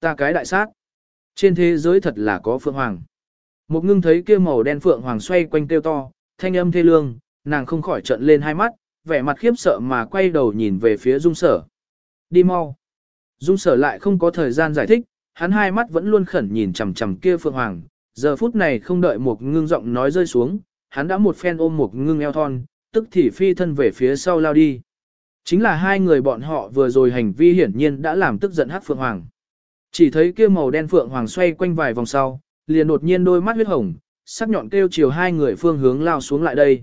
Ta cái đại sát. Trên thế giới thật là có phượng hoàng. Một ngưng thấy kia màu đen phượng hoàng xoay quanh tiêu to, thanh âm thê lương, nàng không khỏi trận lên hai mắt, vẻ mặt khiếp sợ mà quay đầu nhìn về phía dung sở. Đi mau. Dung sở lại không có thời gian giải thích, hắn hai mắt vẫn luôn khẩn nhìn chằm chằm kia phượng hoàng. Giờ phút này không đợi một ngưng giọng nói rơi xuống, hắn đã một phen ôm một ngưng eo thon, tức thì phi thân về phía sau lao đi. Chính là hai người bọn họ vừa rồi hành vi hiển nhiên đã làm tức giận hát phượng hoàng. Chỉ thấy kia màu đen phượng hoàng xoay quanh vài vòng sau, liền đột nhiên đôi mắt huyết hồng, sắc nhọn kêu chiều hai người phương hướng lao xuống lại đây.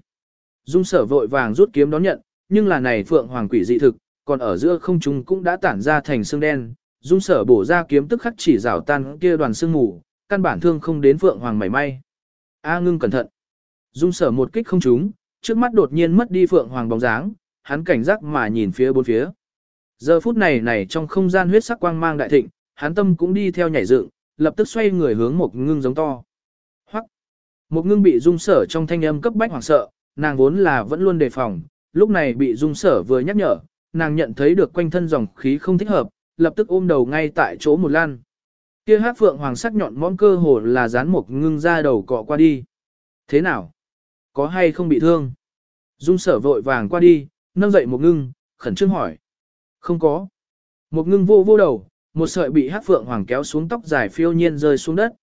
Dung sở vội vàng rút kiếm đón nhận, nhưng là này phượng hoàng quỷ dị thực, còn ở giữa không trung cũng đã tản ra thành xương đen. Dung sở bổ ra kiếm tức khắc chỉ rào tan kia đoàn xương mù, căn bản thương không đến phượng hoàng mảy may. A ngưng cẩn thận. Dung sở một kích không trúng, trước mắt đột nhiên mất đi phượng hoàng bóng dáng, hắn cảnh giác mà nhìn phía bốn phía. Giờ phút này này trong không gian huyết sắc quang mang đại thịnh, hắn tâm cũng đi theo nhảy dựng, lập tức xoay người hướng một ngưng giống to. Hoặc, Một ngưng bị dung sở trong thanh âm cấp bách hoảng sợ, nàng vốn là vẫn luôn đề phòng, lúc này bị dung sở vừa nhắc nhở, nàng nhận thấy được quanh thân dòng khí không thích hợp, lập tức ôm đầu ngay tại chỗ một lan. Kia hát phượng hoàng sắc nhọn mõm cơ hồ là dán một ngưng ra đầu cọ qua đi. Thế nào? Có hay không bị thương? Dung sở vội vàng qua đi, nâng dậy một ngưng, khẩn trương hỏi. Không có. Một ngưng vô vô đầu, một sợi bị hắc phượng hoàng kéo xuống tóc dài phiêu nhiên rơi xuống đất.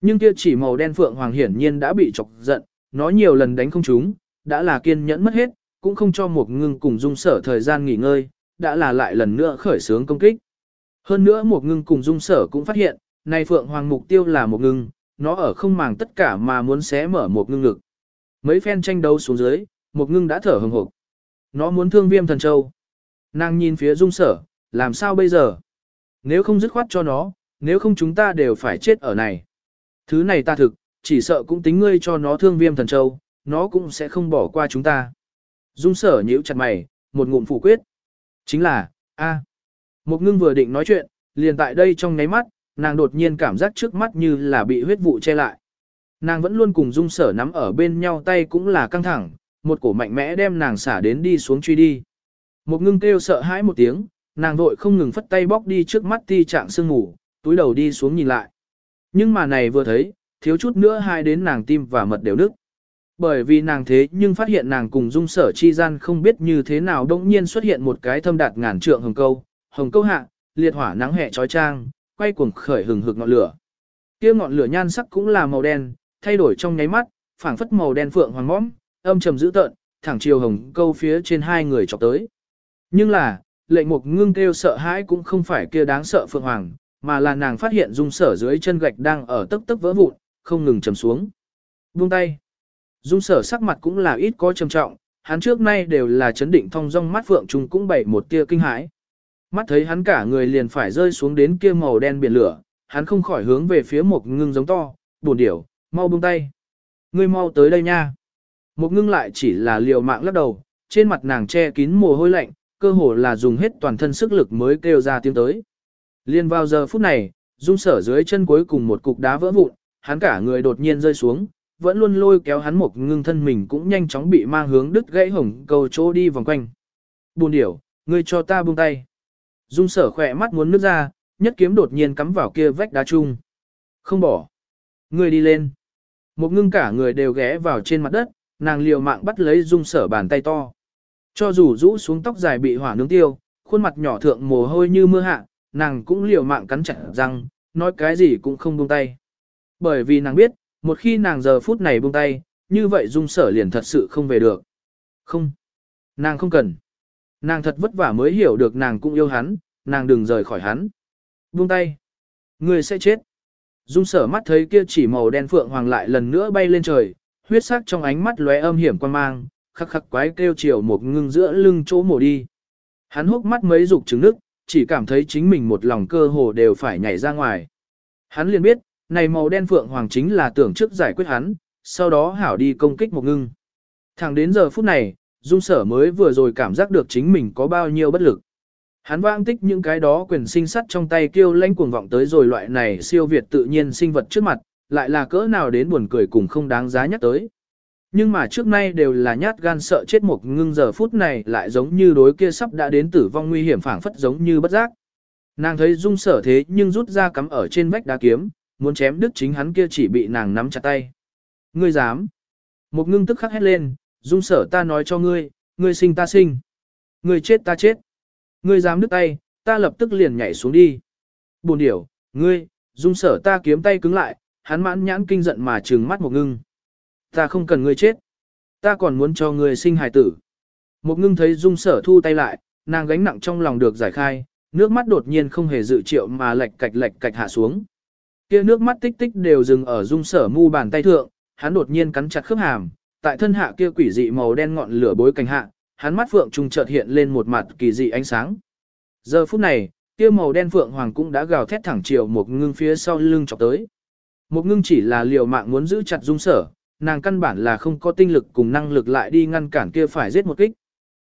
Nhưng kia chỉ màu đen phượng hoàng hiển nhiên đã bị chọc giận, nó nhiều lần đánh không trúng, đã là kiên nhẫn mất hết, cũng không cho một ngưng cùng dung sở thời gian nghỉ ngơi, đã là lại lần nữa khởi sướng công kích. Hơn nữa một ngưng cùng dung sở cũng phát hiện, này phượng hoàng mục tiêu là một ngưng, nó ở không màng tất cả mà muốn xé mở một ngưng ngực. Mấy phen tranh đấu xuống dưới, một ngưng đã thở hừng hực. Nó muốn thương viêm thần châu. Nàng nhìn phía dung sở, làm sao bây giờ? Nếu không dứt khoát cho nó, nếu không chúng ta đều phải chết ở này. Thứ này ta thực, chỉ sợ cũng tính ngươi cho nó thương viêm thần châu, nó cũng sẽ không bỏ qua chúng ta. Dung sở nhíu chặt mày, một ngụm phủ quyết. Chính là, a. Một ngưng vừa định nói chuyện, liền tại đây trong nháy mắt, nàng đột nhiên cảm giác trước mắt như là bị huyết vụ che lại. Nàng vẫn luôn cùng dung sở nắm ở bên nhau tay cũng là căng thẳng, một cổ mạnh mẽ đem nàng xả đến đi xuống truy đi. Một ngưng kêu sợ hãi một tiếng, nàng vội không ngừng phất tay bóc đi trước mắt ti trạng sương ngủ, túi đầu đi xuống nhìn lại. Nhưng mà này vừa thấy, thiếu chút nữa hai đến nàng tim và mật đều nức. Bởi vì nàng thế nhưng phát hiện nàng cùng dung sở chi gian không biết như thế nào đông nhiên xuất hiện một cái thâm đạt ngàn trượng hồng câu, hồng câu hạ, liệt hỏa nắng hẹ trói trang, quay cuồng khởi hừng hực ngọn lửa. Kia ngọn lửa nhan sắc cũng là màu đen, thay đổi trong nháy mắt, phảng phất màu đen phượng hoàng mõm, âm trầm dữ tợn, thẳng chiều hồng câu phía trên hai người chọc tới. Nhưng là, lệnh mục ngưng kêu sợ hãi cũng không phải kia đáng sợ phượng hoàng, mà là nàng phát hiện dung sở dưới chân gạch đang ở tấp tấp vỡ vụn, không ngừng chầm xuống. Buông tay. Dung sở sắc mặt cũng là ít có trầm trọng, hắn trước nay đều là chấn định thông dong mắt phượng trùng cũng bảy một tia kinh hãi. Mắt thấy hắn cả người liền phải rơi xuống đến kia màu đen biển lửa, hắn không khỏi hướng về phía một ngưng giống to, buồn điểu, mau buông tay. Ngươi mau tới đây nha. Một ngưng lại chỉ là liều mạng lắc đầu, trên mặt nàng che kín mồ hôi lạnh, cơ hồ là dùng hết toàn thân sức lực mới kêu ra tiếng tới. Liên vào giờ phút này, dung sở dưới chân cuối cùng một cục đá vỡ vụn, hắn cả người đột nhiên rơi xuống, vẫn luôn lôi kéo hắn một ngưng thân mình cũng nhanh chóng bị mang hướng đứt gãy hồng cầu chỗ đi vòng quanh. Buồn điểu, ngươi cho ta buông tay. Dung sở khỏe mắt muốn nước ra, nhất kiếm đột nhiên cắm vào kia vách đá chung. Không bỏ. Ngươi đi lên. Một ngưng cả người đều ghé vào trên mặt đất, nàng liều mạng bắt lấy dung sở bàn tay to. Cho dù rũ xuống tóc dài bị hỏa nướng tiêu, khuôn mặt nhỏ thượng mồ hôi như mưa hạ, nàng cũng liều mạng cắn chặt răng, nói cái gì cũng không buông tay. Bởi vì nàng biết, một khi nàng giờ phút này buông tay, như vậy dung sở liền thật sự không về được. Không. Nàng không cần. Nàng thật vất vả mới hiểu được nàng cũng yêu hắn, nàng đừng rời khỏi hắn. Buông tay. Người sẽ chết. Dung sở mắt thấy kia chỉ màu đen phượng hoàng lại lần nữa bay lên trời, huyết sắc trong ánh mắt lóe âm hiểm quan mang, khắc khắc quái kêu chiều một ngưng giữa lưng chỗ mổ đi. Hắn hốc mắt mấy dục trứng nước, chỉ cảm thấy chính mình một lòng cơ hồ đều phải nhảy ra ngoài. Hắn liền biết, này màu đen phượng hoàng chính là tưởng trước giải quyết hắn, sau đó hảo đi công kích một ngưng. Thẳng đến giờ phút này, dung sở mới vừa rồi cảm giác được chính mình có bao nhiêu bất lực. Hắn vang tích những cái đó quyền sinh sắt trong tay kêu lanh cuồng vọng tới rồi loại này siêu việt tự nhiên sinh vật trước mặt, lại là cỡ nào đến buồn cười cùng không đáng giá nhắc tới. Nhưng mà trước nay đều là nhát gan sợ chết một ngưng giờ phút này lại giống như đối kia sắp đã đến tử vong nguy hiểm phảng phất giống như bất giác. Nàng thấy dung sở thế nhưng rút ra cắm ở trên vách đá kiếm, muốn chém đứt chính hắn kia chỉ bị nàng nắm chặt tay. Ngươi dám. Một ngưng tức khắc hét lên, dung sở ta nói cho ngươi, ngươi sinh ta sinh. Ngươi chết ta chết. Ngươi dám đứt tay, ta lập tức liền nhảy xuống đi. Buồn điểu, ngươi, dung sở ta kiếm tay cứng lại, hắn mãn nhãn kinh giận mà trừng mắt một ngưng. Ta không cần ngươi chết. Ta còn muốn cho ngươi sinh hài tử. Một ngưng thấy dung sở thu tay lại, nàng gánh nặng trong lòng được giải khai, nước mắt đột nhiên không hề dự triệu mà lệch cạch lệch cạch hạ xuống. Kia nước mắt tích tích đều dừng ở dung sở mu bàn tay thượng, hắn đột nhiên cắn chặt khớp hàm, tại thân hạ kia quỷ dị màu đen ngọn lửa bối cảnh hạ, hắn mắt phượng trung chợt hiện lên một mặt kỳ dị ánh sáng. Giờ phút này, kia màu đen phượng hoàng cũng đã gào thét thẳng chiều một ngưng phía sau lưng chọc tới. Một ngưng chỉ là liều mạng muốn giữ chặt dung sở, nàng căn bản là không có tinh lực cùng năng lực lại đi ngăn cản kia phải giết một kích.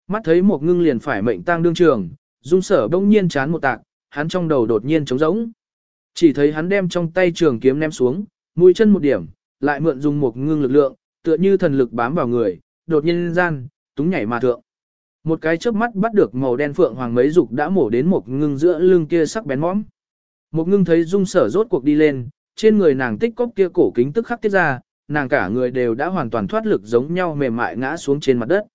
Mắt thấy một ngưng liền phải mệnh tang đương trường, dung sở bỗng nhiên chán một tạc, hắn trong đầu đột nhiên trống rỗng. Chỉ thấy hắn đem trong tay trường kiếm ném xuống, mũi chân một điểm, lại mượn dùng một ngưng lực lượng, tựa như thần lực bám vào người, đột nhiên gian, túng nhảy mà thượng. Một cái chớp mắt bắt được màu đen phượng hoàng mấy dục đã mổ đến một ngưng giữa lưng kia sắc bén mõm. Một ngưng thấy dung sở rốt cuộc đi lên, trên người nàng tích cốc kia cổ kính tức khắc tiết ra, nàng cả người đều đã hoàn toàn thoát lực giống nhau mềm mại ngã xuống trên mặt đất.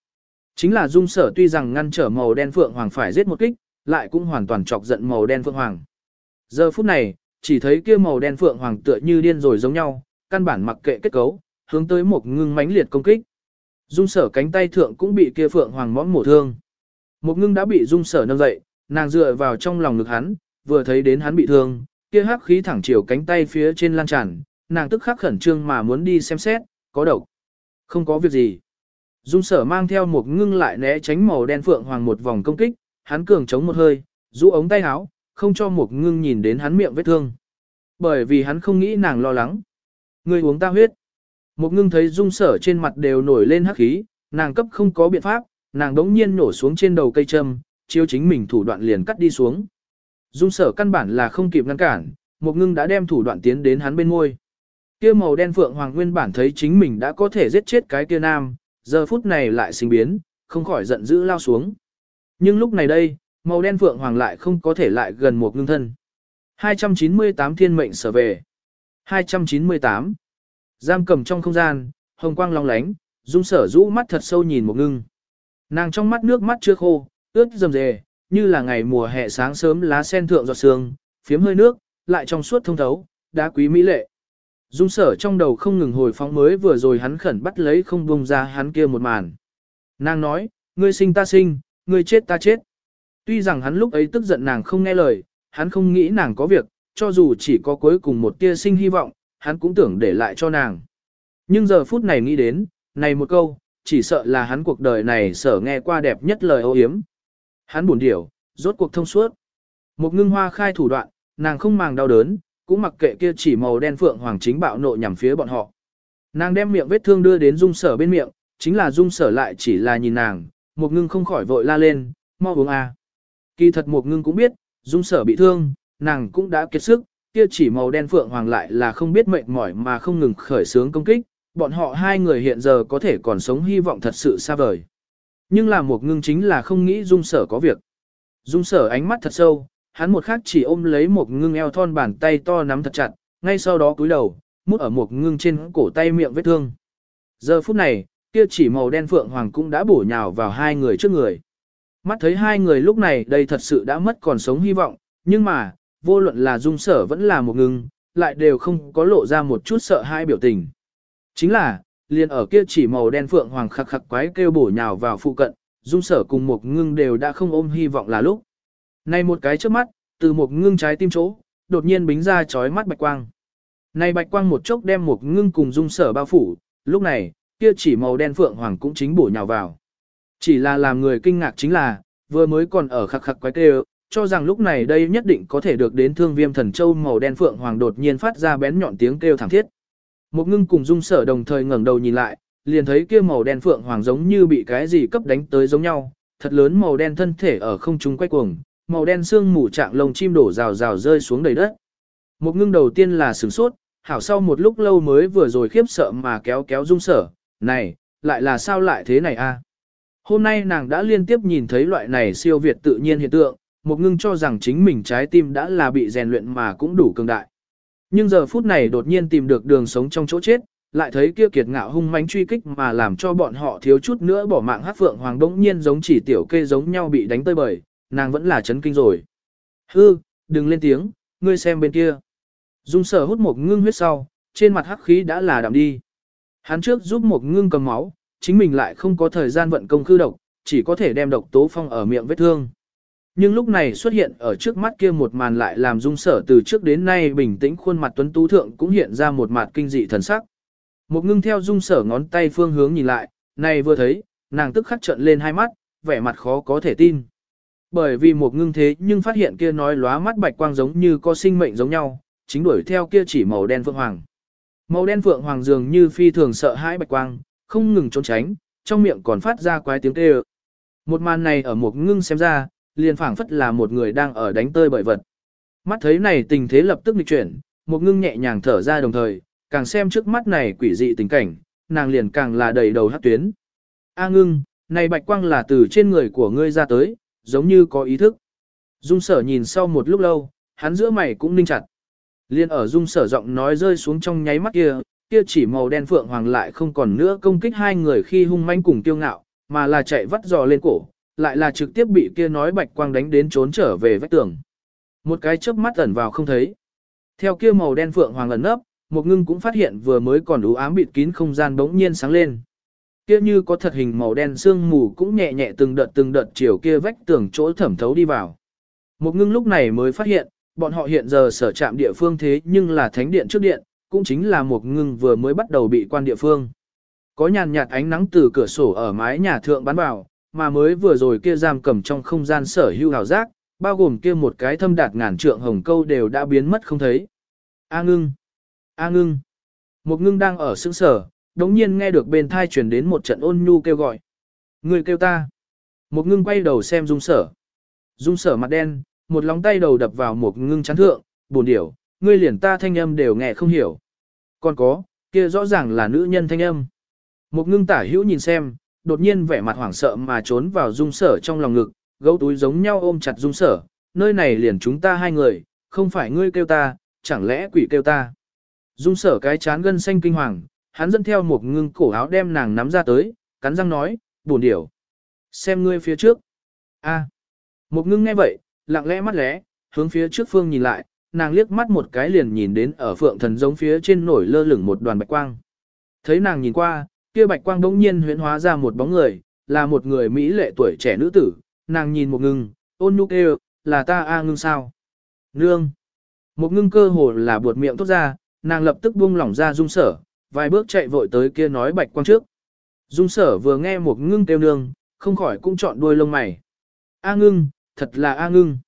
Chính là dung sở tuy rằng ngăn trở màu đen phượng hoàng phải giết một kích, lại cũng hoàn toàn chọc giận màu đen phượng hoàng. Giờ phút này, chỉ thấy kia màu đen phượng hoàng tựa như điên rồi giống nhau, căn bản mặc kệ kết cấu, hướng tới một ngưng mãnh liệt công kích. Dung sở cánh tay thượng cũng bị kia phượng hoàng mõm mổ thương. Một ngưng đã bị dung sở nâng dậy, nàng dựa vào trong lòng ngực hắn, vừa thấy đến hắn bị thương, kia hắc khí thẳng chiều cánh tay phía trên lan tràn, nàng tức khắc khẩn trương mà muốn đi xem xét, có độc. Không có việc gì. Dung sở mang theo một ngưng lại né tránh màu đen phượng hoàng một vòng công kích, hắn cường chống một hơi, rũ ống tay áo, không cho một ngưng nhìn đến hắn miệng vết thương. Bởi vì hắn không nghĩ nàng lo lắng. Người uống ta huyết. Một ngưng thấy dung sở trên mặt đều nổi lên hắc khí, nàng cấp không có biện pháp, nàng đống nhiên nổ xuống trên đầu cây châm, chiếu chính mình thủ đoạn liền cắt đi xuống. Dung sở căn bản là không kịp ngăn cản, một ngưng đã đem thủ đoạn tiến đến hắn bên môi. Kia màu đen phượng hoàng nguyên bản thấy chính mình đã có thể giết chết cái kia nam, giờ phút này lại sinh biến, không khỏi giận dữ lao xuống. Nhưng lúc này đây, màu đen phượng hoàng lại không có thể lại gần một ngưng thân. 298 thiên mệnh sở về. 298. Giam cầm trong không gian, hồng quang long lánh, dung sở rũ mắt thật sâu nhìn một ngưng. Nàng trong mắt nước mắt chưa khô, ướt rầm rề, như là ngày mùa hè sáng sớm lá sen thượng giọt sương, phiếm hơi nước, lại trong suốt thông thấu, đá quý mỹ lệ. Dung sở trong đầu không ngừng hồi phóng mới vừa rồi hắn khẩn bắt lấy không buông ra hắn kia một màn. Nàng nói, ngươi sinh ta sinh, ngươi chết ta chết. Tuy rằng hắn lúc ấy tức giận nàng không nghe lời, hắn không nghĩ nàng có việc, cho dù chỉ có cuối cùng một tia sinh hy vọng, hắn cũng tưởng để lại cho nàng. Nhưng giờ phút này nghĩ đến, này một câu, chỉ sợ là hắn cuộc đời này sở nghe qua đẹp nhất lời ô hiếm. Hắn buồn điểu, rốt cuộc thông suốt. Một ngưng hoa khai thủ đoạn, nàng không màng đau đớn, cũng mặc kệ kia chỉ màu đen phượng hoàng chính bạo nộ nhằm phía bọn họ. Nàng đem miệng vết thương đưa đến dung sở bên miệng, chính là dung sở lại chỉ là nhìn nàng, một ngưng không khỏi vội la lên, mau uống a. Kỳ thật một ngưng cũng biết, dung sở bị thương, nàng cũng đã kiệt sức, kia chỉ màu đen phượng hoàng lại là không biết mệt mỏi mà không ngừng khởi sướng công kích, bọn họ hai người hiện giờ có thể còn sống hy vọng thật sự xa vời. Nhưng là một ngưng chính là không nghĩ dung sở có việc. Dung sở ánh mắt thật sâu, hắn một khắc chỉ ôm lấy một ngưng eo thon bàn tay to nắm thật chặt, ngay sau đó cúi đầu, mút ở một ngưng trên cổ tay miệng vết thương. Giờ phút này, kia chỉ màu đen phượng hoàng cũng đã bổ nhào vào hai người trước người. Mắt thấy hai người lúc này đây thật sự đã mất còn sống hy vọng, nhưng mà, vô luận là dung sở vẫn là một ngưng, lại đều không có lộ ra một chút sợ hãi biểu tình. Chính là, liền ở kia chỉ màu đen phượng hoàng khắc khắc quái kêu bổ nhào vào phụ cận, dung sở cùng một ngưng đều đã không ôm hy vọng là lúc. Này một cái trước mắt, từ một ngưng trái tim chỗ, đột nhiên bính ra chói mắt bạch quang. Này bạch quang một chốc đem một ngưng cùng dung sở bao phủ, lúc này, kia chỉ màu đen phượng hoàng cũng chính bổ nhào vào. Chỉ là làm người kinh ngạc chính là, vừa mới còn ở khắc khắc quái kêu, cho rằng lúc này đây nhất định có thể được đến thương viêm thần châu màu đen phượng hoàng đột nhiên phát ra bén nhọn tiếng kêu thảm thiết. Một ngưng cùng dung sở đồng thời ngẩng đầu nhìn lại, liền thấy kia màu đen phượng hoàng giống như bị cái gì cấp đánh tới giống nhau, thật lớn màu đen thân thể ở không trung quay cuồng, màu đen xương mù trạng lồng chim đổ rào rào rơi xuống đầy đất. Một ngưng đầu tiên là sửng sốt, hảo sau một lúc lâu mới vừa rồi khiếp sợ mà kéo kéo dung sở, này, lại là sao lại thế này a? Hôm nay nàng đã liên tiếp nhìn thấy loại này siêu việt tự nhiên hiện tượng, một ngưng cho rằng chính mình trái tim đã là bị rèn luyện mà cũng đủ cường đại. Nhưng giờ phút này đột nhiên tìm được đường sống trong chỗ chết, lại thấy kia kiệt ngạo hung mãnh truy kích mà làm cho bọn họ thiếu chút nữa bỏ mạng hát phượng hoàng đống nhiên giống chỉ tiểu kê giống nhau bị đánh tơi bời, nàng vẫn là chấn kinh rồi. Hư, đừng lên tiếng, ngươi xem bên kia. Dung sở hút một ngưng huyết sau, trên mặt hắc khí đã là đạm đi. Hắn trước giúp một ngưng cầm máu, chính mình lại không có thời gian vận công khư độc, chỉ có thể đem độc tố phong ở miệng vết thương. Nhưng lúc này xuất hiện ở trước mắt kia một màn lại làm dung sở từ trước đến nay bình tĩnh khuôn mặt tuấn tú thượng cũng hiện ra một mặt kinh dị thần sắc. Một ngưng theo dung sở ngón tay phương hướng nhìn lại, này vừa thấy, nàng tức khắc trợn lên hai mắt, vẻ mặt khó có thể tin. Bởi vì một ngưng thế nhưng phát hiện kia nói lóa mắt bạch quang giống như có sinh mệnh giống nhau, chính đuổi theo kia chỉ màu đen phượng hoàng. Màu đen phượng hoàng dường như phi thường sợ hãi bạch quang, không ngừng trốn tránh, trong miệng còn phát ra quái tiếng kêu. Một màn này ở một ngưng xem ra, liền phảng phất là một người đang ở đánh tơi bởi vật. Mắt thấy này tình thế lập tức nghịch chuyển, một ngưng nhẹ nhàng thở ra đồng thời, càng xem trước mắt này quỷ dị tình cảnh, nàng liền càng là đầy đầu hát tuyến. A ngưng, này bạch quang là từ trên người của ngươi ra tới, giống như có ý thức. Dung sở nhìn sau một lúc lâu, hắn giữa mày cũng ninh chặt. Liên ở dung sở giọng nói rơi xuống trong nháy mắt kia, kia chỉ màu đen phượng hoàng lại không còn nữa công kích hai người khi hung manh cùng tiêu ngạo, mà là chạy vắt dò lên cổ, lại là trực tiếp bị kia nói bạch quang đánh đến trốn trở về vách tường. Một cái chớp mắt ẩn vào không thấy. Theo kia màu đen phượng hoàng ẩn nấp, một ngưng cũng phát hiện vừa mới còn ú ám bịt kín không gian bỗng nhiên sáng lên. Kia như có thật hình màu đen sương mù cũng nhẹ nhẹ từng đợt từng đợt chiều kia vách tường chỗ thẩm thấu đi vào. Một ngưng lúc này mới phát hiện, bọn họ hiện giờ sở trạm địa phương thế nhưng là thánh điện trước điện, cũng chính là một ngưng vừa mới bắt đầu bị quan địa phương. Có nhàn nhạt ánh nắng từ cửa sổ ở mái nhà thượng bắn vào, mà mới vừa rồi kia giam cầm trong không gian sở hữu hào giác, bao gồm kia một cái thâm đạt ngàn trượng hồng câu đều đã biến mất không thấy. A ngưng! A ngưng! Một ngưng đang ở sững sở, đống nhiên nghe được bên thai truyền đến một trận ôn nhu kêu gọi. Người kêu ta! Một ngưng quay đầu xem dung sở. Dung sở mặt đen, một lóng tay đầu đập vào một ngưng chán thượng, buồn điểu, ngươi liền ta thanh âm đều nghe không hiểu. Còn có, kia rõ ràng là nữ nhân thanh âm. Một ngưng tả hữu nhìn xem, đột nhiên vẻ mặt hoảng sợ mà trốn vào dung sở trong lòng ngực, gấu túi giống nhau ôm chặt dung sở, nơi này liền chúng ta hai người, không phải ngươi kêu ta, chẳng lẽ quỷ kêu ta. Dung sở cái chán gân xanh kinh hoàng, hắn dẫn theo một ngưng cổ áo đem nàng nắm ra tới, cắn răng nói, buồn điểu. Xem ngươi phía trước. a Một ngưng nghe vậy, lặng lẽ mắt lẽ, hướng phía trước phương nhìn lại, nàng liếc mắt một cái liền nhìn đến ở phượng thần giống phía trên nổi lơ lửng một đoàn bạch quang. Thấy nàng nhìn qua, kia bạch quang bỗng nhiên huyễn hóa ra một bóng người, là một người mỹ lệ tuổi trẻ nữ tử, nàng nhìn một ngưng, ôn nhu kêu, là ta a ngưng sao? Nương! Một ngưng cơ hồ là buột miệng tốt ra, nàng lập tức buông lỏng ra dung sở, vài bước chạy vội tới kia nói bạch quang trước. Dung sở vừa nghe một ngưng kêu nương, không khỏi cũng chọn đuôi lông mày. A ngưng, thật là A ngưng.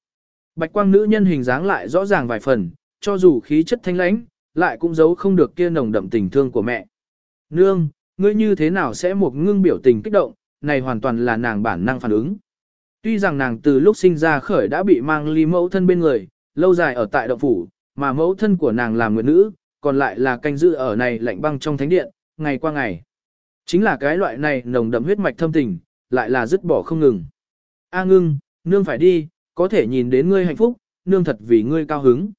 Bạch quang nữ nhân hình dáng lại rõ ràng vài phần, cho dù khí chất thanh lãnh, lại cũng giấu không được kia nồng đậm tình thương của mẹ. Nương, ngươi như thế nào sẽ một ngưng biểu tình kích động, này hoàn toàn là nàng bản năng phản ứng. Tuy rằng nàng từ lúc sinh ra khởi đã bị mang ly mẫu thân bên người, lâu dài ở tại động phủ, mà mẫu thân của nàng là nguyệt nữ, còn lại là canh giữ ở này lạnh băng trong thánh điện, ngày qua ngày. Chính là cái loại này nồng đậm huyết mạch thâm tình, lại là dứt bỏ không ngừng. A ngưng, nương phải đi, có thể nhìn đến ngươi hạnh phúc, nương thật vì ngươi cao hứng.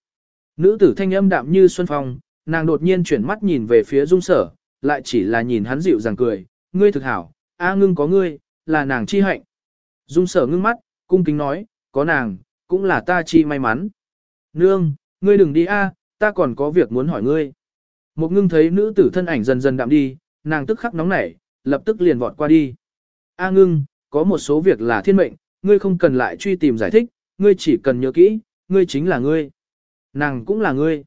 Nữ tử thanh âm đạm như xuân phong, nàng đột nhiên chuyển mắt nhìn về phía dung sở, lại chỉ là nhìn hắn dịu dàng cười, ngươi thực hảo, A ngưng có ngươi, là nàng chi hạnh. Dung sở ngưng mắt, cung kính nói, có nàng, cũng là ta chi may mắn. Nương, ngươi đừng đi A, ta còn có việc muốn hỏi ngươi. Một ngưng thấy nữ tử thân ảnh dần dần đạm đi, nàng tức khắc nóng nảy, lập tức liền vọt qua đi. A ngưng, có một số việc là thiên mệnh, ngươi không cần lại truy tìm giải thích, ngươi chỉ cần nhớ kỹ, ngươi chính là ngươi. Nàng cũng là ngươi.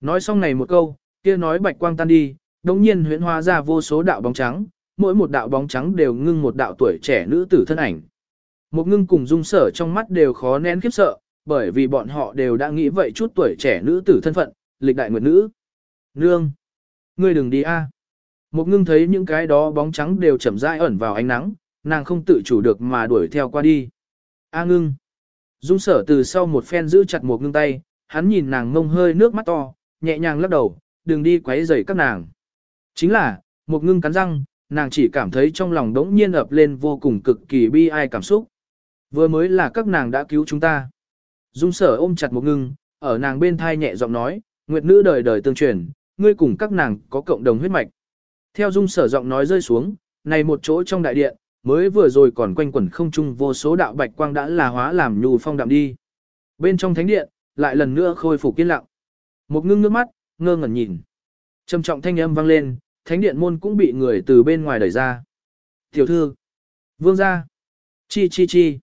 Nói xong này một câu, kia nói bạch quang tan đi, đồng nhiên huyễn hóa ra vô số đạo bóng trắng, mỗi một đạo bóng trắng đều ngưng một đạo tuổi trẻ nữ tử thân ảnh. Một ngưng cùng dung sở trong mắt đều khó nén khiếp sợ, bởi vì bọn họ đều đã nghĩ vậy chút tuổi trẻ nữ tử thân phận, lịch đại nguyệt nữ. Nương! Ngươi đừng đi a. Một ngưng thấy những cái đó bóng trắng đều chậm rãi ẩn vào ánh nắng, nàng không tự chủ được mà đuổi theo qua đi. A ngưng. Dung sở từ sau một phen giữ chặt một ngưng tay, hắn nhìn nàng ngông hơi nước mắt to, nhẹ nhàng lắc đầu, đừng đi quấy rầy các nàng. Chính là, một ngưng cắn răng, nàng chỉ cảm thấy trong lòng đống nhiên ập lên vô cùng cực kỳ bi ai cảm xúc. Vừa mới là các nàng đã cứu chúng ta. Dung sở ôm chặt một ngưng, ở nàng bên thai nhẹ giọng nói, nguyệt nữ đời đời tương truyền, ngươi cùng các nàng có cộng đồng huyết mạch. Theo dung sở giọng nói rơi xuống, này một chỗ trong đại điện, mới vừa rồi còn quanh quẩn không chung vô số đạo bạch quang đã là hóa làm nhu phong đạm đi. Bên trong thánh điện, lại lần nữa khôi phục yên lặng. Một ngưng nước mắt, ngơ ngẩn nhìn. Trầm trọng thanh âm vang lên, thánh điện môn cũng bị người từ bên ngoài đẩy ra. Tiểu thư, vương gia, chi chi chi.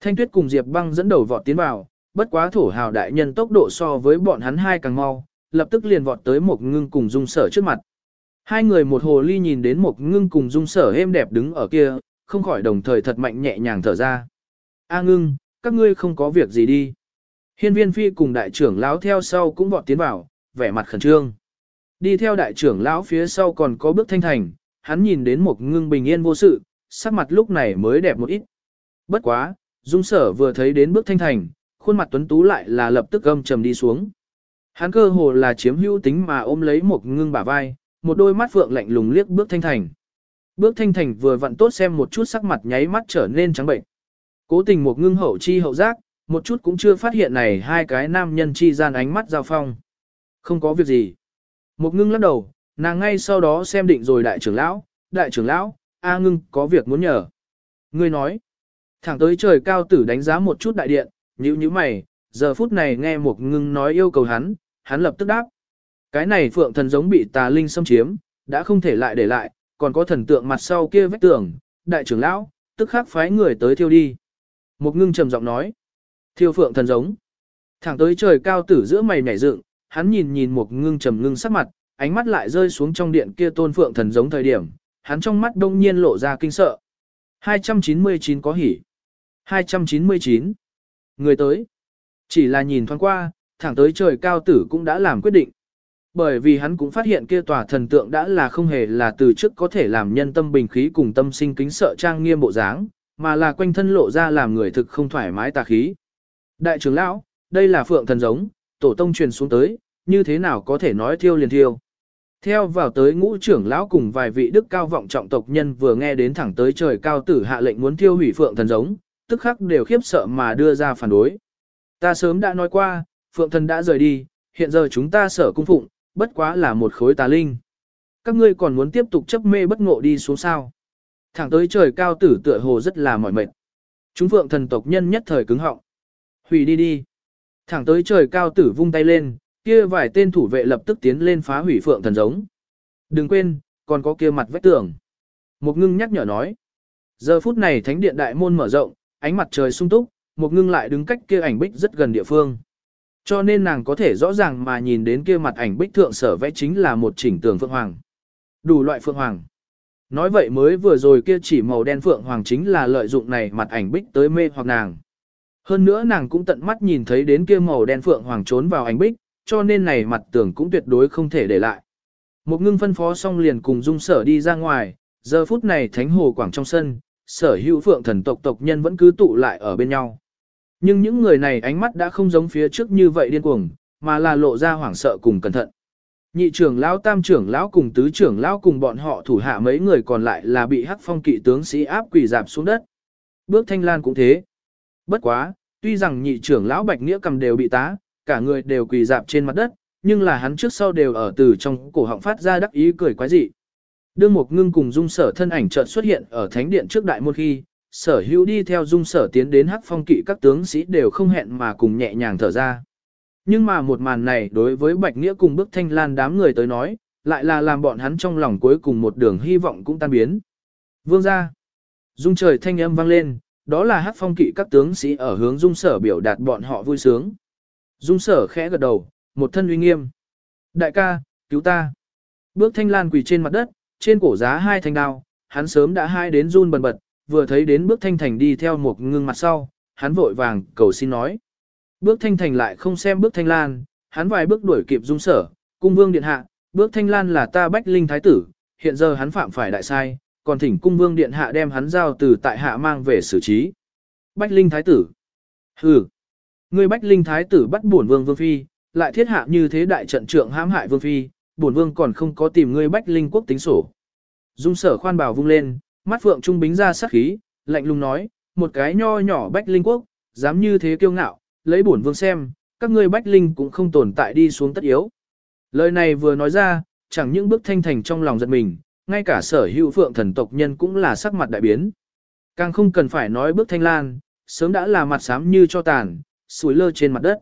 Thanh tuyết cùng Diệp băng dẫn đầu vọt tiến vào, bất quá thổ hào đại nhân tốc độ so với bọn hắn hai càng mau, lập tức liền vọt tới một ngưng cùng dung sở trước mặt. Hai người một hồ ly nhìn đến một ngưng cùng dung sở êm đẹp đứng ở kia, không khỏi đồng thời thật mạnh nhẹ nhàng thở ra. A ngưng, các ngươi không có việc gì đi. Hiên viên phi cùng đại trưởng lão theo sau cũng vọt tiến vào, vẻ mặt khẩn trương. Đi theo đại trưởng lão phía sau còn có bước thanh thành, hắn nhìn đến một ngưng bình yên vô sự, sắc mặt lúc này mới đẹp một ít. Bất quá, dung sở vừa thấy đến bước thanh thành, khuôn mặt tuấn tú lại là lập tức âm trầm đi xuống. Hắn cơ hồ là chiếm hữu tính mà ôm lấy một ngưng bả vai, một đôi mắt phượng lạnh lùng liếc bước thanh thành. Bước thanh thành vừa vặn tốt xem một chút sắc mặt nháy mắt trở nên trắng bệnh. Cố tình một ngưng hậu chi hậu giác, một chút cũng chưa phát hiện này hai cái nam nhân chi gian ánh mắt giao phong. Không có việc gì. Một ngưng lắc đầu, nàng ngay sau đó xem định rồi đại trưởng lão, đại trưởng lão, A ngưng có việc muốn nhờ. Ngươi nói, thẳng tới trời cao tử đánh giá một chút đại điện, nhíu như mày, giờ phút này nghe một ngưng nói yêu cầu hắn, hắn lập tức đáp. Cái này phượng thần giống bị tà linh xâm chiếm, đã không thể lại để lại, còn có thần tượng mặt sau kia vách tường, đại trưởng lão, tức khắc phái người tới thiêu đi. Một ngưng trầm giọng nói, thiêu phượng thần giống. Thẳng tới trời cao tử giữa mày nhảy dựng, hắn nhìn nhìn một ngưng trầm ngưng sắc mặt, ánh mắt lại rơi xuống trong điện kia tôn phượng thần giống thời điểm, hắn trong mắt đông nhiên lộ ra kinh sợ. 299 có hỉ. 299. Người tới. Chỉ là nhìn thoáng qua, thẳng tới trời cao tử cũng đã làm quyết định. Bởi vì hắn cũng phát hiện kia tòa thần tượng đã là không hề là từ trước có thể làm nhân tâm bình khí cùng tâm sinh kính sợ trang nghiêm bộ dáng, mà là quanh thân lộ ra làm người thực không thoải mái tà khí. Đại trưởng lão, đây là phượng thần giống, tổ tông truyền xuống tới, như thế nào có thể nói thiêu liền thiêu. Theo vào tới ngũ trưởng lão cùng vài vị đức cao vọng trọng tộc nhân vừa nghe đến thẳng tới trời cao tử hạ lệnh muốn thiêu hủy phượng thần giống, tức khắc đều khiếp sợ mà đưa ra phản đối. Ta sớm đã nói qua, phượng thần đã rời đi, hiện giờ chúng ta sở cung phụng, bất quá là một khối tà linh. Các ngươi còn muốn tiếp tục chấp mê bất ngộ đi xuống sao. Thẳng tới trời cao tử tựa hồ rất là mỏi mệt. Chúng phượng thần tộc nhân nhất thời cứng họng. Hủy đi đi. Thẳng tới trời cao tử vung tay lên, kia vài tên thủ vệ lập tức tiến lên phá hủy phượng thần giống. Đừng quên, còn có kia mặt vách tường. Một ngưng nhắc nhở nói. Giờ phút này thánh điện đại môn mở rộng, ánh mặt trời sung túc, một ngưng lại đứng cách kia ảnh bích rất gần địa phương. Cho nên nàng có thể rõ ràng mà nhìn đến kia mặt ảnh bích thượng sở vẽ chính là một chỉnh tường phượng hoàng. Đủ loại phượng hoàng. Nói vậy mới vừa rồi kia chỉ màu đen phượng hoàng chính là lợi dụng này mặt ảnh bích tới mê hoặc nàng. Hơn nữa nàng cũng tận mắt nhìn thấy đến kia màu đen phượng hoàng trốn vào ảnh bích, cho nên này mặt tường cũng tuyệt đối không thể để lại. Một ngưng phân phó xong liền cùng dung sở đi ra ngoài, giờ phút này thánh hồ quảng trong sân, sở hữu phượng thần tộc tộc nhân vẫn cứ tụ lại ở bên nhau. Nhưng những người này ánh mắt đã không giống phía trước như vậy điên cuồng, mà là lộ ra hoảng sợ cùng cẩn thận. Nhị trưởng lão tam trưởng lão cùng tứ trưởng lão cùng bọn họ thủ hạ mấy người còn lại là bị hắc phong kỵ tướng sĩ áp quỳ dạp xuống đất. Bước thanh lan cũng thế. Bất quá, tuy rằng nhị trưởng lão bạch nghĩa cầm đều bị tá, cả người đều quỳ dạp trên mặt đất, nhưng là hắn trước sau đều ở từ trong cổ họng phát ra đắc ý cười quái dị. Đương một ngưng cùng dung sở thân ảnh chợt xuất hiện ở thánh điện trước đại môn khi, sở hữu đi theo dung sở tiến đến hắc phong kỵ các tướng sĩ đều không hẹn mà cùng nhẹ nhàng thở ra. Nhưng mà một màn này đối với Bạch Nghĩa cùng bức thanh lan đám người tới nói, lại là làm bọn hắn trong lòng cuối cùng một đường hy vọng cũng tan biến. Vương ra. Dung trời thanh âm vang lên, đó là hắc phong kỵ các tướng sĩ ở hướng dung sở biểu đạt bọn họ vui sướng. Dung sở khẽ gật đầu, một thân uy nghiêm. Đại ca, cứu ta. Bước thanh lan quỳ trên mặt đất, trên cổ giá hai thanh đao, hắn sớm đã hai đến run bần bật, vừa thấy đến bước thanh thành đi theo một ngưng mặt sau, hắn vội vàng cầu xin nói. Bước thanh thành lại không xem bước thanh lan, hắn vài bước đuổi kịp dung sở, cung vương điện hạ, bước thanh lan là ta bách linh thái tử, hiện giờ hắn phạm phải đại sai, còn thỉnh cung vương điện hạ đem hắn giao từ tại hạ mang về xử trí. Bách linh thái tử. Hừ. Người bách linh thái tử bắt bổn vương vương phi, lại thiết hạ như thế đại trận trượng hãm hại vương phi, bổn vương còn không có tìm ngươi bách linh quốc tính sổ. Dung sở khoan bảo vung lên, mắt phượng trung bính ra sắc khí, lạnh lùng nói, một cái nho nhỏ bách linh quốc, dám như thế kiêu ngạo, lấy bổn vương xem, các ngươi bách linh cũng không tồn tại đi xuống tất yếu. Lời này vừa nói ra, chẳng những bước thanh thành trong lòng giật mình, ngay cả sở hữu phượng thần tộc nhân cũng là sắc mặt đại biến. Càng không cần phải nói bước thanh lan, sớm đã là mặt xám như cho tàn, sủi lơ trên mặt đất.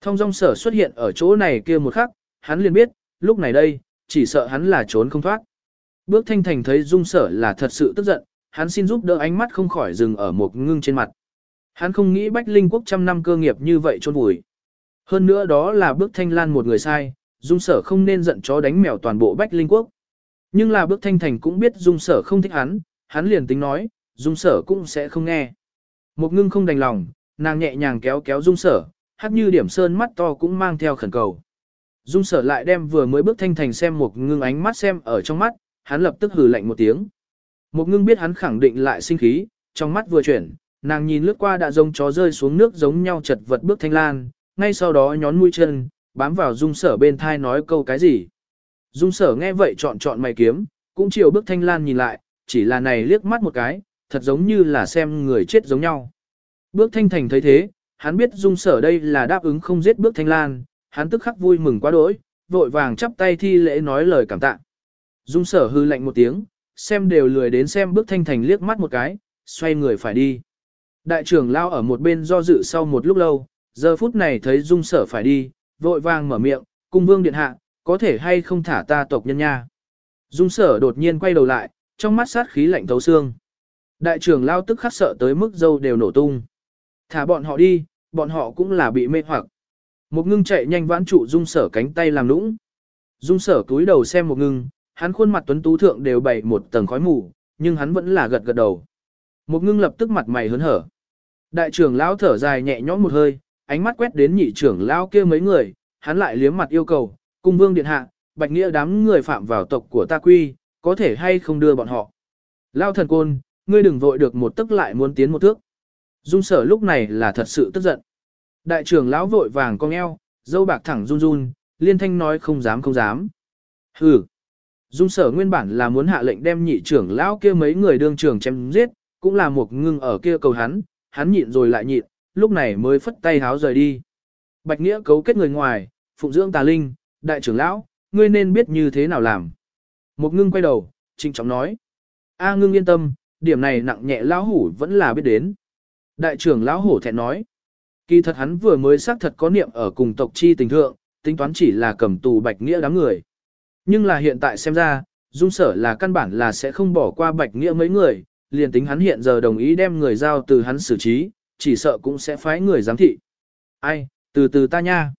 Thông dong sở xuất hiện ở chỗ này kia một khắc, hắn liền biết, lúc này đây, chỉ sợ hắn là trốn không thoát. Bước thanh thành thấy dung sở là thật sự tức giận, hắn xin giúp đỡ ánh mắt không khỏi dừng ở một ngưng trên mặt. Hắn không nghĩ bách linh quốc trăm năm cơ nghiệp như vậy trôn vùi. Hơn nữa đó là bước thanh lan một người sai, dung sở không nên giận chó đánh mèo toàn bộ bách linh quốc. Nhưng là bước thanh thành cũng biết dung sở không thích hắn, hắn liền tính nói, dung sở cũng sẽ không nghe. Một ngưng không đành lòng, nàng nhẹ nhàng kéo kéo dung sở, hát như điểm sơn mắt to cũng mang theo khẩn cầu. Dung sở lại đem vừa mới bước thanh thành xem một ngưng ánh mắt xem ở trong mắt, hắn lập tức hừ lạnh một tiếng. Một ngưng biết hắn khẳng định lại sinh khí, trong mắt vừa chuyển, nàng nhìn lướt qua đã giống chó rơi xuống nước giống nhau chật vật bước thanh lan, ngay sau đó nhón mũi chân, bám vào dung sở bên thai nói câu cái gì. Dung sở nghe vậy chọn chọn mày kiếm, cũng chiều bước thanh lan nhìn lại, chỉ là này liếc mắt một cái, thật giống như là xem người chết giống nhau. Bước thanh thành thấy thế, hắn biết dung sở đây là đáp ứng không giết bước thanh lan, hắn tức khắc vui mừng quá đỗi, vội vàng chắp tay thi lễ nói lời cảm tạ. Dung sở hư lạnh một tiếng, xem đều lười đến xem bước thanh thành liếc mắt một cái, xoay người phải đi. Đại trưởng lao ở một bên do dự sau một lúc lâu, giờ phút này thấy dung sở phải đi, vội vàng mở miệng, cung vương điện hạ, có thể hay không thả ta tộc nhân nha. Dung sở đột nhiên quay đầu lại, trong mắt sát khí lạnh thấu xương. Đại trưởng lao tức khắc sợ tới mức dâu đều nổ tung. Thả bọn họ đi, bọn họ cũng là bị mê hoặc. Một ngưng chạy nhanh vãn trụ dung sở cánh tay làm nũng. Dung sở túi đầu xem một ngưng, hắn khuôn mặt tuấn tú thượng đều bày một tầng khói mù, nhưng hắn vẫn là gật gật đầu. Một ngưng lập tức mặt mày hớn hở. Đại trưởng lão thở dài nhẹ nhõm một hơi, ánh mắt quét đến nhị trưởng lão kia mấy người, hắn lại liếm mặt yêu cầu, cung vương điện hạ, bạch nghĩa đám người phạm vào tộc của ta quy, có thể hay không đưa bọn họ. Lao thần côn, ngươi đừng vội được một tức lại muốn tiến một thước. Dung sở lúc này là thật sự tức giận. Đại trưởng lão vội vàng cong eo, dâu bạc thẳng run run, liên thanh nói không dám không dám. Hừ. Dung sở nguyên bản là muốn hạ lệnh đem nhị trưởng lão kia mấy người đương trưởng chém giết, cũng là một ngưng ở kia cầu hắn, hắn nhịn rồi lại nhịn, lúc này mới phất tay háo rời đi. Bạch Nghĩa cấu kết người ngoài, phụng dưỡng tà linh, đại trưởng lão, ngươi nên biết như thế nào làm. Một ngưng quay đầu, trinh trọng nói. A ngưng yên tâm, điểm này nặng nhẹ lão hủ vẫn là biết đến. Đại trưởng lão hổ thẹn nói. Kỳ thật hắn vừa mới xác thật có niệm ở cùng tộc chi tình thượng, tính toán chỉ là cầm tù bạch nghĩa đám người. Nhưng là hiện tại xem ra, dung sở là căn bản là sẽ không bỏ qua bạch nghĩa mấy người, liền tính hắn hiện giờ đồng ý đem người giao từ hắn xử trí, chỉ sợ cũng sẽ phái người giám thị. Ai, từ từ ta nha.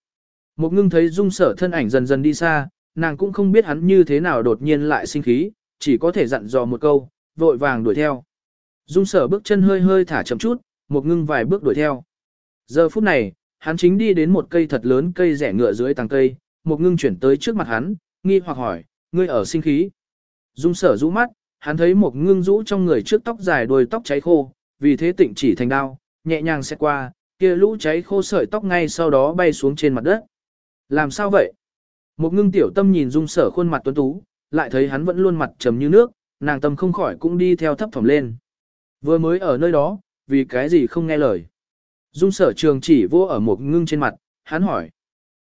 Một ngưng thấy dung sở thân ảnh dần dần đi xa, nàng cũng không biết hắn như thế nào đột nhiên lại sinh khí, chỉ có thể dặn dò một câu, vội vàng đuổi theo. Dung sở bước chân hơi hơi thả chậm chút, một ngưng vài bước đuổi theo. Giờ phút này, hắn chính đi đến một cây thật lớn cây rẻ ngựa dưới tàng cây, một ngưng chuyển tới trước mặt hắn, nghi hoặc hỏi, ngươi ở sinh khí. Dung sở rũ mắt, hắn thấy một ngưng rũ trong người trước tóc dài đuôi tóc cháy khô, vì thế tịnh chỉ thành đao, nhẹ nhàng xét qua, kia lũ cháy khô sợi tóc ngay sau đó bay xuống trên mặt đất. Làm sao vậy? Một ngưng tiểu tâm nhìn dung sở khuôn mặt tuấn tú, lại thấy hắn vẫn luôn mặt trầm như nước, nàng tâm không khỏi cũng đi theo thấp thỏm lên. Vừa mới ở nơi đó, vì cái gì không nghe lời. Dung sở trường chỉ vô ở một ngưng trên mặt, hắn hỏi.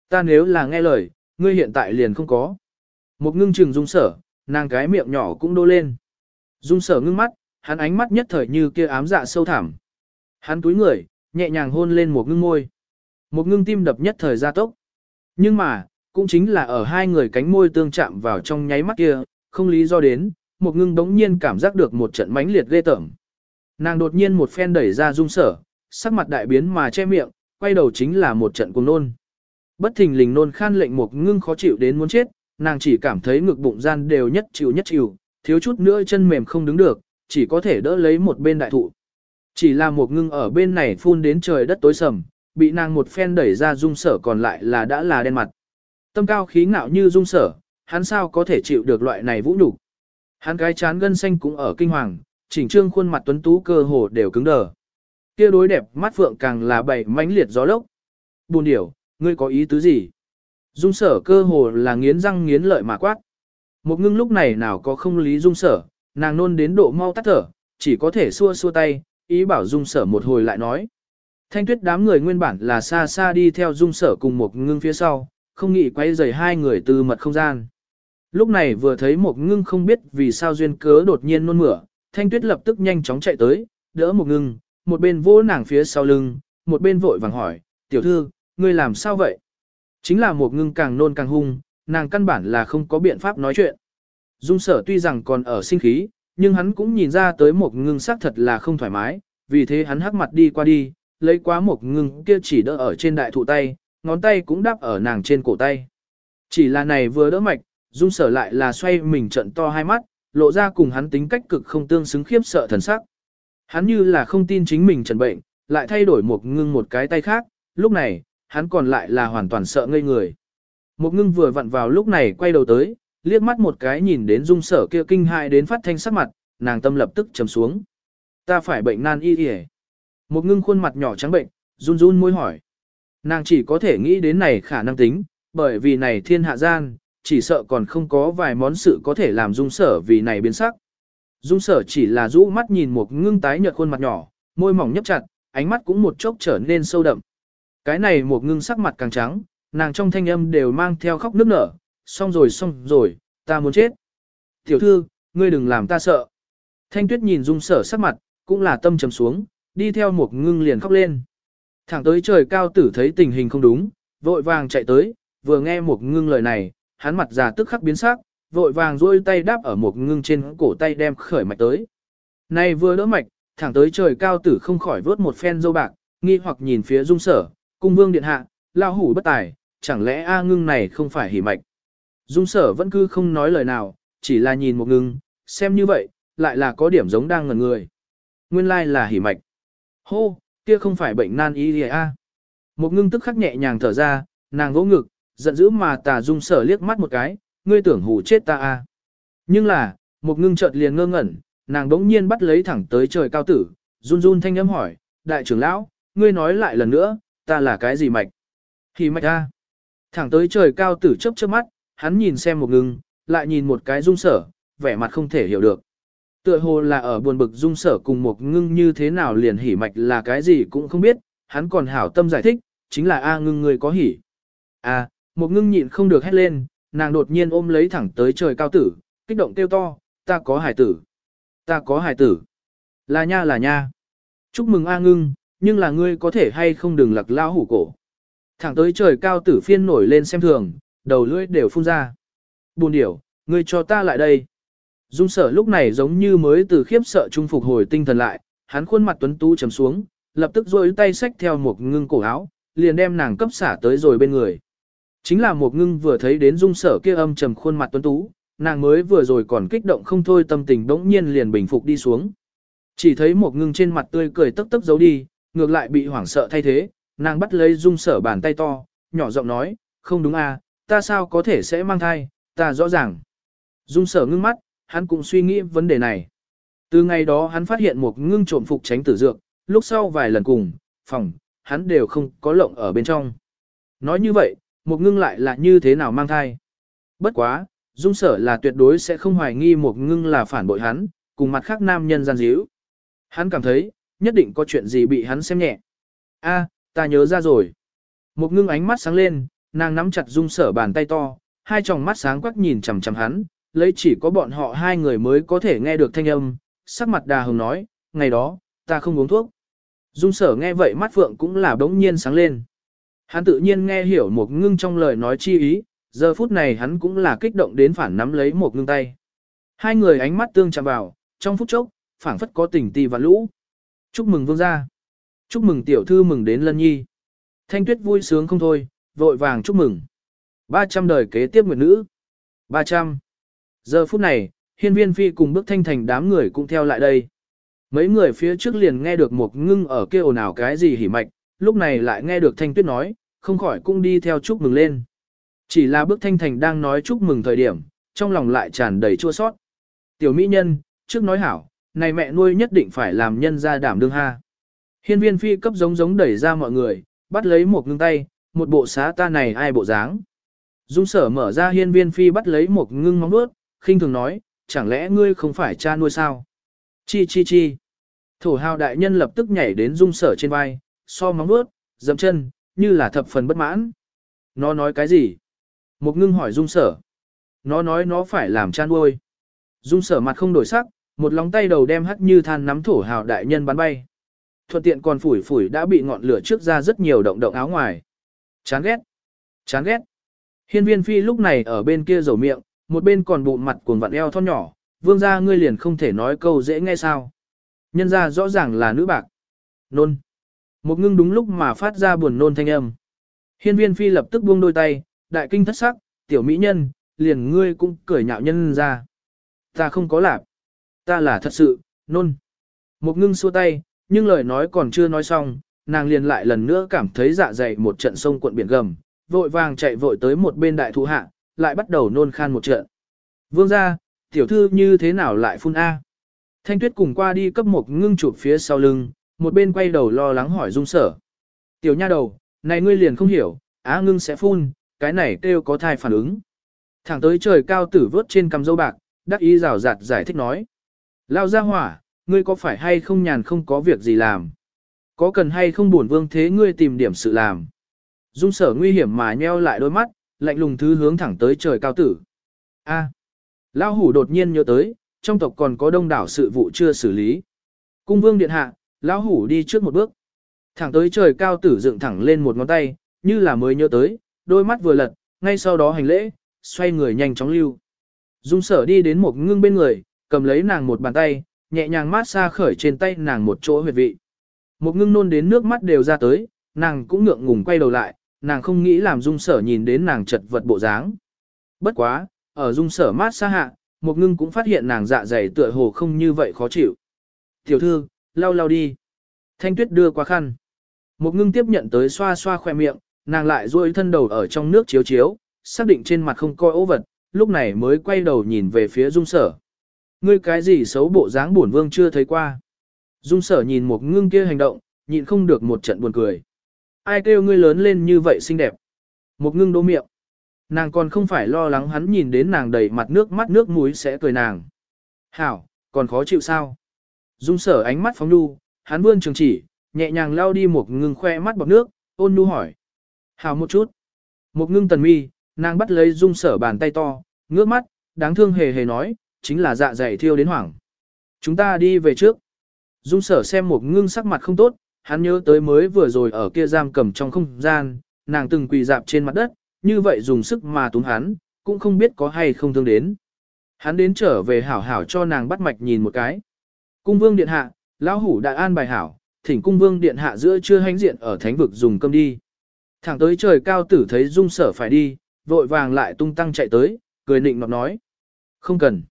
Ta nếu là nghe lời, ngươi hiện tại liền không có. Một ngưng trừng dung sở, nàng cái miệng nhỏ cũng đô lên. Dung sở ngưng mắt, hắn ánh mắt nhất thời như kia ám dạ sâu thẳm. Hắn túi người, nhẹ nhàng hôn lên một ngưng môi. Một ngưng tim đập nhất thời gia tốc. Nhưng mà, cũng chính là ở hai người cánh môi tương chạm vào trong nháy mắt kia, không lý do đến, một ngưng đống nhiên cảm giác được một trận mãnh liệt ghê tởm. Nàng đột nhiên một phen đẩy ra dung sở, sắc mặt đại biến mà che miệng, quay đầu chính là một trận cuồng nôn. Bất thình lình nôn khan lệnh một ngưng khó chịu đến muốn chết, nàng chỉ cảm thấy ngực bụng gian đều nhất chịu nhất chịu, thiếu chút nữa chân mềm không đứng được, chỉ có thể đỡ lấy một bên đại thụ. Chỉ là một ngưng ở bên này phun đến trời đất tối sầm, bị nàng một phen đẩy ra dung sở còn lại là đã là đen mặt. Tâm cao khí ngạo như dung sở, hắn sao có thể chịu được loại này vũ nhục Hắn cái chán gân xanh cũng ở kinh hoàng, chỉnh trương khuôn mặt tuấn tú cơ hồ đều cứng đờ. Kia đối đẹp mắt phượng càng là bảy mãnh liệt gió lốc. Buồn điểu, ngươi có ý tứ gì? Dung sở cơ hồ là nghiến răng nghiến lợi mà quát. Một ngưng lúc này nào có không lý dung sở, nàng nôn đến độ mau tắt thở, chỉ có thể xua xua tay, ý bảo dung sở một hồi lại nói. Thanh tuyết đám người nguyên bản là xa xa đi theo dung sở cùng một ngưng phía sau, không nghĩ quay rời hai người từ mật không gian. Lúc này vừa thấy một ngưng không biết vì sao duyên cớ đột nhiên nôn mửa, thanh tuyết lập tức nhanh chóng chạy tới, đỡ một ngưng, một bên vỗ nàng phía sau lưng, một bên vội vàng hỏi, tiểu thư, ngươi làm sao vậy? Chính là một ngưng càng nôn càng hung, nàng căn bản là không có biện pháp nói chuyện. Dung sở tuy rằng còn ở sinh khí, nhưng hắn cũng nhìn ra tới một ngưng sắc thật là không thoải mái, vì thế hắn hắc mặt đi qua đi, lấy quá một ngưng kia chỉ đỡ ở trên đại thụ tay, ngón tay cũng đắp ở nàng trên cổ tay. Chỉ là này vừa đỡ mạch, dung sở lại là xoay mình trận to hai mắt, lộ ra cùng hắn tính cách cực không tương xứng khiếp sợ thần sắc. Hắn như là không tin chính mình trần bệnh, lại thay đổi một ngưng một cái tay khác, lúc này, hắn còn lại là hoàn toàn sợ ngây người. Một ngưng vừa vặn vào lúc này quay đầu tới, liếc mắt một cái nhìn đến dung sở kia kinh hại đến phát thanh sắc mặt, nàng tâm lập tức trầm xuống. Ta phải bệnh nan y y Một ngưng khuôn mặt nhỏ trắng bệnh, run run môi hỏi. Nàng chỉ có thể nghĩ đến này khả năng tính, bởi vì này thiên hạ gian, chỉ sợ còn không có vài món sự có thể làm dung sở vì này biến sắc. Dung sở chỉ là rũ mắt nhìn một ngưng tái nhợt khuôn mặt nhỏ, môi mỏng nhấp chặt, ánh mắt cũng một chốc trở nên sâu đậm. Cái này một ngưng sắc mặt càng trắng, nàng trong thanh âm đều mang theo khóc nức nở, xong rồi xong rồi, ta muốn chết. Tiểu thư, ngươi đừng làm ta sợ. Thanh tuyết nhìn dung sở sắc mặt, cũng là tâm trầm xuống, đi theo một ngưng liền khóc lên. Thẳng tới trời cao tử thấy tình hình không đúng, vội vàng chạy tới, vừa nghe một ngưng lời này, hắn mặt già tức khắc biến sắc, vội vàng duỗi tay đáp ở một ngưng trên cổ tay đem khởi mạch tới. Này vừa đỡ mạch, thẳng tới trời cao tử không khỏi vớt một phen dâu bạc, nghi hoặc nhìn phía dung sở, cung vương điện hạ, lao hủ bất tài, chẳng lẽ A ngưng này không phải hỉ mạch. Dung sở vẫn cứ không nói lời nào, chỉ là nhìn một ngưng, xem như vậy, lại là có điểm giống đang ngẩn người. Nguyên lai là hỉ mạch. Hô, kia không phải bệnh nan y gì a. Một ngưng tức khắc nhẹ nhàng thở ra, nàng vỗ ngực, giận dữ mà tà dung sở liếc mắt một cái, ngươi tưởng hù chết ta a. Nhưng là, một ngưng chợt liền ngơ ngẩn, nàng đống nhiên bắt lấy thẳng tới trời cao tử, run run thanh âm hỏi, đại trưởng lão, ngươi nói lại lần nữa, ta là cái gì mạch? Hỉ mạch a. Thẳng tới trời cao tử chớp chớp mắt, hắn nhìn xem một ngưng, lại nhìn một cái dung sở, vẻ mặt không thể hiểu được. Tựa hồ là ở buồn bực dung sở cùng một ngưng như thế nào liền hỉ mạch là cái gì cũng không biết, hắn còn hảo tâm giải thích, chính là A ngưng người có hỉ. A, một ngưng nhịn không được hét lên, nàng đột nhiên ôm lấy thẳng tới trời cao tử, kích động kêu to, ta có hải tử. Ta có hải tử. Là nha là nha. Chúc mừng A ngưng, nhưng là ngươi có thể hay không đừng lặc lao hủ cổ. Thẳng tới trời cao tử phiên nổi lên xem thường, đầu lưỡi đều phun ra. Buồn điểu, ngươi cho ta lại đây. Dung sở lúc này giống như mới từ khiếp sợ trung phục hồi tinh thần lại, hắn khuôn mặt tuấn tú trầm xuống, lập tức rôi tay xách theo một ngưng cổ áo, liền đem nàng cấp xả tới rồi bên người. Chính là một ngưng vừa thấy đến dung sở kia âm trầm khuôn mặt tuấn tú, nàng mới vừa rồi còn kích động không thôi tâm tình đống nhiên liền bình phục đi xuống. Chỉ thấy một ngưng trên mặt tươi cười tức tức giấu đi, ngược lại bị hoảng sợ thay thế, nàng bắt lấy dung sở bàn tay to, nhỏ giọng nói, không đúng à, ta sao có thể sẽ mang thai, ta rõ ràng. Dung sở ngưng mắt, hắn cũng suy nghĩ vấn đề này. Từ ngày đó hắn phát hiện một ngưng trộm phục tránh tử dược, lúc sau vài lần cùng, phòng, hắn đều không có lộng ở bên trong. Nói như vậy, một ngưng lại là như thế nào mang thai. Bất quá, dung sở là tuyệt đối sẽ không hoài nghi một ngưng là phản bội hắn, cùng mặt khác nam nhân gian díu. Hắn cảm thấy, nhất định có chuyện gì bị hắn xem nhẹ. A, ta nhớ ra rồi. Một ngưng ánh mắt sáng lên, nàng nắm chặt dung sở bàn tay to, hai tròng mắt sáng quắc nhìn chằm chằm hắn, lấy chỉ có bọn họ hai người mới có thể nghe được thanh âm, sắc mặt đà hồng nói, ngày đó, ta không uống thuốc. Dung sở nghe vậy mắt phượng cũng là đống nhiên sáng lên. Hắn tự nhiên nghe hiểu một ngưng trong lời nói chi ý, giờ phút này hắn cũng là kích động đến phản nắm lấy một ngưng tay. Hai người ánh mắt tương chạm vào, trong phút chốc, phảng phất có tình tì và lũ. Chúc mừng vương gia. Chúc mừng tiểu thư mừng đến lân nhi. Thanh tuyết vui sướng không thôi, vội vàng chúc mừng. 300 đời kế tiếp nguyệt nữ. 300. Giờ phút này, hiên viên phi cùng bước thanh thành đám người cũng theo lại đây. Mấy người phía trước liền nghe được một ngưng ở kêu nào cái gì hỉ mạch, lúc này lại nghe được thanh tuyết nói, không khỏi cũng đi theo chúc mừng lên. Chỉ là bước thanh thành đang nói chúc mừng thời điểm, trong lòng lại tràn đầy chua sót. Tiểu mỹ nhân, trước nói hảo, này mẹ nuôi nhất định phải làm nhân ra đảm đương ha. Hiên viên phi cấp giống giống đẩy ra mọi người, bắt lấy một ngưng tay, một bộ xá ta này ai bộ dáng. Dung sở mở ra hiên viên phi bắt lấy một ngưng móng đuốt, khinh thường nói, chẳng lẽ ngươi không phải cha nuôi sao? Chi chi chi. Thổ hào đại nhân lập tức nhảy đến dung sở trên vai, so móng vuốt, dậm chân, như là thập phần bất mãn. Nó nói cái gì? Một ngưng hỏi dung sở. Nó nói nó phải làm chan nuôi. Dung sở mặt không đổi sắc, một lóng tay đầu đem hắt như than nắm thổ hào đại nhân bắn bay. Thuận tiện còn phủi phủi đã bị ngọn lửa trước ra rất nhiều động động áo ngoài. Chán ghét. Chán ghét. Hiên viên phi lúc này ở bên kia dầu miệng, một bên còn bụng mặt cuồng vặn eo thon nhỏ, vương gia ngươi liền không thể nói câu dễ nghe sao. Nhân ra rõ ràng là nữ bạc. Nôn. Một ngưng đúng lúc mà phát ra buồn nôn thanh âm. Hiên viên phi lập tức buông đôi tay, đại kinh thất sắc, tiểu mỹ nhân, liền ngươi cũng cười nhạo nhân ra. Ta không có lạp. Ta là thật sự, nôn. Một ngưng xua tay, nhưng lời nói còn chưa nói xong, nàng liền lại lần nữa cảm thấy dạ dày một trận sông cuộn biển gầm, vội vàng chạy vội tới một bên đại thụ hạ, lại bắt đầu nôn khan một trận. Vương ra, tiểu thư như thế nào lại phun A? Thanh tuyết cùng qua đi cấp một ngưng chụp phía sau lưng, một bên quay đầu lo lắng hỏi dung sở. Tiểu nha đầu, này ngươi liền không hiểu, á ngưng sẽ phun, cái này kêu có thai phản ứng. Thẳng tới trời cao tử vớt trên cằm dâu bạc, đắc ý rào rạt giải thích nói. Lao ra hỏa, ngươi có phải hay không nhàn không có việc gì làm? Có cần hay không buồn vương thế ngươi tìm điểm sự làm? Dung sở nguy hiểm mà nheo lại đôi mắt, lạnh lùng thứ hướng thẳng tới trời cao tử. A. Lao hủ đột nhiên nhớ tới, trong tộc còn có đông đảo sự vụ chưa xử lý. Cung vương điện hạ, lão hủ đi trước một bước. Thẳng tới trời cao tử dựng thẳng lên một ngón tay, như là mới nhớ tới, đôi mắt vừa lật, ngay sau đó hành lễ, xoay người nhanh chóng lưu. Dung sở đi đến một ngưng bên người, cầm lấy nàng một bàn tay, nhẹ nhàng mát xa khởi trên tay nàng một chỗ huyệt vị. Một ngưng nôn đến nước mắt đều ra tới, nàng cũng ngượng ngùng quay đầu lại, nàng không nghĩ làm dung sở nhìn đến nàng chật vật bộ dáng. Bất quá, ở dung sở mát xa hạ, một ngưng cũng phát hiện nàng dạ dày tựa hồ không như vậy khó chịu. Tiểu thư, lau lau đi. Thanh tuyết đưa qua khăn. Một ngưng tiếp nhận tới xoa xoa khoe miệng, nàng lại duỗi thân đầu ở trong nước chiếu chiếu, xác định trên mặt không coi ố vật, lúc này mới quay đầu nhìn về phía dung sở. Ngươi cái gì xấu bộ dáng bổn vương chưa thấy qua. Dung sở nhìn một ngưng kia hành động, nhịn không được một trận buồn cười. Ai kêu ngươi lớn lên như vậy xinh đẹp. Một ngưng đố miệng. Nàng còn không phải lo lắng hắn nhìn đến nàng đầy mặt nước mắt nước mũi sẽ cười nàng. Hảo, còn khó chịu sao? Dung sở ánh mắt phóng nhu, hắn vươn trường chỉ, nhẹ nhàng lao đi một ngưng khoe mắt bọc nước, ôn nu hỏi. Hảo một chút. Một ngưng tần mi, nàng bắt lấy dung sở bàn tay to, ngước mắt, đáng thương hề hề nói, chính là dạ dày thiêu đến hoảng. Chúng ta đi về trước. Dung sở xem một ngưng sắc mặt không tốt, hắn nhớ tới mới vừa rồi ở kia giam cầm trong không gian, nàng từng quỳ dạp trên mặt đất, như vậy dùng sức mà túm hắn, cũng không biết có hay không thương đến. Hắn đến trở về hảo hảo cho nàng bắt mạch nhìn một cái. Cung vương điện hạ, lão hủ đại an bài hảo, thỉnh cung vương điện hạ giữa chưa hánh diện ở thánh vực dùng cơm đi. Thẳng tới trời cao tử thấy dung sở phải đi, vội vàng lại tung tăng chạy tới, cười nịnh nọt nói. Không cần.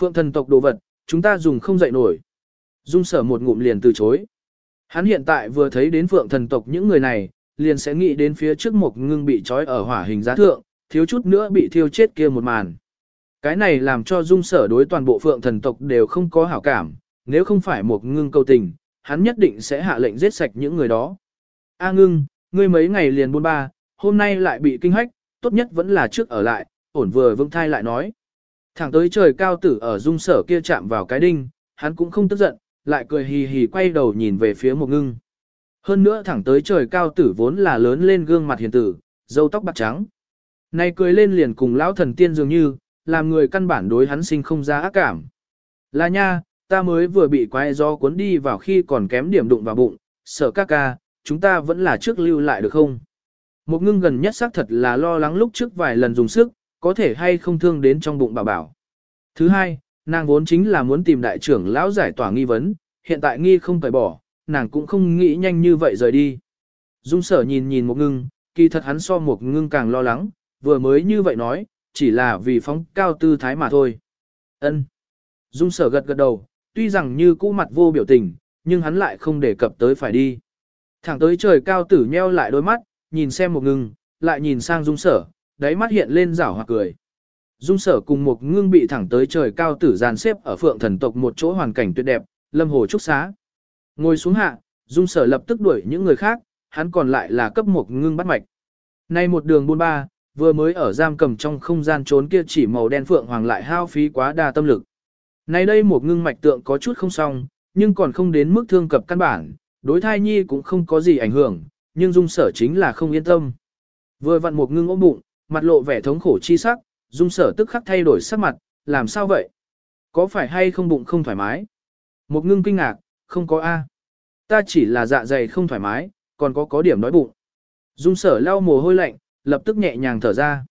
Phượng thần tộc đồ vật, chúng ta dùng không dậy nổi. Dung sở một ngụm liền từ chối. Hắn hiện tại vừa thấy đến phượng thần tộc những người này, liền sẽ nghĩ đến phía trước một ngưng bị trói ở hỏa hình giá thượng, thiếu chút nữa bị thiêu chết kia một màn. Cái này làm cho dung sở đối toàn bộ phượng thần tộc đều không có hảo cảm, nếu không phải một ngưng câu tình, hắn nhất định sẽ hạ lệnh giết sạch những người đó. A ngưng, ngươi mấy ngày liền buôn ba, hôm nay lại bị kinh hách, tốt nhất vẫn là trước ở lại, ổn vừa vương thai lại nói. Thẳng tới trời cao tử ở dung sở kia chạm vào cái đinh, hắn cũng không tức giận, lại cười hì hì quay đầu nhìn về phía một ngưng. Hơn nữa thẳng tới trời cao tử vốn là lớn lên gương mặt hiền tử, dâu tóc bạc trắng. Này cười lên liền cùng lão thần tiên dường như, làm người căn bản đối hắn sinh không ra ác cảm. Là nha, ta mới vừa bị quái do cuốn đi vào khi còn kém điểm đụng vào bụng, sợ ca ca, chúng ta vẫn là trước lưu lại được không? Một ngưng gần nhất xác thật là lo lắng lúc trước vài lần dùng sức, có thể hay không thương đến trong bụng bảo bảo. Thứ hai, nàng vốn chính là muốn tìm đại trưởng lão giải tỏa nghi vấn, hiện tại nghi không phải bỏ, nàng cũng không nghĩ nhanh như vậy rời đi. Dung sở nhìn nhìn một ngưng, kỳ thật hắn so một ngưng càng lo lắng, vừa mới như vậy nói, chỉ là vì phóng cao tư thái mà thôi. ân Dung sở gật gật đầu, tuy rằng như cũ mặt vô biểu tình, nhưng hắn lại không đề cập tới phải đi. Thẳng tới trời cao tử nheo lại đôi mắt, nhìn xem một ngưng, lại nhìn sang dung sở, đáy mắt hiện lên rảo hoặc cười. Dung sở cùng một ngưng bị thẳng tới trời cao tử dàn xếp ở phượng thần tộc một chỗ hoàn cảnh tuyệt đẹp, lâm hồ trúc xá. Ngồi xuống hạ, dung sở lập tức đuổi những người khác, hắn còn lại là cấp một ngưng bắt mạch. Nay một đường buôn ba, vừa mới ở giam cầm trong không gian trốn kia chỉ màu đen phượng hoàng lại hao phí quá đa tâm lực. Nay đây một ngưng mạch tượng có chút không xong, nhưng còn không đến mức thương cập căn bản, đối thai nhi cũng không có gì ảnh hưởng, nhưng dung sở chính là không yên tâm. Vừa vặn một ngưng ôm bụng, mặt lộ vẻ thống khổ chi sắc, dung sở tức khắc thay đổi sắc mặt, làm sao vậy? Có phải hay không bụng không thoải mái? Một ngưng kinh ngạc, không có A. Ta chỉ là dạ dày không thoải mái, còn có có điểm đói bụng. Dung sở lau mồ hôi lạnh, lập tức nhẹ nhàng thở ra.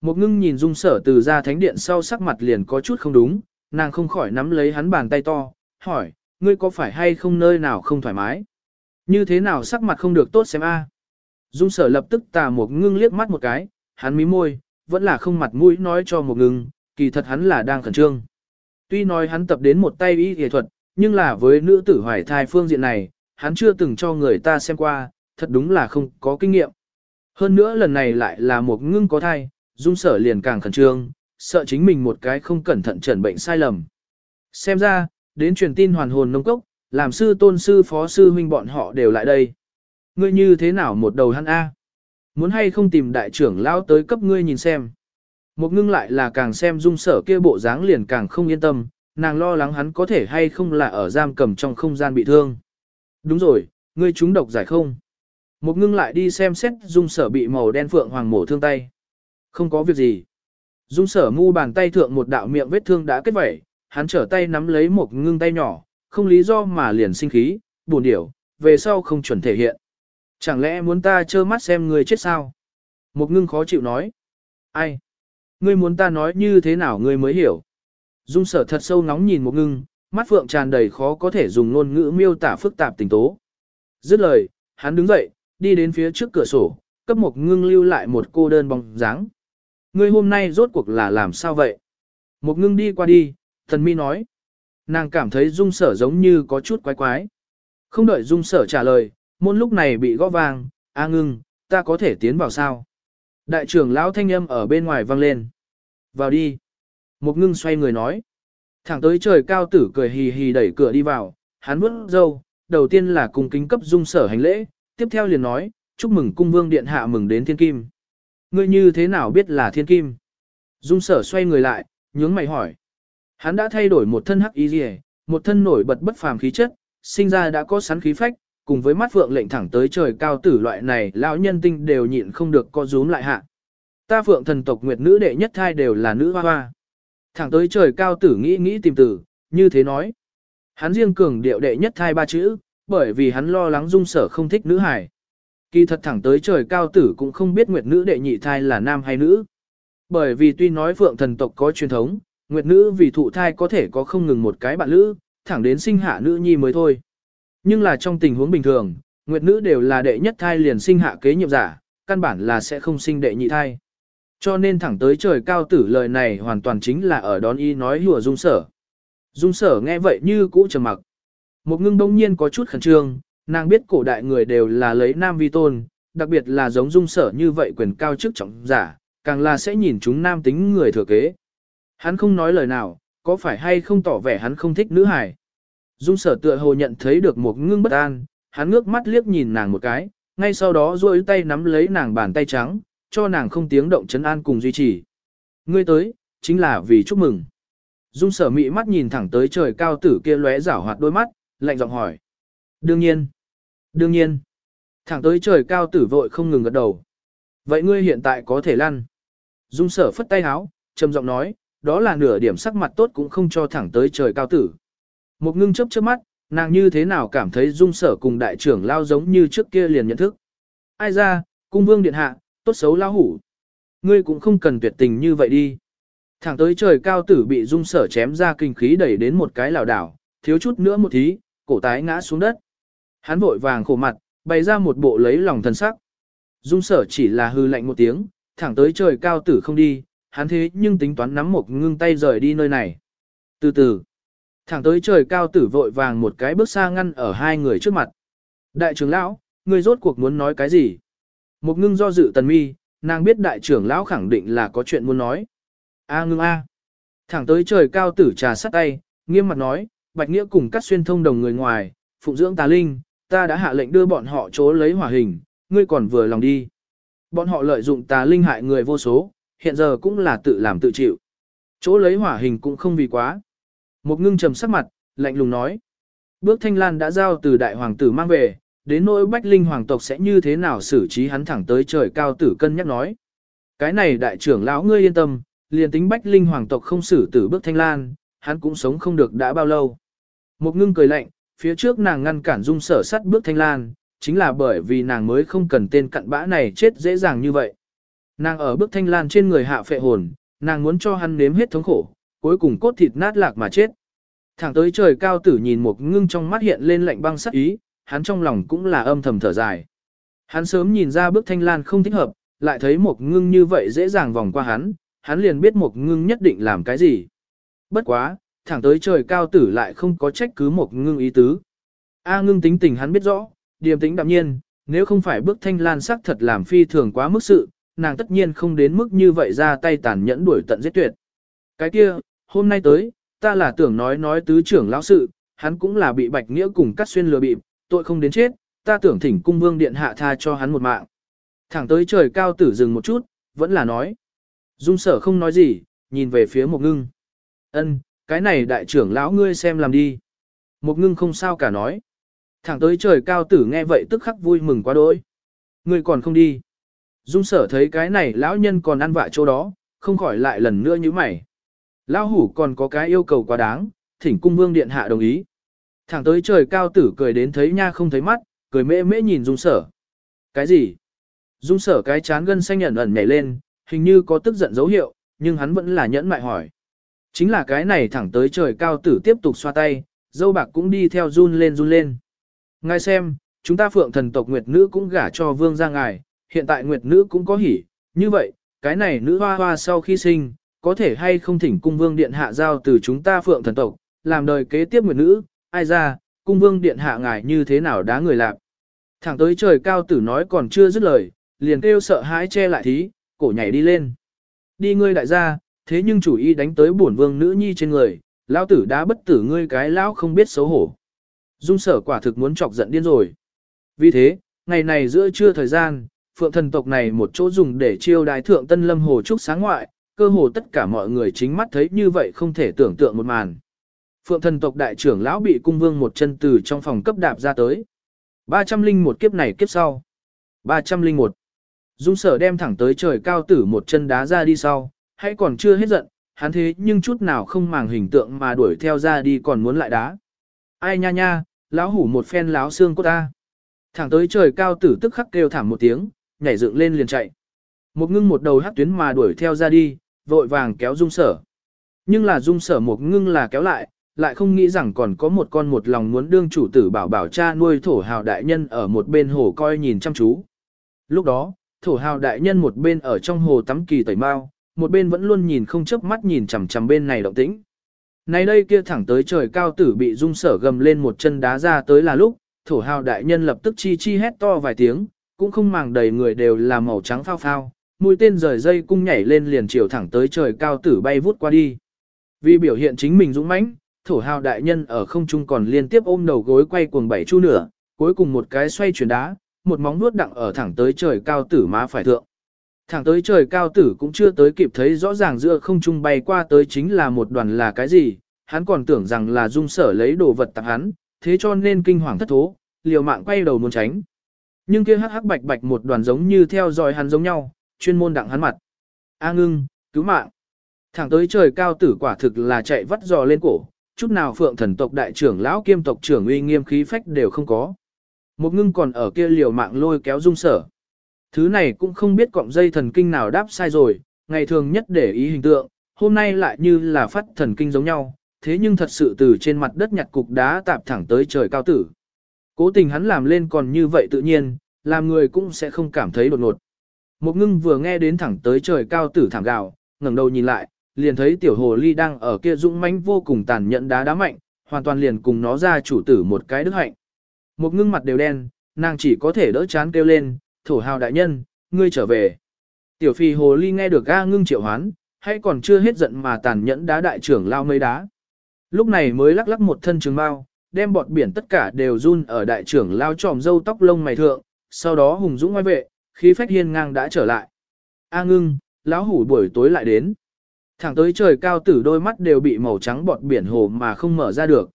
Một ngưng nhìn dung sở từ ra thánh điện sau sắc mặt liền có chút không đúng, nàng không khỏi nắm lấy hắn bàn tay to, hỏi, ngươi có phải hay không nơi nào không thoải mái? Như thế nào sắc mặt không được tốt xem a? Dung sở lập tức tà một ngưng liếc mắt một cái, hắn mí môi, vẫn là không mặt mũi nói cho một ngưng, kỳ thật hắn là đang khẩn trương. Tuy nói hắn tập đến một tay y y thuật, nhưng là với nữ tử hoài thai phương diện này, hắn chưa từng cho người ta xem qua, thật đúng là không có kinh nghiệm. Hơn nữa lần này lại là một ngưng có thai, dung sở liền càng khẩn trương, sợ chính mình một cái không cẩn thận trần bệnh sai lầm. Xem ra, đến truyền tin hoàn hồn nông cốc, làm sư tôn sư phó sư huynh bọn họ đều lại đây. Ngươi như thế nào một đầu hắn A? Muốn hay không tìm đại trưởng lão tới cấp ngươi nhìn xem. Một ngưng lại là càng xem dung sở kia bộ dáng liền càng không yên tâm, nàng lo lắng hắn có thể hay không là ở giam cầm trong không gian bị thương. Đúng rồi, ngươi trúng độc giải không? Một ngưng lại đi xem xét dung sở bị màu đen phượng hoàng mổ thương tay. Không có việc gì. Dung sở mu bàn tay thượng một đạo miệng vết thương đã kết vẩy, hắn trở tay nắm lấy một ngưng tay nhỏ, không lý do mà liền sinh khí, buồn điểu, về sau không chuẩn thể hiện. Chẳng lẽ muốn ta trơ mắt xem người chết sao? Một ngưng khó chịu nói. Ai? Ngươi muốn ta nói như thế nào ngươi mới hiểu? Dung sở thật sâu nóng nhìn một ngưng, mắt phượng tràn đầy khó có thể dùng ngôn ngữ miêu tả phức tạp tình tố. Dứt lời, hắn đứng dậy, đi đến phía trước cửa sổ, cấp một ngưng lưu lại một cô đơn bóng dáng. Ngươi hôm nay rốt cuộc là làm sao vậy? Một ngưng đi qua đi, thần mi nói. Nàng cảm thấy dung sở giống như có chút quái quái. Không đợi dung sở trả lời, môn lúc này bị gõ vang, a ngưng, ta có thể tiến vào sao? Đại trưởng lão thanh âm ở bên ngoài vang lên. Vào đi. Một ngưng xoay người nói. Thẳng tới trời cao tử cười hì hì đẩy cửa đi vào, hắn bước dâu, đầu tiên là cùng kính cấp dung sở hành lễ, tiếp theo liền nói, chúc mừng cung vương điện hạ mừng đến thiên kim. Ngươi như thế nào biết là thiên kim? Dung sở xoay người lại, nhướng mày hỏi. Hắn đã thay đổi một thân hắc y rìa, một thân nổi bật bất phàm khí chất, sinh ra đã có sắn khí phách, cùng với mắt phượng lệnh thẳng tới trời cao tử loại này lão nhân tinh đều nhịn không được co rúm lại hạ. Ta phượng thần tộc nguyệt nữ đệ nhất thai đều là nữ hoa hoa. Thẳng tới trời cao tử nghĩ nghĩ tìm tử, như thế nói. Hắn riêng cường điệu đệ nhất thai ba chữ, bởi vì hắn lo lắng dung sở không thích nữ hải. Kỳ thật thẳng tới trời cao tử cũng không biết nguyệt nữ đệ nhị thai là nam hay nữ. Bởi vì tuy nói phượng thần tộc có truyền thống, nguyệt nữ vì thụ thai có thể có không ngừng một cái bạn nữ, thẳng đến sinh hạ nữ nhi mới thôi. Nhưng là trong tình huống bình thường, nguyệt nữ đều là đệ nhất thai liền sinh hạ kế nhiệm giả, căn bản là sẽ không sinh đệ nhị thai. Cho nên thẳng tới trời cao tử lời này hoàn toàn chính là ở đón y nói hùa dung sở. Dung sở nghe vậy như cũ trầm mặc. Một ngưng đông nhiên có chút khẩn trương, nàng biết cổ đại người đều là lấy nam vi tôn, đặc biệt là giống dung sở như vậy quyền cao chức trọng giả, càng là sẽ nhìn chúng nam tính người thừa kế. Hắn không nói lời nào, có phải hay không tỏ vẻ hắn không thích nữ hải. Dung sở tựa hồ nhận thấy được một ngưng bất an, hắn ngước mắt liếc nhìn nàng một cái, ngay sau đó duỗi tay nắm lấy nàng bàn tay trắng, cho nàng không tiếng động chấn an cùng duy trì. Ngươi tới, chính là vì chúc mừng. Dung sở mị mắt nhìn thẳng tới trời cao tử kia lóe rảo hoạt đôi mắt, lạnh giọng hỏi. Đương nhiên. Đương nhiên. Thẳng tới trời cao tử vội không ngừng gật đầu. Vậy ngươi hiện tại có thể lăn. Dung sở phất tay háo, trầm giọng nói, đó là nửa điểm sắc mặt tốt cũng không cho thẳng tới trời cao tử. Một ngưng chớp chớp mắt, nàng như thế nào cảm thấy dung sở cùng đại trưởng lao giống như trước kia liền nhận thức. Ai ra, cung vương điện hạ, tốt xấu lao hủ. Ngươi cũng không cần tuyệt tình như vậy đi. Thẳng tới trời cao tử bị dung sở chém ra kinh khí đẩy đến một cái lảo đảo, thiếu chút nữa một tí, cổ tái ngã xuống đất. Hắn vội vàng khổ mặt, bày ra một bộ lấy lòng thần sắc. Dung sở chỉ là hư lạnh một tiếng, thẳng tới trời cao tử không đi, hắn thế nhưng tính toán nắm một ngưng tay rời đi nơi này. Từ từ, thẳng tới trời cao tử vội vàng một cái bước xa ngăn ở hai người trước mặt. Đại trưởng lão, người rốt cuộc muốn nói cái gì? Một ngưng do dự tần mi, nàng biết đại trưởng lão khẳng định là có chuyện muốn nói. A ngưng A. Thẳng tới trời cao tử trà sắt tay, nghiêm mặt nói, Bạch Nghĩa cùng cắt xuyên thông đồng người ngoài, phụng dưỡng tà linh, ta đã hạ lệnh đưa bọn họ chỗ lấy hỏa hình, ngươi còn vừa lòng đi. Bọn họ lợi dụng tà linh hại người vô số, hiện giờ cũng là tự làm tự chịu. Chỗ lấy hỏa hình cũng không vì quá. Một ngưng trầm sắc mặt, lạnh lùng nói. Bước thanh lan đã giao từ đại hoàng tử mang về, đến nỗi bách linh hoàng tộc sẽ như thế nào xử trí hắn thẳng tới trời cao tử cân nhắc nói. Cái này đại trưởng lão ngươi yên tâm, liền tính bách linh hoàng tộc không xử tử bước thanh lan, hắn cũng sống không được đã bao lâu. Một ngưng cười lạnh, phía trước nàng ngăn cản dung sở sắt bước thanh lan, chính là bởi vì nàng mới không cần tên cặn bã này chết dễ dàng như vậy. Nàng ở bước thanh lan trên người hạ phệ hồn, nàng muốn cho hắn nếm hết thống khổ, cuối cùng cốt thịt nát lạc mà chết. Thẳng tới trời cao tử nhìn một ngưng trong mắt hiện lên lạnh băng sắc ý, hắn trong lòng cũng là âm thầm thở dài. Hắn sớm nhìn ra bước thanh lan không thích hợp, lại thấy một ngưng như vậy dễ dàng vòng qua hắn, hắn liền biết một ngưng nhất định làm cái gì. Bất quá, thẳng tới trời cao tử lại không có trách cứ một ngưng ý tứ. A ngưng tính tình hắn biết rõ, điềm tính đạm nhiên, nếu không phải bước thanh lan sắc thật làm phi thường quá mức sự, nàng tất nhiên không đến mức như vậy ra tay tàn nhẫn đuổi tận giết tuyệt. Cái kia, hôm nay tới, ta là tưởng nói nói tứ trưởng lão sự, hắn cũng là bị bạch nghĩa cùng cắt xuyên lừa bịp, tội không đến chết, ta tưởng thỉnh cung vương điện hạ tha cho hắn một mạng. Thẳng tới trời cao tử dừng một chút, vẫn là nói. Dung sở không nói gì, nhìn về phía một ngưng. ân cái này đại trưởng lão ngươi xem làm đi. Một ngưng không sao cả nói. Thẳng tới trời cao tử nghe vậy tức khắc vui mừng quá đỗi. Ngươi còn không đi. Dung sở thấy cái này lão nhân còn ăn vạ chỗ đó, không khỏi lại lần nữa như mày. Lão hủ còn có cái yêu cầu quá đáng, thỉnh cung vương điện hạ đồng ý. Thẳng tới trời cao tử cười đến thấy nha không thấy mắt, cười mễ mễ nhìn dung sở. Cái gì? Dung sở cái chán gân xanh ẩn ẩn nhảy lên, hình như có tức giận dấu hiệu, nhưng hắn vẫn là nhẫn mại hỏi. Chính là cái này thẳng tới trời cao tử tiếp tục xoa tay, dâu bạc cũng đi theo run lên run lên. Ngài xem, chúng ta phượng thần tộc Nguyệt Nữ cũng gả cho vương ra ngài, hiện tại Nguyệt Nữ cũng có hỉ, như vậy, cái này nữ hoa hoa sau khi sinh, có thể hay không thỉnh cung vương điện hạ giao từ chúng ta phượng thần tộc, làm đời kế tiếp Nguyệt Nữ, ai ra, cung vương điện hạ ngài như thế nào đá người lạc. Thẳng tới trời cao tử nói còn chưa dứt lời, liền kêu sợ hãi che lại thí, cổ nhảy đi lên. Đi ngươi đại gia, thế nhưng chủ ý đánh tới bổn vương nữ nhi trên người, lão tử đã bất tử ngươi cái lão không biết xấu hổ. Dung sở quả thực muốn chọc giận điên rồi. Vì thế, ngày này giữa trưa thời gian, phượng thần tộc này một chỗ dùng để chiêu đái thượng tân lâm hồ trúc sáng ngoại, cơ hồ tất cả mọi người chính mắt thấy như vậy không thể tưởng tượng một màn. Phượng thần tộc đại trưởng lão bị cung vương một chân từ trong phòng cấp đạp ra tới. 301 kiếp này kiếp sau. 301. Dung sở đem thẳng tới trời cao tử một chân đá ra đi sau, hãy còn chưa hết giận, hắn thế nhưng chút nào không màng hình tượng mà đuổi theo ra đi còn muốn lại đá. Ai nha nha, lão hủ một phen láo xương của ta. Thẳng tới trời cao tử tức khắc kêu thảm một tiếng, nhảy dựng lên liền chạy. Một ngưng một đầu hắc tuyến mà đuổi theo ra đi, vội vàng kéo dung sở. Nhưng là dung sở một ngưng là kéo lại, lại không nghĩ rằng còn có một con một lòng muốn đương chủ tử bảo bảo cha nuôi thổ hào đại nhân ở một bên hồ coi nhìn chăm chú. Lúc đó, thổ hào đại nhân một bên ở trong hồ tắm kỳ tẩy mau, một bên vẫn luôn nhìn không chớp mắt nhìn chằm chằm bên này động tĩnh. Này đây kia thẳng tới trời cao tử bị dung sở gầm lên một chân đá ra tới là lúc, thổ hào đại nhân lập tức chi chi hét to vài tiếng, cũng không màng đầy người đều là màu trắng phao phao, mũi tên rời dây cung nhảy lên liền chiều thẳng tới trời cao tử bay vút qua đi. Vì biểu hiện chính mình dũng mãnh, thổ hào đại nhân ở không trung còn liên tiếp ôm đầu gối quay cuồng bảy chu nửa, cuối cùng một cái xoay chuyển đá, một móng nuốt đặng ở thẳng tới trời cao tử má phải thượng. Thẳng tới trời cao tử cũng chưa tới kịp thấy rõ ràng giữa không trung bay qua tới chính là một đoàn là cái gì, hắn còn tưởng rằng là dung sở lấy đồ vật tặng hắn, thế cho nên kinh hoàng thất thố, liều mạng quay đầu muốn tránh. Nhưng kia hắc hắc bạch bạch một đoàn giống như theo dõi hắn giống nhau, chuyên môn đặng hắn mặt. A ngưng, cứu mạng. Thẳng tới trời cao tử quả thực là chạy vắt giò lên cổ, chút nào phượng thần tộc đại trưởng lão kiêm tộc trưởng uy nghiêm khí phách đều không có. Một ngưng còn ở kia liều mạng lôi kéo dung sở. Thứ này cũng không biết cọng dây thần kinh nào đáp sai rồi, ngày thường nhất để ý hình tượng, hôm nay lại như là phát thần kinh giống nhau, thế nhưng thật sự từ trên mặt đất nhặt cục đá tạp thẳng tới trời cao tử. Cố tình hắn làm lên còn như vậy tự nhiên, làm người cũng sẽ không cảm thấy đột ngột. Một ngưng vừa nghe đến thẳng tới trời cao tử thảm gạo, ngẩng đầu nhìn lại, liền thấy tiểu hồ ly đang ở kia dũng mãnh vô cùng tàn nhẫn đá đá mạnh, hoàn toàn liền cùng nó ra chủ tử một cái đức hạnh. Một ngưng mặt đều đen, nàng chỉ có thể đỡ chán kêu lên, thổ hào đại nhân, ngươi trở về. Tiểu phi hồ ly nghe được ga ngưng triệu hoán, hay còn chưa hết giận mà tàn nhẫn đá đại trưởng lao mấy đá. Lúc này mới lắc lắc một thân trường bao, đem bọt biển tất cả đều run ở đại trưởng lao tròm dâu tóc lông mày thượng, sau đó hùng dũng ngoài vệ, khí phách hiên ngang đã trở lại. A ngưng, lão hủ buổi tối lại đến. Thẳng tới trời cao tử đôi mắt đều bị màu trắng bọt biển hồ mà không mở ra được.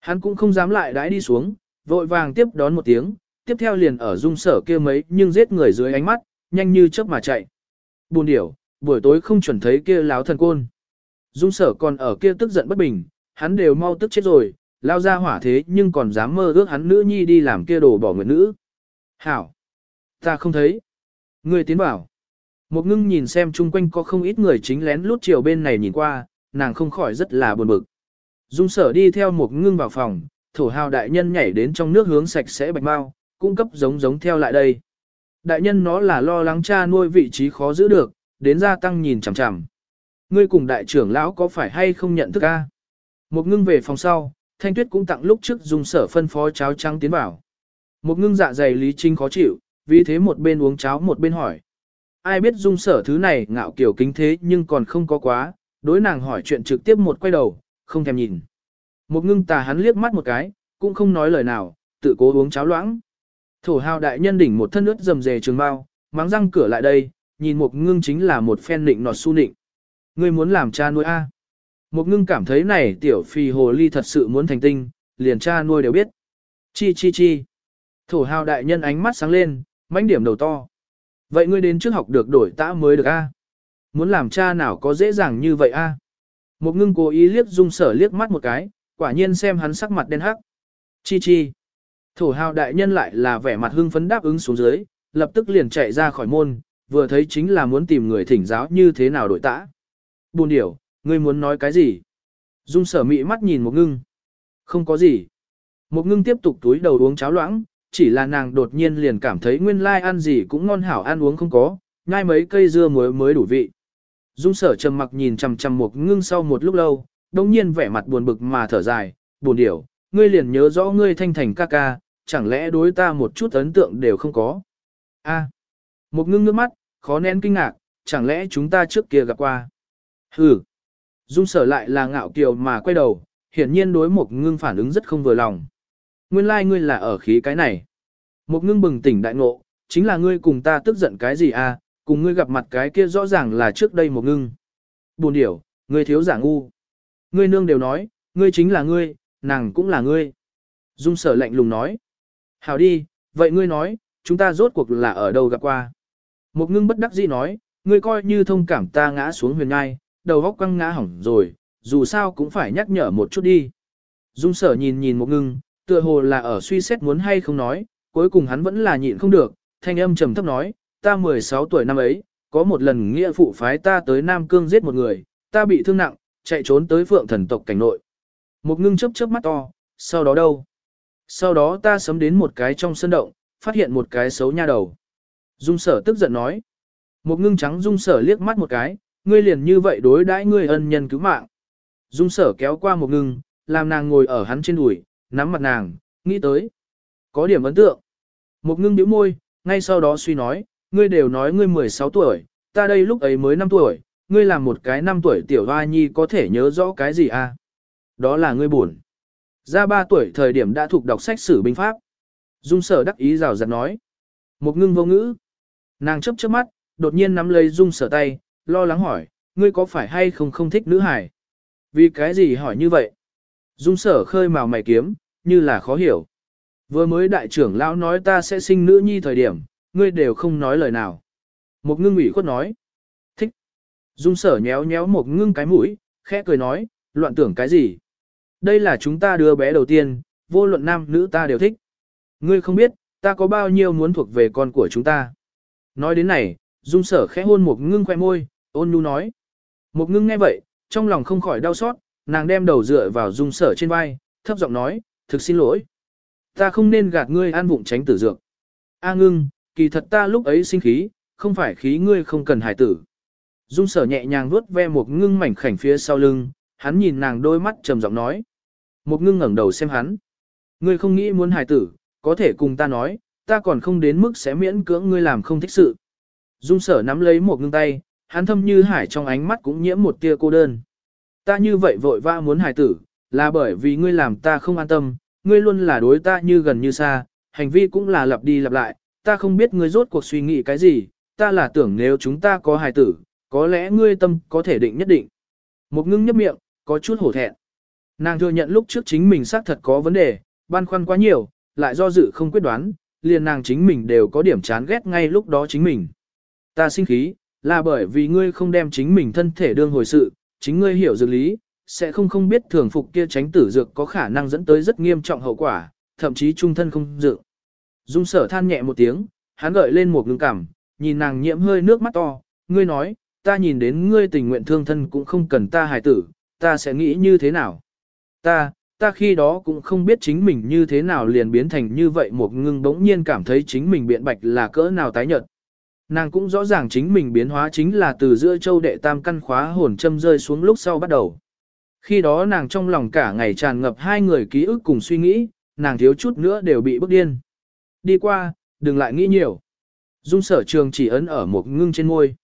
Hắn cũng không dám lại đãi đi xuống, vội vàng tiếp đón một tiếng, tiếp theo liền ở dung sở kia mấy nhưng giết người dưới ánh mắt, nhanh như chớp mà chạy. Buồn điểu, buổi tối không chuẩn thấy kia láo thần côn. Dung sở còn ở kia tức giận bất bình, hắn đều mau tức chết rồi, lao ra hỏa thế nhưng còn dám mơ ước hắn nữ nhi đi làm kia đồ bỏ nguyện nữ. Hảo! Ta không thấy. Người tiến bảo. Một ngưng nhìn xem chung quanh có không ít người chính lén lút chiều bên này nhìn qua, nàng không khỏi rất là buồn bực. Dung sở đi theo một ngưng vào phòng, thổ hào đại nhân nhảy đến trong nước hướng sạch sẽ bạch mau, cung cấp giống giống theo lại đây. Đại nhân nó là lo lắng cha nuôi vị trí khó giữ được, đến gia tăng nhìn chằm chằm. Ngươi cùng đại trưởng lão có phải hay không nhận thức a? Một ngưng về phòng sau, Thanh Tuyết cũng tặng lúc trước dùng sở phân phó cháo trắng tiến vào. Một ngưng dạ dày lý trinh khó chịu, vì thế một bên uống cháo một bên hỏi. Ai biết dung sở thứ này ngạo kiểu kính thế nhưng còn không có quá, đối nàng hỏi chuyện trực tiếp một quay đầu, không thèm nhìn. Một ngưng tà hắn liếc mắt một cái, cũng không nói lời nào, tự cố uống cháo loãng. Thổ hào đại nhân đỉnh một thân ướt dầm dề trường bao, mắng răng cửa lại đây, nhìn một ngưng chính là một phen nịnh nọt su nịnh. Ngươi muốn làm cha nuôi A. Một ngưng cảm thấy này tiểu phi hồ ly thật sự muốn thành tinh, liền cha nuôi đều biết. Chi chi chi. Thổ hào đại nhân ánh mắt sáng lên, mãnh điểm đầu to. Vậy ngươi đến trước học được đổi tã mới được A. Muốn làm cha nào có dễ dàng như vậy A. Một ngưng cố ý liếc dung sở liếc mắt một cái, quả nhiên xem hắn sắc mặt đen hắc. Chi chi. Thổ hào đại nhân lại là vẻ mặt hưng phấn đáp ứng xuống dưới, lập tức liền chạy ra khỏi môn, vừa thấy chính là muốn tìm người thỉnh giáo như thế nào đổi tã. Buồn điểu, ngươi muốn nói cái gì? Dung sở mị mắt nhìn một ngưng. Không có gì. Một ngưng tiếp tục túi đầu uống cháo loãng, chỉ là nàng đột nhiên liền cảm thấy nguyên lai ăn gì cũng ngon hảo ăn uống không có, ngay mấy cây dưa muối mới đủ vị. Dung sở trầm mặc nhìn chằm chằm một ngưng sau một lúc lâu, đồng nhiên vẻ mặt buồn bực mà thở dài, buồn điểu, ngươi liền nhớ rõ ngươi thanh thành ca ca, chẳng lẽ đối ta một chút ấn tượng đều không có. A. Một ngưng nước mắt, khó nén kinh ngạc, chẳng lẽ chúng ta trước kia gặp qua. Hừ. Dung sở lại là ngạo kiều mà quay đầu, hiển nhiên đối một ngưng phản ứng rất không vừa lòng. Nguyên lai like ngươi là ở khí cái này. Một ngưng bừng tỉnh đại ngộ, chính là ngươi cùng ta tức giận cái gì à, cùng ngươi gặp mặt cái kia rõ ràng là trước đây một ngưng. Buồn điểu, ngươi thiếu giả ngu. Ngươi nương đều nói, ngươi chính là ngươi, nàng cũng là ngươi. Dung sở lạnh lùng nói. Hảo đi, vậy ngươi nói, chúng ta rốt cuộc là ở đâu gặp qua. Một ngưng bất đắc dĩ nói, ngươi coi như thông cảm ta ngã xuống huyền ngai, đầu góc quăng ngã hỏng rồi, dù sao cũng phải nhắc nhở một chút đi. Dung sở nhìn nhìn một ngưng, tựa hồ là ở suy xét muốn hay không nói, cuối cùng hắn vẫn là nhịn không được, thanh âm trầm thấp nói, ta 16 tuổi năm ấy, có một lần nghĩa phụ phái ta tới Nam Cương giết một người, ta bị thương nặng, chạy trốn tới phượng thần tộc cảnh nội. Một ngưng chớp chớp mắt to, sau đó đâu? Sau đó ta sấm đến một cái trong sân động, phát hiện một cái xấu nha đầu. Dung sở tức giận nói. Một ngưng trắng dung sở liếc mắt một cái, ngươi liền như vậy đối đãi ngươi ân nhân cứu mạng. Dung sở kéo qua một ngưng, làm nàng ngồi ở hắn trên đùi, nắm mặt nàng, nghĩ tới. Có điểm ấn tượng. Một ngưng nhíu môi, ngay sau đó suy nói, ngươi đều nói ngươi 16 tuổi, ta đây lúc ấy mới 5 tuổi, ngươi làm một cái 5 tuổi tiểu hoa nhi có thể nhớ rõ cái gì à? Đó là ngươi buồn. Ra 3 tuổi thời điểm đã thuộc đọc sách sử binh pháp. Dung sở đắc ý rào rạt nói. Một ngưng vô ngữ. Nàng chấp chớp mắt, đột nhiên nắm lấy dung sở tay, lo lắng hỏi, ngươi có phải hay không không thích nữ hải? Vì cái gì hỏi như vậy? Dung sở khơi màu mày kiếm, như là khó hiểu. Vừa mới đại trưởng lão nói ta sẽ sinh nữ nhi thời điểm, ngươi đều không nói lời nào. Một ngưng ủy khuất nói. Thích. Dung sở nhéo nhéo một ngưng cái mũi, khẽ cười nói, loạn tưởng cái gì? Đây là chúng ta đưa bé đầu tiên, vô luận nam nữ ta đều thích. Ngươi không biết, ta có bao nhiêu muốn thuộc về con của chúng ta. Nói đến này, dung sở khẽ hôn một ngưng khoe môi, ôn nhu nói. Một ngưng nghe vậy, trong lòng không khỏi đau xót, nàng đem đầu dựa vào dung sở trên vai, thấp giọng nói, thực xin lỗi. Ta không nên gạt ngươi an vụng tránh tử dược. A ngưng, kỳ thật ta lúc ấy sinh khí, không phải khí ngươi không cần hải tử. Dung sở nhẹ nhàng vuốt ve một ngưng mảnh khảnh phía sau lưng, hắn nhìn nàng đôi mắt trầm giọng nói. Một ngưng ngẩng đầu xem hắn. Ngươi không nghĩ muốn hài tử, có thể cùng ta nói, ta còn không đến mức sẽ miễn cưỡng ngươi làm không thích sự. Dung sở nắm lấy một ngưng tay, hắn thâm như hải trong ánh mắt cũng nhiễm một tia cô đơn. Ta như vậy vội vã muốn hài tử, là bởi vì ngươi làm ta không an tâm, ngươi luôn là đối ta như gần như xa, hành vi cũng là lặp đi lặp lại, ta không biết ngươi rốt cuộc suy nghĩ cái gì, ta là tưởng nếu chúng ta có hài tử, có lẽ ngươi tâm có thể định nhất định. Một ngưng nhấp miệng, có chút hổ thẹn. Nàng thừa nhận lúc trước chính mình xác thật có vấn đề, băn khoăn quá nhiều, lại do dự không quyết đoán, liền nàng chính mình đều có điểm chán ghét ngay lúc đó chính mình. Ta sinh khí, là bởi vì ngươi không đem chính mình thân thể đương hồi sự, chính ngươi hiểu dược lý, sẽ không không biết thường phục kia tránh tử dược có khả năng dẫn tới rất nghiêm trọng hậu quả, thậm chí trung thân không dự. Dung sở than nhẹ một tiếng, hắn gợi lên một ngưng cảm, nhìn nàng nhiễm hơi nước mắt to, ngươi nói, ta nhìn đến ngươi tình nguyện thương thân cũng không cần ta hài tử, ta sẽ nghĩ như thế nào? Ta, ta khi đó cũng không biết chính mình như thế nào liền biến thành như vậy một ngưng bỗng nhiên cảm thấy chính mình biện bạch là cỡ nào tái nhợt. Nàng cũng rõ ràng chính mình biến hóa chính là từ giữa châu đệ tam căn khóa hồn châm rơi xuống lúc sau bắt đầu. Khi đó nàng trong lòng cả ngày tràn ngập hai người ký ức cùng suy nghĩ, nàng thiếu chút nữa đều bị bức điên. Đi qua, đừng lại nghĩ nhiều. Dung sở trường chỉ ấn ở một ngưng trên môi.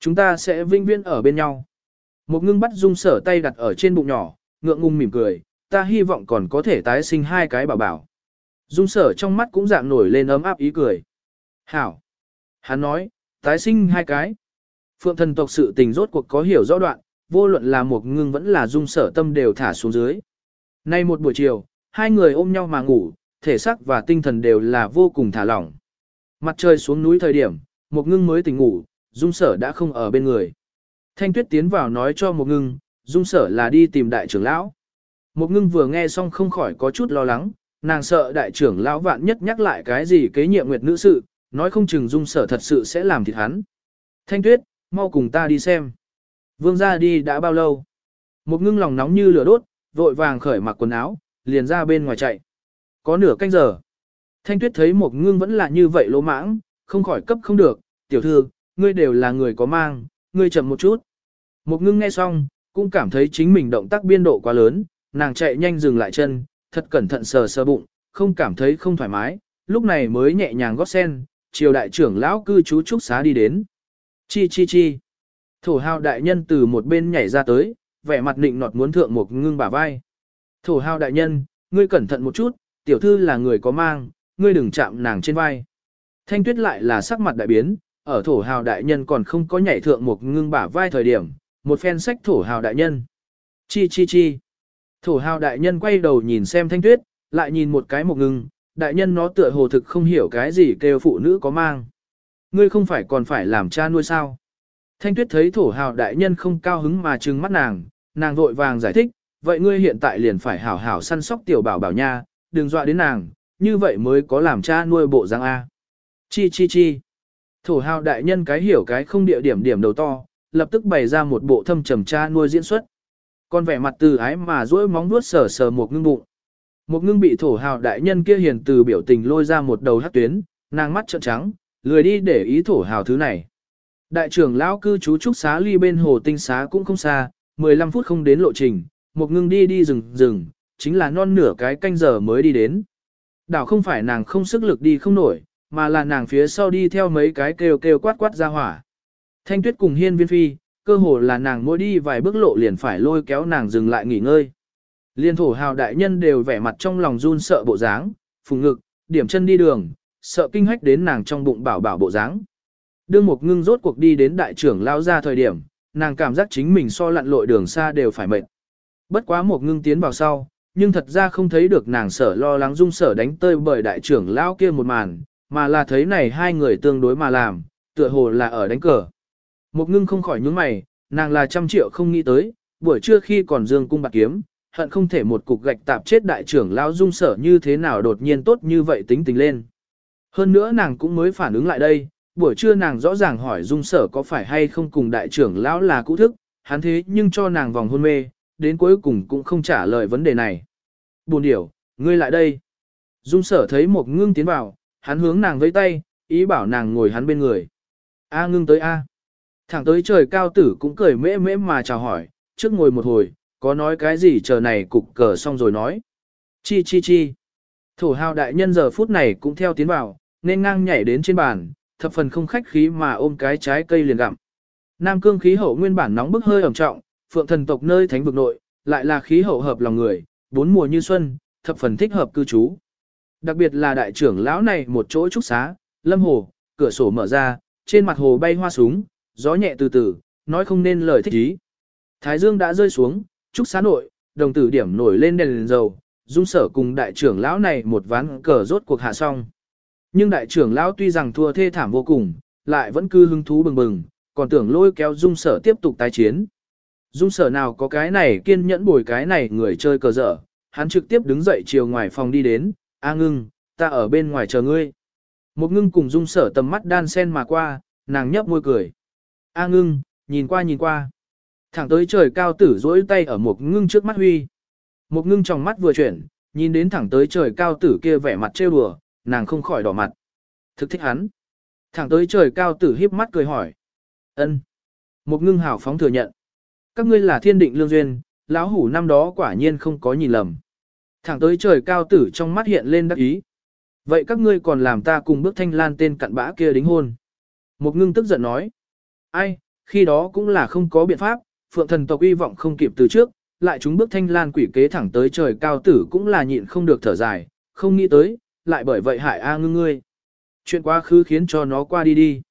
Chúng ta sẽ vinh viên ở bên nhau. Một ngưng bắt dung sở tay đặt ở trên bụng nhỏ, ngượng ngùng mỉm cười, ta hy vọng còn có thể tái sinh hai cái bảo bảo. Dung sở trong mắt cũng dạng nổi lên ấm áp ý cười. Hảo. Hắn nói, tái sinh hai cái. Phượng thần tộc sự tình rốt cuộc có hiểu rõ đoạn, vô luận là một ngưng vẫn là dung sở tâm đều thả xuống dưới. Nay một buổi chiều, hai người ôm nhau mà ngủ, thể xác và tinh thần đều là vô cùng thả lỏng. Mặt trời xuống núi thời điểm, một ngưng mới tỉnh ngủ, dung sở đã không ở bên người. Thanh tuyết tiến vào nói cho một ngưng, dung sở là đi tìm đại trưởng lão. Một ngưng vừa nghe xong không khỏi có chút lo lắng, nàng sợ đại trưởng lão vạn nhất nhắc lại cái gì kế nhiệm nguyệt nữ sự, nói không chừng dung sở thật sự sẽ làm thịt hắn. Thanh tuyết, mau cùng ta đi xem. Vương ra đi đã bao lâu? Một ngưng lòng nóng như lửa đốt, vội vàng khởi mặc quần áo, liền ra bên ngoài chạy. Có nửa canh giờ. Thanh tuyết thấy một ngưng vẫn là như vậy lỗ mãng, không khỏi cấp không được. Tiểu thư, ngươi đều là người có mang, ngươi chậm một chút. Một ngưng nghe xong, cũng cảm thấy chính mình động tác biên độ quá lớn, nàng chạy nhanh dừng lại chân, thật cẩn thận sờ sờ bụng, không cảm thấy không thoải mái, lúc này mới nhẹ nhàng gót sen, triều đại trưởng lão cư trú trúc xá đi đến. Chi chi chi. Thổ hào đại nhân từ một bên nhảy ra tới, vẻ mặt nịnh nọt muốn thượng một ngưng bả vai. Thổ hào đại nhân, ngươi cẩn thận một chút, tiểu thư là người có mang, ngươi đừng chạm nàng trên vai. Thanh tuyết lại là sắc mặt đại biến, ở thổ hào đại nhân còn không có nhảy thượng một ngưng bả vai thời điểm, một phen sách thổ hào đại nhân. Chi chi chi. Thổ hào đại nhân quay đầu nhìn xem thanh tuyết, lại nhìn một cái một ngưng, đại nhân nó tựa hồ thực không hiểu cái gì kêu phụ nữ có mang. Ngươi không phải còn phải làm cha nuôi sao. Thanh tuyết thấy thổ hào đại nhân không cao hứng mà trừng mắt nàng, nàng vội vàng giải thích, vậy ngươi hiện tại liền phải hảo hảo săn sóc tiểu bảo bảo nha, đừng dọa đến nàng, như vậy mới có làm cha nuôi bộ răng A. Chi chi chi. Thổ hào đại nhân cái hiểu cái không địa điểm điểm đầu to, lập tức bày ra một bộ thâm trầm cha nuôi diễn xuất. Con vẻ mặt từ ái mà duỗi móng vuốt sờ sờ một ngưng bụng. Một ngưng bị thổ hào đại nhân kia hiền từ biểu tình lôi ra một đầu hát tuyến, nàng mắt trợn trắng, lười đi để ý thổ hào thứ này. Đại trưởng lão cư trú trúc xá ly bên hồ tinh xá cũng không xa, 15 phút không đến lộ trình, một ngưng đi đi rừng rừng, chính là non nửa cái canh giờ mới đi đến. Đảo không phải nàng không sức lực đi không nổi, mà là nàng phía sau đi theo mấy cái kêu kêu quát quát ra hỏa. Thanh tuyết cùng hiên viên phi, cơ hồ là nàng mỗi đi vài bước lộ liền phải lôi kéo nàng dừng lại nghỉ ngơi. Liên thổ hào đại nhân đều vẻ mặt trong lòng run sợ bộ dáng, phùng ngực, điểm chân đi đường, sợ kinh hách đến nàng trong bụng bảo bảo bộ dáng. Đương một ngưng rốt cuộc đi đến đại trưởng lao ra thời điểm, nàng cảm giác chính mình so lặn lội đường xa đều phải mệt. Bất quá một ngưng tiến vào sau, nhưng thật ra không thấy được nàng sở lo lắng dung sở đánh tơi bởi đại trưởng lao kia một màn, mà là thấy này hai người tương đối mà làm, tựa hồ là ở đánh cờ. Một ngưng không khỏi nhướng mày, nàng là trăm triệu không nghĩ tới, buổi trưa khi còn dương cung bạc kiếm, hận không thể một cục gạch tạp chết đại trưởng lao dung sở như thế nào đột nhiên tốt như vậy tính tình lên. Hơn nữa nàng cũng mới phản ứng lại đây, buổi trưa nàng rõ ràng hỏi dung sở có phải hay không cùng đại trưởng lão là cũ thức, hắn thế nhưng cho nàng vòng hôn mê, đến cuối cùng cũng không trả lời vấn đề này. Buồn điểu, ngươi lại đây. Dung sở thấy một ngưng tiến vào, hắn hướng nàng với tay, ý bảo nàng ngồi hắn bên người. A ngưng tới A. Thẳng tới trời cao tử cũng cười mễ mễ mà chào hỏi, trước ngồi một hồi, có nói cái gì chờ này cục cờ xong rồi nói. Chi chi chi. Thổ hào đại nhân giờ phút này cũng theo tiến vào, nên ngang nhảy đến trên bàn, thập phần không khách khí mà ôm cái trái cây liền gặm. Nam cương khí hậu nguyên bản nóng bức hơi ẩm trọng, phượng thần tộc nơi thánh vực nội, lại là khí hậu hợp lòng người, bốn mùa như xuân, thập phần thích hợp cư trú. Đặc biệt là đại trưởng lão này một chỗ trúc xá, lâm hồ, cửa sổ mở ra, trên mặt hồ bay hoa súng, gió nhẹ từ từ, nói không nên lời thích ý. Thái dương đã rơi xuống, trúc xá nội, đồng tử điểm nổi lên đèn, đèn dầu, dung sở cùng đại trưởng lão này một ván cờ rốt cuộc hạ xong. Nhưng đại trưởng lão tuy rằng thua thê thảm vô cùng, lại vẫn cứ hứng thú bừng bừng, còn tưởng lôi kéo dung sở tiếp tục tái chiến. Dung sở nào có cái này kiên nhẫn bồi cái này người chơi cờ dở, hắn trực tiếp đứng dậy chiều ngoài phòng đi đến, A ngưng, ta ở bên ngoài chờ ngươi. Một ngưng cùng dung sở tầm mắt đan sen mà qua, nàng nhấp môi cười. A ngưng, nhìn qua nhìn qua. Thẳng tới trời cao tử dỗi tay ở một ngưng trước mắt huy. Một ngưng trong mắt vừa chuyển, nhìn đến thẳng tới trời cao tử kia vẻ mặt trêu đùa, nàng không khỏi đỏ mặt. Thực thích hắn. Thẳng tới trời cao tử híp mắt cười hỏi. ân. Một ngưng hào phóng thừa nhận. Các ngươi là thiên định lương duyên, lão hủ năm đó quả nhiên không có nhìn lầm. Thẳng tới trời cao tử trong mắt hiện lên đắc ý. Vậy các ngươi còn làm ta cùng bước thanh lan tên cặn bã kia đính hôn. Một ngưng tức giận nói. Ai, khi đó cũng là không có biện pháp, phượng thần tộc uy vọng không kịp từ trước, lại chúng bước thanh lan quỷ kế thẳng tới trời cao tử cũng là nhịn không được thở dài, không nghĩ tới, lại bởi vậy hại A ngưng ngươi. Chuyện quá khứ khiến cho nó qua đi đi.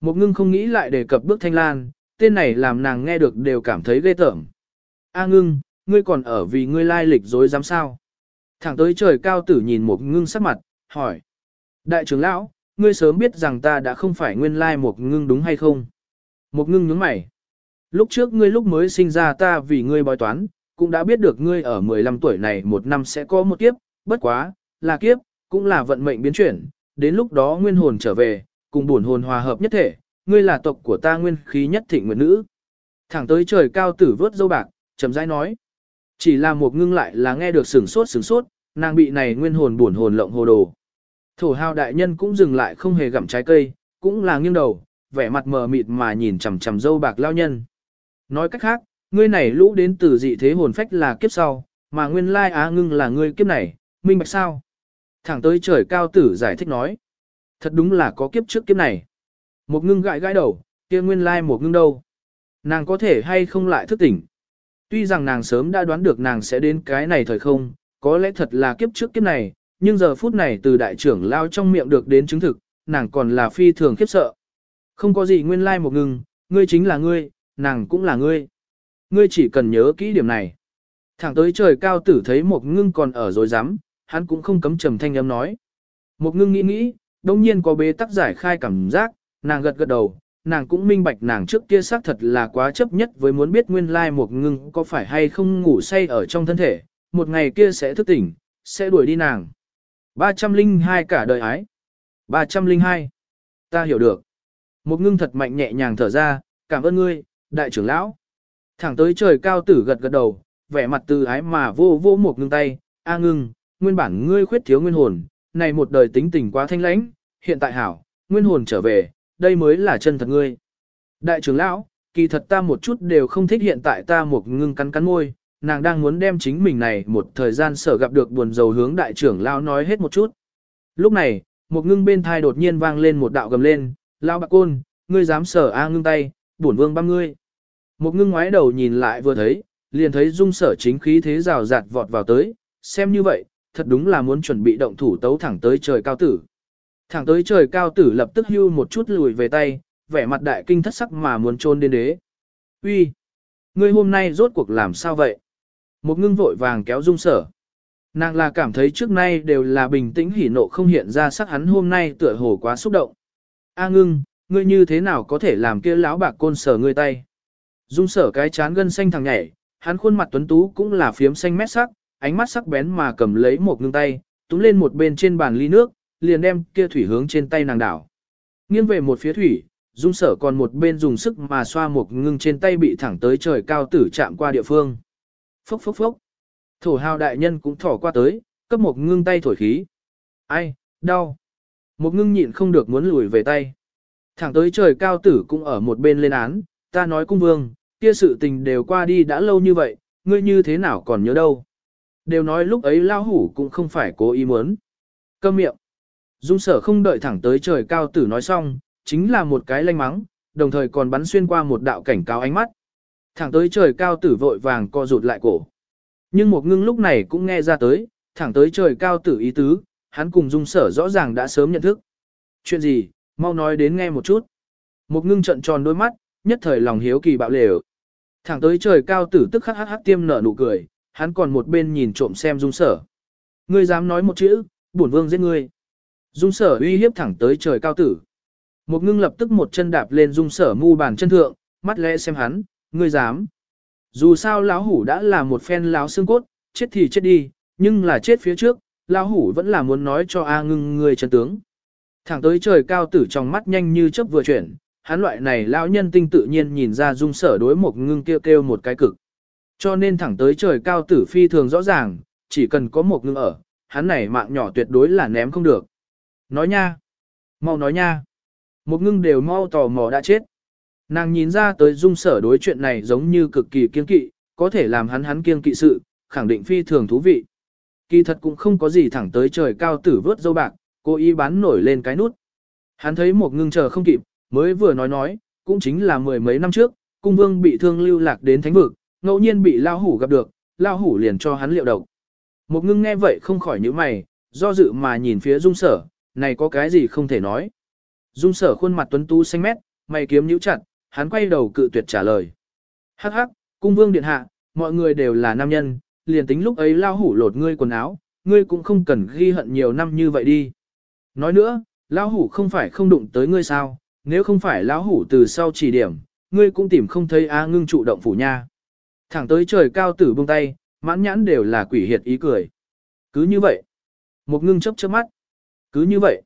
Một ngưng không nghĩ lại đề cập bước thanh lan, tên này làm nàng nghe được đều cảm thấy ghê tởm. A ngưng, ngươi còn ở vì ngươi lai lịch dối dám sao? Thẳng tới trời cao tử nhìn một ngưng sắc mặt, hỏi. Đại trưởng lão, ngươi sớm biết rằng ta đã không phải nguyên lai một ngưng đúng hay không? Một ngưng nhướng mày. Lúc trước ngươi lúc mới sinh ra ta vì ngươi bói toán, cũng đã biết được ngươi ở 15 tuổi này một năm sẽ có một kiếp, bất quá, là kiếp, cũng là vận mệnh biến chuyển, đến lúc đó nguyên hồn trở về, cùng buồn hồn hòa hợp nhất thể, ngươi là tộc của ta nguyên khí nhất thịnh nguyện nữ. Thẳng tới trời cao tử vớt dâu bạc, chậm rãi nói. Chỉ là một ngưng lại là nghe được sửng sốt sửng sốt, nàng bị này nguyên hồn buồn hồn lộng hồ đồ. Thổ hào đại nhân cũng dừng lại không hề gặm trái cây, cũng là nghiêng đầu, vẻ mặt mờ mịt mà nhìn chằm chằm dâu bạc lao nhân. Nói cách khác, ngươi này lũ đến từ dị thế hồn phách là kiếp sau, mà nguyên lai á ngưng là ngươi kiếp này, minh bạch sao? Thẳng tới trời cao tử giải thích nói. Thật đúng là có kiếp trước kiếp này. Một ngưng gãi gãi đầu, kia nguyên lai một ngưng đâu. Nàng có thể hay không lại thức tỉnh. Tuy rằng nàng sớm đã đoán được nàng sẽ đến cái này thời không, có lẽ thật là kiếp trước kiếp này, nhưng giờ phút này từ đại trưởng lao trong miệng được đến chứng thực, nàng còn là phi thường khiếp sợ. Không có gì nguyên lai một ngưng, ngươi chính là ngươi, nàng cũng là ngươi. Ngươi chỉ cần nhớ kỹ điểm này. Thẳng tới trời cao tử thấy một ngưng còn ở rồi dám, hắn cũng không cấm trầm thanh âm nói. Một ngưng nghĩ nghĩ, đông nhiên có bế tắc giải khai cảm giác, nàng gật gật đầu, nàng cũng minh bạch nàng trước kia xác thật là quá chấp nhất với muốn biết nguyên lai một ngưng có phải hay không ngủ say ở trong thân thể, một ngày kia sẽ thức tỉnh, sẽ đuổi đi nàng. 302 cả đời ái. 302. Ta hiểu được. Một ngưng thật mạnh nhẹ nhàng thở ra, cảm ơn ngươi, đại trưởng lão. Thẳng tới trời cao tử gật gật đầu, vẻ mặt từ ái mà vô vô một ngưng tay, a ngưng, nguyên bản ngươi khuyết thiếu nguyên hồn, này một đời tính tình quá thanh lãnh, hiện tại hảo, nguyên hồn trở về, đây mới là chân thật ngươi. Đại trưởng lão, kỳ thật ta một chút đều không thích hiện tại ta một ngưng cắn cắn môi, nàng đang muốn đem chính mình này một thời gian sở gặp được buồn dầu hướng đại trưởng lão nói hết một chút. Lúc này, một ngưng bên thai đột nhiên vang lên một đạo gầm lên, lão bạc côn, ngươi dám sở a ngưng tay, bổn vương băm ngươi. Một ngưng ngoái đầu nhìn lại vừa thấy, liền thấy dung sở chính khí thế rào rạt vọt vào tới, xem như vậy, thật đúng là muốn chuẩn bị động thủ tấu thẳng tới trời cao tử. Thẳng tới trời cao tử lập tức hưu một chút lùi về tay, vẻ mặt đại kinh thất sắc mà muốn trôn đến đế. Uy, Ngươi hôm nay rốt cuộc làm sao vậy? Một ngưng vội vàng kéo dung sở. Nàng là cảm thấy trước nay đều là bình tĩnh hỉ nộ không hiện ra sắc hắn hôm nay tựa hồ quá xúc động. A ngưng, ngươi như thế nào có thể làm kia lão bạc côn sở ngươi tay? Dung sở cái chán gân xanh thằng nhảy, hắn khuôn mặt tuấn tú cũng là phiếm xanh mét sắc, ánh mắt sắc bén mà cầm lấy một ngưng tay, túm lên một bên trên bàn ly nước, liền đem kia thủy hướng trên tay nàng đảo. Nghiêng về một phía thủy, dung sở còn một bên dùng sức mà xoa một ngưng trên tay bị thẳng tới trời cao tử chạm qua địa phương. Phốc phốc phốc. Thổ hào đại nhân cũng thỏ qua tới, cấp một ngưng tay thổi khí. Ai, đau. Một ngưng nhịn không được muốn lùi về tay. Thẳng tới trời cao tử cũng ở một bên lên án, ta nói cung vương, kia sự tình đều qua đi đã lâu như vậy, ngươi như thế nào còn nhớ đâu. Đều nói lúc ấy lao hủ cũng không phải cố ý muốn. Câm miệng. Dung sở không đợi thẳng tới trời cao tử nói xong, chính là một cái lanh mắng, đồng thời còn bắn xuyên qua một đạo cảnh cáo ánh mắt. Thẳng tới trời cao tử vội vàng co rụt lại cổ. Nhưng một ngưng lúc này cũng nghe ra tới, thẳng tới trời cao tử ý tứ, hắn cùng dung sở rõ ràng đã sớm nhận thức. Chuyện gì, mau nói đến nghe một chút. Một ngưng trận tròn đôi mắt, nhất thời lòng hiếu kỳ bạo lều. Thẳng tới trời cao tử tức khắc hắc hắc tiêm nở nụ cười, hắn còn một bên nhìn trộm xem dung sở. Ngươi dám nói một chữ, bổn vương giết ngươi. Dung sở uy hiếp thẳng tới trời cao tử. Một ngưng lập tức một chân đạp lên dung sở mu bàn chân thượng, mắt lẽ xem hắn, ngươi dám. Dù sao lão hủ đã là một phen lão xương cốt, chết thì chết đi, nhưng là chết phía trước, lão hủ vẫn là muốn nói cho A ngưng ngươi chân tướng. Thẳng tới trời cao tử trong mắt nhanh như chớp vừa chuyển, hắn loại này lão nhân tinh tự nhiên nhìn ra dung sở đối một ngưng kêu kêu một cái cực. Cho nên thẳng tới trời cao tử phi thường rõ ràng, chỉ cần có một ngưng ở, hắn này mạng nhỏ tuyệt đối là ném không được. Nói nha, mau nói nha, một ngưng đều mau tò mò đã chết. Nàng nhìn ra tới dung sở đối chuyện này giống như cực kỳ kiên kỵ, có thể làm hắn hắn kiên kỵ sự, khẳng định phi thường thú vị. Kỳ thật cũng không có gì thẳng tới trời cao tử vớt dâu bạc, cố ý bán nổi lên cái nút. Hắn thấy một ngưng chờ không kịp, mới vừa nói nói, cũng chính là mười mấy năm trước, cung vương bị thương lưu lạc đến thánh vực, ngẫu nhiên bị lao hủ gặp được, lao hủ liền cho hắn liệu độc. Một ngưng nghe vậy không khỏi nhíu mày, do dự mà nhìn phía dung sở, này có cái gì không thể nói. Dung sở khuôn mặt tuấn tú xanh mét, mày kiếm nhíu chặt, hắn quay đầu cự tuyệt trả lời. Hắc hắc, cung vương điện hạ, mọi người đều là nam nhân, liền tính lúc ấy lao hủ lột ngươi quần áo, ngươi cũng không cần ghi hận nhiều năm như vậy đi. Nói nữa, lao hủ không phải không đụng tới ngươi sao, nếu không phải lão hủ từ sau chỉ điểm, ngươi cũng tìm không thấy A ngưng trụ động phủ nha. Thẳng tới trời cao tử buông tay, mãn nhãn đều là quỷ hiệt ý cười. Cứ như vậy. Một ngưng chớp chớp mắt. Cứ như vậy.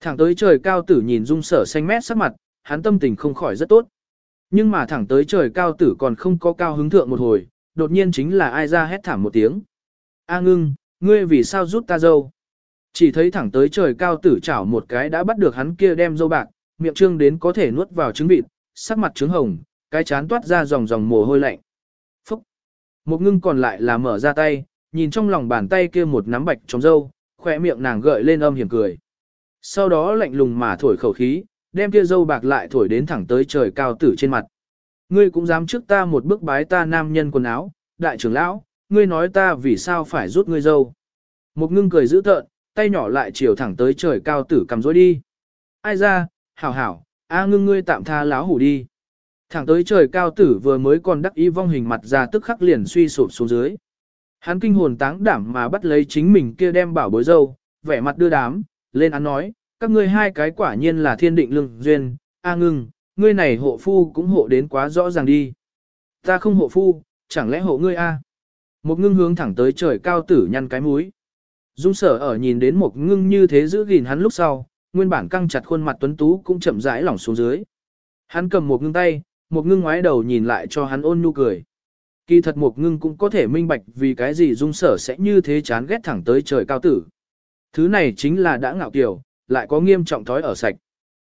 Thẳng tới trời cao tử nhìn dung sở xanh mét sắc mặt, hắn tâm tình không khỏi rất tốt. Nhưng mà thẳng tới trời cao tử còn không có cao hứng thượng một hồi, đột nhiên chính là ai ra hét thảm một tiếng. A ngưng, ngươi vì sao rút ta dâu? Chỉ thấy thẳng tới trời cao tử chảo một cái đã bắt được hắn kia đem dâu bạc, miệng trương đến có thể nuốt vào trứng vịt, sắc mặt trứng hồng, cái chán toát ra dòng dòng mồ hôi lạnh. Phúc! Một ngưng còn lại là mở ra tay, nhìn trong lòng bàn tay kia một nắm bạch trong dâu, khỏe miệng nàng gợi lên âm hiểm cười. Sau đó lạnh lùng mà thổi khẩu khí, đem kia dâu bạc lại thổi đến thẳng tới trời cao tử trên mặt. Ngươi cũng dám trước ta một bước bái ta nam nhân quần áo, đại trưởng lão, ngươi nói ta vì sao phải rút ngươi dâu. Một ngưng cười dữ tợn, tay nhỏ lại chiều thẳng tới trời cao tử cầm dối đi. Ai ra, hảo hảo, a ngưng ngươi tạm tha láo hủ đi. Thẳng tới trời cao tử vừa mới còn đắc ý vong hình mặt ra tức khắc liền suy sụp xuống dưới. Hắn kinh hồn táng đảm mà bắt lấy chính mình kia đem bảo bối dâu, vẻ mặt đưa đám, lên án nói, các ngươi hai cái quả nhiên là thiên định lương duyên, a ngưng, ngươi này hộ phu cũng hộ đến quá rõ ràng đi. Ta không hộ phu, chẳng lẽ hộ ngươi a? Một ngưng hướng thẳng tới trời cao tử nhăn cái mũi. Dung sở ở nhìn đến một ngưng như thế giữ gìn hắn lúc sau, nguyên bản căng chặt khuôn mặt tuấn tú cũng chậm rãi lỏng xuống dưới. Hắn cầm một ngưng tay, một ngưng ngoái đầu nhìn lại cho hắn ôn nhu cười. Kỳ thật một ngưng cũng có thể minh bạch vì cái gì dung sở sẽ như thế chán ghét thẳng tới trời cao tử. Thứ này chính là đã ngạo kiểu, lại có nghiêm trọng thói ở sạch.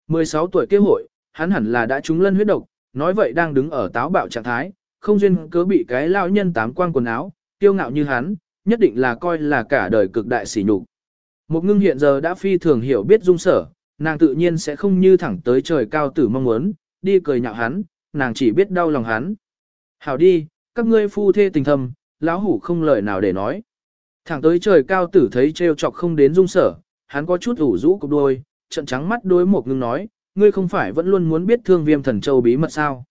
16 tuổi kế hội, hắn hẳn là đã trúng lân huyết độc, nói vậy đang đứng ở táo bạo trạng thái, không duyên cớ bị cái lao nhân tám quang quần áo, tiêu ngạo như hắn, nhất định là coi là cả đời cực đại sỉ nhục. Một ngưng hiện giờ đã phi thường hiểu biết dung sở, nàng tự nhiên sẽ không như thẳng tới trời cao tử mong muốn, đi cười nhạo hắn, nàng chỉ biết đau lòng hắn. Hảo đi, các ngươi phu thê tình thầm, lão hủ không lời nào để nói. Thẳng tới trời cao tử thấy trêu chọc không đến dung sở, hắn có chút ủ rũ cục đôi, trận trắng mắt đối một ngưng nói, ngươi không phải vẫn luôn muốn biết thương viêm thần châu bí mật sao.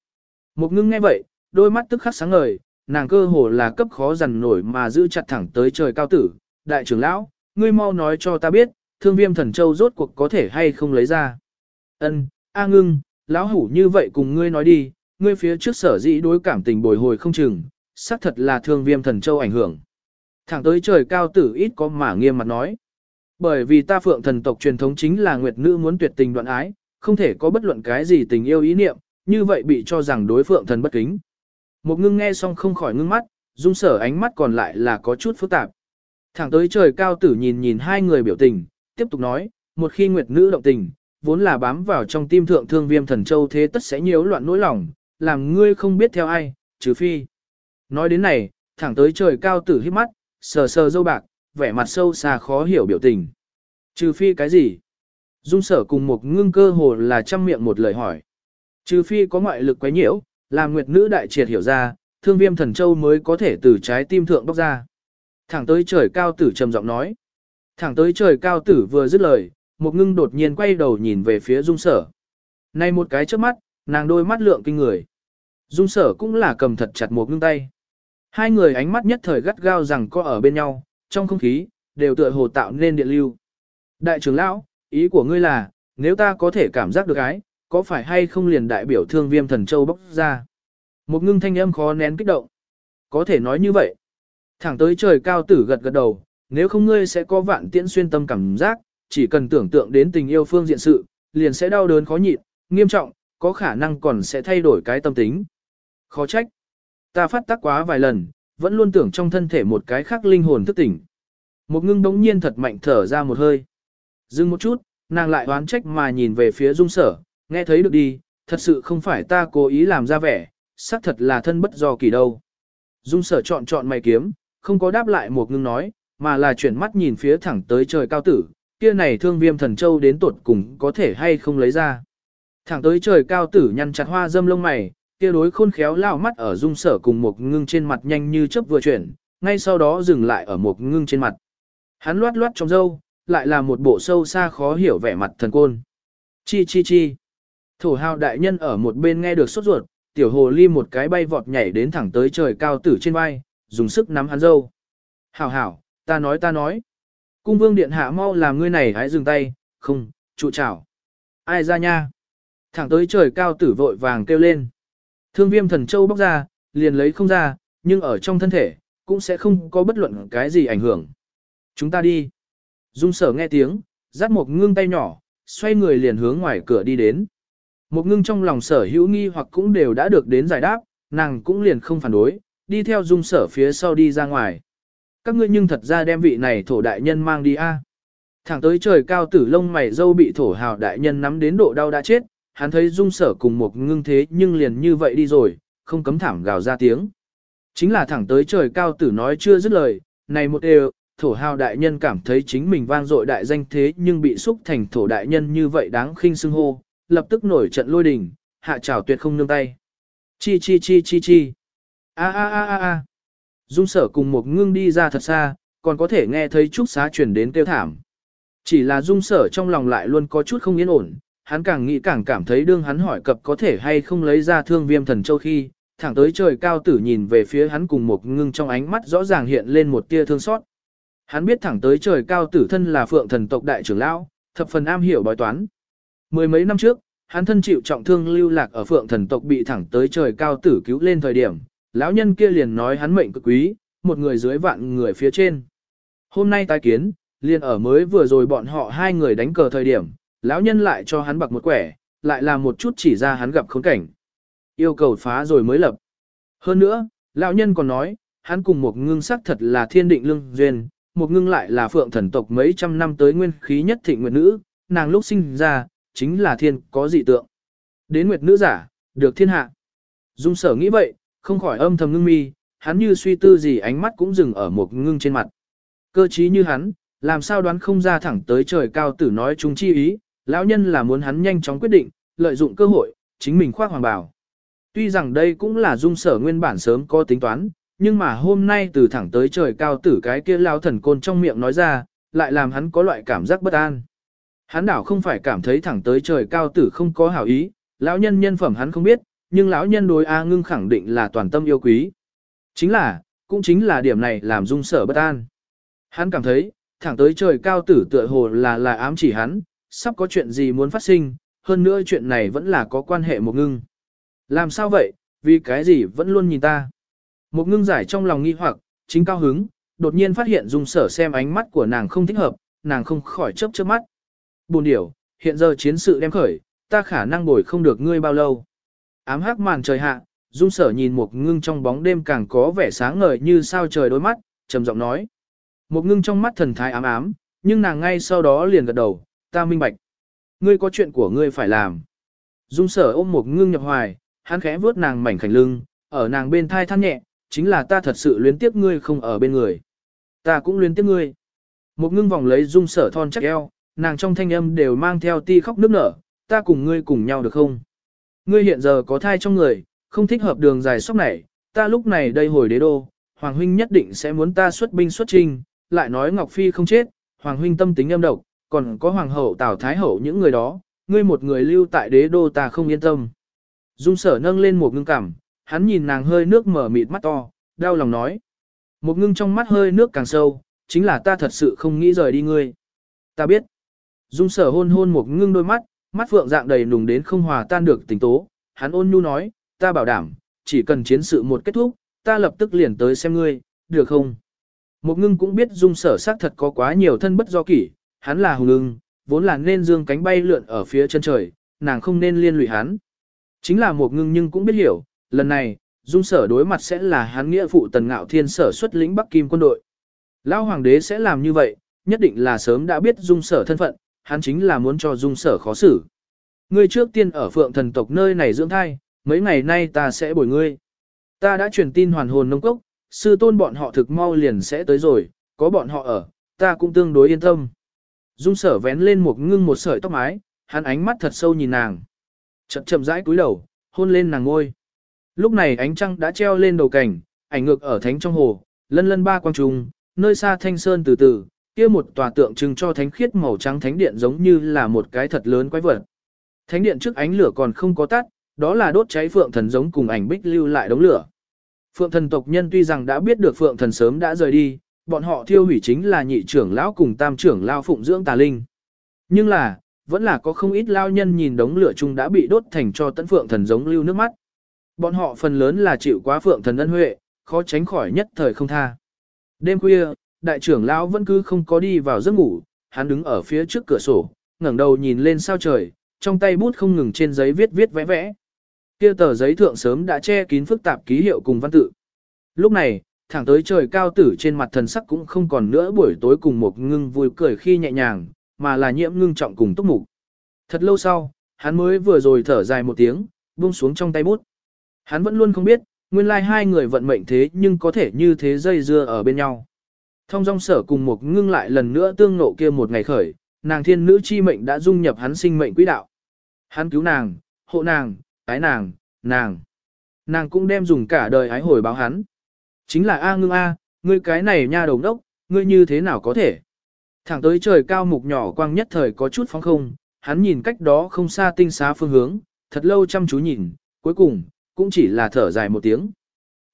Một ngưng nghe vậy, đôi mắt tức khắc sáng ngời, nàng cơ hồ là cấp khó dằn nổi mà giữ chặt thẳng tới trời cao tử, đại trưởng lão, ngươi mau nói cho ta biết, thương viêm thần châu rốt cuộc có thể hay không lấy ra. Ân, A ngưng, lão hủ như vậy cùng ngươi nói đi, ngươi phía trước sở dĩ đối cảm tình bồi hồi không chừng, xác thật là thương viêm thần châu ảnh hưởng. Thẳng tới trời cao tử ít có mà nghiêm mặt nói. Bởi vì ta phượng thần tộc truyền thống chính là nguyệt nữ muốn tuyệt tình đoạn ái, không thể có bất luận cái gì tình yêu ý niệm, như vậy bị cho rằng đối phượng thần bất kính. Một ngưng nghe xong không khỏi ngưng mắt, dung sở ánh mắt còn lại là có chút phức tạp. Thẳng tới trời cao tử nhìn nhìn hai người biểu tình, tiếp tục nói, một khi nguyệt nữ động tình, vốn là bám vào trong tim thượng thương viêm thần châu thế tất sẽ nhiễu loạn nỗi lòng, làm ngươi không biết theo ai, trừ phi. Nói đến này, thẳng tới trời cao tử hít mắt, sờ sờ dâu bạc, vẻ mặt sâu xa khó hiểu biểu tình. Trừ phi cái gì? Dung sở cùng một ngưng cơ hồ là trăm miệng một lời hỏi. Trừ phi có ngoại lực quấy nhiễu, làm nguyệt nữ đại triệt hiểu ra, thương viêm thần châu mới có thể từ trái tim thượng bóc ra. Thẳng tới trời cao tử trầm giọng nói. Thẳng tới trời cao tử vừa dứt lời, một ngưng đột nhiên quay đầu nhìn về phía dung sở. Này một cái trước mắt, nàng đôi mắt lượng kinh người. Dung sở cũng là cầm thật chặt một ngưng tay. Hai người ánh mắt nhất thời gắt gao rằng có ở bên nhau, trong không khí, đều tựa hồ tạo nên điện lưu. Đại trưởng lão, ý của ngươi là, nếu ta có thể cảm giác được ái, có phải hay không liền đại biểu thương viêm thần châu bốc ra? Một ngưng thanh âm khó nén kích động. Có thể nói như vậy. Thẳng tới trời cao tử gật gật đầu, nếu không ngươi sẽ có vạn tiễn xuyên tâm cảm giác, chỉ cần tưởng tượng đến tình yêu phương diện sự, liền sẽ đau đớn khó nhịn, nghiêm trọng, có khả năng còn sẽ thay đổi cái tâm tính. Khó trách. Ta phát tác quá vài lần, vẫn luôn tưởng trong thân thể một cái khác linh hồn thức tỉnh. Một ngưng đống nhiên thật mạnh thở ra một hơi. Dừng một chút, nàng lại oán trách mà nhìn về phía dung sở, nghe thấy được đi, thật sự không phải ta cố ý làm ra vẻ, xác thật là thân bất do kỳ đâu. Dung sở chọn chọn mày kiếm, không có đáp lại một ngưng nói, mà là chuyển mắt nhìn phía thẳng tới trời cao tử, kia này thương viêm thần châu đến tuột cùng có thể hay không lấy ra. Thẳng tới trời cao tử nhăn chặt hoa dâm lông mày, kia đối khôn khéo lao mắt ở dung sở cùng một ngưng trên mặt nhanh như chớp vừa chuyển, ngay sau đó dừng lại ở một ngưng trên mặt. Hắn loát loát trong dâu, lại là một bộ sâu xa khó hiểu vẻ mặt thần côn. Chi chi chi. Thổ hào đại nhân ở một bên nghe được sốt ruột, tiểu hồ ly một cái bay vọt nhảy đến thẳng tới trời cao tử trên vai, dùng sức nắm hắn dâu. Hảo hảo, ta nói ta nói. Cung vương điện hạ mau làm ngươi này hãy dừng tay, không, trụ chảo. Ai ra nha? Thẳng tới trời cao tử vội vàng kêu lên. Thương viêm thần châu bóc ra, liền lấy không ra, nhưng ở trong thân thể, cũng sẽ không có bất luận cái gì ảnh hưởng. Chúng ta đi. Dung sở nghe tiếng, dắt một ngưng tay nhỏ, xoay người liền hướng ngoài cửa đi đến. Một ngưng trong lòng sở hữu nghi hoặc cũng đều đã được đến giải đáp, nàng cũng liền không phản đối, đi theo dung sở phía sau đi ra ngoài. Các ngươi nhưng thật ra đem vị này thổ đại nhân mang đi a. Thẳng tới trời cao tử lông mày dâu bị thổ hào đại nhân nắm đến độ đau đã chết, hắn thấy dung sở cùng một ngưng thế nhưng liền như vậy đi rồi, không cấm thảm gào ra tiếng. Chính là thẳng tới trời cao tử nói chưa dứt lời, này một đều, thổ hào đại nhân cảm thấy chính mình vang dội đại danh thế nhưng bị xúc thành thổ đại nhân như vậy đáng khinh xưng hô, lập tức nổi trận lôi đình, hạ trào tuyệt không nương tay. Chi chi chi chi chi. A a a a a. Dung sở cùng một ngưng đi ra thật xa, còn có thể nghe thấy trúc xá chuyển đến tiêu thảm. Chỉ là dung sở trong lòng lại luôn có chút không yên ổn, hắn càng nghĩ càng cảm thấy đương hắn hỏi cập có thể hay không lấy ra thương viêm thần châu khi, thẳng tới trời cao tử nhìn về phía hắn cùng một ngưng trong ánh mắt rõ ràng hiện lên một tia thương xót. Hắn biết thẳng tới trời cao tử thân là phượng thần tộc đại trưởng lão, thập phần am hiểu bói toán. Mười mấy năm trước, hắn thân chịu trọng thương lưu lạc ở phượng thần tộc bị thẳng tới trời cao tử cứu lên thời điểm, lão nhân kia liền nói hắn mệnh cực quý, một người dưới vạn người phía trên. Hôm nay tái kiến, liền ở mới vừa rồi bọn họ hai người đánh cờ thời điểm, lão nhân lại cho hắn bạc một quẻ, lại làm một chút chỉ ra hắn gặp khốn cảnh. Yêu cầu phá rồi mới lập. Hơn nữa, lão nhân còn nói, hắn cùng một ngưng sắc thật là thiên định lương duyên, một ngưng lại là phượng thần tộc mấy trăm năm tới nguyên khí nhất thịnh nguyệt nữ, nàng lúc sinh ra, chính là thiên có dị tượng. Đến nguyệt nữ giả, được thiên hạ. Dung sở nghĩ vậy, không khỏi âm thầm ngưng mi, hắn như suy tư gì ánh mắt cũng dừng ở một ngưng trên mặt. Cơ trí như hắn, làm sao đoán không ra thẳng tới trời cao tử nói chúng chi ý, lão nhân là muốn hắn nhanh chóng quyết định, lợi dụng cơ hội, chính mình khoác hoàng bảo. Tuy rằng đây cũng là dung sở nguyên bản sớm có tính toán, nhưng mà hôm nay từ thẳng tới trời cao tử cái kia lao thần côn trong miệng nói ra, lại làm hắn có loại cảm giác bất an. Hắn đảo không phải cảm thấy thẳng tới trời cao tử không có hảo ý, lão nhân nhân phẩm hắn không biết, nhưng lão nhân đối A ngưng khẳng định là toàn tâm yêu quý. Chính là, cũng chính là điểm này làm dung sở bất an. Hắn cảm thấy, thẳng tới trời cao tử tựa hồ là là ám chỉ hắn, sắp có chuyện gì muốn phát sinh, hơn nữa chuyện này vẫn là có quan hệ một ngưng. Làm sao vậy, vì cái gì vẫn luôn nhìn ta. Một ngưng giải trong lòng nghi hoặc, chính cao hứng, đột nhiên phát hiện dung sở xem ánh mắt của nàng không thích hợp, nàng không khỏi chớp chớp mắt. Buồn điểu, hiện giờ chiến sự đem khởi, ta khả năng bồi không được ngươi bao lâu. Ám hắc màn trời hạ, dung sở nhìn một ngưng trong bóng đêm càng có vẻ sáng ngời như sao trời đôi mắt, trầm giọng nói. Một ngưng trong mắt thần thái ám ám, nhưng nàng ngay sau đó liền gật đầu, ta minh bạch. Ngươi có chuyện của ngươi phải làm. Dung sở ôm một ngưng nhập hoài, hắn khẽ vuốt nàng mảnh khảnh lưng, ở nàng bên thai than nhẹ, chính là ta thật sự luyến tiếc ngươi không ở bên người. Ta cũng luyến tiếc ngươi. Một ngưng vòng lấy dung sở thon chắc eo, nàng trong thanh âm đều mang theo ti khóc nước nở, ta cùng ngươi cùng nhau được không? Ngươi hiện giờ có thai trong người, không thích hợp đường dài sóc này, ta lúc này đây hồi đế đô, Hoàng huynh nhất định sẽ muốn ta xuất binh xuất trinh, lại nói Ngọc Phi không chết, Hoàng huynh tâm tính âm độc, còn có Hoàng hậu Tào Thái hậu những người đó, ngươi một người lưu tại đế đô ta không yên tâm. Dung sở nâng lên một ngưng cảm, hắn nhìn nàng hơi nước mở mịt mắt to, đau lòng nói. Một ngưng trong mắt hơi nước càng sâu, chính là ta thật sự không nghĩ rời đi ngươi. Ta biết. Dung sở hôn hôn một ngưng đôi mắt, mắt phượng dạng đầy nùng đến không hòa tan được tình tố. Hắn ôn nhu nói, ta bảo đảm, chỉ cần chiến sự một kết thúc, ta lập tức liền tới xem ngươi, được không? Một ngưng cũng biết dung sở xác thật có quá nhiều thân bất do kỷ, hắn là hùng ưng, vốn là nên dương cánh bay lượn ở phía chân trời, nàng không nên liên lụy hắn. Chính là một ngưng nhưng cũng biết hiểu, lần này, dung sở đối mặt sẽ là hắn nghĩa phụ tần ngạo thiên sở xuất lĩnh Bắc Kim quân đội. Lão hoàng đế sẽ làm như vậy, nhất định là sớm đã biết dung sở thân phận, hắn chính là muốn cho dung sở khó xử. Ngươi trước tiên ở phượng thần tộc nơi này dưỡng thai, mấy ngày nay ta sẽ bồi ngươi. Ta đã truyền tin hoàn hồn nông cốc, sư tôn bọn họ thực mau liền sẽ tới rồi, có bọn họ ở, ta cũng tương đối yên tâm. Dung sở vén lên một ngưng một sợi tóc mái, hắn ánh mắt thật sâu nhìn nàng. Chậm chậm rãi cúi đầu, hôn lên nàng ngôi. Lúc này ánh trăng đã treo lên đầu cảnh, ảnh ngược ở thánh trong hồ, lân lân ba quang trùng, nơi xa thanh sơn từ từ, kia một tòa tượng trưng cho thánh khiết màu trắng thánh điện giống như là một cái thật lớn quái vật. Thánh điện trước ánh lửa còn không có tắt, đó là đốt cháy phượng thần giống cùng ảnh bích lưu lại đống lửa. Phượng thần tộc nhân tuy rằng đã biết được phượng thần sớm đã rời đi, bọn họ thiêu hủy chính là nhị trưởng lão cùng tam trưởng lão phụng dưỡng tà linh. Nhưng là, vẫn là có không ít lao nhân nhìn đống lửa chung đã bị đốt thành cho tận phượng thần giống lưu nước mắt. Bọn họ phần lớn là chịu quá phượng thần ân huệ, khó tránh khỏi nhất thời không tha. Đêm khuya, đại trưởng lão vẫn cứ không có đi vào giấc ngủ, hắn đứng ở phía trước cửa sổ, ngẩng đầu nhìn lên sao trời, trong tay bút không ngừng trên giấy viết viết vẽ vẽ. Kia tờ giấy thượng sớm đã che kín phức tạp ký hiệu cùng văn tự. Lúc này, thẳng tới trời cao tử trên mặt thần sắc cũng không còn nữa buổi tối cùng một ngưng vui cười khi nhẹ nhàng, mà là nhiễm ngưng trọng cùng túc mục. Thật lâu sau, hắn mới vừa rồi thở dài một tiếng, buông xuống trong tay bút. Hắn vẫn luôn không biết, nguyên lai hai người vận mệnh thế nhưng có thể như thế dây dưa ở bên nhau. Thông dong sở cùng một ngưng lại lần nữa tương nộ kia một ngày khởi, nàng thiên nữ chi mệnh đã dung nhập hắn sinh mệnh quỹ đạo. Hắn cứu nàng, hộ nàng, ái nàng, nàng. Nàng cũng đem dùng cả đời ái hồi báo hắn. Chính là A ngưng A, ngươi cái này nha đồng đốc, ngươi như thế nào có thể? Thẳng tới trời cao mục nhỏ quang nhất thời có chút phóng không, hắn nhìn cách đó không xa tinh xá phương hướng, thật lâu chăm chú nhìn, cuối cùng, cũng chỉ là thở dài một tiếng.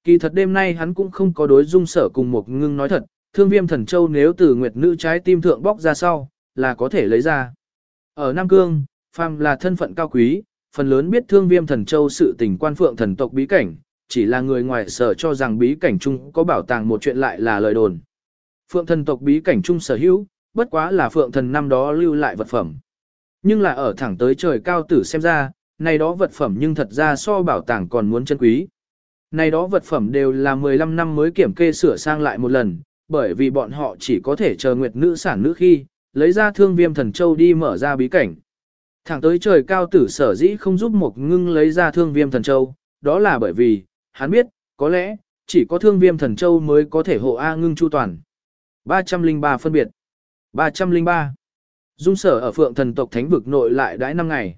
Kỳ thật đêm nay hắn cũng không có đối dung sở cùng một ngưng nói thật, thương viêm thần châu nếu từ nguyệt nữ trái tim thượng bóc ra sau, là có thể lấy ra. Ở Nam Cương, phàm là thân phận cao quý, phần lớn biết thương viêm thần châu sự tình quan phượng thần tộc bí cảnh, chỉ là người ngoài sở cho rằng bí cảnh chung có bảo tàng một chuyện lại là lời đồn. Phượng thần tộc bí cảnh chung sở hữu, bất quá là phượng thần năm đó lưu lại vật phẩm. Nhưng là ở thẳng tới trời cao tử xem ra, này đó vật phẩm nhưng thật ra so bảo tàng còn muốn chân quý. Này đó vật phẩm đều là 15 năm mới kiểm kê sửa sang lại một lần, bởi vì bọn họ chỉ có thể chờ nguyệt nữ sản nữ khi, lấy ra thương viêm thần châu đi mở ra bí cảnh. Thẳng tới trời cao tử sở dĩ không giúp một ngưng lấy ra thương viêm thần châu, đó là bởi vì, hắn biết, có lẽ, chỉ có thương viêm thần châu mới có thể hộ A ngưng chu toàn. 303 phân biệt. 303. Dung sở ở phượng thần tộc thánh vực nội lại đãi 5 ngày.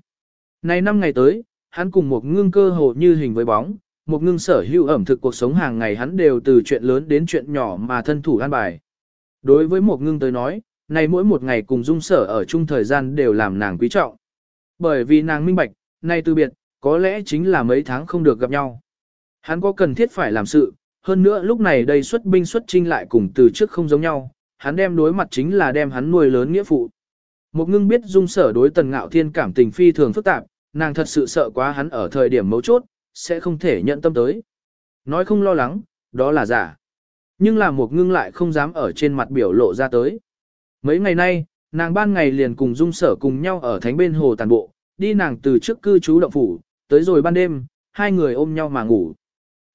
Này 5 ngày tới, hắn cùng một ngưng cơ hồ như hình với bóng, một ngưng sở hữu ẩm thực cuộc sống hàng ngày hắn đều từ chuyện lớn đến chuyện nhỏ mà thân thủ an bài. Đối với một ngưng tới nói, này mỗi một ngày cùng dung sở ở chung thời gian đều làm nàng quý trọng. Bởi vì nàng minh bạch, nay từ biệt, có lẽ chính là mấy tháng không được gặp nhau. Hắn có cần thiết phải làm sự, hơn nữa lúc này đây xuất binh xuất trinh lại cùng từ trước không giống nhau, hắn đem đối mặt chính là đem hắn nuôi lớn nghĩa phụ. Một ngưng biết dung sở đối tần ngạo thiên cảm tình phi thường phức tạp, nàng thật sự sợ quá hắn ở thời điểm mấu chốt, sẽ không thể nhận tâm tới. Nói không lo lắng, đó là giả. Nhưng là một ngưng lại không dám ở trên mặt biểu lộ ra tới. Mấy ngày nay, nàng ban ngày liền cùng dung sở cùng nhau ở thánh bên hồ tàn bộ, đi nàng từ trước cư trú động phủ, tới rồi ban đêm, hai người ôm nhau mà ngủ.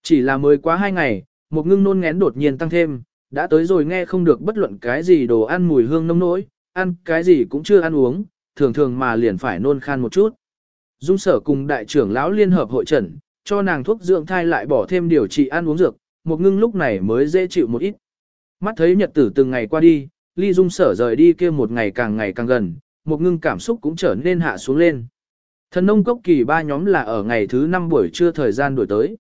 Chỉ là mới quá hai ngày, một ngưng nôn ngén đột nhiên tăng thêm, đã tới rồi nghe không được bất luận cái gì đồ ăn mùi hương nông nỗi, ăn cái gì cũng chưa ăn uống, thường thường mà liền phải nôn khan một chút. Dung sở cùng đại trưởng lão liên hợp hội trần, cho nàng thuốc dưỡng thai lại bỏ thêm điều trị ăn uống dược, một ngưng lúc này mới dễ chịu một ít. Mắt thấy nhật tử từng ngày qua đi, ly dung sở rời đi kia một ngày càng ngày càng gần, một ngưng cảm xúc cũng trở nên hạ xuống lên. Thần nông cốc kỳ ba nhóm là ở ngày thứ năm buổi trưa thời gian đổi tới.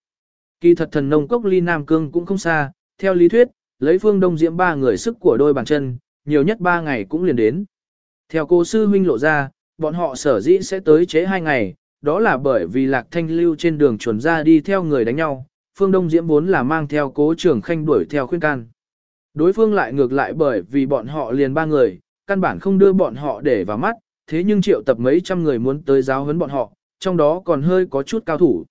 Kỳ thật thần nông cốc ly Nam Cương cũng không xa, theo lý thuyết, lấy phương đông diễm ba người sức của đôi bàn chân, nhiều nhất ba ngày cũng liền đến. Theo cô sư huynh lộ ra, bọn họ sở dĩ sẽ tới chế hai ngày, đó là bởi vì lạc thanh lưu trên đường chuẩn ra đi theo người đánh nhau, Phương Đông Diễm vốn là mang theo cố trưởng khanh đuổi theo khuyên can. Đối phương lại ngược lại bởi vì bọn họ liền ba người, căn bản không đưa bọn họ để vào mắt, thế nhưng triệu tập mấy trăm người muốn tới giáo huấn bọn họ, trong đó còn hơi có chút cao thủ.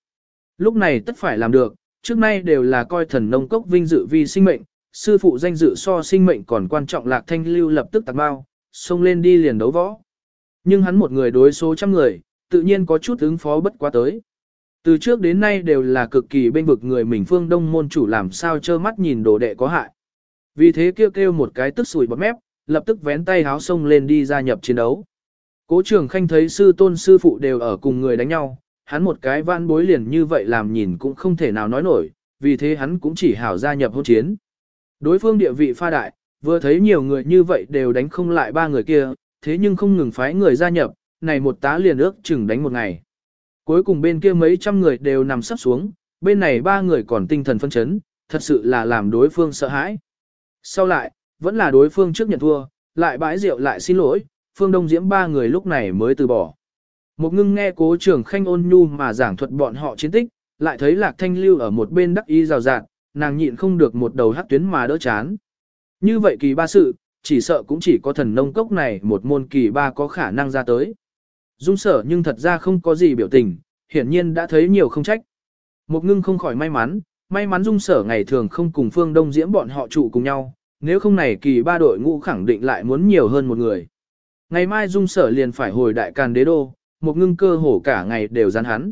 Lúc này tất phải làm được, trước nay đều là coi thần nông cốc vinh dự vì sinh mệnh, sư phụ danh dự so sinh mệnh còn quan trọng lạc thanh lưu lập tức tạc bao, xông lên đi liền đấu võ. Nhưng hắn một người đối số trăm người, tự nhiên có chút ứng phó bất quá tới. Từ trước đến nay đều là cực kỳ bên vực người mình phương đông môn chủ làm sao trơ mắt nhìn đồ đệ có hại. Vì thế kêu kêu một cái tức sủi bọt mép, lập tức vén tay háo sông lên đi gia nhập chiến đấu. Cố trường khanh thấy sư tôn sư phụ đều ở cùng người đánh nhau, hắn một cái van bối liền như vậy làm nhìn cũng không thể nào nói nổi, vì thế hắn cũng chỉ hảo gia nhập hôn chiến. Đối phương địa vị pha đại, vừa thấy nhiều người như vậy đều đánh không lại ba người kia, thế nhưng không ngừng phái người gia nhập, này một tá liền ước chừng đánh một ngày. Cuối cùng bên kia mấy trăm người đều nằm sắp xuống, bên này ba người còn tinh thần phân chấn, thật sự là làm đối phương sợ hãi. Sau lại, vẫn là đối phương trước nhận thua, lại bãi rượu lại xin lỗi, phương đông diễm ba người lúc này mới từ bỏ. Một ngưng nghe cố trưởng khanh ôn nhu mà giảng thuật bọn họ chiến tích, lại thấy lạc thanh lưu ở một bên đắc ý rào rạt, nàng nhịn không được một đầu hắc tuyến mà đỡ chán. Như vậy kỳ ba sự, chỉ sợ cũng chỉ có thần nông cốc này một môn kỳ ba có khả năng ra tới. Dung sở nhưng thật ra không có gì biểu tình, hiển nhiên đã thấy nhiều không trách. Một ngưng không khỏi may mắn, may mắn dung sở ngày thường không cùng phương đông diễm bọn họ trụ cùng nhau, nếu không này kỳ ba đội ngũ khẳng định lại muốn nhiều hơn một người. Ngày mai dung sở liền phải hồi đại càn đế đô, một ngưng cơ hổ cả ngày đều gián hắn.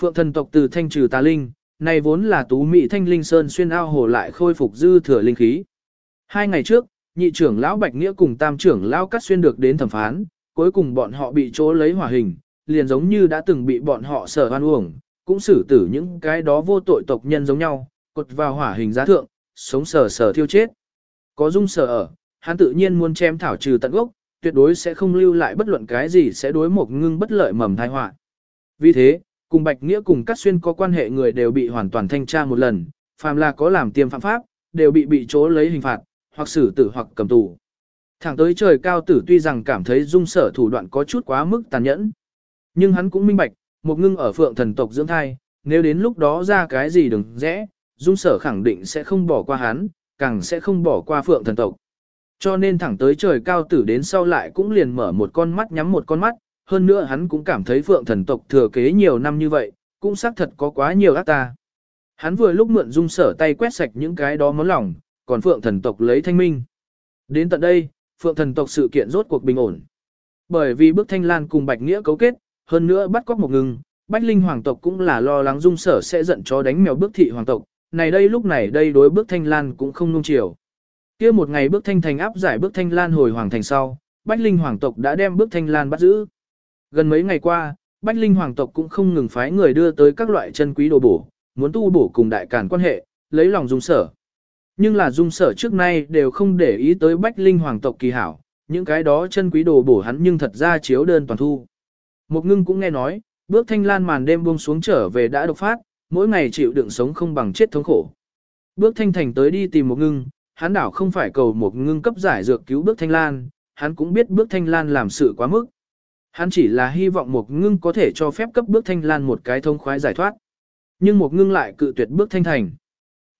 Phượng thần tộc từ thanh trừ tà linh, này vốn là tú mỹ thanh linh sơn xuyên ao hồ lại khôi phục dư thừa linh khí. Hai ngày trước, nhị trưởng lão Bạch Nghĩa cùng tam trưởng lão Cát Xuyên được đến thẩm phán, cuối cùng bọn họ bị chỗ lấy hỏa hình, liền giống như đã từng bị bọn họ sở oan uổng, cũng xử tử những cái đó vô tội tộc nhân giống nhau, cột vào hỏa hình giá thượng, sống sờ sờ thiêu chết. Có dung sở ở, hắn tự nhiên muốn chém thảo trừ tận gốc, tuyệt đối sẽ không lưu lại bất luận cái gì sẽ đối một ngưng bất lợi mầm thai họa. Vì thế, cùng Bạch Nghĩa cùng Cát Xuyên có quan hệ người đều bị hoàn toàn thanh tra một lần, phàm là có làm tiêm phạm pháp, đều bị bị chỗ lấy hình phạt, hoặc xử tử hoặc cầm tù. Thẳng tới trời cao tử tuy rằng cảm thấy dung sở thủ đoạn có chút quá mức tàn nhẫn. Nhưng hắn cũng minh bạch, một ngưng ở phượng thần tộc dưỡng thai, nếu đến lúc đó ra cái gì đừng rẽ, dung sở khẳng định sẽ không bỏ qua hắn, càng sẽ không bỏ qua phượng thần tộc. Cho nên thẳng tới trời cao tử đến sau lại cũng liền mở một con mắt nhắm một con mắt, hơn nữa hắn cũng cảm thấy phượng thần tộc thừa kế nhiều năm như vậy, cũng xác thật có quá nhiều ác ta. Hắn vừa lúc mượn dung sở tay quét sạch những cái đó món lòng, còn phượng thần tộc lấy thanh minh. Đến tận đây, phượng thần tộc sự kiện rốt cuộc bình ổn. Bởi vì bước thanh lan cùng bạch nghĩa cấu kết, hơn nữa bắt cóc một ngừng, bách linh hoàng tộc cũng là lo lắng dung sở sẽ giận chó đánh mèo bước thị hoàng tộc. Này đây lúc này đây đối bước thanh lan cũng không nung chiều kia một ngày bước thanh thành áp giải bước thanh lan hồi hoàng thành sau, bách linh hoàng tộc đã đem bước thanh lan bắt giữ. Gần mấy ngày qua, bách linh hoàng tộc cũng không ngừng phái người đưa tới các loại chân quý đồ bổ, muốn tu bổ cùng đại càn quan hệ, lấy lòng dung sở. Nhưng là dung sở trước nay đều không để ý tới bách linh hoàng tộc kỳ hảo, những cái đó chân quý đồ bổ hắn nhưng thật ra chiếu đơn toàn thu. Một ngưng cũng nghe nói, bước thanh lan màn đêm buông xuống trở về đã độc phát, mỗi ngày chịu đựng sống không bằng chết thống khổ. Bước thanh thành tới đi tìm một ngưng, hắn đảo không phải cầu một ngưng cấp giải dược cứu bước thanh lan, hắn cũng biết bước thanh lan làm sự quá mức. Hắn chỉ là hy vọng một ngưng có thể cho phép cấp bước thanh lan một cái thông khoái giải thoát. Nhưng một ngưng lại cự tuyệt bước thanh thành.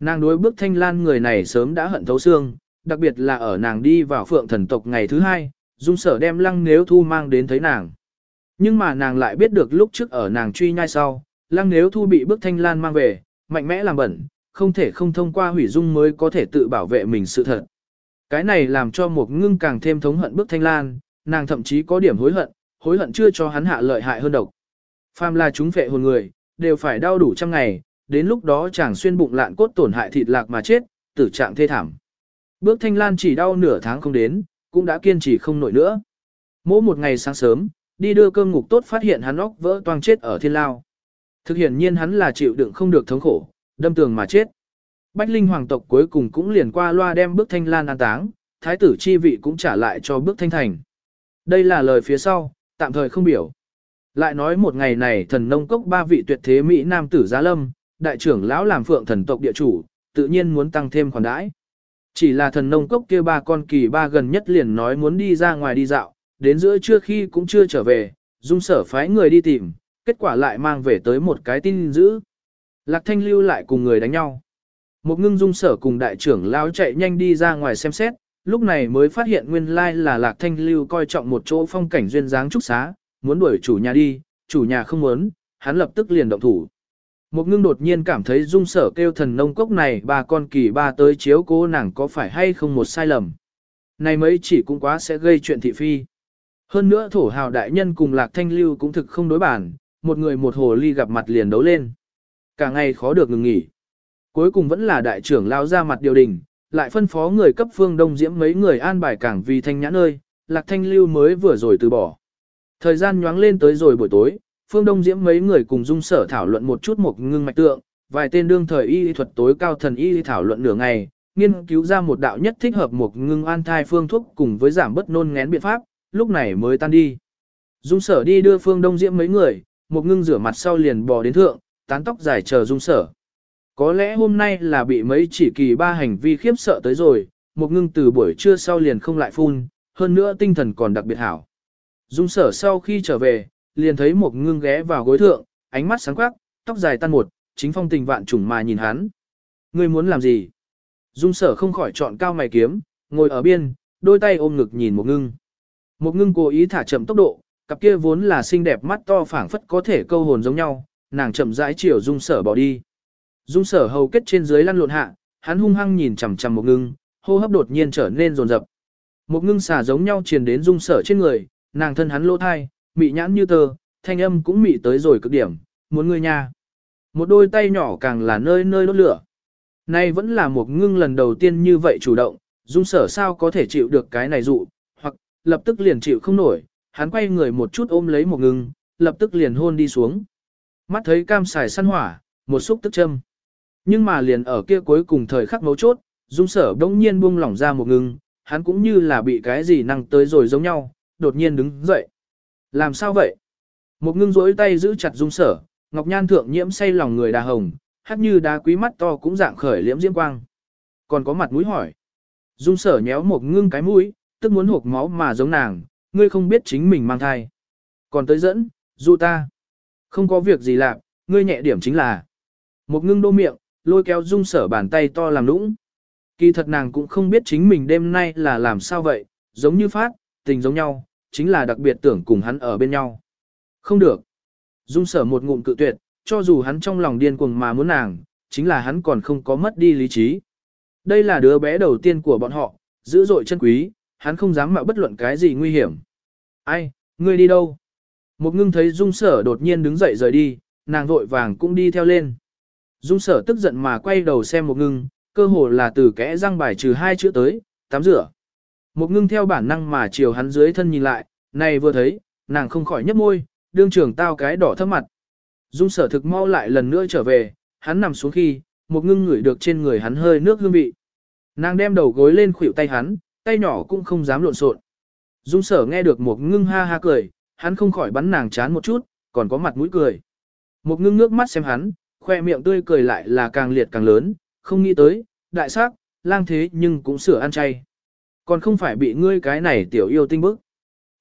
Nàng đối bước thanh lan người này sớm đã hận thấu xương, đặc biệt là ở nàng đi vào phượng thần tộc ngày thứ hai, dung sở đem lăng nếu thu mang đến thấy nàng. Nhưng mà nàng lại biết được lúc trước ở nàng truy nhai sau, lăng nếu thu bị bước thanh lan mang về, mạnh mẽ làm bẩn, không thể không thông qua hủy dung mới có thể tự bảo vệ mình sự thật. Cái này làm cho một ngưng càng thêm thống hận bước thanh lan, nàng thậm chí có điểm hối hận, hối hận chưa cho hắn hạ lợi hại hơn độc. Phàm là chúng phệ hồn người, đều phải đau đủ trăm ngày, đến lúc đó chàng xuyên bụng lạn cốt tổn hại thịt lạc mà chết, tử trạng thê thảm. Bước thanh lan chỉ đau nửa tháng không đến, cũng đã kiên trì không nổi nữa. Mỗi một ngày sáng sớm, đi đưa cơm ngục tốt phát hiện hắn óc vỡ toang chết ở thiên lao. Thực hiện nhiên hắn là chịu đựng không được thống khổ, đâm tường mà chết. Bách Linh hoàng tộc cuối cùng cũng liền qua loa đem bước thanh lan an táng, thái tử chi vị cũng trả lại cho bước thanh thành. Đây là lời phía sau, tạm thời không biểu. Lại nói một ngày này thần nông cốc ba vị tuyệt thế Mỹ Nam tử giá lâm, đại trưởng lão làm phượng thần tộc địa chủ, tự nhiên muốn tăng thêm khoản đãi. Chỉ là thần nông cốc kia ba con kỳ ba gần nhất liền nói muốn đi ra ngoài đi dạo, đến giữa trưa khi cũng chưa trở về, dung sở phái người đi tìm, kết quả lại mang về tới một cái tin dữ. Lạc thanh lưu lại cùng người đánh nhau. Một ngưng dung sở cùng đại trưởng lao chạy nhanh đi ra ngoài xem xét, lúc này mới phát hiện nguyên lai là lạc thanh lưu coi trọng một chỗ phong cảnh duyên dáng trúc xá, muốn đuổi chủ nhà đi, chủ nhà không muốn, hắn lập tức liền động thủ. Một ngưng đột nhiên cảm thấy dung sở kêu thần nông cốc này bà con kỳ ba tới chiếu cố nàng có phải hay không một sai lầm. Này mấy chỉ cũng quá sẽ gây chuyện thị phi. Hơn nữa thổ hào đại nhân cùng lạc thanh lưu cũng thực không đối bản, một người một hồ ly gặp mặt liền đấu lên. Cả ngày khó được ngừng nghỉ. Cuối cùng vẫn là đại trưởng lao ra mặt điều đình, lại phân phó người cấp phương đông diễm mấy người an bài cảng vì thanh nhã nơi, lạc thanh lưu mới vừa rồi từ bỏ. Thời gian nhoáng lên tới rồi buổi tối, phương đông diễm mấy người cùng dung sở thảo luận một chút một ngưng mạch tượng, vài tên đương thời y thuật tối cao thần y thảo luận nửa ngày, nghiên cứu ra một đạo nhất thích hợp một ngưng an thai phương thuốc cùng với giảm bất nôn ngén biện pháp, lúc này mới tan đi. Dung sở đi đưa phương đông diễm mấy người, một ngưng rửa mặt sau liền bò đến thượng, tán tóc dài chờ dung sở. Có lẽ hôm nay là bị mấy chỉ kỳ ba hành vi khiếp sợ tới rồi, một ngưng từ buổi trưa sau liền không lại phun, hơn nữa tinh thần còn đặc biệt hảo. Dung sở sau khi trở về, liền thấy một ngưng ghé vào gối thượng, ánh mắt sáng quắc, tóc dài tan một, chính phong tình vạn trùng mà nhìn hắn. Ngươi muốn làm gì? Dung sở không khỏi chọn cao mày kiếm, ngồi ở biên, đôi tay ôm ngực nhìn một ngưng. Một ngưng cố ý thả chậm tốc độ, cặp kia vốn là xinh đẹp mắt to phảng phất có thể câu hồn giống nhau, nàng chậm rãi chiều dung sở bỏ đi. Dung sở hầu kết trên dưới lăn lộn hạ, hắn hung hăng nhìn chằm chằm một ngưng, hô hấp đột nhiên trở nên rồn rập. Một ngưng xả giống nhau truyền đến dung sở trên người, nàng thân hắn lỗ thai, mị nhãn như tờ, thanh âm cũng mị tới rồi cực điểm, muốn ngươi nha. Một đôi tay nhỏ càng là nơi nơi đốt lửa. Nay vẫn là một ngưng lần đầu tiên như vậy chủ động, dung sở sao có thể chịu được cái này dụ, hoặc lập tức liền chịu không nổi, hắn quay người một chút ôm lấy một ngưng, lập tức liền hôn đi xuống. Mắt thấy cam xài săn hỏa, một xúc tức châm. Nhưng mà liền ở kia cuối cùng thời khắc mấu chốt, dung sở đông nhiên buông lỏng ra một ngưng, hắn cũng như là bị cái gì năng tới rồi giống nhau, đột nhiên đứng dậy. Làm sao vậy? Một ngưng rỗi tay giữ chặt dung sở, ngọc nhan thượng nhiễm say lòng người đà hồng, hát như đá quý mắt to cũng dạng khởi liễm diễm quang. Còn có mặt mũi hỏi. Dung sở nhéo một ngưng cái mũi, tức muốn hộp máu mà giống nàng, ngươi không biết chính mình mang thai. Còn tới dẫn, dụ ta. Không có việc gì làm, ngươi nhẹ điểm chính là. Một ngưng đô miệng, lôi kéo dung sở bàn tay to làm nũng. Kỳ thật nàng cũng không biết chính mình đêm nay là làm sao vậy, giống như phát, tình giống nhau, chính là đặc biệt tưởng cùng hắn ở bên nhau. Không được. Dung sở một ngụm cự tuyệt, cho dù hắn trong lòng điên cuồng mà muốn nàng, chính là hắn còn không có mất đi lý trí. Đây là đứa bé đầu tiên của bọn họ, dữ dội chân quý, hắn không dám mạo bất luận cái gì nguy hiểm. Ai, ngươi đi đâu? Một ngưng thấy dung sở đột nhiên đứng dậy rời đi, nàng vội vàng cũng đi theo lên. Dung sở tức giận mà quay đầu xem một ngưng, cơ hồ là từ kẽ răng bài trừ hai chữ tới, tắm rửa. Một ngưng theo bản năng mà chiều hắn dưới thân nhìn lại, này vừa thấy, nàng không khỏi nhấp môi, đương trưởng tao cái đỏ thấp mặt. Dung sở thực mau lại lần nữa trở về, hắn nằm xuống khi, một ngưng ngửi được trên người hắn hơi nước hương vị. Nàng đem đầu gối lên khuỷu tay hắn, tay nhỏ cũng không dám lộn xộn. Dung sở nghe được một ngưng ha ha cười, hắn không khỏi bắn nàng chán một chút, còn có mặt mũi cười. Một ngưng nước mắt xem hắn, khoe miệng tươi cười lại là càng liệt càng lớn, không nghĩ tới, đại sắc, lang thế nhưng cũng sửa ăn chay. Còn không phải bị ngươi cái này tiểu yêu tinh bức.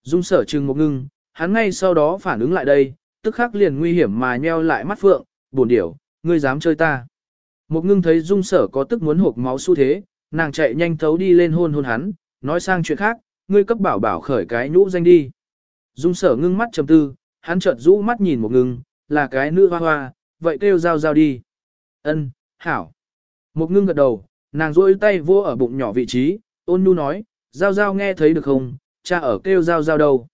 Dung sở trừng một ngưng, hắn ngay sau đó phản ứng lại đây, tức khắc liền nguy hiểm mà nheo lại mắt phượng, buồn điểu, ngươi dám chơi ta. Một ngưng thấy dung sở có tức muốn hộp máu xu thế, nàng chạy nhanh thấu đi lên hôn hôn hắn, nói sang chuyện khác, ngươi cấp bảo bảo khởi cái nhũ danh đi. Dung sở ngưng mắt trầm tư, hắn chợt rũ mắt nhìn một ngưng, là cái nữ hoa hoa, vậy kêu giao giao đi. Ân, hảo. Một ngưng gật đầu, nàng duỗi tay vô ở bụng nhỏ vị trí, ôn nhu nói, giao giao nghe thấy được không, cha ở kêu giao giao đâu.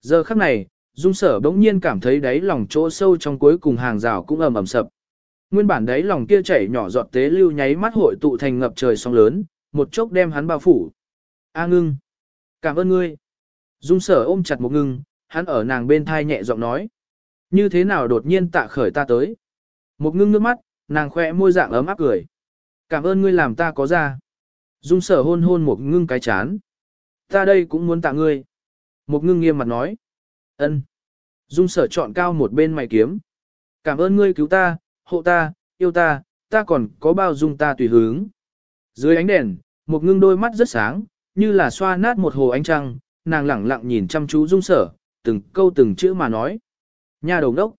Giờ khắc này, dung sở bỗng nhiên cảm thấy đáy lòng chỗ sâu trong cuối cùng hàng rào cũng ầm ầm sập. Nguyên bản đáy lòng kia chảy nhỏ giọt tế lưu nháy mắt hội tụ thành ngập trời sóng lớn, một chốc đem hắn bao phủ. A ngưng. Cảm ơn ngươi. Dung sở ôm chặt một ngưng, hắn ở nàng bên thai nhẹ giọng nói. Như thế nào đột nhiên tạ khởi ta tới. Một ngưng nước mắt, nàng khoe môi dạng ấm áp cười. Cảm ơn ngươi làm ta có ra. Dung sở hôn hôn một ngưng cái chán. Ta đây cũng muốn tạ ngươi. Một ngưng nghiêm mặt nói. ân. Dung sở chọn cao một bên mày kiếm. Cảm ơn ngươi cứu ta, hộ ta, yêu ta, ta còn có bao dung ta tùy hướng. Dưới ánh đèn, một ngưng đôi mắt rất sáng, như là xoa nát một hồ ánh trăng, nàng lẳng lặng nhìn chăm chú dung sở, từng câu từng chữ mà nói. Nhà đầu đốc.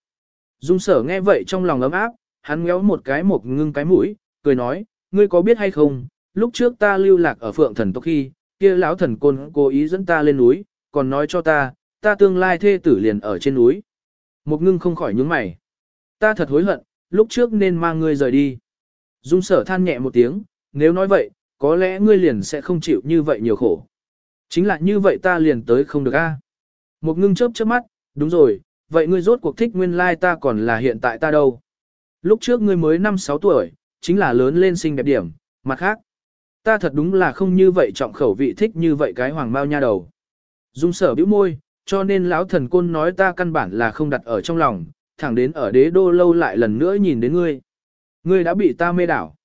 Dung sở nghe vậy trong lòng ấm áp, hắn ngéo một cái một ngưng cái mũi, cười nói, ngươi có biết hay không, lúc trước ta lưu lạc ở phượng thần tộc khi, kia lão thần côn cố ý dẫn ta lên núi, còn nói cho ta, ta tương lai thê tử liền ở trên núi. Một ngưng không khỏi nhướng mày. Ta thật hối hận, lúc trước nên mang ngươi rời đi. Dung sở than nhẹ một tiếng, nếu nói vậy, có lẽ ngươi liền sẽ không chịu như vậy nhiều khổ. Chính là như vậy ta liền tới không được a. Một ngưng chớp chớp mắt, đúng rồi, vậy ngươi rốt cuộc thích nguyên lai ta còn là hiện tại ta đâu. Lúc trước ngươi mới 5-6 tuổi, chính là lớn lên xinh đẹp điểm, mặt khác. Ta thật đúng là không như vậy trọng khẩu vị thích như vậy cái hoàng bao nha đầu. Dung sở bĩu môi, cho nên lão thần côn nói ta căn bản là không đặt ở trong lòng, thẳng đến ở đế đô lâu lại lần nữa nhìn đến ngươi. Ngươi đã bị ta mê đảo.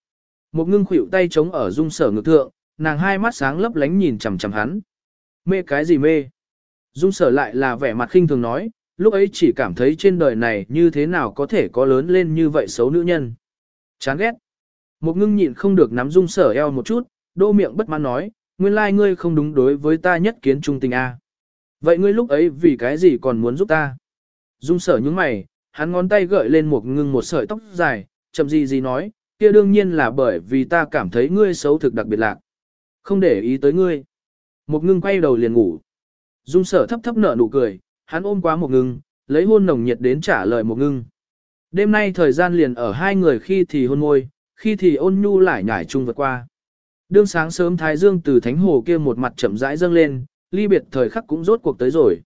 Một ngưng khủy tay chống ở dung sở ngực thượng, nàng hai mắt sáng lấp lánh nhìn chằm chằm hắn. Mê cái gì mê? Dung sở lại là vẻ mặt khinh thường nói, lúc ấy chỉ cảm thấy trên đời này như thế nào có thể có lớn lên như vậy xấu nữ nhân. Chán ghét. Một ngưng nhịn không được nắm dung sở eo một chút, đô miệng bất mãn nói, nguyên lai ngươi không đúng đối với ta nhất kiến trung tình a. Vậy ngươi lúc ấy vì cái gì còn muốn giúp ta? Dung sở nhướng mày, hắn ngón tay gợi lên một ngưng một sợi tóc dài, chậm gì gì nói, kia đương nhiên là bởi vì ta cảm thấy ngươi xấu thực đặc biệt lạc. Không để ý tới ngươi. Một ngưng quay đầu liền ngủ. Dung sở thấp thấp nở nụ cười, hắn ôm quá một ngưng, lấy hôn nồng nhiệt đến trả lời một ngưng. Đêm nay thời gian liền ở hai người khi thì hôn môi, khi thì ôn nhu lại nhảy chung vượt qua. Đương sáng sớm Thái Dương từ thánh hồ kia một mặt chậm rãi dâng lên, ly biệt thời khắc cũng rốt cuộc tới rồi.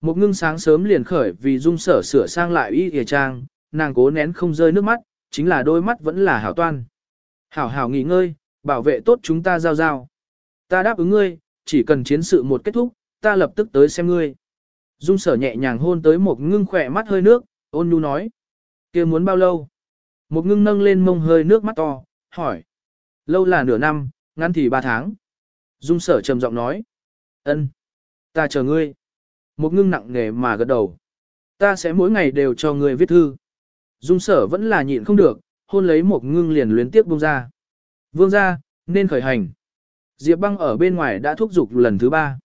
Một ngưng sáng sớm liền khởi vì dung sở sửa sang lại y hề trang, nàng cố nén không rơi nước mắt, chính là đôi mắt vẫn là hảo toan. Hảo hảo nghỉ ngơi, bảo vệ tốt chúng ta giao giao. Ta đáp ứng ngươi, chỉ cần chiến sự một kết thúc, ta lập tức tới xem ngươi. Dung sở nhẹ nhàng hôn tới một ngưng khỏe mắt hơi nước, ôn nhu nói. kia muốn bao lâu? Một ngưng nâng lên mông hơi nước mắt to, hỏi. Lâu là nửa năm, ngắn thì ba tháng. Dung sở trầm giọng nói. ân, Ta chờ ngươi. Một ngưng nặng nghề mà gật đầu. Ta sẽ mỗi ngày đều cho ngươi viết thư. Dung sở vẫn là nhịn không được, hôn lấy một ngưng liền luyến tiếp buông ra. Vương ra, nên khởi hành. Diệp băng ở bên ngoài đã thúc giục lần thứ ba.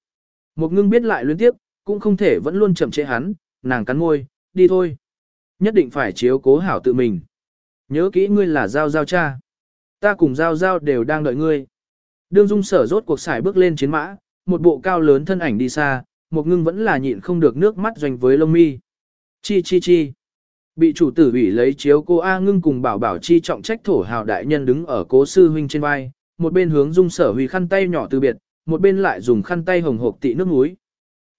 Một ngưng biết lại liên tiếp, cũng không thể vẫn luôn chậm trễ hắn, nàng cắn môi, đi thôi. Nhất định phải chiếu cố hảo tự mình. Nhớ kỹ ngươi là Giao Giao cha. Ta cùng Giao Giao đều đang đợi ngươi. Đương dung sở rốt cuộc xài bước lên chiến mã, một bộ cao lớn thân ảnh đi xa, một ngưng vẫn là nhịn không được nước mắt doanh với lông mi. Chi chi chi. Bị chủ tử ủy lấy chiếu cô A ngưng cùng bảo bảo chi trọng trách thổ hào đại nhân đứng ở cố sư huynh trên vai, một bên hướng dung sở huy khăn tay nhỏ từ biệt, một bên lại dùng khăn tay hồng hộp tị nước muối.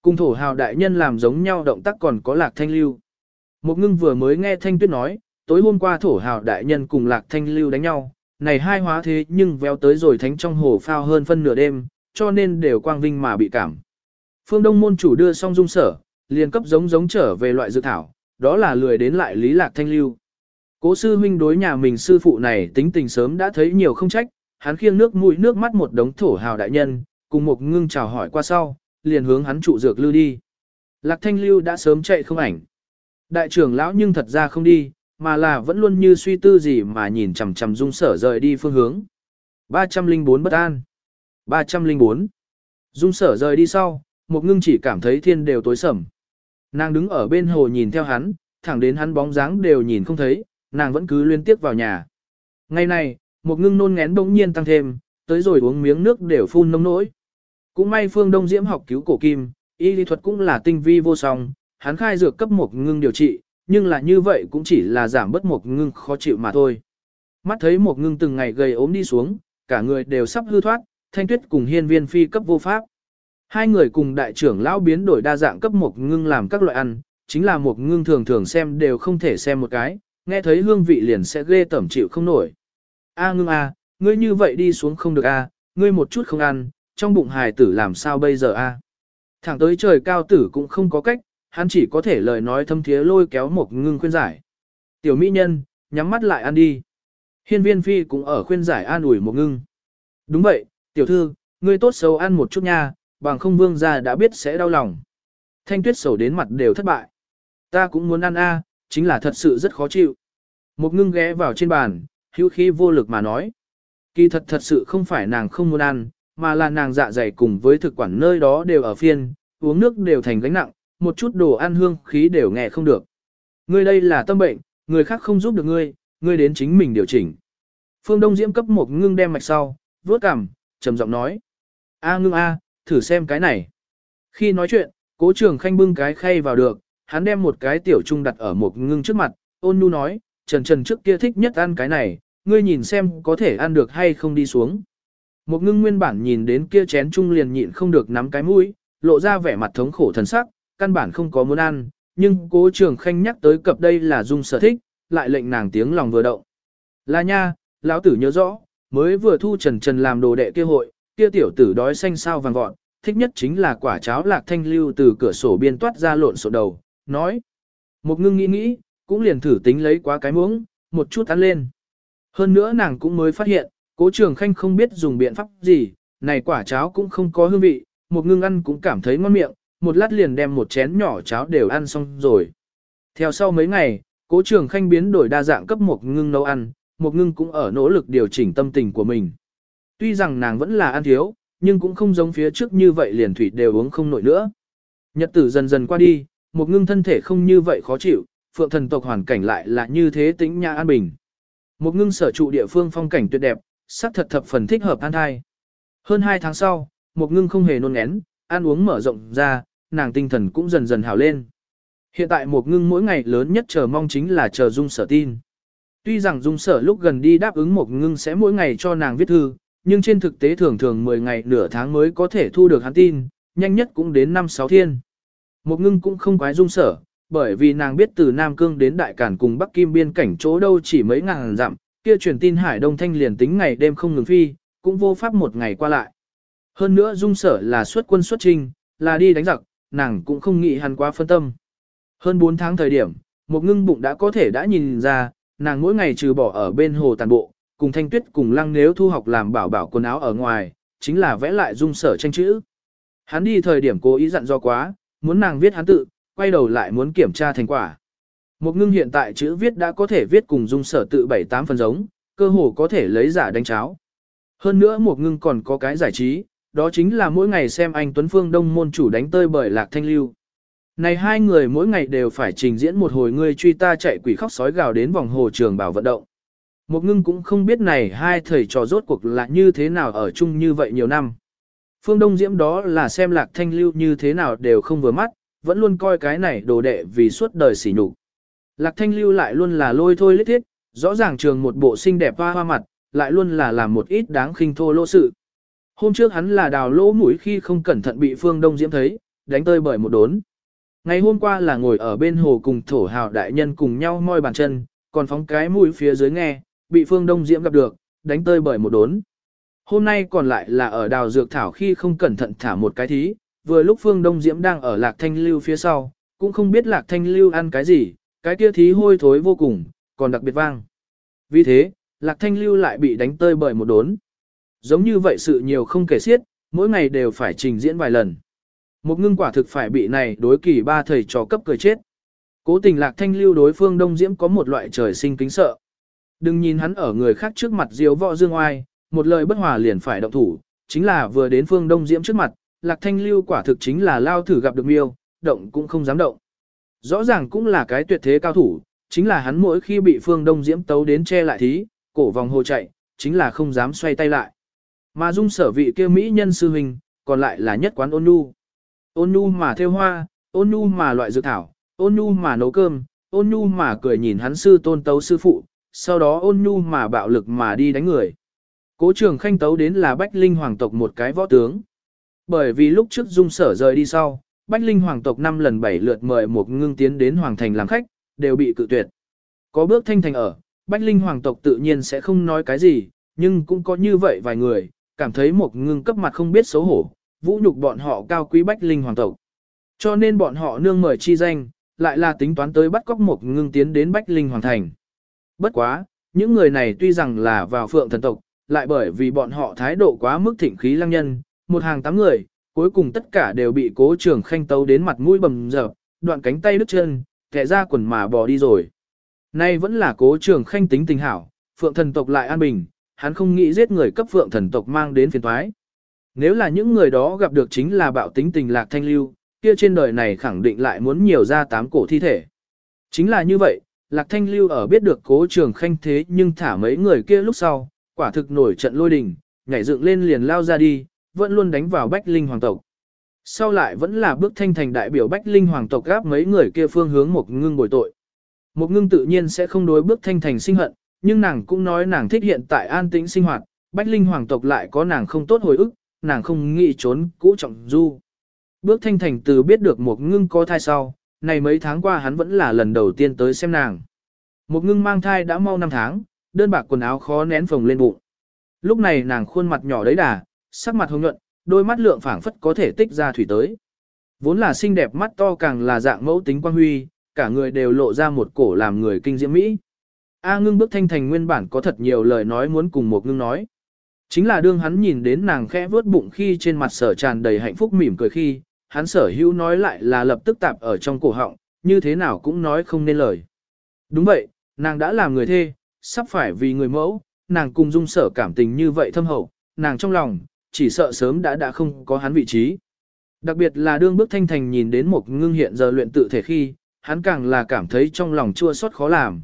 Cùng thổ hào đại nhân làm giống nhau động tác còn có lạc thanh lưu. Một ngưng vừa mới nghe thanh tuyết nói, tối hôm qua thổ hào đại nhân cùng lạc thanh lưu đánh nhau, này hai hóa thế nhưng véo tới rồi thánh trong hồ phao hơn phân nửa đêm, cho nên đều quang vinh mà bị cảm. Phương Đông môn chủ đưa xong dung sở, liền cấp giống giống trở về loại dự thảo, đó là lười đến lại lý lạc thanh lưu. Cố sư huynh đối nhà mình sư phụ này tính tình sớm đã thấy nhiều không trách, hắn khiêng nước mũi nước mắt một đống thổ hào đại nhân, cùng một ngưng chào hỏi qua sau, liền hướng hắn trụ dược lưu đi. Lạc thanh lưu đã sớm chạy không ảnh. Đại trưởng lão nhưng thật ra không đi, mà là vẫn luôn như suy tư gì mà nhìn chằm chằm dung sở rời đi phương hướng. 304 bất an. 304. Dung sở rời đi sau, một ngưng chỉ cảm thấy thiên đều tối sầm. Nàng đứng ở bên hồ nhìn theo hắn, thẳng đến hắn bóng dáng đều nhìn không thấy, nàng vẫn cứ liên tiếp vào nhà. Ngày này, một ngưng nôn ngén bỗng nhiên tăng thêm, tới rồi uống miếng nước đều phun nông nỗi. Cũng may phương Đông Diễm học cứu cổ kim, y lý thuật cũng là tinh vi vô song, hắn khai dược cấp một ngưng điều trị, nhưng là như vậy cũng chỉ là giảm bớt một ngưng khó chịu mà thôi. Mắt thấy một ngưng từng ngày gầy ốm đi xuống, cả người đều sắp hư thoát, thanh tuyết cùng hiên viên phi cấp vô pháp. Hai người cùng đại trưởng lão biến đổi đa dạng cấp một ngưng làm các loại ăn, chính là một ngưng thường thường xem đều không thể xem một cái, nghe thấy hương vị liền sẽ ghê tẩm chịu không nổi. A ngưng a, ngươi như vậy đi xuống không được a, ngươi một chút không ăn, trong bụng hài tử làm sao bây giờ a? Thẳng tới trời cao tử cũng không có cách, hắn chỉ có thể lời nói thâm thiế lôi kéo một ngưng khuyên giải. Tiểu mỹ nhân, nhắm mắt lại ăn đi. Hiên viên phi cũng ở khuyên giải an ủi một ngưng. Đúng vậy, tiểu thư, ngươi tốt xấu ăn một chút nha, bằng không vương gia đã biết sẽ đau lòng. Thanh tuyết sầu đến mặt đều thất bại. Ta cũng muốn ăn a, chính là thật sự rất khó chịu. Một ngưng ghé vào trên bàn, hữu khí vô lực mà nói. Kỳ thật thật sự không phải nàng không muốn ăn, mà là nàng dạ dày cùng với thực quản nơi đó đều ở phiên, uống nước đều thành gánh nặng, một chút đồ ăn hương khí đều nghe không được. Ngươi đây là tâm bệnh, người khác không giúp được ngươi, ngươi đến chính mình điều chỉnh. Phương Đông Diễm cấp một ngưng đem mạch sau, vuốt cằm, trầm giọng nói. A ngưng a, thử xem cái này. Khi nói chuyện, cố trường khanh bưng cái khay vào được, hắn đem một cái tiểu trung đặt ở một ngưng trước mặt, ôn nhu nói, trần trần trước kia thích nhất ăn cái này, ngươi nhìn xem có thể ăn được hay không đi xuống. Một ngưng nguyên bản nhìn đến kia chén trung liền nhịn không được nắm cái mũi, lộ ra vẻ mặt thống khổ thần sắc, căn bản không có muốn ăn, nhưng cố trường khanh nhắc tới cập đây là dung sở thích, lại lệnh nàng tiếng lòng vừa động. Là nha, lão tử nhớ rõ, mới vừa thu trần trần làm đồ đệ kia hội, kia tiểu tử đói xanh sao vàng vọt, thích nhất chính là quả cháo lạc thanh lưu từ cửa sổ biên toát ra lộn sổ đầu, nói. Một ngưng nghĩ nghĩ, cũng liền thử tính lấy quá cái muỗng, một chút ăn lên. Hơn nữa nàng cũng mới phát hiện, cố trường khanh không biết dùng biện pháp gì, này quả cháo cũng không có hương vị, một ngưng ăn cũng cảm thấy ngon miệng, một lát liền đem một chén nhỏ cháo đều ăn xong rồi. Theo sau mấy ngày, cố trường khanh biến đổi đa dạng cấp một ngưng nấu ăn, một ngưng cũng ở nỗ lực điều chỉnh tâm tình của mình. Tuy rằng nàng vẫn là ăn thiếu, nhưng cũng không giống phía trước như vậy liền thủy đều uống không nổi nữa. Nhật tử dần dần qua đi, một ngưng thân thể không như vậy khó chịu, phượng thần tộc hoàn cảnh lại là như thế tĩnh nhã an bình. Một ngưng sở trụ địa phương phong cảnh tuyệt đẹp, sắc thật thập phần thích hợp an thai. Hơn 2 tháng sau, một ngưng không hề nôn ngén, ăn uống mở rộng ra, nàng tinh thần cũng dần dần hào lên. Hiện tại một ngưng mỗi ngày lớn nhất chờ mong chính là chờ dung sở tin. Tuy rằng dung sở lúc gần đi đáp ứng một ngưng sẽ mỗi ngày cho nàng viết thư, nhưng trên thực tế thường thường 10 ngày nửa tháng mới có thể thu được hắn tin, nhanh nhất cũng đến 5-6 thiên. Một ngưng cũng không quái dung sở, bởi vì nàng biết từ Nam Cương đến Đại Cản cùng Bắc Kim biên cảnh chỗ đâu chỉ mấy ngàn dặm, kia truyền tin Hải Đông Thanh liền tính ngày đêm không ngừng phi, cũng vô pháp một ngày qua lại. Hơn nữa dung sở là xuất quân xuất trinh, là đi đánh giặc, nàng cũng không nghĩ hắn quá phân tâm. Hơn 4 tháng thời điểm, một ngưng bụng đã có thể đã nhìn ra, nàng mỗi ngày trừ bỏ ở bên hồ tàn bộ, cùng thanh tuyết cùng lăng nếu thu học làm bảo bảo quần áo ở ngoài, chính là vẽ lại dung sở tranh chữ. Hắn đi thời điểm cố ý dặn do quá, muốn nàng viết hắn tự, quay đầu lại muốn kiểm tra thành quả. Một ngưng hiện tại chữ viết đã có thể viết cùng dung sở tự 7-8 phần giống, cơ hồ có thể lấy giả đánh cháo. Hơn nữa một ngưng còn có cái giải trí, đó chính là mỗi ngày xem anh Tuấn Phương Đông môn chủ đánh tơi bởi lạc thanh lưu. Này hai người mỗi ngày đều phải trình diễn một hồi ngươi truy ta chạy quỷ khóc sói gào đến vòng hồ trường bảo vận động. Một ngưng cũng không biết này hai thầy trò rốt cuộc là như thế nào ở chung như vậy nhiều năm. Phương Đông Diễm đó là xem lạc thanh lưu như thế nào đều không vừa mắt, vẫn luôn coi cái này đồ đệ vì suốt đời sỉ nhục. Lạc thanh lưu lại luôn là lôi thôi lít thiết, rõ ràng trường một bộ xinh đẹp hoa hoa mặt, lại luôn là làm một ít đáng khinh thô lỗ sự. Hôm trước hắn là đào lỗ mũi khi không cẩn thận bị Phương Đông Diễm thấy, đánh tơi bởi một đốn. Ngày hôm qua là ngồi ở bên hồ cùng thổ hào đại nhân cùng nhau moi bàn chân, còn phóng cái mũi phía dưới nghe, bị Phương Đông Diễm gặp được, đánh tơi bởi một đốn. Hôm nay còn lại là ở đào dược thảo khi không cẩn thận thả một cái thí, vừa lúc Phương Đông Diễm đang ở lạc thanh lưu phía sau, cũng không biết lạc thanh lưu ăn cái gì, cái kia thí hôi thối vô cùng, còn đặc biệt vang. Vì thế, lạc thanh lưu lại bị đánh tơi bởi một đốn. Giống như vậy sự nhiều không kể xiết, mỗi ngày đều phải trình diễn vài lần. Một ngưng quả thực phải bị này đối kỳ ba thầy trò cấp cười chết. Cố tình lạc thanh lưu đối phương đông diễm có một loại trời sinh kính sợ. Đừng nhìn hắn ở người khác trước mặt diếu võ dương oai, một lời bất hòa liền phải động thủ, chính là vừa đến phương đông diễm trước mặt, lạc thanh lưu quả thực chính là lao thử gặp được miêu, động cũng không dám động. Rõ ràng cũng là cái tuyệt thế cao thủ, chính là hắn mỗi khi bị phương đông diễm tấu đến che lại thí, cổ vòng hồ chạy, chính là không dám xoay tay lại. Mà dung sở vị kia mỹ nhân sư huynh, còn lại là nhất quán ôn nhu. Ôn nhu mà theo hoa, ôn nhu mà loại dược thảo, ôn nhu mà nấu cơm, ôn nhu mà cười nhìn hắn sư tôn tấu sư phụ, sau đó ôn nhu mà bạo lực mà đi đánh người. Cố trường khanh tấu đến là Bách Linh Hoàng tộc một cái võ tướng. Bởi vì lúc trước dung sở rời đi sau, Bách Linh Hoàng tộc năm lần bảy lượt mời một ngưng tiến đến Hoàng Thành làm khách, đều bị cự tuyệt. Có bước thanh thành ở, Bách Linh Hoàng tộc tự nhiên sẽ không nói cái gì, nhưng cũng có như vậy vài người, cảm thấy một ngưng cấp mặt không biết xấu hổ, vũ nhục bọn họ cao quý Bách Linh Hoàng tộc. Cho nên bọn họ nương mời chi danh, lại là tính toán tới bắt cóc một ngưng tiến đến Bách Linh Hoàng Thành. Bất quá, những người này tuy rằng là vào phượng thần tộc, lại bởi vì bọn họ thái độ quá mức thịnh khí lăng nhân, một hàng tám người, cuối cùng tất cả đều bị cố trường khanh tấu đến mặt mũi bầm dập, đoạn cánh tay đứt chân, kẻ ra quần mà bỏ đi rồi. Nay vẫn là cố trường khanh tính tình hảo, phượng thần tộc lại an bình, hắn không nghĩ giết người cấp phượng thần tộc mang đến phiền toái. Nếu là những người đó gặp được chính là bạo tính tình lạc thanh lưu, kia trên đời này khẳng định lại muốn nhiều ra tám cổ thi thể. Chính là như vậy, Lạc Thanh Lưu ở biết được cố trường khanh thế nhưng thả mấy người kia lúc sau, quả thực nổi trận lôi đình, nhảy dựng lên liền lao ra đi, vẫn luôn đánh vào Bách Linh Hoàng tộc. Sau lại vẫn là bước thanh thành đại biểu Bách Linh Hoàng tộc gáp mấy người kia phương hướng một ngưng bồi tội. Một ngưng tự nhiên sẽ không đối bước thanh thành sinh hận, nhưng nàng cũng nói nàng thích hiện tại an tĩnh sinh hoạt, Bách Linh Hoàng tộc lại có nàng không tốt hồi ức, nàng không nghĩ trốn cũ trọng du. Bước thanh thành từ biết được một ngưng có thai sau, này mấy tháng qua hắn vẫn là lần đầu tiên tới xem nàng. Một ngưng mang thai đã mau 5 tháng, đơn bạc quần áo khó nén phồng lên bụng. Lúc này nàng khuôn mặt nhỏ đấy đà, sắc mặt hồng nhuận, đôi mắt lượng phảng phất có thể tích ra thủy tới. Vốn là xinh đẹp mắt to càng là dạng mẫu tính quan huy, cả người đều lộ ra một cổ làm người kinh diễm mỹ. A ngưng bước thanh thành nguyên bản có thật nhiều lời nói muốn cùng một ngưng nói. Chính là đương hắn nhìn đến nàng khẽ vớt bụng khi trên mặt sở tràn đầy hạnh phúc mỉm cười khi, hắn sở hữu nói lại là lập tức tạp ở trong cổ họng, như thế nào cũng nói không nên lời. Đúng vậy, nàng đã làm người thê, sắp phải vì người mẫu, nàng cùng dung sở cảm tình như vậy thâm hậu, nàng trong lòng, chỉ sợ sớm đã đã không có hắn vị trí. Đặc biệt là đương bước thanh thành nhìn đến một ngưng hiện giờ luyện tự thể khi, hắn càng là cảm thấy trong lòng chua xót khó làm.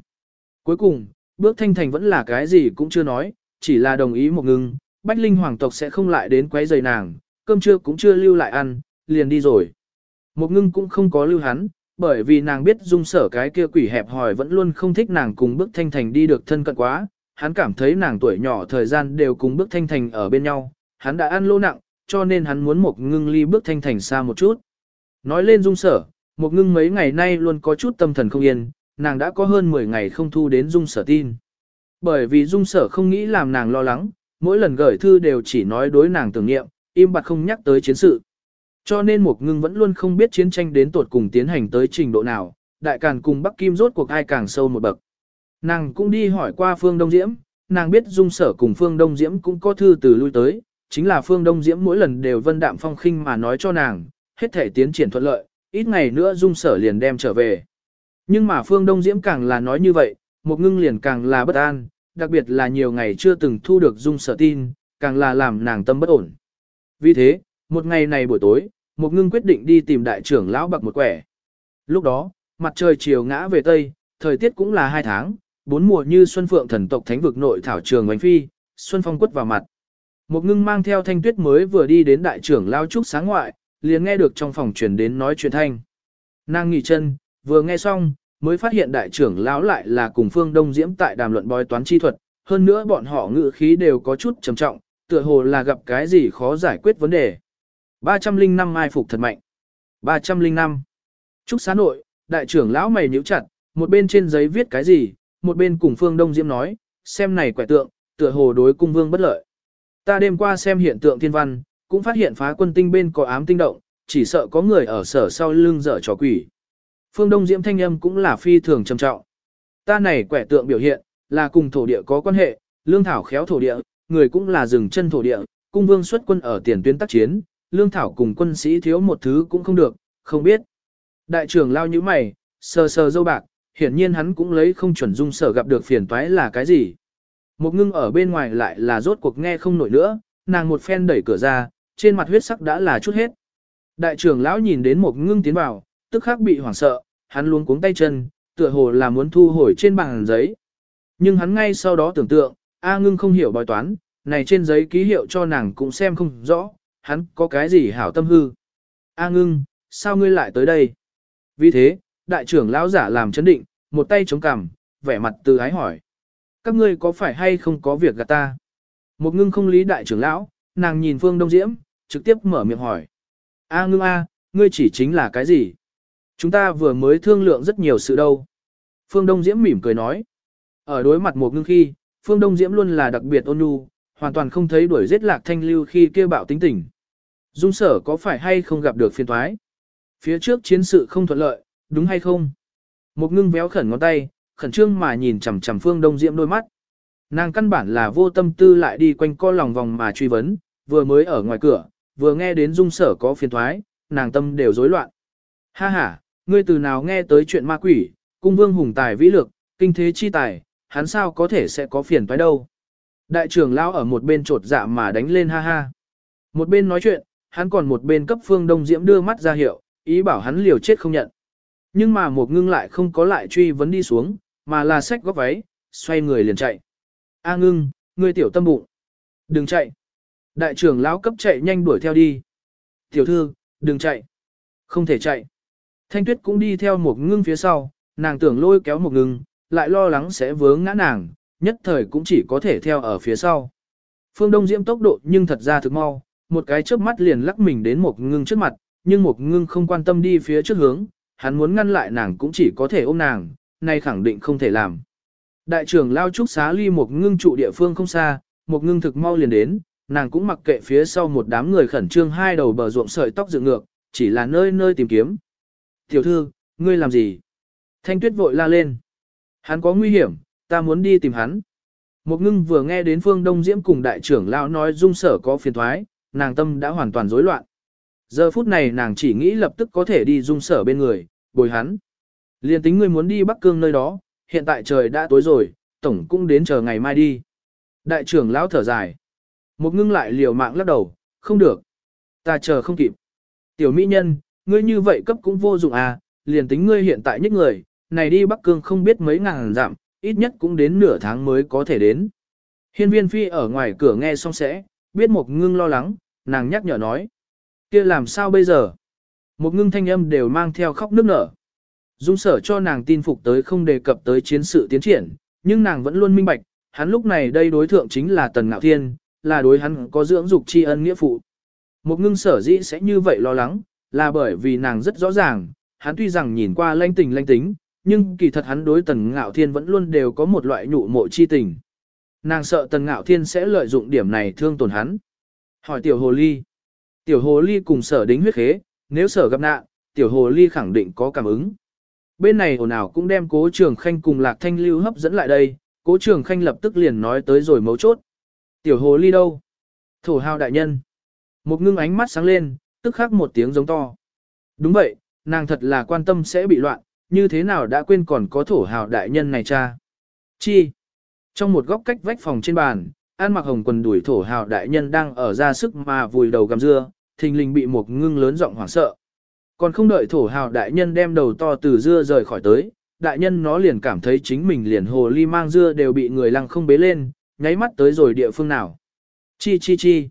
Cuối cùng, bước thanh thành vẫn là cái gì cũng chưa nói, chỉ là đồng ý một ngưng, bách linh hoàng tộc sẽ không lại đến quấy rầy nàng, cơm trưa cũng chưa lưu lại ăn, liền đi rồi. Một ngưng cũng không có lưu hắn, bởi vì nàng biết dung sở cái kia quỷ hẹp hòi vẫn luôn không thích nàng cùng bước thanh thành đi được thân cận quá, hắn cảm thấy nàng tuổi nhỏ thời gian đều cùng bước thanh thành ở bên nhau, hắn đã ăn lô nặng, cho nên hắn muốn một ngưng ly bước thanh thành xa một chút. Nói lên dung sở, một ngưng mấy ngày nay luôn có chút tâm thần không yên, nàng đã có hơn 10 ngày không thu đến dung sở tin. Bởi vì dung sở không nghĩ làm nàng lo lắng, mỗi lần gửi thư đều chỉ nói đối nàng tưởng niệm, im bặt không nhắc tới chiến sự. Cho nên một ngưng vẫn luôn không biết chiến tranh đến tột cùng tiến hành tới trình độ nào, đại càn cùng Bắc Kim rốt cuộc ai càng sâu một bậc. Nàng cũng đi hỏi qua Phương Đông Diễm, nàng biết dung sở cùng Phương Đông Diễm cũng có thư từ lui tới, chính là Phương Đông Diễm mỗi lần đều vân đạm phong khinh mà nói cho nàng, hết thể tiến triển thuận lợi, ít ngày nữa dung sở liền đem trở về. Nhưng mà Phương Đông Diễm càng là nói như vậy, một ngưng liền càng là bất an, đặc biệt là nhiều ngày chưa từng thu được dung sở tin, càng là làm nàng tâm bất ổn. Vì thế, một ngày này buổi tối, một ngưng quyết định đi tìm đại trưởng lão bạc một quẻ. Lúc đó, mặt trời chiều ngã về Tây, thời tiết cũng là hai tháng, bốn mùa như xuân phượng thần tộc thánh vực nội thảo trường oánh phi, xuân phong quất vào mặt. Một ngưng mang theo thanh tuyết mới vừa đi đến đại trưởng lao trúc sáng ngoại, liền nghe được trong phòng truyền đến nói chuyện thanh. Nàng nghỉ chân, vừa nghe xong, mới phát hiện đại trưởng lão lại là cùng phương đông diễm tại đàm luận bói toán chi thuật, hơn nữa bọn họ ngữ khí đều có chút trầm trọng, tựa hồ là gặp cái gì khó giải quyết vấn đề. 305 mai phục thật mạnh. 305. Trúc xá nội, đại trưởng lão mày nhíu chặt, một bên trên giấy viết cái gì, một bên cùng phương đông diễm nói, xem này quẻ tượng, tựa hồ đối cung vương bất lợi. Ta đêm qua xem hiện tượng thiên văn, cũng phát hiện phá quân tinh bên có ám tinh động, chỉ sợ có người ở sở sau lưng dở trò quỷ. Phương Đông Diễm thanh âm cũng là phi thường trầm trọng. Ta này quẻ tượng biểu hiện, là cùng thổ địa có quan hệ, lương thảo khéo thổ địa, người cũng là dừng chân thổ địa, cung vương xuất quân ở tiền tuyến tác chiến, lương thảo cùng quân sĩ thiếu một thứ cũng không được, không biết. Đại trưởng lao như mày, sờ sờ dâu bạc, hiển nhiên hắn cũng lấy không chuẩn dung sở gặp được phiền toái là cái gì. Một ngưng ở bên ngoài lại là rốt cuộc nghe không nổi nữa, nàng một phen đẩy cửa ra, trên mặt huyết sắc đã là chút hết. Đại trưởng lão nhìn đến một ngưng tiến vào, tức khắc bị hoảng sợ, hắn luôn cuống tay chân, tựa hồ là muốn thu hồi trên bàn giấy. Nhưng hắn ngay sau đó tưởng tượng, A ngưng không hiểu bài toán, này trên giấy ký hiệu cho nàng cũng xem không rõ, hắn có cái gì hảo tâm hư. A ngưng, sao ngươi lại tới đây? Vì thế, đại trưởng lão giả làm chấn định, một tay chống cằm, vẻ mặt từ ái hỏi. Các ngươi có phải hay không có việc gạt ta? Một ngưng không lý đại trưởng lão, nàng nhìn Phương Đông Diễm, trực tiếp mở miệng hỏi. A ngưng A, ngươi chỉ chính là cái gì? Chúng ta vừa mới thương lượng rất nhiều sự đâu. Phương Đông Diễm mỉm cười nói. Ở đối mặt một ngưng khi, Phương Đông Diễm luôn là đặc biệt ôn nhu, hoàn toàn không thấy đuổi giết lạc thanh lưu khi kêu bạo tính tình. Dung sở có phải hay không gặp được phiền thoái? Phía trước chiến sự không thuận lợi, đúng hay không? Một ngưng véo khẩn ngón tay, khẩn trương mà nhìn chằm chằm Phương Đông Diễm đôi mắt. Nàng căn bản là vô tâm tư lại đi quanh co lòng vòng mà truy vấn, vừa mới ở ngoài cửa, vừa nghe đến dung sở có phiền thoái, nàng tâm đều rối loạn. Ha ha, ngươi từ nào nghe tới chuyện ma quỷ, cung vương hùng tài vĩ lược, kinh thế chi tài, hắn sao có thể sẽ có phiền toái đâu. Đại trưởng lão ở một bên trột dạ mà đánh lên ha ha. Một bên nói chuyện, hắn còn một bên cấp phương đông diễm đưa mắt ra hiệu, ý bảo hắn liều chết không nhận. Nhưng mà một ngưng lại không có lại truy vấn đi xuống, mà là xách góc váy, xoay người liền chạy. A ngưng, ngươi tiểu tâm bụng. Đừng chạy. Đại trưởng lão cấp chạy nhanh đuổi theo đi. Tiểu thư, đừng chạy. Không thể chạy. Thanh tuyết cũng đi theo một ngưng phía sau, nàng tưởng lôi kéo một ngưng, lại lo lắng sẽ vướng ngã nàng, nhất thời cũng chỉ có thể theo ở phía sau. Phương Đông Diễm tốc độ nhưng thật ra thực mau, một cái chớp mắt liền lắc mình đến một ngưng trước mặt, nhưng một ngưng không quan tâm đi phía trước hướng, hắn muốn ngăn lại nàng cũng chỉ có thể ôm nàng, nay khẳng định không thể làm. Đại trưởng lao trúc xá ly một ngưng trụ địa phương không xa, một ngưng thực mau liền đến, nàng cũng mặc kệ phía sau một đám người khẩn trương hai đầu bờ ruộng sợi tóc dựng ngược, chỉ là nơi nơi tìm kiếm. Tiểu thư, ngươi làm gì? Thanh tuyết vội la lên. Hắn có nguy hiểm, ta muốn đi tìm hắn. Một ngưng vừa nghe đến phương Đông Diễm cùng đại trưởng lão nói dung sở có phiền thoái, nàng tâm đã hoàn toàn rối loạn. Giờ phút này nàng chỉ nghĩ lập tức có thể đi dung sở bên người, bồi hắn. Liên tính ngươi muốn đi Bắc Cương nơi đó, hiện tại trời đã tối rồi, tổng cũng đến chờ ngày mai đi. Đại trưởng lão thở dài. Một ngưng lại liều mạng lắc đầu, không được. Ta chờ không kịp. Tiểu mỹ nhân, ngươi như vậy cấp cũng vô dụng à, liền tính ngươi hiện tại nhất người, này đi Bắc Cương không biết mấy ngàn dặm, ít nhất cũng đến nửa tháng mới có thể đến. Hiên viên phi ở ngoài cửa nghe xong sẽ, biết một ngưng lo lắng, nàng nhắc nhở nói. kia làm sao bây giờ? Một ngưng thanh âm đều mang theo khóc nước nở. Dung sở cho nàng tin phục tới không đề cập tới chiến sự tiến triển, nhưng nàng vẫn luôn minh bạch, hắn lúc này đây đối thượng chính là Tần Ngạo Thiên, là đối hắn có dưỡng dục tri ân nghĩa phụ. Một ngưng sở dĩ sẽ như vậy lo lắng, là bởi vì nàng rất rõ ràng, hắn tuy rằng nhìn qua lanh tình lanh tính, nhưng kỳ thật hắn đối Tần Ngạo Thiên vẫn luôn đều có một loại nhụ mộ chi tình. Nàng sợ Tần Ngạo Thiên sẽ lợi dụng điểm này thương tổn hắn. Hỏi Tiểu Hồ Ly. Tiểu Hồ Ly cùng sở đính huyết khế, nếu sở gặp nạn, Tiểu Hồ Ly khẳng định có cảm ứng. Bên này ồn ào cũng đem cố trường khanh cùng lạc thanh lưu hấp dẫn lại đây, cố trường khanh lập tức liền nói tới rồi mấu chốt. Tiểu hồ ly đâu? Thổ hào đại nhân. Một ngưng ánh mắt sáng lên, tức khắc một tiếng giống to. Đúng vậy, nàng thật là quan tâm sẽ bị loạn, như thế nào đã quên còn có thổ hào đại nhân này cha. Chi? Trong một góc cách vách phòng trên bàn, An mặc hồng quần đuổi thổ hào đại nhân đang ở ra sức mà vùi đầu gầm dưa, thình lình bị một ngưng lớn giọng hoảng sợ. Còn không đợi thổ hào đại nhân đem đầu to từ dưa rời khỏi tới, đại nhân nó liền cảm thấy chính mình liền hồ ly mang dưa đều bị người lăng không bế lên, nháy mắt tới rồi địa phương nào. Chi chi chi.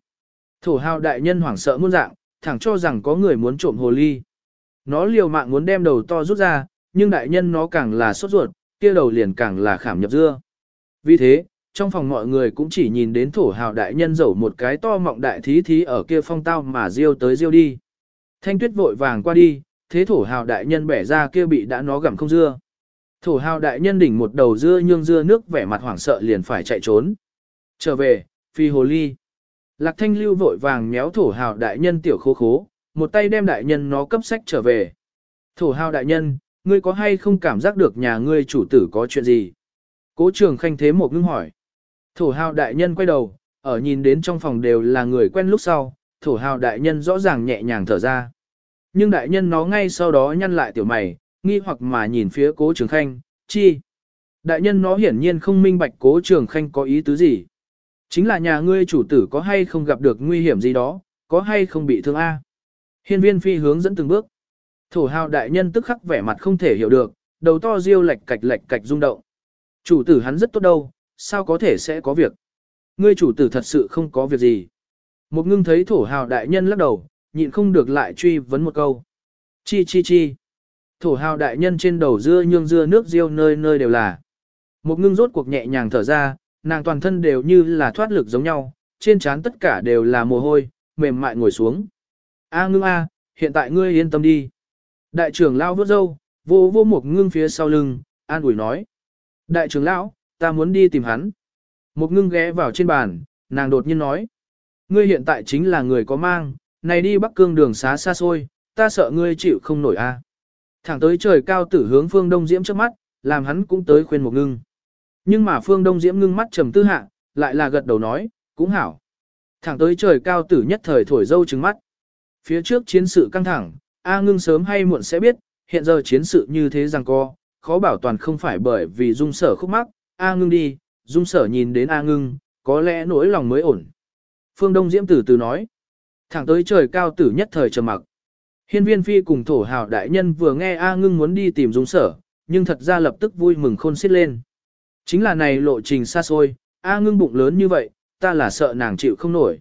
Thổ hào đại nhân hoảng sợ muôn dạng, thẳng cho rằng có người muốn trộm hồ ly. Nó liều mạng muốn đem đầu to rút ra, nhưng đại nhân nó càng là sốt ruột, kia đầu liền càng là khảm nhập dưa. Vì thế, trong phòng mọi người cũng chỉ nhìn đến thổ hào đại nhân dẫu một cái to mọng đại thí thí ở kia phong tao mà riêu tới riêu đi. Thanh tuyết vội vàng qua đi, thế thổ hào đại nhân bẻ ra kia bị đã nó gặm không dưa. Thổ hào đại nhân đỉnh một đầu dưa nhương dưa nước vẻ mặt hoảng sợ liền phải chạy trốn. Trở về, phi hồ ly. Lạc thanh lưu vội vàng méo thổ hào đại nhân tiểu khố khố, một tay đem đại nhân nó cấp sách trở về. Thổ hào đại nhân, ngươi có hay không cảm giác được nhà ngươi chủ tử có chuyện gì? Cố trường khanh thế một ngưng hỏi. Thổ hào đại nhân quay đầu, ở nhìn đến trong phòng đều là người quen lúc sau, thổ hào đại nhân rõ ràng nhẹ nhàng thở ra. Nhưng đại nhân nó ngay sau đó nhăn lại tiểu mày, nghi hoặc mà nhìn phía cố trường khanh, chi? Đại nhân nó hiển nhiên không minh bạch cố trường khanh có ý tứ gì. Chính là nhà ngươi chủ tử có hay không gặp được nguy hiểm gì đó, có hay không bị thương A. Hiên viên phi hướng dẫn từng bước. Thổ hào đại nhân tức khắc vẻ mặt không thể hiểu được, đầu to riêu lệch cạch lệch cạch rung động. Chủ tử hắn rất tốt đâu, sao có thể sẽ có việc. Ngươi chủ tử thật sự không có việc gì. Một ngưng thấy thổ hào đại nhân lắc đầu, nhịn không được lại truy vấn một câu. Chi chi chi. Thổ hào đại nhân trên đầu dưa nhương dưa nước riêu nơi nơi đều là. Một ngưng rốt cuộc nhẹ nhàng thở ra, nàng toàn thân đều như là thoát lực giống nhau, trên trán tất cả đều là mồ hôi, mềm mại ngồi xuống. A ngưng a, hiện tại ngươi yên tâm đi. Đại trưởng lao vớt dâu, vô vô một ngưng phía sau lưng, an ủi nói. Đại trưởng lão, ta muốn đi tìm hắn. Một ngưng ghé vào trên bàn, nàng đột nhiên nói. Ngươi hiện tại chính là người có mang, này đi Bắc Cương đường xá xa xôi, ta sợ ngươi chịu không nổi a. Thẳng tới trời cao tử hướng phương đông diễm trước mắt, làm hắn cũng tới khuyên một ngưng. Nhưng mà phương đông diễm ngưng mắt trầm tư hạ, lại là gật đầu nói, cũng hảo. Thẳng tới trời cao tử nhất thời thổi dâu trứng mắt. Phía trước chiến sự căng thẳng, A ngưng sớm hay muộn sẽ biết, hiện giờ chiến sự như thế rằng co, khó bảo toàn không phải bởi vì dung sở khúc mắc, A ngưng đi, dung sở nhìn đến A ngưng, có lẽ nỗi lòng mới ổn. Phương Đông Diễm từ từ nói. Thẳng tới trời cao tử nhất thời trầm mặc. Hiên viên phi cùng thổ hào đại nhân vừa nghe A ngưng muốn đi tìm dung sở, nhưng thật ra lập tức vui mừng khôn xiết lên. Chính là này lộ trình xa xôi, A ngưng bụng lớn như vậy, ta là sợ nàng chịu không nổi.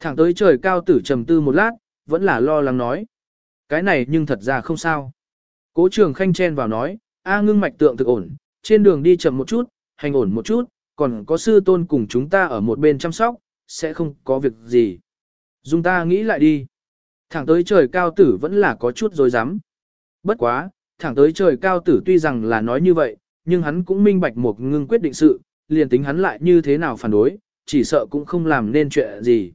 Thẳng tới trời cao tử trầm tư một lát, vẫn là lo lắng nói. Cái này nhưng thật ra không sao. Cố trường khanh chen vào nói, A ngưng mạch tượng thực ổn, trên đường đi chậm một chút, hành ổn một chút, còn có sư tôn cùng chúng ta ở một bên chăm sóc, sẽ không có việc gì. Dùng ta nghĩ lại đi. Thẳng tới trời cao tử vẫn là có chút dối rắm Bất quá, thẳng tới trời cao tử tuy rằng là nói như vậy, nhưng hắn cũng minh bạch một ngưng quyết định sự, liền tính hắn lại như thế nào phản đối, chỉ sợ cũng không làm nên chuyện gì.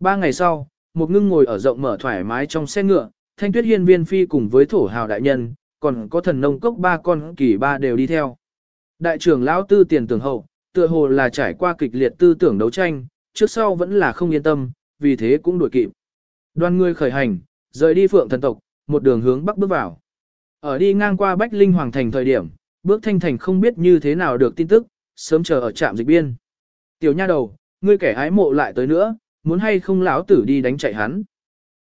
Ba ngày sau, một ngưng ngồi ở rộng mở thoải mái trong xe ngựa, thanh tuyết hiên viên phi cùng với thổ hào đại nhân, còn có thần nông cốc ba con kỳ ba đều đi theo. Đại trưởng lão tư tiền tưởng hậu, tựa hồ là trải qua kịch liệt tư tưởng đấu tranh, trước sau vẫn là không yên tâm, vì thế cũng đuổi kịp. Đoàn người khởi hành, rời đi phượng thần tộc, một đường hướng bắc bước vào. Ở đi ngang qua Bách Linh Hoàng Thành thời điểm, bước thanh thành không biết như thế nào được tin tức, sớm chờ ở trạm dịch biên. Tiểu nha đầu, ngươi kẻ ái mộ lại tới nữa, muốn hay không lão tử đi đánh chạy hắn.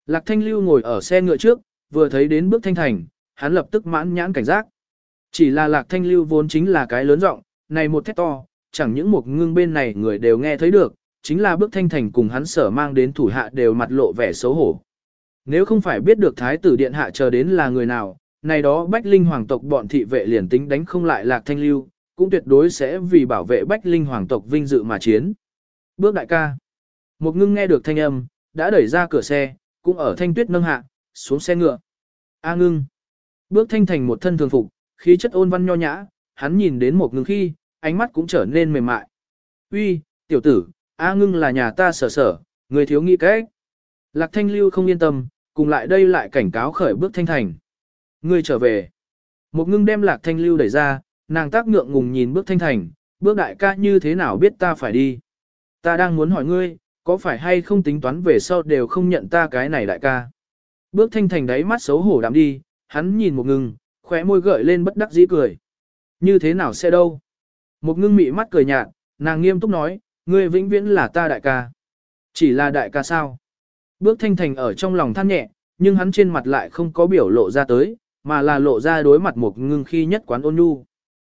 Lạc thanh lưu ngồi ở xe ngựa trước, vừa thấy đến bước thanh thành, hắn lập tức mãn nhãn cảnh giác. Chỉ là lạc thanh lưu vốn chính là cái lớn rộng, này một thét to, chẳng những một ngưng bên này người đều nghe thấy được, chính là bước thanh thành cùng hắn sở mang đến thủ hạ đều mặt lộ vẻ xấu hổ. Nếu không phải biết được thái tử điện hạ chờ đến là người nào, này đó bách linh hoàng tộc bọn thị vệ liền tính đánh không lại lạc thanh lưu, cũng tuyệt đối sẽ vì bảo vệ bách linh hoàng tộc vinh dự mà chiến. Bước đại ca. Một ngưng nghe được thanh âm, đã đẩy ra cửa xe, cũng ở thanh tuyết nâng hạ, xuống xe ngựa. A ngưng. Bước thanh thành một thân thường phục, khí chất ôn văn nho nhã, hắn nhìn đến một ngưng khi, ánh mắt cũng trở nên mềm mại. Uy, tiểu tử, A ngưng là nhà ta sở sở, người thiếu nghĩ cách. Lạc thanh lưu không yên tâm, cùng lại đây lại cảnh cáo khởi bước thanh thành. Ngươi trở về. Một ngưng đem lạc thanh lưu đẩy ra, nàng tác ngượng ngùng nhìn bước thanh thành, bước đại ca như thế nào biết ta phải đi. Ta đang muốn hỏi ngươi, có phải hay không tính toán về sau đều không nhận ta cái này đại ca. Bước thanh thành đáy mắt xấu hổ đạm đi, hắn nhìn một ngưng, khóe môi gợi lên bất đắc dĩ cười. Như thế nào sẽ đâu? Một ngưng mị mắt cười nhạt, nàng nghiêm túc nói, ngươi vĩnh viễn là ta đại ca. Chỉ là đại ca sao? Bước thanh thành ở trong lòng than nhẹ, nhưng hắn trên mặt lại không có biểu lộ ra tới, mà là lộ ra đối mặt một ngưng khi nhất quán ôn nhu.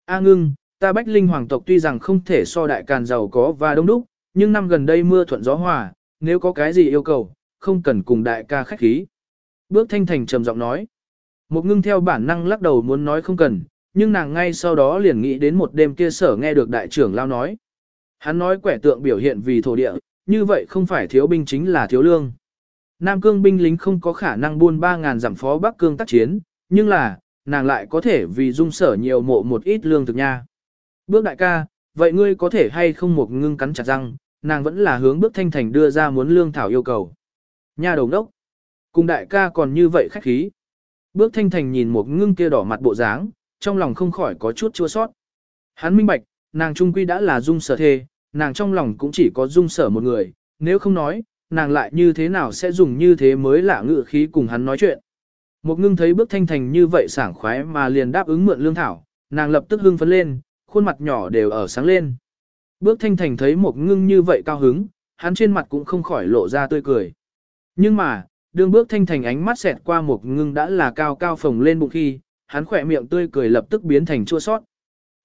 A ngưng, ta bách linh hoàng tộc tuy rằng không thể so đại càn giàu có và đông đúc, nhưng năm gần đây mưa thuận gió hòa, nếu có cái gì yêu cầu, không cần cùng đại ca khách khí. Bước thanh thành trầm giọng nói. Một ngưng theo bản năng lắc đầu muốn nói không cần, nhưng nàng ngay sau đó liền nghĩ đến một đêm kia sở nghe được đại trưởng lao nói. Hắn nói quẻ tượng biểu hiện vì thổ địa, như vậy không phải thiếu binh chính là thiếu lương. Nam cương binh lính không có khả năng buôn 3.000 giảm phó Bắc cương tác chiến, nhưng là, nàng lại có thể vì dung sở nhiều mộ một ít lương thực nha. Bước đại ca, vậy ngươi có thể hay không một ngưng cắn chặt răng, nàng vẫn là hướng bước thanh thành đưa ra muốn lương thảo yêu cầu. Nha đầu đốc, cùng đại ca còn như vậy khách khí. Bước thanh thành nhìn một ngưng kia đỏ mặt bộ dáng, trong lòng không khỏi có chút chua sót. Hắn minh bạch, nàng trung quy đã là dung sở thề, nàng trong lòng cũng chỉ có dung sở một người, nếu không nói, nàng lại như thế nào sẽ dùng như thế mới lạ ngự khí cùng hắn nói chuyện. Một ngưng thấy bước thanh thành như vậy sảng khoái mà liền đáp ứng mượn lương thảo, nàng lập tức hưng phấn lên, khuôn mặt nhỏ đều ở sáng lên. Bước thanh thành thấy một ngưng như vậy cao hứng, hắn trên mặt cũng không khỏi lộ ra tươi cười. Nhưng mà, đương bước thanh thành ánh mắt xẹt qua một ngưng đã là cao cao phồng lên bụng khi, hắn khỏe miệng tươi cười lập tức biến thành chua sót.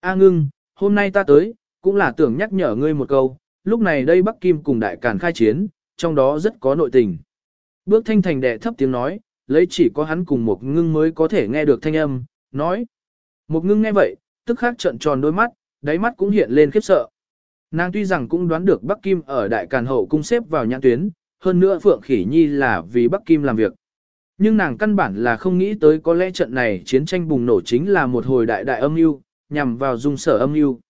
A ngưng, hôm nay ta tới, cũng là tưởng nhắc nhở ngươi một câu, lúc này đây Bắc Kim cùng đại càn khai chiến, trong đó rất có nội tình. Bước thanh thành đệ thấp tiếng nói, lấy chỉ có hắn cùng một ngưng mới có thể nghe được thanh âm, nói. Một ngưng nghe vậy, tức khắc trợn tròn đôi mắt, đáy mắt cũng hiện lên khiếp sợ. Nàng tuy rằng cũng đoán được Bắc Kim ở Đại Càn Hậu cung xếp vào nhãn tuyến, hơn nữa Phượng Khỉ Nhi là vì Bắc Kim làm việc. Nhưng nàng căn bản là không nghĩ tới có lẽ trận này chiến tranh bùng nổ chính là một hồi đại đại âm mưu, nhằm vào dung sở âm mưu.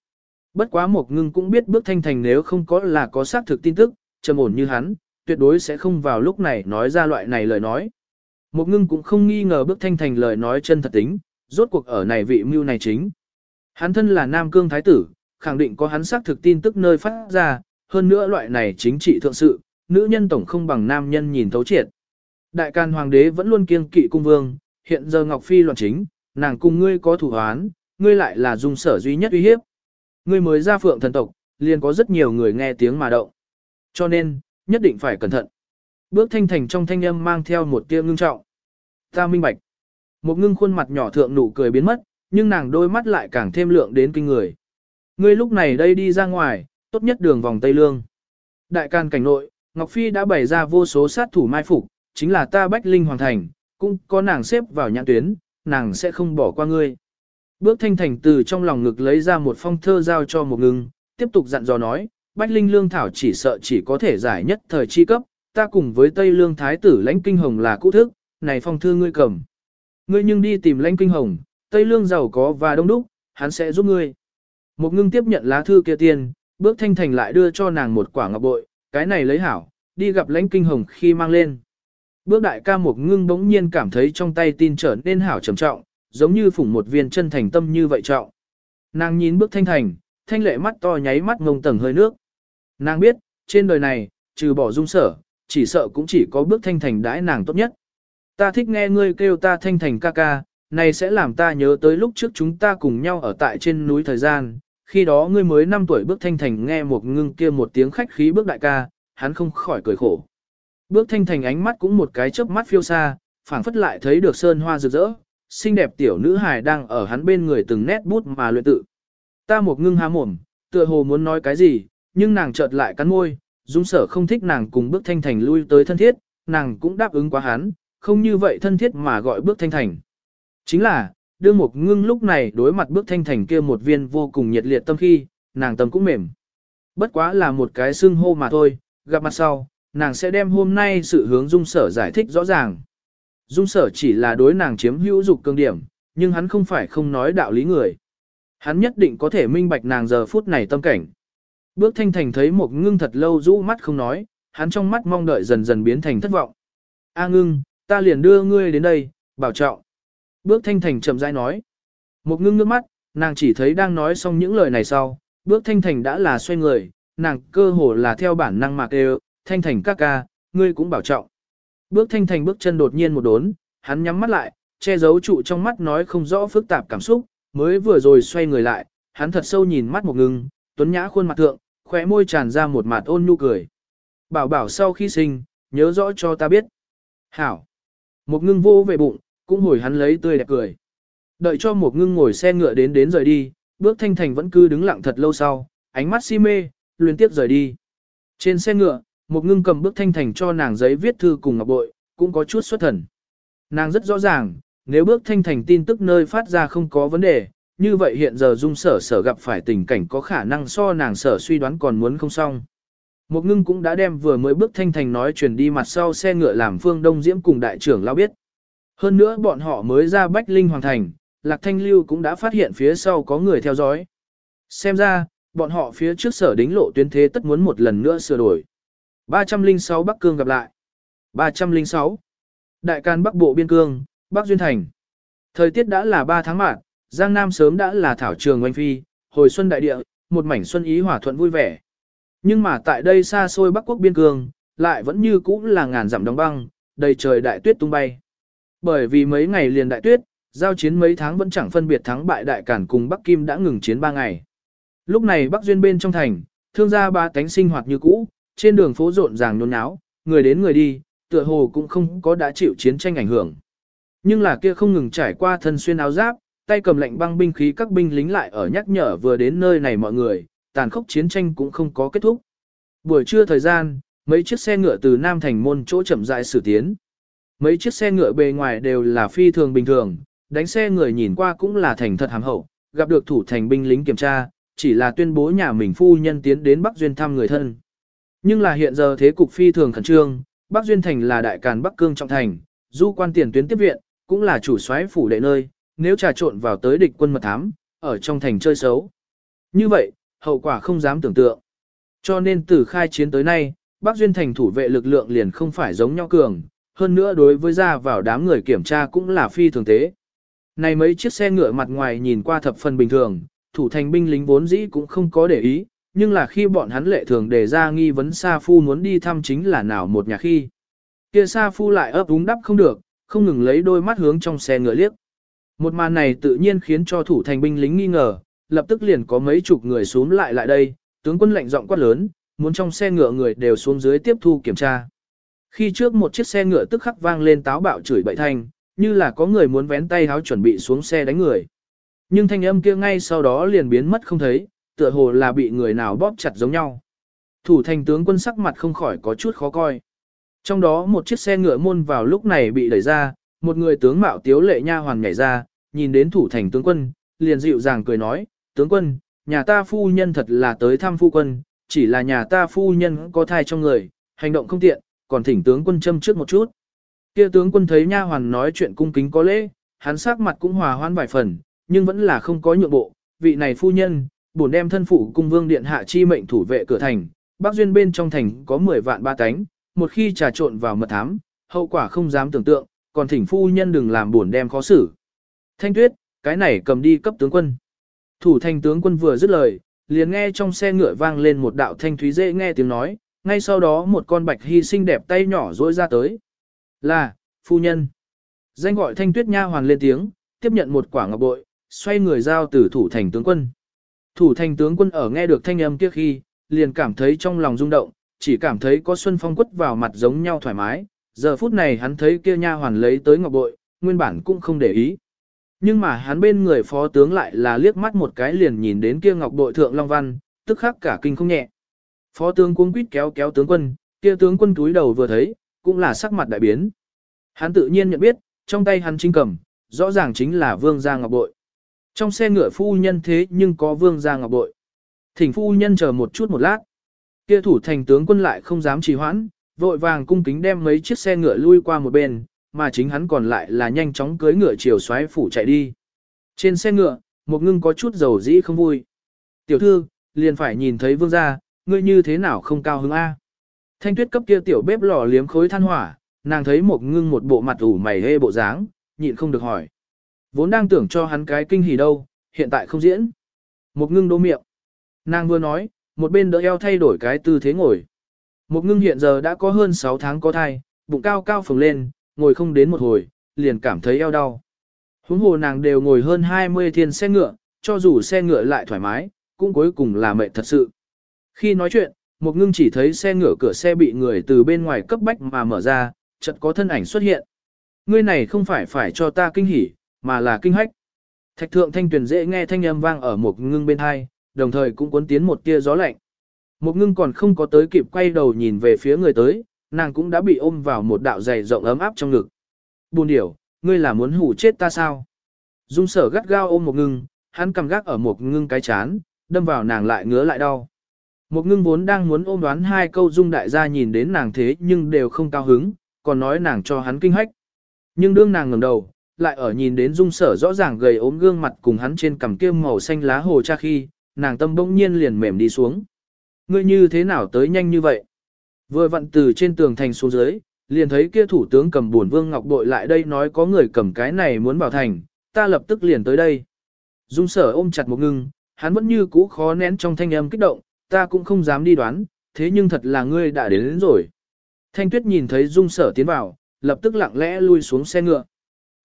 Bất quá một ngưng cũng biết bước thanh thành nếu không có là có xác thực tin tức, trầm ổn như hắn, tuyệt đối sẽ không vào lúc này nói ra loại này lời nói. Một ngưng cũng không nghi ngờ bước thanh thành lời nói chân thật tính, rốt cuộc ở này vị mưu này chính. Hắn thân là Nam Cương Thái tử, khẳng định có hắn xác thực tin tức nơi phát ra, hơn nữa loại này chính trị thượng sự, nữ nhân tổng không bằng nam nhân nhìn thấu triệt. Đại can hoàng đế vẫn luôn kiêng kỵ cung vương, hiện giờ Ngọc Phi loạn chính, nàng cùng ngươi có thủ hoán, ngươi lại là dung sở duy nhất uy hiếp. Ngươi mới ra phượng thần tộc, liền có rất nhiều người nghe tiếng mà động. Cho nên, nhất định phải cẩn thận. Bước thanh thành trong thanh âm mang theo một tia ngưng trọng. Ta minh bạch. Một ngưng khuôn mặt nhỏ thượng nụ cười biến mất, nhưng nàng đôi mắt lại càng thêm lượng đến kinh người. Ngươi lúc này đây đi ra ngoài, tốt nhất đường vòng Tây Lương. Đại can cảnh nội, Ngọc Phi đã bày ra vô số sát thủ mai phục, chính là ta Bách Linh Hoàng Thành, cũng có nàng xếp vào nhãn tuyến, nàng sẽ không bỏ qua ngươi. Bước thanh thành từ trong lòng ngực lấy ra một phong thơ giao cho một ngưng, tiếp tục dặn dò nói, Bách Linh Lương Thảo chỉ sợ chỉ có thể giải nhất thời chi cấp, ta cùng với Tây Lương Thái tử lãnh kinh hồng là cũ thức, này phong thư ngươi cầm. Ngươi nhưng đi tìm lãnh kinh hồng, Tây Lương giàu có và đông đúc, hắn sẽ giúp ngươi. Một ngưng tiếp nhận lá thư kia tiền, bước thanh thành lại đưa cho nàng một quả ngọc bội, cái này lấy hảo, đi gặp lãnh kinh hồng khi mang lên. Bước đại ca một ngưng bỗng nhiên cảm thấy trong tay tin trở nên hảo trầm trọng, giống như phủng một viên chân thành tâm như vậy trọng. Nàng nhìn bước thanh thành, thanh lệ mắt to nháy mắt ngông tầng hơi nước. Nàng biết, trên đời này, trừ bỏ dung sở, chỉ sợ cũng chỉ có bước thanh thành đãi nàng tốt nhất. Ta thích nghe ngươi kêu ta thanh thành ca ca, này sẽ làm ta nhớ tới lúc trước chúng ta cùng nhau ở tại trên núi thời gian, khi đó ngươi mới 5 tuổi bước thanh thành nghe một ngưng kia một tiếng khách khí bước đại ca, hắn không khỏi cười khổ. Bước thanh thành ánh mắt cũng một cái chớp mắt phiêu xa, phảng phất lại thấy được sơn hoa rực rỡ, xinh đẹp tiểu nữ hài đang ở hắn bên người từng nét bút mà luyện tự. Ta một ngưng há mồm, tựa hồ muốn nói cái gì, nhưng nàng chợt lại cắn môi, dung sở không thích nàng cùng bước thanh thành lui tới thân thiết, nàng cũng đáp ứng quá hắn, không như vậy thân thiết mà gọi bước thanh thành. Chính là, đưa một ngưng lúc này đối mặt bước thanh thành kia một viên vô cùng nhiệt liệt tâm khi, nàng tâm cũng mềm. Bất quá là một cái xưng hô mà thôi, gặp mặt sau, nàng sẽ đem hôm nay sự hướng dung sở giải thích rõ ràng. Dung sở chỉ là đối nàng chiếm hữu dục cương điểm, nhưng hắn không phải không nói đạo lý người. Hắn nhất định có thể minh bạch nàng giờ phút này tâm cảnh. Bước thanh thành thấy một ngưng thật lâu rũ mắt không nói, hắn trong mắt mong đợi dần dần biến thành thất vọng. A ngưng, ta liền đưa ngươi đến đây, bảo trọng. Bước thanh thành chậm rãi nói. Một ngưng nước mắt, nàng chỉ thấy đang nói xong những lời này sau, bước thanh thành đã là xoay người, nàng cơ hồ là theo bản năng mạc đều, thanh thành ca ca, ngươi cũng bảo trọng. Bước thanh thành bước chân đột nhiên một đốn, hắn nhắm mắt lại, che giấu trụ trong mắt nói không rõ phức tạp cảm xúc, mới vừa rồi xoay người lại, hắn thật sâu nhìn mắt một ngừng, tuấn nhã khuôn mặt thượng, khóe môi tràn ra một mặt ôn nhu cười. Bảo bảo sau khi sinh, nhớ rõ cho ta biết. Hảo. Một ngưng vô về bụng, cũng hồi hắn lấy tươi đẹp cười. Đợi cho một ngưng ngồi xe ngựa đến đến rời đi, bước thanh thành vẫn cứ đứng lặng thật lâu sau, ánh mắt si mê, liên tiếp rời đi. Trên xe ngựa, một ngưng cầm bước thanh thành cho nàng giấy viết thư cùng ngọc bội, cũng có chút xuất thần. Nàng rất rõ ràng, nếu bước thanh thành tin tức nơi phát ra không có vấn đề, như vậy hiện giờ dung sở sở gặp phải tình cảnh có khả năng so nàng sở suy đoán còn muốn không xong. Một ngưng cũng đã đem vừa mới bước thanh thành nói chuyển đi mặt sau xe ngựa làm phương đông diễm cùng đại trưởng lao biết. Hơn nữa bọn họ mới ra Bách Linh Hoàng Thành, Lạc Thanh Lưu cũng đã phát hiện phía sau có người theo dõi. Xem ra, bọn họ phía trước sở đính lộ tuyến thế tất muốn một lần nữa sửa đổi. 306 Bắc Cương gặp lại. 306. Đại can Bắc Bộ Biên Cương, Bắc Duyên Thành. Thời tiết đã là 3 tháng mạng, Giang Nam sớm đã là thảo trường oanh phi, hồi xuân đại địa, một mảnh xuân ý hòa thuận vui vẻ. Nhưng mà tại đây xa xôi Bắc Quốc Biên Cương, lại vẫn như cũ là ngàn dặm đóng băng, đầy trời đại tuyết tung bay. Bởi vì mấy ngày liền đại tuyết, giao chiến mấy tháng vẫn chẳng phân biệt thắng bại đại cản cùng Bắc Kim đã ngừng chiến 3 ngày. Lúc này Bắc Duyên bên trong thành, thương gia ba tánh sinh hoạt như cũ, trên đường phố rộn ràng nhốn nháo, người đến người đi, tựa hồ cũng không có đã chịu chiến tranh ảnh hưởng. Nhưng là kia không ngừng trải qua thân xuyên áo giáp, tay cầm lạnh băng binh khí các binh lính lại ở nhắc nhở vừa đến nơi này mọi người, tàn khốc chiến tranh cũng không có kết thúc. Buổi trưa thời gian, mấy chiếc xe ngựa từ Nam Thành môn chỗ chậm rãi xử tiến. Mấy chiếc xe ngựa bề ngoài đều là phi thường bình thường, đánh xe người nhìn qua cũng là thành thật hàm hậu, gặp được thủ thành binh lính kiểm tra, chỉ là tuyên bố nhà mình phu nhân tiến đến Bắc Duyên thăm người thân. Nhưng là hiện giờ thế cục phi thường khẩn trương, Bắc Duyên thành là đại càn Bắc Cương trọng thành, du quan tiền tuyến tiếp viện, cũng là chủ soái phủ đệ nơi, nếu trà trộn vào tới địch quân mật thám, ở trong thành chơi xấu. Như vậy, hậu quả không dám tưởng tượng. Cho nên từ khai chiến tới nay, Bắc Duyên thành thủ vệ lực lượng liền không phải giống nhau cường, hơn nữa đối với ra vào đám người kiểm tra cũng là phi thường tế. Này mấy chiếc xe ngựa mặt ngoài nhìn qua thập phần bình thường, thủ thành binh lính vốn dĩ cũng không có để ý, nhưng là khi bọn hắn lệ thường đề ra nghi vấn Sa Phu muốn đi thăm chính là nào một nhà khi. Kia Sa Phu lại ấp úng đắp không được, không ngừng lấy đôi mắt hướng trong xe ngựa liếc. Một màn này tự nhiên khiến cho thủ thành binh lính nghi ngờ, lập tức liền có mấy chục người xuống lại lại đây, tướng quân lệnh giọng quát lớn, muốn trong xe ngựa người đều xuống dưới tiếp thu kiểm tra. Khi trước một chiếc xe ngựa tức khắc vang lên táo bạo chửi bậy thanh, như là có người muốn vén tay háo chuẩn bị xuống xe đánh người. Nhưng thanh âm kia ngay sau đó liền biến mất không thấy, tựa hồ là bị người nào bóp chặt giống nhau. Thủ thành tướng quân sắc mặt không khỏi có chút khó coi. Trong đó một chiếc xe ngựa môn vào lúc này bị đẩy ra, một người tướng mạo tiếu lệ nha hoàn nhảy ra, nhìn đến thủ thành tướng quân, liền dịu dàng cười nói, tướng quân, nhà ta phu nhân thật là tới thăm phu quân, chỉ là nhà ta phu nhân có thai trong người, hành động không tiện, còn thỉnh tướng quân châm trước một chút. Kia tướng quân thấy nha hoàn nói chuyện cung kính có lễ, hắn sắc mặt cũng hòa hoan vài phần, nhưng vẫn là không có nhượng bộ, vị này phu nhân, bổn đem thân phụ cung vương điện hạ chi mệnh thủ vệ cửa thành, Bắc duyên bên trong thành có 10 vạn ba cánh, một khi trà trộn vào mật thám, hậu quả không dám tưởng tượng, còn thỉnh phu nhân đừng làm bổn đem khó xử. Thanh tuyết, cái này cầm đi cấp tướng quân. Thủ thành tướng quân vừa dứt lời, liền nghe trong xe ngựa vang lên một đạo thanh thúy dễ nghe tiếng nói, ngay sau đó một con bạch hy xinh đẹp tay nhỏ rỗi ra tới. Là, phu nhân. Danh gọi thanh tuyết nha hoàn lên tiếng, tiếp nhận một quả ngọc bội, xoay người giao từ thủ thành tướng quân. Thủ thành tướng quân ở nghe được thanh âm kia khi, liền cảm thấy trong lòng rung động, chỉ cảm thấy có xuân phong quất vào mặt giống nhau thoải mái. Giờ phút này hắn thấy kia nha hoàn lấy tới ngọc bội, nguyên bản cũng không để ý. Nhưng mà hắn bên người phó tướng lại là liếc mắt một cái liền nhìn đến kia ngọc bội thượng long văn, tức khắc cả kinh không nhẹ. Phó tướng cuống quýt kéo kéo tướng quân, kia tướng quân túi đầu vừa thấy, cũng là sắc mặt đại biến. Hắn tự nhiên nhận biết, trong tay hắn chính cầm, rõ ràng chính là vương gia ngọc bội. Trong xe ngựa phu nhân thế nhưng có vương gia ngọc bội. Thỉnh phu nhân chờ một chút một lát. Kia thủ thành tướng quân lại không dám trì hoãn, vội vàng cung kính đem mấy chiếc xe ngựa lui qua một bên, mà chính hắn còn lại là nhanh chóng cưới ngựa chiều xoáy phủ chạy đi. Trên xe ngựa, một ngưng có chút dầu dĩ không vui. Tiểu thư, liền phải nhìn thấy vương gia, ngươi như thế nào không cao hứng A. Thanh tuyết cấp kia tiểu bếp lò liếm khối than hỏa, nàng thấy một ngưng một bộ mặt ủ mày hê bộ dáng, nhịn không được hỏi. Vốn đang tưởng cho hắn cái kinh hỉ đâu, hiện tại không diễn. Một ngưng đố miệng. Nàng vừa nói, một bên đỡ eo thay đổi cái tư thế ngồi. Một ngưng hiện giờ đã có hơn 6 tháng có thai, bụng cao cao phồng lên, ngồi không đến một hồi, liền cảm thấy eo đau. Huống hồ nàng đều ngồi hơn 20 thiên xe ngựa, cho dù xe ngựa lại thoải mái, cũng cuối cùng là mệt thật sự. Khi nói chuyện, một ngưng chỉ thấy xe ngựa cửa xe bị người từ bên ngoài cấp bách mà mở ra, chợt có thân ảnh xuất hiện. Ngươi này không phải phải cho ta kinh hỉ, mà là kinh hách. Thạch thượng thanh tuyển dễ nghe thanh âm vang ở một ngưng bên hai, đồng thời cũng cuốn tiến một tia gió lạnh. Một ngưng còn không có tới kịp quay đầu nhìn về phía người tới, nàng cũng đã bị ôm vào một đạo dày rộng ấm áp trong ngực. Buồn điểu, ngươi là muốn hủ chết ta sao? Dung sở gắt gao ôm một ngưng, hắn cầm gác ở một ngưng cái chán, đâm vào nàng lại ngứa lại đau. Một ngưng vốn đang muốn ôm đoán hai câu dung đại gia nhìn đến nàng thế nhưng đều không cao hứng, còn nói nàng cho hắn kinh hách. Nhưng đương nàng ngẩng đầu, lại ở nhìn đến dung sở rõ ràng gầy ốm gương mặt cùng hắn trên cằm kia màu xanh lá hồ cha khi, nàng tâm bỗng nhiên liền mềm đi xuống. Ngươi như thế nào tới nhanh như vậy? Vừa vặn từ trên tường thành xuống dưới, liền thấy kia thủ tướng cầm buồn vương ngọc bội lại đây nói có người cầm cái này muốn bảo thành, ta lập tức liền tới đây. Dung sở ôm chặt một ngưng, hắn vẫn như cũ khó nén trong thanh âm kích động, ta cũng không dám đi đoán, thế nhưng thật là ngươi đã đến, đến rồi. Thanh tuyết nhìn thấy dung sở tiến vào, lập tức lặng lẽ lui xuống xe ngựa.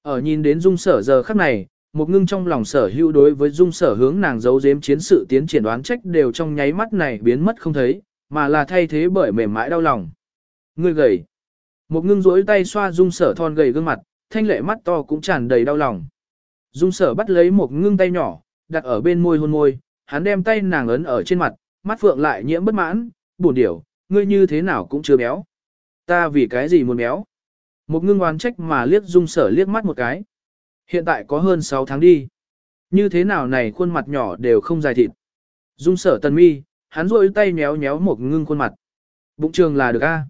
Ở nhìn đến dung sở giờ khắc này, một ngưng trong lòng sở hữu đối với dung sở hướng nàng giấu giếm chiến sự tiến triển đoán trách đều trong nháy mắt này biến mất không thấy, mà là thay thế bởi mềm mại đau lòng. Ngươi gầy. Một ngưng duỗi tay xoa dung sở thon gầy gương mặt, thanh lệ mắt to cũng tràn đầy đau lòng. Dung sở bắt lấy một ngưng tay nhỏ, đặt ở bên môi hôn môi, hắn đem tay nàng ấn ở trên mặt, mắt phượng lại nhiễm bất mãn, buồn điểu, ngươi như thế nào cũng chưa béo. Ta vì cái gì muốn béo? Một ngưng oán trách mà liếc dung sở liếc mắt một cái. Hiện tại có hơn 6 tháng đi. Như thế nào này khuôn mặt nhỏ đều không dài thịt. Dung sở tần mi, hắn rôi tay nhéo nhéo một ngưng khuôn mặt. Bụng trường là được a.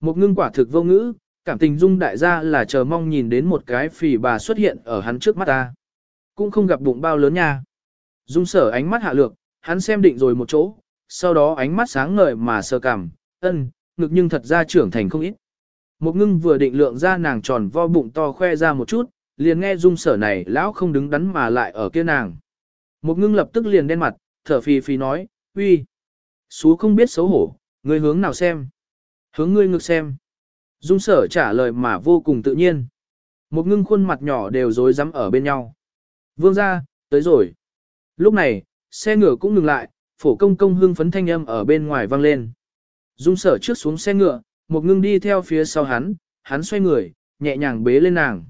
Một ngưng quả thực vô ngữ, cảm tình dung đại gia là chờ mong nhìn đến một cái phì bà xuất hiện ở hắn trước mắt ta. Cũng không gặp bụng bao lớn nha. Dung sở ánh mắt hạ lược, hắn xem định rồi một chỗ, sau đó ánh mắt sáng ngời mà sơ cảm, ân, ngực nhưng thật ra trưởng thành không ít. Một ngưng vừa định lượng ra nàng tròn vo bụng to khoe ra một chút, liền nghe dung sở này lão không đứng đắn mà lại ở kia nàng. Một ngưng lập tức liền đen mặt, thở phì phì nói, uy, Sú không biết xấu hổ, người hướng nào xem. Hướng ngươi ngược xem. Dung sở trả lời mà vô cùng tự nhiên. Một ngưng khuôn mặt nhỏ đều rối rắm ở bên nhau. Vương ra, tới rồi. Lúc này, xe ngựa cũng ngừng lại, phổ công công hương phấn thanh âm ở bên ngoài vang lên. Dung sở trước xuống xe ngựa, một ngưng đi theo phía sau hắn, hắn xoay người, nhẹ nhàng bế lên nàng.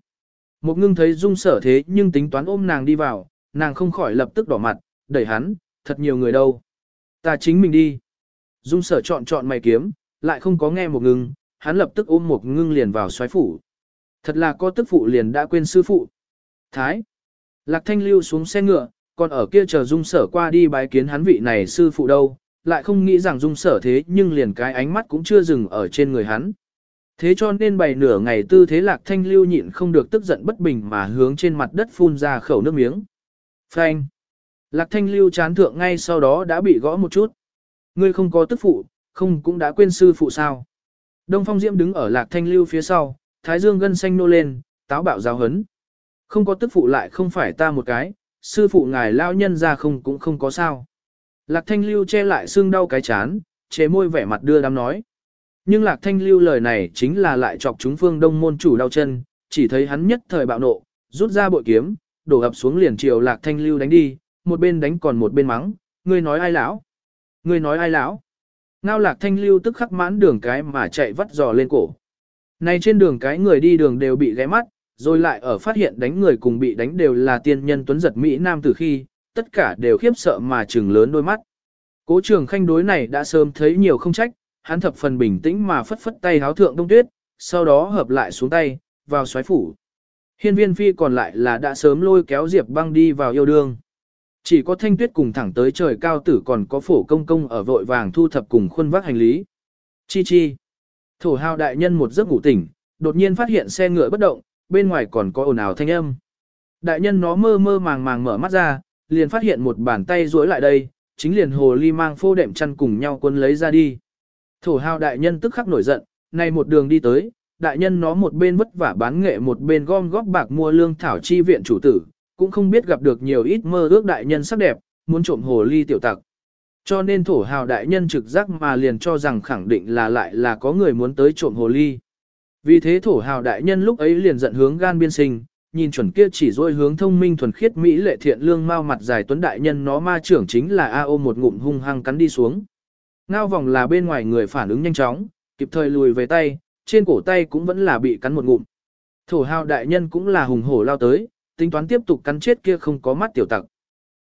Một ngưng thấy dung sở thế nhưng tính toán ôm nàng đi vào, nàng không khỏi lập tức đỏ mặt, đẩy hắn, thật nhiều người đâu. Ta chính mình đi. Dung sở chọn chọn mày kiếm, lại không có nghe một ngưng, hắn lập tức ôm một ngưng liền vào xoáy phủ. Thật là có tức phụ liền đã quên sư phụ. Thái. Lạc thanh lưu xuống xe ngựa, còn ở kia chờ dung sở qua đi bái kiến hắn vị này sư phụ đâu, lại không nghĩ rằng dung sở thế nhưng liền cái ánh mắt cũng chưa dừng ở trên người hắn. Thế cho nên bày nửa ngày tư thế lạc thanh lưu nhịn không được tức giận bất bình mà hướng trên mặt đất phun ra khẩu nước miếng. Phanh. Lạc thanh lưu chán thượng ngay sau đó đã bị gõ một chút. Ngươi không có tức phụ, không cũng đã quên sư phụ sao. Đông phong diễm đứng ở lạc thanh lưu phía sau, thái dương gân xanh nô lên, táo bạo giáo hấn. Không có tức phụ lại không phải ta một cái, sư phụ ngài lao nhân ra không cũng không có sao. Lạc thanh lưu che lại xương đau cái chán, chế môi vẻ mặt đưa đám nói. Nhưng lạc thanh lưu lời này chính là lại chọc chúng phương đông môn chủ đau chân, chỉ thấy hắn nhất thời bạo nộ, rút ra bội kiếm, đổ ập xuống liền chiều lạc thanh lưu đánh đi, một bên đánh còn một bên mắng, ngươi nói ai lão? Ngươi nói ai lão? Ngao lạc thanh lưu tức khắc mãn đường cái mà chạy vắt giò lên cổ. Này trên đường cái người đi đường đều bị ghé mắt, rồi lại ở phát hiện đánh người cùng bị đánh đều là tiên nhân tuấn giật Mỹ Nam từ khi, tất cả đều khiếp sợ mà trừng lớn đôi mắt. Cố trường khanh đối này đã sớm thấy nhiều không trách, hắn thập phần bình tĩnh mà phất phất tay háo thượng đông tuyết, sau đó hợp lại xuống tay, vào xoáy phủ. Hiên viên phi còn lại là đã sớm lôi kéo Diệp băng đi vào yêu đương. Chỉ có thanh tuyết cùng thẳng tới trời cao tử còn có phổ công công ở vội vàng thu thập cùng khuôn vác hành lý. Chi chi. Thổ hào đại nhân một giấc ngủ tỉnh, đột nhiên phát hiện xe ngựa bất động, bên ngoài còn có ồn ào thanh âm. Đại nhân nó mơ mơ màng màng mở mắt ra, liền phát hiện một bàn tay duỗi lại đây, chính liền hồ ly mang phô đệm chăn cùng nhau quân lấy ra đi. Thổ hào đại nhân tức khắc nổi giận, này một đường đi tới, đại nhân nó một bên vất vả bán nghệ một bên gom góp bạc mua lương thảo chi viện chủ tử, cũng không biết gặp được nhiều ít mơ ước đại nhân sắc đẹp, muốn trộm hồ ly tiểu tặc. Cho nên thổ hào đại nhân trực giác mà liền cho rằng khẳng định là lại là có người muốn tới trộm hồ ly. Vì thế thổ hào đại nhân lúc ấy liền giận hướng gan biên sinh, nhìn chuẩn kia chỉ dôi hướng thông minh thuần khiết mỹ lệ thiện lương mau mặt dài tuấn đại nhân nó ma trưởng chính là A ô một ngụm hung hăng cắn đi xuống. Ngao vòng là bên ngoài người phản ứng nhanh chóng, kịp thời lùi về tay, trên cổ tay cũng vẫn là bị cắn một ngụm. Thổ hào đại nhân cũng là hùng hổ lao tới, tính toán tiếp tục cắn chết kia không có mắt tiểu tặc.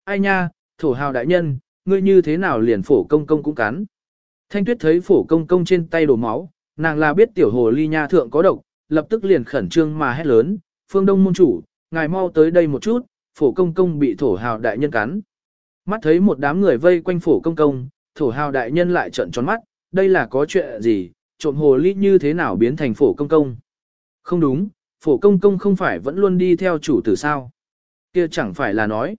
Ai nha, thổ hào đại nhân, ngươi như thế nào liền phổ công công cũng cắn. Thanh tuyết thấy phổ công công trên tay đổ máu, nàng là biết tiểu hồ ly nha thượng có độc, lập tức liền khẩn trương mà hét lớn, phương đông môn chủ, ngài mau tới đây một chút, phổ công công bị thổ hào đại nhân cắn. Mắt thấy một đám người vây quanh phổ công công, thổ hào đại nhân lại trợn tròn mắt, đây là có chuyện gì, trộm hồ ly như thế nào biến thành phổ công công. Không đúng, phổ công công không phải vẫn luôn đi theo chủ tử sao. kia chẳng phải là nói.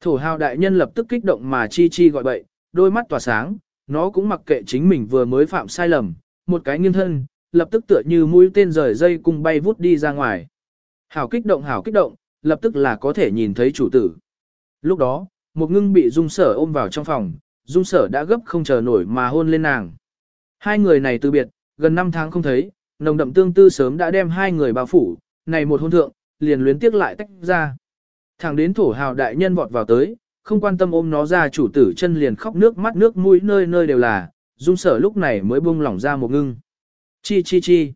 Thổ hào đại nhân lập tức kích động mà chi chi gọi bậy, đôi mắt tỏa sáng, nó cũng mặc kệ chính mình vừa mới phạm sai lầm, một cái nghiêng thân, lập tức tựa như mũi tên rời dây cùng bay vút đi ra ngoài. Hảo kích động hảo kích động, lập tức là có thể nhìn thấy chủ tử. Lúc đó, một ngưng bị dung sở ôm vào trong phòng, dung sở đã gấp không chờ nổi mà hôn lên nàng. Hai người này từ biệt, gần 5 tháng không thấy, nồng đậm tương tư sớm đã đem hai người bao phủ, này một hôn thượng, liền luyến tiếc lại tách ra. Thẳng đến thổ hào đại nhân vọt vào tới, không quan tâm ôm nó ra chủ tử chân liền khóc nước mắt nước mũi nơi nơi đều là, dung sở lúc này mới buông lỏng ra một ngưng. Chi chi chi.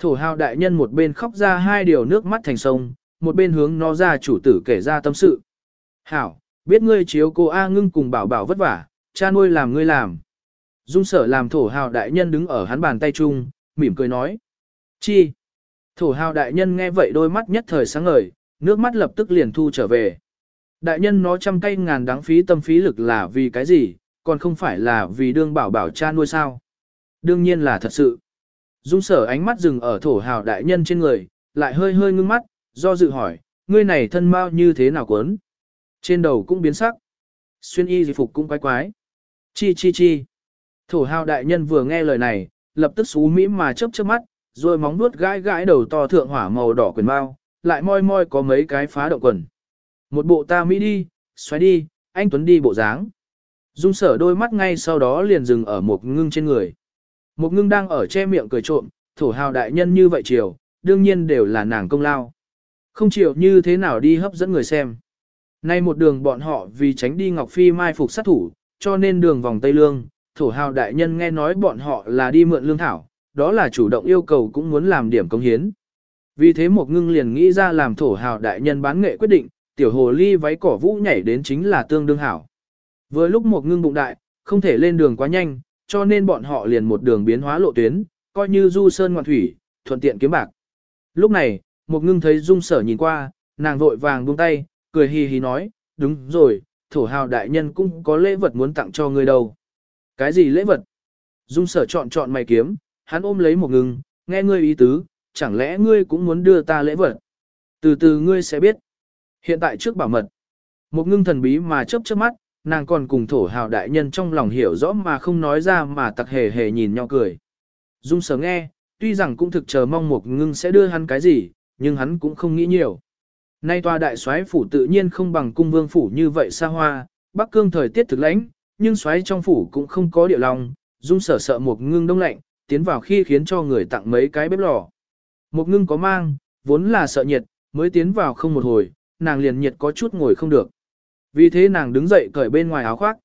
Thổ hào đại nhân một bên khóc ra hai điều nước mắt thành sông, một bên hướng nó ra chủ tử kể ra tâm sự. Hảo, biết ngươi chiếu cô A ngưng cùng bảo bảo vất vả, cha nuôi làm ngươi làm. Dung sở làm thổ hào đại nhân đứng ở hắn bàn tay chung, mỉm cười nói. Chi? Thổ hào đại nhân nghe vậy đôi mắt nhất thời sáng ngời, nước mắt lập tức liền thu trở về. Đại nhân nó trăm cây ngàn đáng phí tâm phí lực là vì cái gì, còn không phải là vì đương bảo bảo cha nuôi sao. Đương nhiên là thật sự. Dung sở ánh mắt dừng ở thổ hào đại nhân trên người, lại hơi hơi ngưng mắt, do dự hỏi, ngươi này thân mau như thế nào quấn? Trên đầu cũng biến sắc. Xuyên y gì phục cũng quái quái. Chi chi chi. Thổ hào đại nhân vừa nghe lời này, lập tức xú mỹ mà chớp chớp mắt, rồi móng nuốt gãi gãi đầu to thượng hỏa màu đỏ quyền bao, lại moi moi có mấy cái phá động quần. Một bộ ta mỹ đi, xoáy đi, anh Tuấn đi bộ dáng. Dung sở đôi mắt ngay sau đó liền dừng ở một ngưng trên người. Một ngưng đang ở che miệng cười trộm, thổ hào đại nhân như vậy chiều, đương nhiên đều là nàng công lao. Không chịu như thế nào đi hấp dẫn người xem. Nay một đường bọn họ vì tránh đi Ngọc Phi mai phục sát thủ, cho nên đường vòng Tây Lương, thổ hào đại nhân nghe nói bọn họ là đi mượn lương thảo, đó là chủ động yêu cầu cũng muốn làm điểm công hiến. Vì thế một ngưng liền nghĩ ra làm thổ hào đại nhân bán nghệ quyết định, tiểu hồ ly váy cỏ vũ nhảy đến chính là tương đương hảo. Với lúc một ngưng bụng đại, không thể lên đường quá nhanh, cho nên bọn họ liền một đường biến hóa lộ tuyến, coi như du sơn ngoạn thủy, thuận tiện kiếm bạc. Lúc này, một ngưng thấy dung sở nhìn qua, nàng vội vàng buông tay, cười hì hì nói, đúng rồi, thổ hào đại nhân cũng có lễ vật muốn tặng cho ngươi đâu. Cái gì lễ vật? Dung sở chọn chọn mày kiếm, hắn ôm lấy một ngưng, nghe ngươi ý tứ, chẳng lẽ ngươi cũng muốn đưa ta lễ vật? Từ từ ngươi sẽ biết. Hiện tại trước bảo mật. Một ngưng thần bí mà chớp chớp mắt, nàng còn cùng thổ hào đại nhân trong lòng hiểu rõ mà không nói ra mà tặc hề hề nhìn nhau cười. Dung sở nghe, tuy rằng cũng thực chờ mong một ngưng sẽ đưa hắn cái gì, nhưng hắn cũng không nghĩ nhiều. Nay tòa đại soái phủ tự nhiên không bằng cung vương phủ như vậy xa hoa, Bắc Cương thời tiết thực lãnh, nhưng soái trong phủ cũng không có địa lòng, dung sở sợ một ngưng đông lạnh, tiến vào khi khiến cho người tặng mấy cái bếp lò. Một ngưng có mang, vốn là sợ nhiệt, mới tiến vào không một hồi, nàng liền nhiệt có chút ngồi không được. Vì thế nàng đứng dậy cởi bên ngoài áo khoác.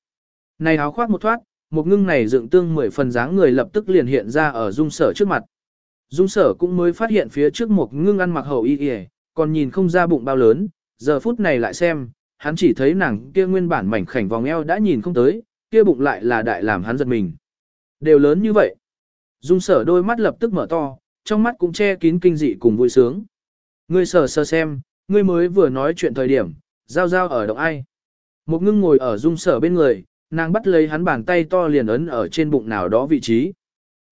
Này áo khoác một thoát, một ngưng này dựng tương mười phần dáng người lập tức liền hiện ra ở dung sở trước mặt. Dung sở cũng mới phát hiện phía trước một ngưng ăn mặc hậu y y, còn nhìn không ra bụng bao lớn, giờ phút này lại xem, hắn chỉ thấy nàng kia nguyên bản mảnh khảnh vòng eo đã nhìn không tới, kia bụng lại là đại làm hắn giật mình. Đều lớn như vậy. Dung sở đôi mắt lập tức mở to, trong mắt cũng che kín kinh dị cùng vui sướng. Ngươi sở sơ xem, ngươi mới vừa nói chuyện thời điểm, giao giao ở động ai. Một ngưng ngồi ở dung sở bên người, nàng bắt lấy hắn bàn tay to liền ấn ở trên bụng nào đó vị trí.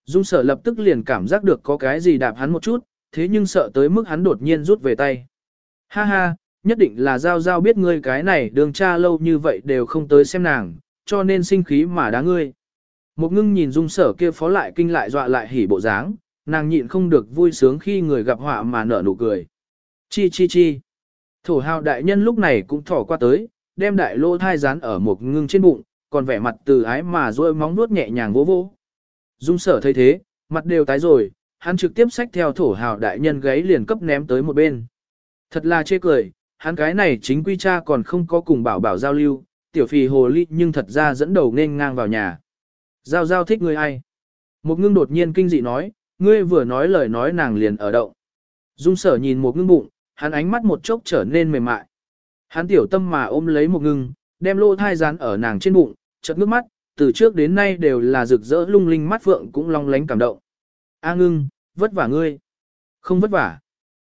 Dung sở lập tức liền cảm giác được có cái gì đạp hắn một chút, thế nhưng sợ tới mức hắn đột nhiên rút về tay. Ha ha, nhất định là giao giao biết ngươi cái này đường cha lâu như vậy đều không tới xem nàng, cho nên sinh khí mà đá ngươi. Một ngưng nhìn dung sở kia phó lại kinh lại dọa lại hỉ bộ dáng, nàng nhịn không được vui sướng khi người gặp họa mà nở nụ cười. Chi chi chi. Thổ hào đại nhân lúc này cũng thỏ qua tới, đem đại lô thai dán ở một ngưng trên bụng, còn vẻ mặt từ ái mà rôi móng nuốt nhẹ nhàng vỗ vỗ. Dung sở thấy thế, mặt đều tái rồi, hắn trực tiếp xách theo thổ hào đại nhân gáy liền cấp ném tới một bên. Thật là chê cười, hắn cái này chính quy cha còn không có cùng bảo bảo giao lưu, tiểu phì hồ ly nhưng thật ra dẫn đầu nên ngang vào nhà. Giao giao thích ngươi ai? Một ngưng đột nhiên kinh dị nói, ngươi vừa nói lời nói nàng liền ở động. Dung sở nhìn một ngưng bụng, hắn ánh mắt một chốc trở nên mềm mại. Hắn tiểu tâm mà ôm lấy một ngưng, đem lô thai dán ở nàng trên bụng, chợt nước mắt, từ trước đến nay đều là rực rỡ lung linh mắt vượng cũng long lánh cảm động. A ngưng, vất vả ngươi. Không vất vả.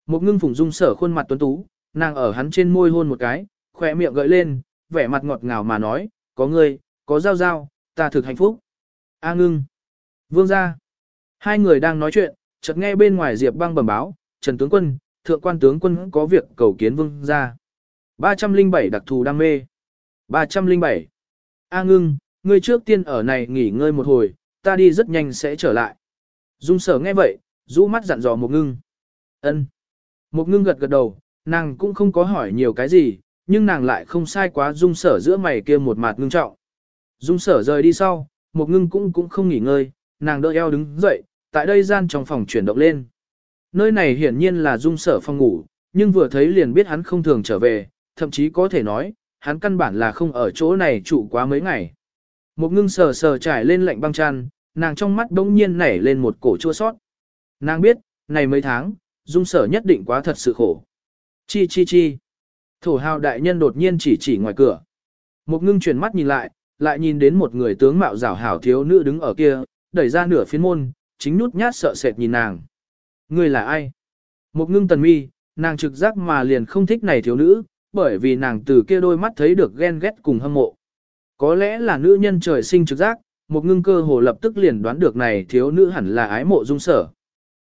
Một ngưng phùng dung sở khuôn mặt tuấn tú, nàng ở hắn trên môi hôn một cái, khỏe miệng gợi lên, vẻ mặt ngọt ngào mà nói, có ngươi, có giao giao, ta thực hạnh phúc. A ngưng. Vương gia. Hai người đang nói chuyện, chợt nghe bên ngoài Diệp băng bẩm báo, Trần tướng quân, thượng quan tướng quân có việc cầu kiến vương gia. 307 đặc thù đam mê. 307. A ngưng, ngươi trước tiên ở này nghỉ ngơi một hồi, ta đi rất nhanh sẽ trở lại. Dung sở nghe vậy, rũ mắt dặn dò một ngưng. ân Một ngưng gật gật đầu, nàng cũng không có hỏi nhiều cái gì, nhưng nàng lại không sai quá dung sở giữa mày kia một mặt ngưng trọng. Dung sở rời đi sau, một ngưng cũng cũng không nghỉ ngơi, nàng đỡ eo đứng dậy, tại đây gian trong phòng chuyển động lên. Nơi này hiển nhiên là dung sở phòng ngủ, nhưng vừa thấy liền biết hắn không thường trở về, thậm chí có thể nói, hắn căn bản là không ở chỗ này trụ quá mấy ngày. Một ngưng sờ sờ trải lên lạnh băng chăn, nàng trong mắt bỗng nhiên nảy lên một cổ chua sót. Nàng biết, này mấy tháng, dung sở nhất định quá thật sự khổ. Chi chi chi. Thổ hào đại nhân đột nhiên chỉ chỉ ngoài cửa. Một ngưng chuyển mắt nhìn lại, lại nhìn đến một người tướng mạo rảo hảo thiếu nữ đứng ở kia, đẩy ra nửa phiến môn, chính nút nhát sợ sệt nhìn nàng. Người là ai? Một ngưng tần mi, nàng trực giác mà liền không thích này thiếu nữ, bởi vì nàng từ kia đôi mắt thấy được ghen ghét cùng hâm mộ. Có lẽ là nữ nhân trời sinh trực giác, một ngưng cơ hồ lập tức liền đoán được này thiếu nữ hẳn là ái mộ dung sở.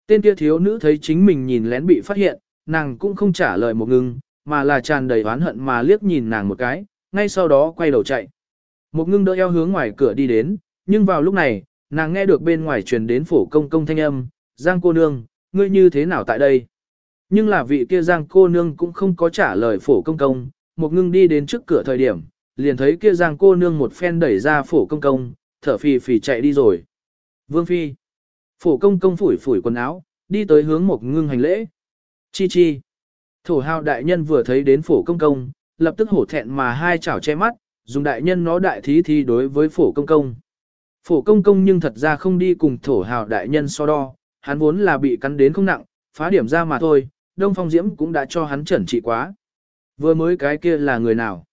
Tên kia thiếu nữ thấy chính mình nhìn lén bị phát hiện, nàng cũng không trả lời một ngưng, mà là tràn đầy oán hận mà liếc nhìn nàng một cái, ngay sau đó quay đầu chạy. Một ngưng đỡ eo hướng ngoài cửa đi đến, nhưng vào lúc này, nàng nghe được bên ngoài truyền đến phổ công công thanh âm, Giang cô nương, ngươi như thế nào tại đây? Nhưng là vị kia Giang cô nương cũng không có trả lời phổ công công, một ngưng đi đến trước cửa thời điểm, liền thấy kia Giang cô nương một phen đẩy ra phổ công công, thở phì phì chạy đi rồi. Vương Phi. Phổ công công phủi phủi quần áo, đi tới hướng một ngưng hành lễ. Chi chi. Thổ hào đại nhân vừa thấy đến phổ công công, lập tức hổ thẹn mà hai chảo che mắt, dùng đại nhân nó đại thí thi đối với phổ công công. Phổ công công nhưng thật ra không đi cùng thổ hào đại nhân so đo, hắn vốn là bị cắn đến không nặng, phá điểm ra mà thôi, Đông Phong Diễm cũng đã cho hắn chuẩn trị quá. Vừa mới cái kia là người nào?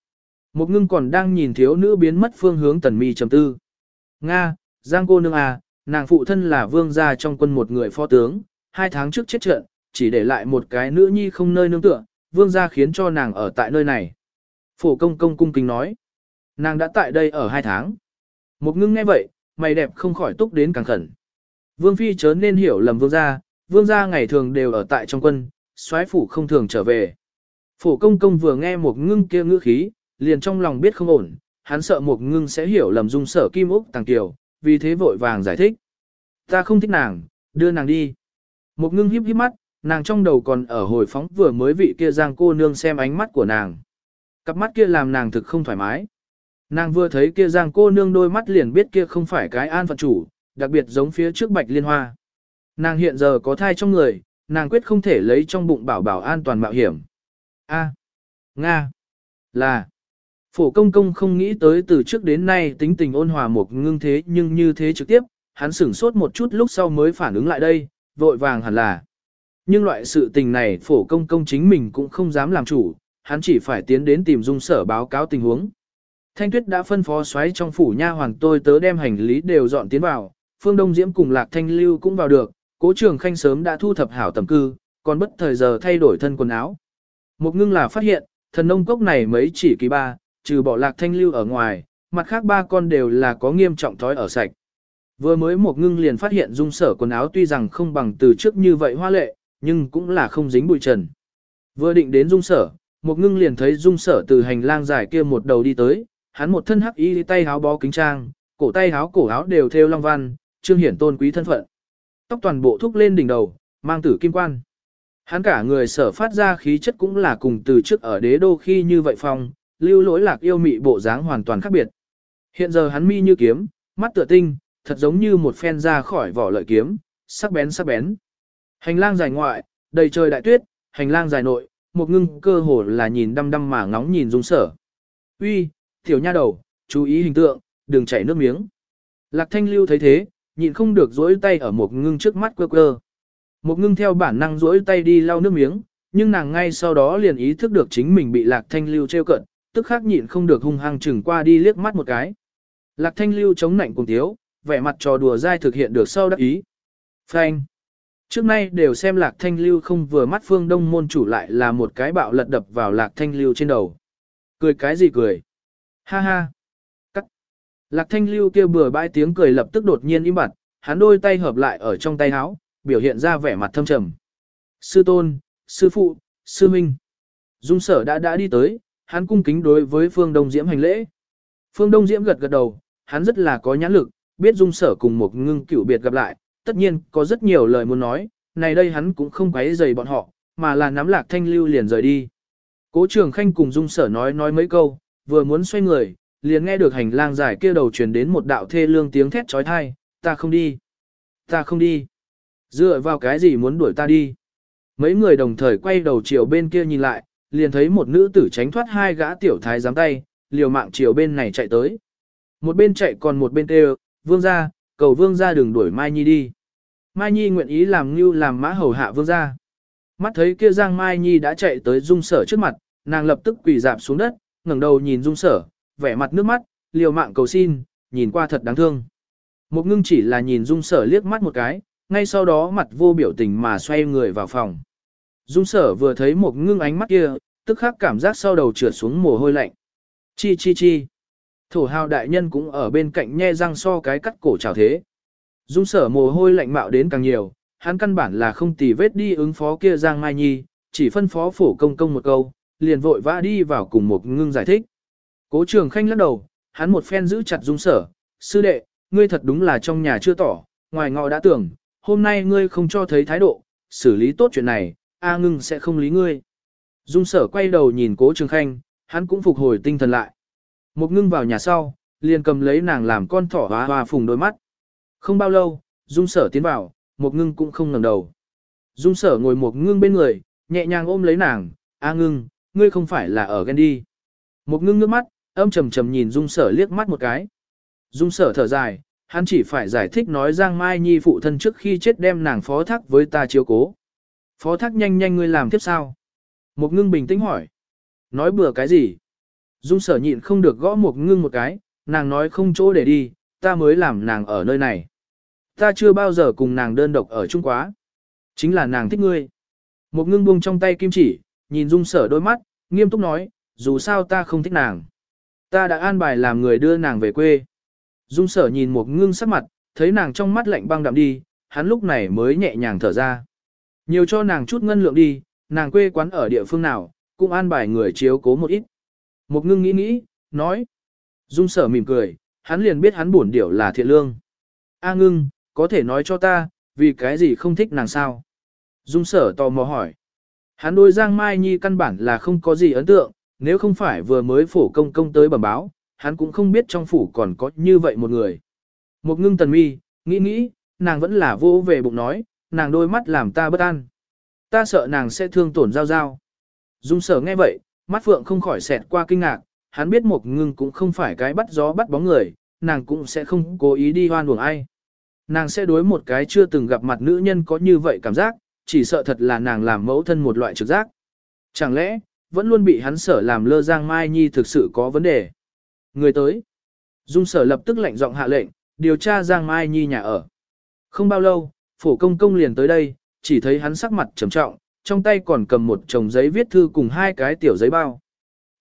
Một ngưng còn đang nhìn thiếu nữ biến mất phương hướng tần mi trầm tư. Nga, Giang cô nương à, nàng phụ thân là vương gia trong quân một người phó tướng, hai tháng trước chết trận, chỉ để lại một cái nữ nhi không nơi nương tựa, vương gia khiến cho nàng ở tại nơi này. Phổ công công cung kính nói, nàng đã tại đây ở hai tháng. Một ngưng nghe vậy, mày đẹp không khỏi túc đến càng khẩn. Vương phi chớ nên hiểu lầm vương gia, vương gia ngày thường đều ở tại trong quân, soái phủ không thường trở về. Phổ công công vừa nghe một ngưng kia ngữ khí, liền trong lòng biết không ổn, hắn sợ một ngưng sẽ hiểu lầm dung sở kim úc tàng kiều, vì thế vội vàng giải thích. Ta không thích nàng, đưa nàng đi. Một ngưng híp híp mắt, nàng trong đầu còn ở hồi phóng vừa mới vị kia giang cô nương xem ánh mắt của nàng. Cặp mắt kia làm nàng thực không thoải mái. Nàng vừa thấy kia giang cô nương đôi mắt liền biết kia không phải cái an phận chủ, đặc biệt giống phía trước bạch liên hoa. Nàng hiện giờ có thai trong người, nàng quyết không thể lấy trong bụng bảo bảo an toàn mạo hiểm. A. Nga. Là. Phổ công công không nghĩ tới từ trước đến nay tính tình ôn hòa một ngưng thế nhưng như thế trực tiếp, hắn sửng sốt một chút lúc sau mới phản ứng lại đây, vội vàng hẳn là. Nhưng loại sự tình này phổ công công chính mình cũng không dám làm chủ, hắn chỉ phải tiến đến tìm dung sở báo cáo tình huống. Thanh Tuyết đã phân phó xoáy trong phủ nha hoàng tôi tớ đem hành lý đều dọn tiến vào, Phương Đông Diễm cùng Lạc Thanh Lưu cũng vào được, Cố Trường Khanh sớm đã thu thập hảo tầm cư, còn bất thời giờ thay đổi thân quần áo. Một ngưng là phát hiện, thần nông cốc này mấy chỉ kỳ ba, trừ bỏ Lạc Thanh Lưu ở ngoài, mặt khác ba con đều là có nghiêm trọng thói ở sạch. Vừa mới một ngưng liền phát hiện dung sở quần áo tuy rằng không bằng từ trước như vậy hoa lệ, nhưng cũng là không dính bụi trần. Vừa định đến dung sở, một ngưng liền thấy dung sở từ hành lang dài kia một đầu đi tới, hắn một thân hắc y tay háo bó kính trang, cổ tay háo cổ áo đều theo long văn, trương hiển tôn quý thân phận. Tóc toàn bộ thúc lên đỉnh đầu, mang tử kim quan. Hắn cả người sở phát ra khí chất cũng là cùng từ trước ở đế đô khi như vậy phong, lưu lỗi lạc yêu mị bộ dáng hoàn toàn khác biệt. Hiện giờ hắn mi như kiếm, mắt tựa tinh, thật giống như một phen ra khỏi vỏ lợi kiếm, sắc bén sắc bén. Hành lang dài ngoại, đầy trời đại tuyết, hành lang dài nội, một ngưng cơ hồ là nhìn đăm đăm mà ngóng nhìn dung sở. Uy, tiểu nha đầu, chú ý hình tượng, đừng chảy nước miếng. Lạc thanh lưu thấy thế, nhịn không được dỗi tay ở một ngưng trước mắt quơ quơ. Một ngưng theo bản năng dỗi tay đi lau nước miếng, nhưng nàng ngay sau đó liền ý thức được chính mình bị lạc thanh lưu treo cận, tức khắc nhịn không được hung hăng chừng qua đi liếc mắt một cái. Lạc thanh lưu chống nạnh cùng thiếu, vẻ mặt trò đùa dai thực hiện được sau đắc ý. Phanh. Trước nay đều xem lạc thanh lưu không vừa mắt phương đông môn chủ lại là một cái bạo lật đập vào lạc thanh lưu trên đầu. Cười cái gì cười? Ha ha. Lạc thanh lưu kia bừa bãi tiếng cười lập tức đột nhiên im bặt, hắn đôi tay hợp lại ở trong tay áo, biểu hiện ra vẻ mặt thâm trầm. Sư tôn, sư phụ, sư minh. Dung sở đã đã đi tới, hắn cung kính đối với phương đông diễm hành lễ. Phương đông diễm gật gật đầu, hắn rất là có nhãn lực, biết dung sở cùng một ngưng cựu biệt gặp lại, tất nhiên có rất nhiều lời muốn nói, này đây hắn cũng không quấy rầy bọn họ, mà là nắm lạc thanh lưu liền rời đi. Cố trường khanh cùng dung sở nói nói mấy câu, vừa muốn xoay người, liền nghe được hành lang dài kia đầu truyền đến một đạo thê lương tiếng thét trói thai, ta không đi, ta không đi, dựa vào cái gì muốn đuổi ta đi. Mấy người đồng thời quay đầu chiều bên kia nhìn lại, liền thấy một nữ tử tránh thoát hai gã tiểu thái giám tay, liều mạng chiều bên này chạy tới. Một bên chạy còn một bên kêu, vương ra, cầu vương ra đừng đuổi Mai Nhi đi. Mai Nhi nguyện ý làm như làm mã hầu hạ vương ra. Mắt thấy kia Giang Mai Nhi đã chạy tới dung sở trước mặt, nàng lập tức quỳ dạp xuống đất, ngẩng đầu nhìn dung sở, vẻ mặt nước mắt, liều mạng cầu xin, nhìn qua thật đáng thương. Một ngưng chỉ là nhìn dung sở liếc mắt một cái, ngay sau đó mặt vô biểu tình mà xoay người vào phòng. Dung sở vừa thấy một ngưng ánh mắt kia, tức khắc cảm giác sau đầu trượt xuống mồ hôi lạnh. Chi chi chi. Thổ hào đại nhân cũng ở bên cạnh nhe răng so cái cắt cổ chào thế. Dung sở mồ hôi lạnh mạo đến càng nhiều, hắn căn bản là không tì vết đi ứng phó kia Giang Mai Nhi, chỉ phân phó phổ công công một câu, liền vội vã đi vào cùng một ngưng giải thích. Cố trường khanh lắc đầu, hắn một phen giữ chặt dung sở, sư đệ, ngươi thật đúng là trong nhà chưa tỏ, ngoài ngọ đã tưởng, hôm nay ngươi không cho thấy thái độ, xử lý tốt chuyện này, A ngưng sẽ không lý ngươi. Dung sở quay đầu nhìn cố trường khanh, hắn cũng phục hồi tinh thần lại. Một ngưng vào nhà sau, liền cầm lấy nàng làm con thỏ hoa hoa phùng đôi mắt. Không bao lâu, dung sở tiến vào, một ngưng cũng không ngẩng đầu. Dung sở ngồi một ngưng bên người, nhẹ nhàng ôm lấy nàng, A ngưng, ngươi không phải là ở ghen đi. Một ngưng nước mắt, âm trầm trầm nhìn dung sở liếc mắt một cái. Dung sở thở dài, hắn chỉ phải giải thích nói Giang Mai Nhi phụ thân trước khi chết đem nàng phó thác với ta chiếu cố. Phó thác nhanh nhanh ngươi làm tiếp sao? Một ngưng bình tĩnh hỏi. Nói bừa cái gì? Dung sở nhịn không được gõ một ngưng một cái, nàng nói không chỗ để đi, ta mới làm nàng ở nơi này. Ta chưa bao giờ cùng nàng đơn độc ở chung quá. Chính là nàng thích ngươi. Một ngưng buông trong tay kim chỉ, nhìn dung sở đôi mắt, nghiêm túc nói, dù sao ta không thích nàng. Ta đã an bài làm người đưa nàng về quê. Dung sở nhìn một ngưng sắc mặt, thấy nàng trong mắt lạnh băng đậm đi, hắn lúc này mới nhẹ nhàng thở ra. Nhiều cho nàng chút ngân lượng đi, nàng quê quán ở địa phương nào, cũng an bài người chiếu cố một ít. Một ngưng nghĩ nghĩ, nói. Dung sở mỉm cười, hắn liền biết hắn buồn điểu là thiện lương. A ngưng, có thể nói cho ta, vì cái gì không thích nàng sao? Dung sở tò mò hỏi. Hắn đôi Giang Mai Nhi căn bản là không có gì ấn tượng, nếu không phải vừa mới phổ công công tới bẩm báo, hắn cũng không biết trong phủ còn có như vậy một người. Một ngưng tần mi, nghĩ nghĩ, nàng vẫn là vô về bụng nói, nàng đôi mắt làm ta bất an. Ta sợ nàng sẽ thương tổn giao giao. Dung sở nghe vậy, mắt phượng không khỏi xẹt qua kinh ngạc, hắn biết một ngưng cũng không phải cái bắt gió bắt bóng người, nàng cũng sẽ không cố ý đi hoan buồng ai. Nàng sẽ đối một cái chưa từng gặp mặt nữ nhân có như vậy cảm giác, chỉ sợ thật là nàng làm mẫu thân một loại trực giác. Chẳng lẽ, vẫn luôn bị hắn sở làm lơ Giang Mai Nhi thực sự có vấn đề. Người tới. Dung sở lập tức lệnh giọng hạ lệnh, điều tra Giang Mai Nhi nhà ở. Không bao lâu, phổ công công liền tới đây, chỉ thấy hắn sắc mặt trầm trọng, trong tay còn cầm một chồng giấy viết thư cùng hai cái tiểu giấy bao.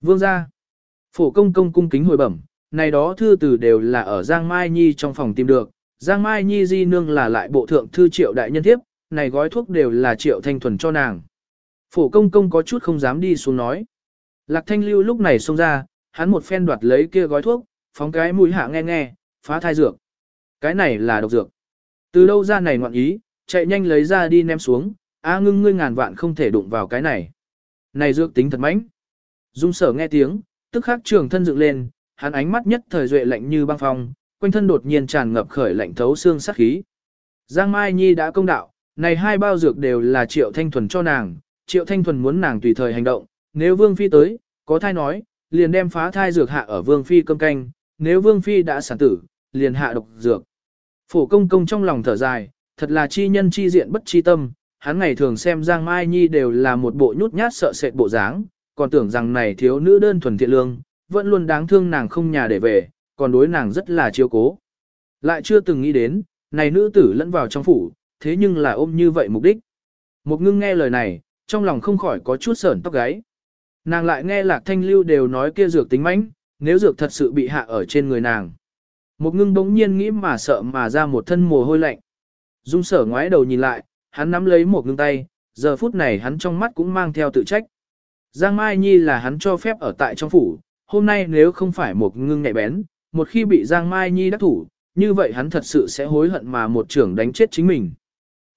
Vương ra. Phổ công công cung kính hồi bẩm, này đó thư từ đều là ở Giang Mai Nhi trong phòng tìm được. Giang Mai Nhi di nương là lại bộ thượng thư triệu đại nhân thiếp, này gói thuốc đều là triệu thanh thuần cho nàng. Phổ công công có chút không dám đi xuống nói. Lạc thanh lưu lúc này xông ra, hắn một phen đoạt lấy kia gói thuốc, phóng cái mũi hạ nghe nghe, phá thai dược. Cái này là độc dược. Từ đâu ra này ngoạn ý, chạy nhanh lấy ra đi ném xuống, a ngưng ngươi ngàn vạn không thể đụng vào cái này. Này dược tính thật mãnh. Dung sở nghe tiếng, tức khắc trường thân dựng lên, hắn ánh mắt nhất thời duệ lạnh như băng phong, quanh thân đột nhiên tràn ngập khởi lạnh thấu xương sát khí. Giang Mai Nhi đã công đạo, này hai bao dược đều là Triệu Thanh Thuần cho nàng, Triệu Thanh Thuần muốn nàng tùy thời hành động, nếu Vương Phi tới, có thai nói, liền đem phá thai dược hạ ở Vương Phi cơm canh, nếu Vương Phi đã sản tử, liền hạ độc dược. Phổ công công trong lòng thở dài, thật là chi nhân chi diện bất chi tâm, hắn ngày thường xem Giang Mai Nhi đều là một bộ nhút nhát sợ sệt bộ dáng, còn tưởng rằng này thiếu nữ đơn thuần thiện lương, vẫn luôn đáng thương nàng không nhà để về, còn đối nàng rất là chiếu cố. Lại chưa từng nghĩ đến, này nữ tử lẫn vào trong phủ, thế nhưng là ôm như vậy mục đích. Một ngưng nghe lời này, trong lòng không khỏi có chút sởn tóc gáy. Nàng lại nghe lạc thanh lưu đều nói kia dược tính mãnh, nếu dược thật sự bị hạ ở trên người nàng. Một ngưng bỗng nhiên nghĩ mà sợ mà ra một thân mồ hôi lạnh. Dung sở ngoái đầu nhìn lại, hắn nắm lấy một ngưng tay, giờ phút này hắn trong mắt cũng mang theo tự trách. Giang Mai Nhi là hắn cho phép ở tại trong phủ, hôm nay nếu không phải một ngưng nhạy bén, một khi bị Giang Mai Nhi đắc thủ, như vậy hắn thật sự sẽ hối hận mà một trưởng đánh chết chính mình.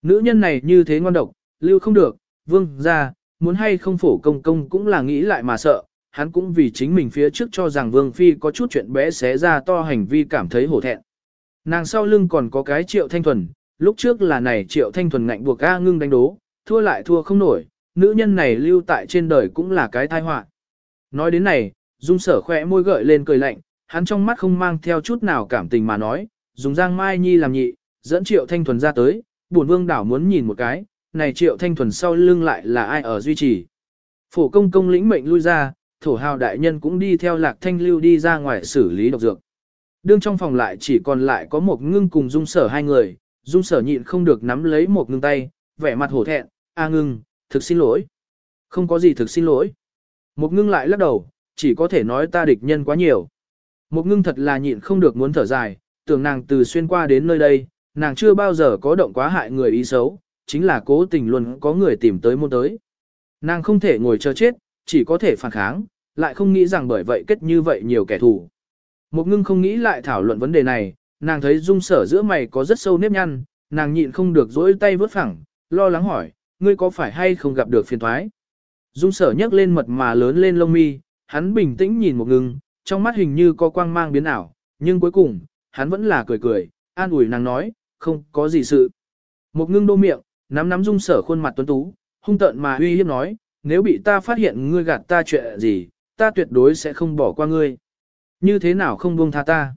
Nữ nhân này như thế ngon độc, lưu không được, vương ra, muốn hay không phổ công công cũng là nghĩ lại mà sợ, hắn cũng vì chính mình phía trước cho rằng vương phi có chút chuyện bé xé ra to hành vi cảm thấy hổ thẹn. Nàng sau lưng còn có cái triệu thanh thuần, lúc trước là này triệu thanh thuần ngạnh buộc A ngưng đánh đố, thua lại thua không nổi, nữ nhân này lưu tại trên đời cũng là cái tai họa. Nói đến này, dung sở khỏe môi gợi lên cười lạnh, hắn trong mắt không mang theo chút nào cảm tình mà nói, dùng giang mai nhi làm nhị, dẫn triệu thanh thuần ra tới, buồn vương đảo muốn nhìn một cái, này triệu thanh thuần sau lưng lại là ai ở duy trì. Phổ công công lĩnh mệnh lui ra, thổ hào đại nhân cũng đi theo lạc thanh lưu đi ra ngoài xử lý độc dược. Đương trong phòng lại chỉ còn lại có một ngưng cùng dung sở hai người, dung sở nhịn không được nắm lấy một ngưng tay, vẻ mặt hổ thẹn, a ngưng, thực xin lỗi. Không có gì thực xin lỗi. Một ngưng lại lắc đầu, chỉ có thể nói ta địch nhân quá nhiều. Một ngưng thật là nhịn không được muốn thở dài, tưởng nàng từ xuyên qua đến nơi đây, nàng chưa bao giờ có động quá hại người ý xấu, chính là cố tình luôn có người tìm tới môn tới. Nàng không thể ngồi chờ chết, chỉ có thể phản kháng, lại không nghĩ rằng bởi vậy kết như vậy nhiều kẻ thù. Một ngưng không nghĩ lại thảo luận vấn đề này, nàng thấy dung sở giữa mày có rất sâu nếp nhăn, nàng nhịn không được dỗi tay vớt phẳng, lo lắng hỏi, ngươi có phải hay không gặp được phiền thoái? Dung sở nhấc lên mật mà lớn lên lông mi, hắn bình tĩnh nhìn một ngưng, trong mắt hình như có quang mang biến ảo, nhưng cuối cùng, hắn vẫn là cười cười, an ủi nàng nói, không có gì sự. Một ngưng đô miệng, nắm nắm dung sở khuôn mặt tuấn tú, hung tợn mà uy hiếp nói, nếu bị ta phát hiện ngươi gạt ta chuyện gì, ta tuyệt đối sẽ không bỏ qua ngươi. Như thế nào không buông tha ta?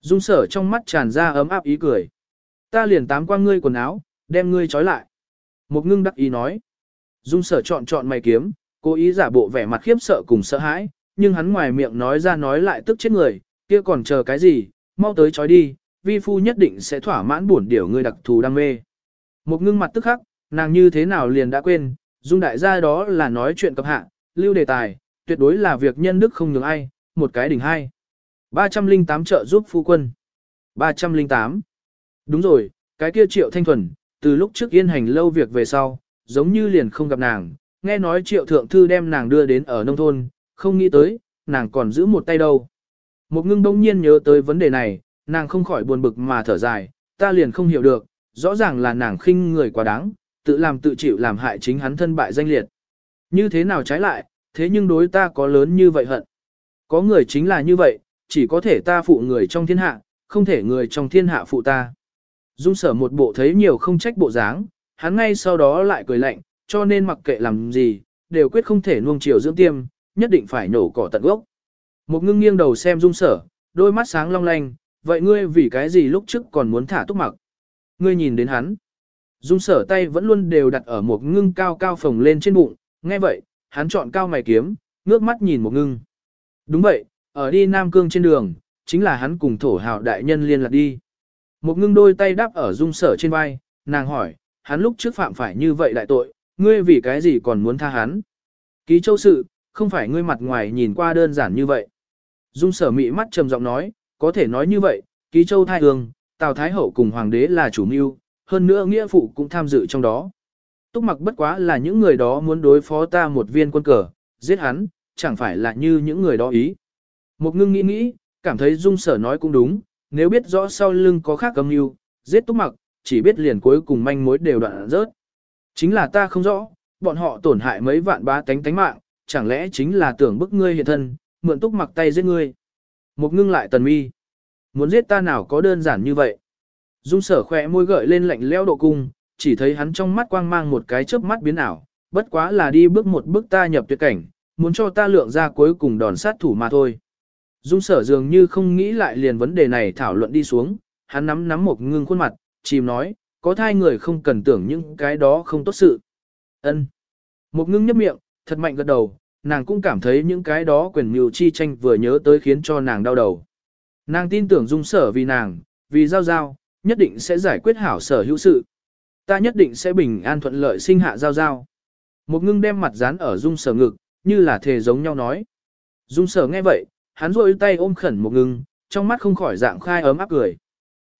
Dung sở trong mắt tràn ra ấm áp ý cười. Ta liền tám qua ngươi quần áo, đem ngươi trói lại. Một ngưng đắc ý nói. Dung sở chọn chọn mày kiếm, Cố ý giả bộ vẻ mặt khiếp sợ cùng sợ hãi, nhưng hắn ngoài miệng nói ra nói lại tức chết người, kia còn chờ cái gì, mau tới trói đi, vi phu nhất định sẽ thỏa mãn bổn điểu ngươi đặc thù đam mê. Một ngưng mặt tức khắc, nàng như thế nào liền đã quên, dung đại gia đó là nói chuyện cập hạ, lưu đề tài, tuyệt đối là việc nhân đức không nhường ai, một cái đỉnh hai. 308 trợ giúp phu quân. 308. Đúng rồi, cái kia triệu thanh thuần, từ lúc trước yên hành lâu việc về sau, giống như liền không gặp nàng, nghe nói triệu thượng thư đem nàng đưa đến ở nông thôn, không nghĩ tới, nàng còn giữ một tay đâu. Một ngưng đông nhiên nhớ tới vấn đề này, nàng không khỏi buồn bực mà thở dài, ta liền không hiểu được, rõ ràng là nàng khinh người quá đáng, tự làm tự chịu làm hại chính hắn thân bại danh liệt. Như thế nào trái lại, thế nhưng đối ta có lớn như vậy hận. Có người chính là như vậy, chỉ có thể ta phụ người trong thiên hạ, không thể người trong thiên hạ phụ ta. Dung sở một bộ thấy nhiều không trách bộ dáng, hắn ngay sau đó lại cười lạnh, cho nên mặc kệ làm gì, đều quyết không thể nuông chiều dưỡng tiêm, nhất định phải nổ cỏ tận gốc. Một ngưng nghiêng đầu xem dung sở, đôi mắt sáng long lanh, vậy ngươi vì cái gì lúc trước còn muốn thả túc mặc? Ngươi nhìn đến hắn. Dung sở tay vẫn luôn đều đặt ở một ngưng cao cao phồng lên trên bụng, nghe vậy, hắn chọn cao mày kiếm, ngước mắt nhìn một ngưng. Đúng vậy, ở đi Nam Cương trên đường, chính là hắn cùng thổ hào đại nhân liên lạc đi. Một ngưng đôi tay đắp ở dung sở trên vai, nàng hỏi, hắn lúc trước phạm phải như vậy đại tội, ngươi vì cái gì còn muốn tha hắn? Ký châu sự, không phải ngươi mặt ngoài nhìn qua đơn giản như vậy. Dung sở mị mắt trầm giọng nói, có thể nói như vậy, ký châu thai hương, Tào Thái Hậu cùng Hoàng đế là chủ mưu, hơn nữa nghĩa phụ cũng tham dự trong đó. Túc mặc bất quá là những người đó muốn đối phó ta một viên quân cờ, giết hắn, chẳng phải là như những người đó ý. Một ngưng nghĩ nghĩ, cảm thấy dung sở nói cũng đúng, nếu biết rõ sau lưng có khác cầm mưu, giết túc mặc, chỉ biết liền cuối cùng manh mối đều đoạn rớt. Chính là ta không rõ, bọn họ tổn hại mấy vạn bá tánh tánh mạng, chẳng lẽ chính là tưởng bức ngươi hiện thân, mượn túc mặc tay giết ngươi. Một ngưng lại tần mi. Muốn giết ta nào có đơn giản như vậy. Dung sở khỏe môi gợi lên lạnh leo độ cung, chỉ thấy hắn trong mắt quang mang một cái chớp mắt biến ảo, bất quá là đi bước một bước ta nhập tuyệt cảnh, muốn cho ta lượng ra cuối cùng đòn sát thủ mà thôi. Dung sở dường như không nghĩ lại liền vấn đề này thảo luận đi xuống, hắn nắm nắm một ngưng khuôn mặt, chìm nói, có thai người không cần tưởng những cái đó không tốt sự. ân Một ngưng nhấp miệng, thật mạnh gật đầu, nàng cũng cảm thấy những cái đó quyền mưu chi tranh vừa nhớ tới khiến cho nàng đau đầu. Nàng tin tưởng dung sở vì nàng, vì giao giao, nhất định sẽ giải quyết hảo sở hữu sự. Ta nhất định sẽ bình an thuận lợi sinh hạ giao giao. Một ngưng đem mặt dán ở dung sở ngực, như là thề giống nhau nói. Dung sở nghe vậy, hắn rôi tay ôm khẩn một ngưng, trong mắt không khỏi dạng khai ấm áp cười.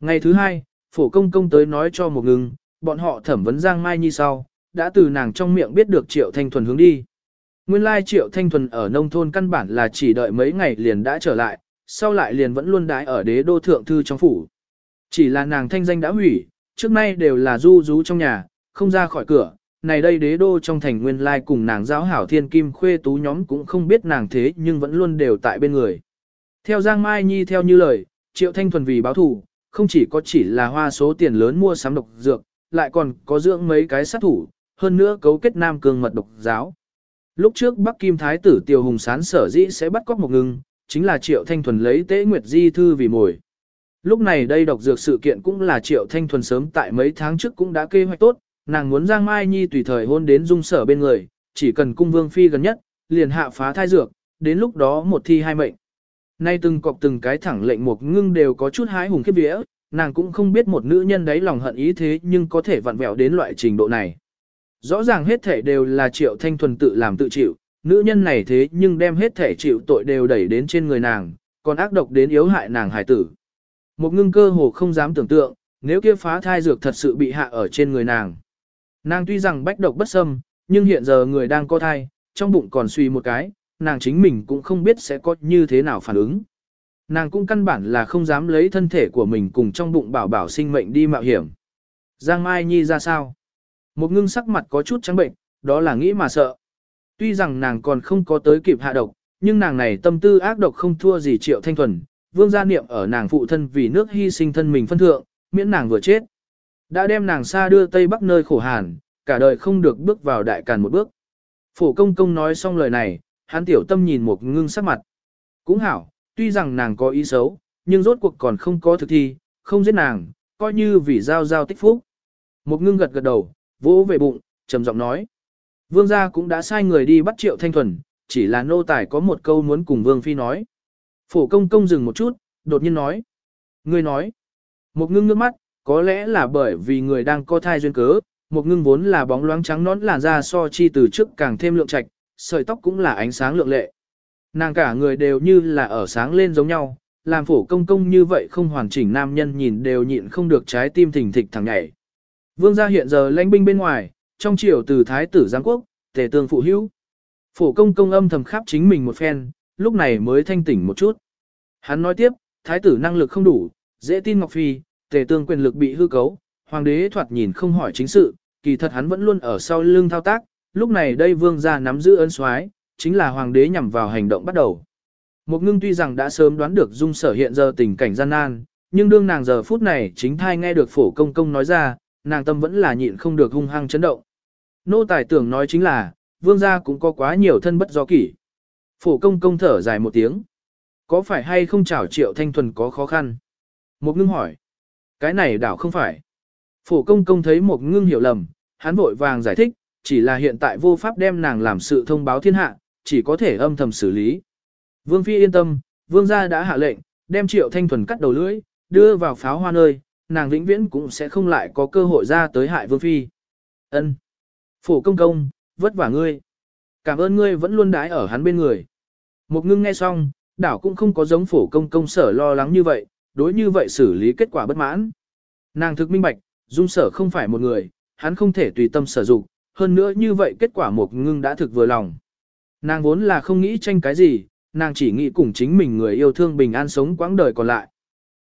Ngày thứ hai, phổ công công tới nói cho một ngưng, bọn họ thẩm vấn Giang Mai Nhi sau, đã từ nàng trong miệng biết được Triệu Thanh Thuần hướng đi. Nguyên lai Triệu Thanh Thuần ở nông thôn căn bản là chỉ đợi mấy ngày liền đã trở lại, sau lại liền vẫn luôn đái ở đế đô thượng thư trong phủ. Chỉ là nàng thanh danh đã hủy, trước nay đều là du rú trong nhà, không ra khỏi cửa, này đây đế đô trong thành nguyên lai cùng nàng giáo hảo thiên kim khuê tú nhóm cũng không biết nàng thế nhưng vẫn luôn đều tại bên người. Theo Giang Mai Nhi theo như lời, Triệu Thanh Thuần vì báo thù, không chỉ có chỉ là hoa số tiền lớn mua sắm độc dược, lại còn có dưỡng mấy cái sát thủ, hơn nữa cấu kết nam cường mật độc giáo. Lúc trước Bắc Kim Thái tử Tiêu Hùng Sán sở dĩ sẽ bắt cóc một ngừng, chính là Triệu Thanh Thuần lấy tế nguyệt di thư vì mồi. Lúc này đây độc dược sự kiện cũng là Triệu Thanh Thuần sớm tại mấy tháng trước cũng đã kế hoạch tốt, nàng muốn Giang Mai Nhi tùy thời hôn đến dung sở bên người, chỉ cần cung vương phi gần nhất, liền hạ phá thai dược, đến lúc đó một thi hai mệnh. Nay từng cọc từng cái thẳng lệnh một ngưng đều có chút hái hùng khiếp vía, nàng cũng không biết một nữ nhân đấy lòng hận ý thế nhưng có thể vặn vẹo đến loại trình độ này. Rõ ràng hết thể đều là triệu thanh thuần tự làm tự chịu, nữ nhân này thế nhưng đem hết thể chịu tội đều đẩy đến trên người nàng, còn ác độc đến yếu hại nàng hải tử. Một ngưng cơ hồ không dám tưởng tượng, nếu kia phá thai dược thật sự bị hạ ở trên người nàng. Nàng tuy rằng bách độc bất xâm, nhưng hiện giờ người đang có thai, trong bụng còn suy một cái, nàng chính mình cũng không biết sẽ có như thế nào phản ứng. Nàng cũng căn bản là không dám lấy thân thể của mình cùng trong bụng bảo bảo sinh mệnh đi mạo hiểm. Giang Mai Nhi ra sao? Một ngưng sắc mặt có chút trắng bệnh, đó là nghĩ mà sợ. Tuy rằng nàng còn không có tới kịp hạ độc, nhưng nàng này tâm tư ác độc không thua gì triệu thanh thuần, vương gia niệm ở nàng phụ thân vì nước hy sinh thân mình phân thượng, miễn nàng vừa chết. Đã đem nàng xa đưa Tây Bắc nơi khổ hàn, cả đời không được bước vào đại càn một bước. Phổ công công nói xong lời này, hắn tiểu tâm nhìn một ngưng sắc mặt. Cũng hảo, tuy rằng nàng có ý xấu, nhưng rốt cuộc còn không có thực thi, không giết nàng, coi như vì giao giao tích phúc. Một ngưng gật gật đầu, vỗ về bụng, trầm giọng nói. Vương gia cũng đã sai người đi bắt triệu thanh thuần, chỉ là nô tài có một câu muốn cùng Vương Phi nói. Phổ công công dừng một chút, đột nhiên nói. Ngươi nói. Một ngưng nước mắt, có lẽ là bởi vì người đang có thai duyên cớ, một ngưng vốn là bóng loáng trắng nón làn da so chi từ trước càng thêm lượng trạch, sợi tóc cũng là ánh sáng lượng lệ. Nàng cả người đều như là ở sáng lên giống nhau, làm phổ công công như vậy không hoàn chỉnh nam nhân nhìn đều nhịn không được trái tim thình thịch thẳng nhảy. Vương gia hiện giờ lãnh binh bên ngoài, trong triều từ thái tử giáng quốc, tề tương phụ hữu. Phổ công công âm thầm khắp chính mình một phen, lúc này mới thanh tỉnh một chút. Hắn nói tiếp, thái tử năng lực không đủ, dễ tin Ngọc Phi, tề tương quyền lực bị hư cấu, hoàng đế thoạt nhìn không hỏi chính sự, kỳ thật hắn vẫn luôn ở sau lưng thao tác, lúc này đây vương gia nắm giữ ấn soái, chính là hoàng đế nhằm vào hành động bắt đầu. Một ngưng tuy rằng đã sớm đoán được dung sở hiện giờ tình cảnh gian nan, nhưng đương nàng giờ phút này chính thai nghe được phổ công công nói ra, nàng tâm vẫn là nhịn không được hung hăng chấn động. Nô tài tưởng nói chính là, vương gia cũng có quá nhiều thân bất do kỷ. Phổ công công thở dài một tiếng. Có phải hay không chảo triệu thanh thuần có khó khăn? Một ngưng hỏi. Cái này đảo không phải. Phổ công công thấy một ngưng hiểu lầm, hắn vội vàng giải thích, chỉ là hiện tại vô pháp đem nàng làm sự thông báo thiên hạ, chỉ có thể âm thầm xử lý. Vương Phi yên tâm, vương gia đã hạ lệnh, đem triệu thanh thuần cắt đầu lưỡi, đưa vào pháo hoa nơi, nàng vĩnh viễn cũng sẽ không lại có cơ hội ra tới hại Vương Phi. Ân, Phổ công công, vất vả ngươi. Cảm ơn ngươi vẫn luôn đái ở hắn bên người. Một ngưng nghe xong, đảo cũng không có giống phổ công công sở lo lắng như vậy, đối như vậy xử lý kết quả bất mãn. Nàng thực minh bạch, dung sở không phải một người, hắn không thể tùy tâm sử dụng, hơn nữa như vậy kết quả một ngưng đã thực vừa lòng. Nàng vốn là không nghĩ tranh cái gì, nàng chỉ nghĩ cùng chính mình người yêu thương bình an sống quãng đời còn lại.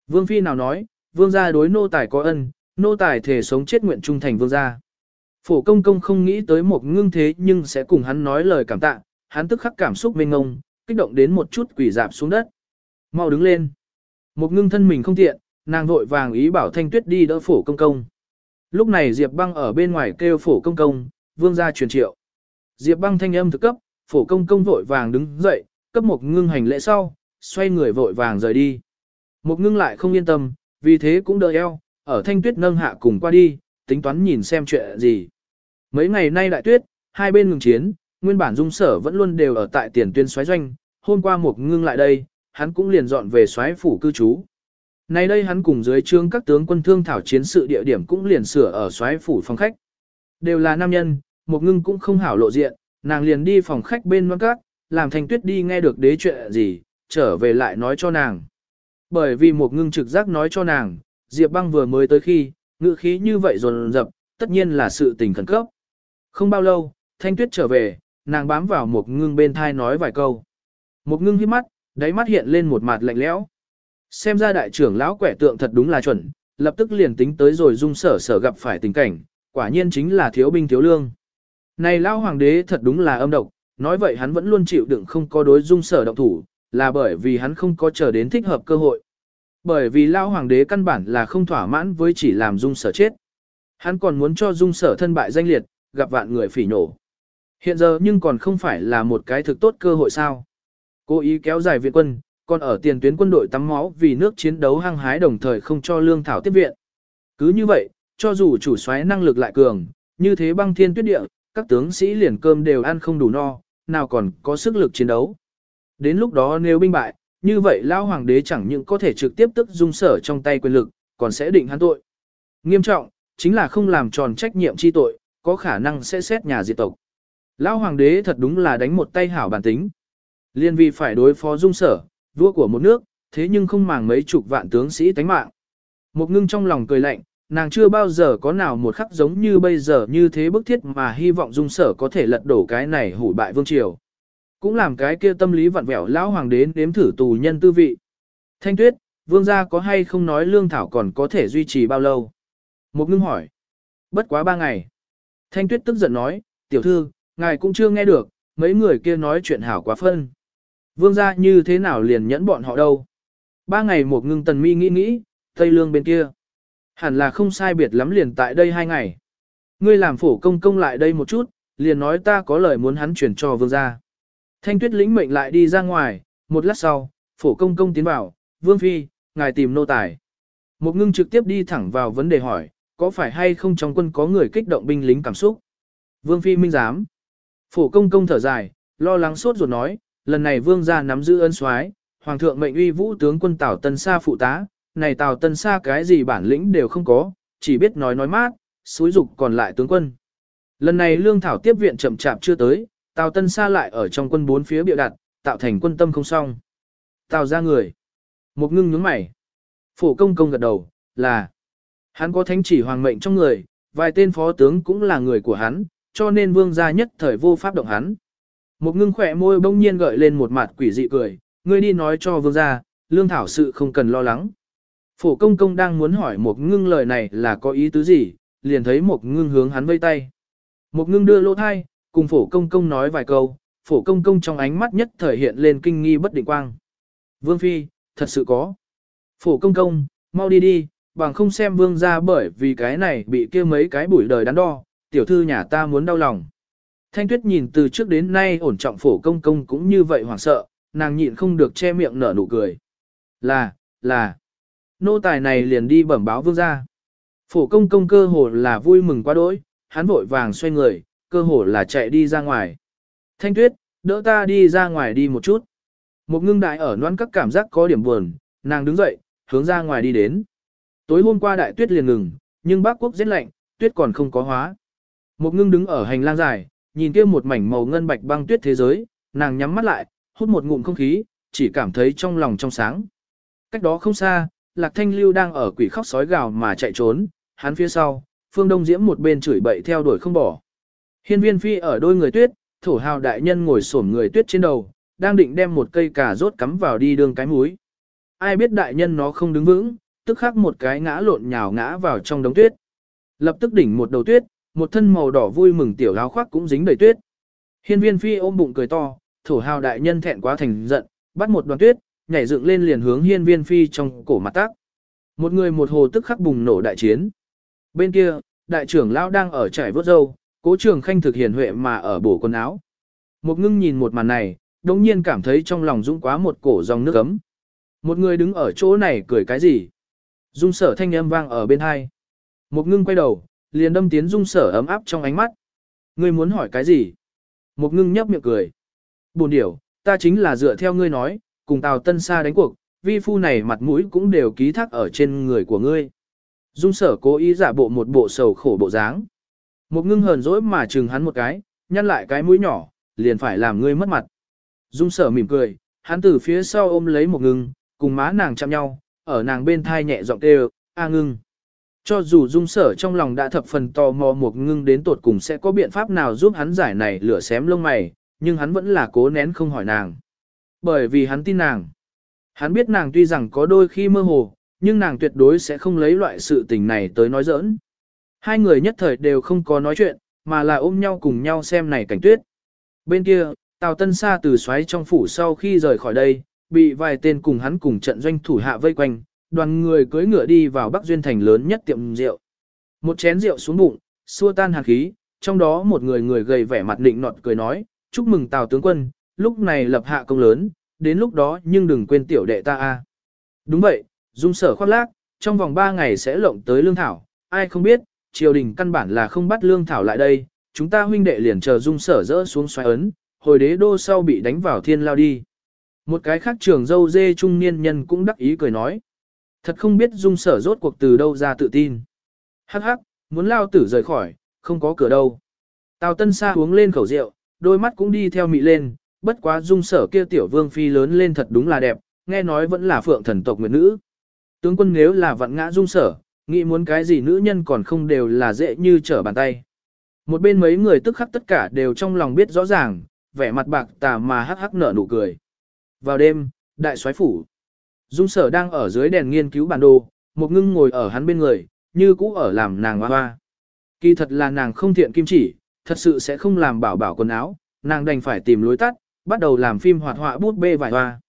Vương Phi nào nói, vương gia đối nô tài có ân, nô tài thể sống chết nguyện trung thành vương gia. Phổ công công không nghĩ tới một ngưng thế nhưng sẽ cùng hắn nói lời cảm tạ, hắn tức khắc cảm xúc mênh ngông, kích động đến một chút quỷ dạp xuống đất. Mau đứng lên. Một ngưng thân mình không tiện, nàng vội vàng ý bảo thanh tuyết đi đỡ phổ công công. Lúc này Diệp băng ở bên ngoài kêu phổ công công, vương gia truyền triệu. Diệp băng thanh âm thực cấp, phổ công công vội vàng đứng dậy, cấp một ngưng hành lễ sau, xoay người vội vàng rời đi. Một ngưng lại không yên tâm, vì thế cũng đợi eo, ở thanh tuyết nâng hạ cùng qua đi, tính toán nhìn xem chuyện gì. Mấy ngày nay đại tuyết, hai bên ngừng chiến, nguyên bản dung sở vẫn luôn đều ở tại tiền tuyên xoáy doanh, hôm qua một ngưng lại đây, hắn cũng liền dọn về xoáy phủ cư trú. Nay đây hắn cùng dưới trương các tướng quân thương thảo chiến sự địa điểm cũng liền sửa ở xoáy phủ phòng khách. Đều là nam nhân, một ngưng cũng không hảo lộ diện, nàng liền đi phòng khách bên ngoan các, làm thanh tuyết đi nghe được đế chuyện gì, trở về lại nói cho nàng. Bởi vì một ngưng trực giác nói cho nàng, Diệp băng vừa mới tới khi, ngự khí như vậy dồn dập, tất nhiên là sự tình khẩn cấp. Không bao lâu, thanh tuyết trở về, nàng bám vào một ngưng bên thai nói vài câu. Một ngưng hiếp mắt, đáy mắt hiện lên một mặt lạnh lẽo. Xem ra đại trưởng lão quẻ tượng thật đúng là chuẩn, lập tức liền tính tới rồi dung sở sở gặp phải tình cảnh, quả nhiên chính là thiếu binh thiếu lương. Này lão hoàng đế thật đúng là âm độc, nói vậy hắn vẫn luôn chịu đựng không có đối dung sở động thủ, là bởi vì hắn không có chờ đến thích hợp cơ hội. Bởi vì lão hoàng đế căn bản là không thỏa mãn với chỉ làm dung sở chết. Hắn còn muốn cho dung sở thân bại danh liệt, gặp vạn người phỉ nổ. Hiện giờ nhưng còn không phải là một cái thực tốt cơ hội sao. Cố ý kéo dài viện quân, còn ở tiền tuyến quân đội tắm máu vì nước chiến đấu hăng hái đồng thời không cho lương thảo tiếp viện. Cứ như vậy, cho dù chủ soái năng lực lại cường, như thế băng thiên tuyết địa, các tướng sĩ liền cơm đều ăn không đủ no, nào còn có sức lực chiến đấu. Đến lúc đó nếu binh bại, như vậy lao hoàng đế chẳng những có thể trực tiếp tức dung sở trong tay quyền lực, còn sẽ định hắn tội. Nghiêm trọng, chính là không làm tròn trách nhiệm chi tội, có khả năng sẽ xét nhà diệt tộc. Lão hoàng đế thật đúng là đánh một tay hảo bản tính. Liên vì phải đối phó dung sở, vua của một nước, thế nhưng không màng mấy chục vạn tướng sĩ tánh mạng. Một ngưng trong lòng cười lạnh, nàng chưa bao giờ có nào một khắc giống như bây giờ như thế bức thiết mà hy vọng dung sở có thể lật đổ cái này hủ bại vương triều. Cũng làm cái kia tâm lý vặn vẹo lão hoàng đế nếm thử tù nhân tư vị. Thanh tuyết, vương gia có hay không nói lương thảo còn có thể duy trì bao lâu? Một ngưng hỏi. Bất quá ba ngày. Thanh tuyết tức giận nói, tiểu thư, ngài cũng chưa nghe được, mấy người kia nói chuyện hảo quá phân. Vương gia như thế nào liền nhẫn bọn họ đâu. Ba ngày một ngưng tần mi nghĩ nghĩ, Tây Lương bên kia. Hẳn là không sai biệt lắm liền tại đây hai ngày. Ngươi làm phổ công công lại đây một chút, liền nói ta có lời muốn hắn chuyển cho vương gia. Thanh tuyết lĩnh mệnh lại đi ra ngoài, một lát sau, phổ công công tiến vào, vương phi, ngài tìm nô tài. Một ngưng trực tiếp đi thẳng vào vấn đề hỏi, có phải hay không trong quân có người kích động binh lính cảm xúc? Vương phi minh giám. Phổ công công thở dài, lo lắng sốt ruột nói, lần này vương gia nắm giữ ân soái, hoàng thượng mệnh uy vũ tướng quân Tào Tân Sa phụ tá, này Tào Tân Sa cái gì bản lĩnh đều không có, chỉ biết nói nói mát, xúi dục còn lại tướng quân. Lần này lương thảo tiếp viện chậm chạp chưa tới, Tào Tân Sa lại ở trong quân bốn phía bịa đặt, tạo thành quân tâm không xong. Tào ra người. Một ngưng nhướng mày. Phổ công công gật đầu, là. Hắn có thánh chỉ hoàng mệnh trong người, vài tên phó tướng cũng là người của hắn, cho nên vương gia nhất thời vô pháp động hắn. Một ngưng khỏe môi bỗng nhiên gợi lên một mặt quỷ dị cười, ngươi đi nói cho vương gia, lương thảo sự không cần lo lắng. Phổ công công đang muốn hỏi một ngưng lời này là có ý tứ gì, liền thấy một ngưng hướng hắn vây tay. Một ngưng đưa lỗ thai, cùng phổ công công nói vài câu, phổ công công trong ánh mắt nhất thời hiện lên kinh nghi bất định quang. Vương Phi, thật sự có. Phổ công công, mau đi đi, bằng không xem vương ra bởi vì cái này bị kia mấy cái bụi đời đắn đo, tiểu thư nhà ta muốn đau lòng. Thanh tuyết nhìn từ trước đến nay ổn trọng phổ công công cũng như vậy hoảng sợ, nàng nhịn không được che miệng nở nụ cười. Là, là, nô tài này liền đi bẩm báo vương ra. Phổ công công cơ hồ là vui mừng quá đỗi, hắn vội vàng xoay người, cơ hồ là chạy đi ra ngoài. Thanh tuyết, đỡ ta đi ra ngoài đi một chút. Một ngưng đại ở noan các cảm giác có điểm buồn, nàng đứng dậy, hướng ra ngoài đi đến. Tối hôm qua đại tuyết liền ngừng, nhưng bác quốc rất lạnh, tuyết còn không có hóa. Một ngưng đứng ở hành lang dài, nhìn kia một mảnh màu ngân bạch băng tuyết thế giới, nàng nhắm mắt lại, hút một ngụm không khí, chỉ cảm thấy trong lòng trong sáng. Cách đó không xa, Lạc Thanh Lưu đang ở quỷ khóc sói gào mà chạy trốn, hắn phía sau, Phương Đông Diễm một bên chửi bậy theo đuổi không bỏ. Hiên viên phi ở đôi người tuyết, thổ hào đại nhân ngồi xổm người tuyết trên đầu, đang định đem một cây cà rốt cắm vào đi đường cái múi. Ai biết đại nhân nó không đứng vững, tức khắc một cái ngã lộn nhào ngã vào trong đống tuyết. Lập tức đỉnh một đầu tuyết, một thân màu đỏ vui mừng tiểu áo khoác cũng dính đầy tuyết. Hiên viên phi ôm bụng cười to, thổ hào đại nhân thẹn quá thành giận, bắt một đoàn tuyết, nhảy dựng lên liền hướng hiên viên phi trong cổ mặt tác. Một người một hồ tức khắc bùng nổ đại chiến. Bên kia, đại trưởng lão đang ở trải vớt dâu, cố trường khanh thực hiền huệ mà ở bổ quần áo. Một ngưng nhìn một màn này, đồng nhiên cảm thấy trong lòng dũng quá một cổ dòng nước ấm. Một người đứng ở chỗ này cười cái gì? Dung sở thanh âm vang ở bên hai. Một ngưng quay đầu, liền đâm tiến dung sở ấm áp trong ánh mắt. Ngươi muốn hỏi cái gì? Một ngưng nhấp miệng cười. Buồn điểu, ta chính là dựa theo ngươi nói, cùng Tào Tân Sa đánh cuộc, vi phu này mặt mũi cũng đều ký thác ở trên người của ngươi. Dung sở cố ý giả bộ một bộ sầu khổ bộ dáng. Một ngưng hờn dỗi mà chừng hắn một cái, nhăn lại cái mũi nhỏ, liền phải làm ngươi mất mặt. Dung sở mỉm cười, hắn từ phía sau ôm lấy một ngưng, cùng má nàng chạm nhau, ở nàng bên thai nhẹ giọng kêu, a ngưng. Cho dù dung sở trong lòng đã thập phần tò mò một ngưng đến tột cùng sẽ có biện pháp nào giúp hắn giải này lửa xém lông mày, nhưng hắn vẫn là cố nén không hỏi nàng. Bởi vì hắn tin nàng. Hắn biết nàng tuy rằng có đôi khi mơ hồ, nhưng nàng tuyệt đối sẽ không lấy loại sự tình này tới nói giỡn. Hai người nhất thời đều không có nói chuyện, mà là ôm nhau cùng nhau xem này cảnh tuyết. Bên kia, Tào Tân Sa từ xoáy trong phủ sau khi rời khỏi đây, bị vài tên cùng hắn cùng trận doanh thủ hạ vây quanh, đoàn người cưỡi ngựa đi vào Bắc Duyên thành lớn nhất tiệm rượu. Một chén rượu xuống bụng, xua tan hàn khí, trong đó một người người gầy vẻ mặt định nọt cười nói, chúc mừng Tào tướng quân, lúc này lập hạ công lớn, đến lúc đó nhưng đừng quên tiểu đệ ta a. Đúng vậy, dung sở khoác lác, trong vòng 3 ngày sẽ lộng tới lương thảo, ai không biết, triều đình căn bản là không bắt lương thảo lại đây, chúng ta huynh đệ liền chờ dung sở rỡ xuống xoáy ấn, hồi đế đô sau bị đánh vào thiên lao đi. Một cái khác trường dâu dê trung niên nhân cũng đắc ý cười nói. Thật không biết dung sở rốt cuộc từ đâu ra tự tin. Hắc hắc, muốn lao tử rời khỏi, không có cửa đâu. Tào Tân Sa uống lên khẩu rượu, đôi mắt cũng đi theo mị lên, bất quá dung sở kia tiểu vương phi lớn lên thật đúng là đẹp, nghe nói vẫn là phượng thần tộc nguyệt nữ. Tướng quân nếu là vận ngã dung sở, nghĩ muốn cái gì nữ nhân còn không đều là dễ như trở bàn tay. Một bên mấy người tức khắc tất cả đều trong lòng biết rõ ràng, vẻ mặt bạc tà mà hắc hắc nở nụ cười. Vào đêm, đại soái phủ. Dung sở đang ở dưới đèn nghiên cứu bản đồ, một ngưng ngồi ở hắn bên người, như cũ ở làm nàng hoa hoa. Kỳ thật là nàng không thiện kim chỉ, thật sự sẽ không làm bảo bảo quần áo, nàng đành phải tìm lối tắt, bắt đầu làm phim hoạt họa bút bê vài hoa.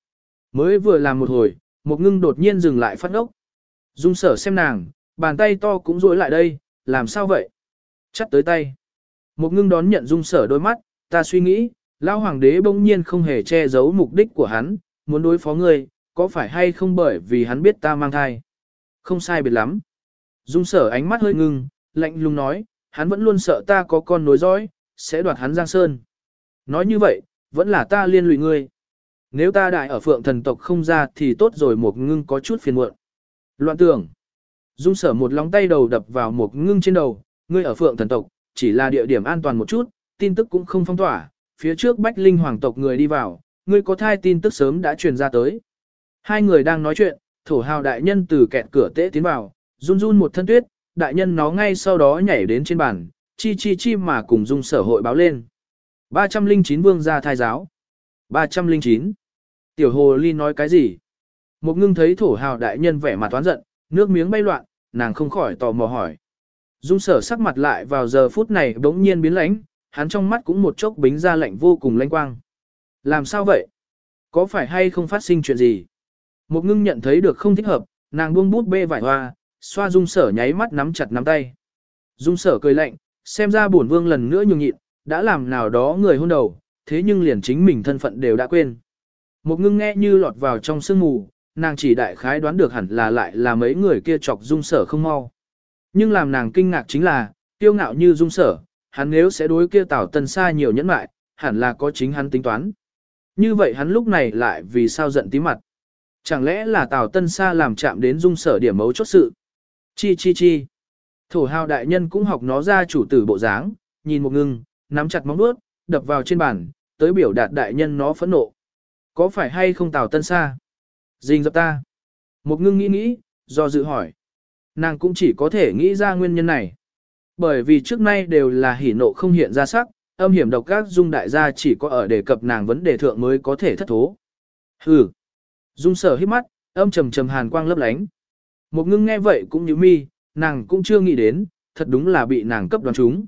Mới vừa làm một hồi, một ngưng đột nhiên dừng lại phát ốc. Dung sở xem nàng, bàn tay to cũng rối lại đây, làm sao vậy? Chắt tới tay. Một ngưng đón nhận dung sở đôi mắt, ta suy nghĩ, lão hoàng đế bỗng nhiên không hề che giấu mục đích của hắn, muốn đối phó ngươi, có phải hay không bởi vì hắn biết ta mang thai? Không sai biệt lắm. Dung sở ánh mắt hơi ngưng, lạnh lùng nói, hắn vẫn luôn sợ ta có con nối dõi, sẽ đoạt hắn Giang Sơn. nói như vậy, vẫn là ta liên lụy ngươi. Nếu ta đại ở phượng thần tộc không ra thì tốt rồi một ngưng có chút phiền muộn. Loạn tưởng. Dung sở một lóng tay đầu đập vào một ngưng trên đầu, ngươi ở phượng thần tộc, chỉ là địa điểm an toàn một chút, tin tức cũng không phong tỏa, phía trước bách linh hoàng tộc người đi vào, ngươi có thai tin tức sớm đã truyền ra tới. Hai người đang nói chuyện, thổ hào đại nhân từ kẹt cửa tế tiến vào, run run một thân tuyết, đại nhân nó ngay sau đó nhảy đến trên bàn, chi chi chi mà cùng dung sở hội báo lên. 309 vương gia thai giáo. 309. Tiểu hồ ly nói cái gì? Một ngưng thấy thổ hào đại nhân vẻ mặt toán giận, nước miếng bay loạn, nàng không khỏi tò mò hỏi. Dung sở sắc mặt lại vào giờ phút này bỗng nhiên biến lãnh, hắn trong mắt cũng một chốc bính ra lạnh vô cùng lanh quang. Làm sao vậy? Có phải hay không phát sinh chuyện gì? Một ngưng nhận thấy được không thích hợp, nàng buông bút bê vải hoa, xoa dung sở nháy mắt nắm chặt nắm tay. Dung sở cười lạnh, xem ra bổn vương lần nữa nhường nhịn, đã làm nào đó người hôn đầu, thế nhưng liền chính mình thân phận đều đã quên. Một ngưng nghe như lọt vào trong sương mù, nàng chỉ đại khái đoán được hẳn là lại là mấy người kia chọc dung sở không mau. Nhưng làm nàng kinh ngạc chính là, tiêu ngạo như dung sở, hắn nếu sẽ đối kia tảo tân xa nhiều nhẫn mại, hẳn là có chính hắn tính toán. Như vậy hắn lúc này lại vì sao giận tí mặt. Chẳng lẽ là Tào Tân xa làm chạm đến dung sở điểm mấu chốt sự? Chi chi chi. Thổ hào đại nhân cũng học nó ra chủ tử bộ dáng, nhìn một ngưng, nắm chặt móng đuốt, đập vào trên bàn, tới biểu đạt đại nhân nó phẫn nộ. Có phải hay không Tào Tân xa? Dình dập ta. Một ngưng nghĩ nghĩ, do dự hỏi. Nàng cũng chỉ có thể nghĩ ra nguyên nhân này. Bởi vì trước nay đều là hỉ nộ không hiện ra sắc, âm hiểm độc các dung đại gia chỉ có ở đề cập nàng vấn đề thượng mới có thể thất thố. Hừ. Dung sở hít mắt, âm trầm trầm hàn quang lấp lánh. Một ngưng nghe vậy cũng như mi, nàng cũng chưa nghĩ đến, thật đúng là bị nàng cấp đoán chúng.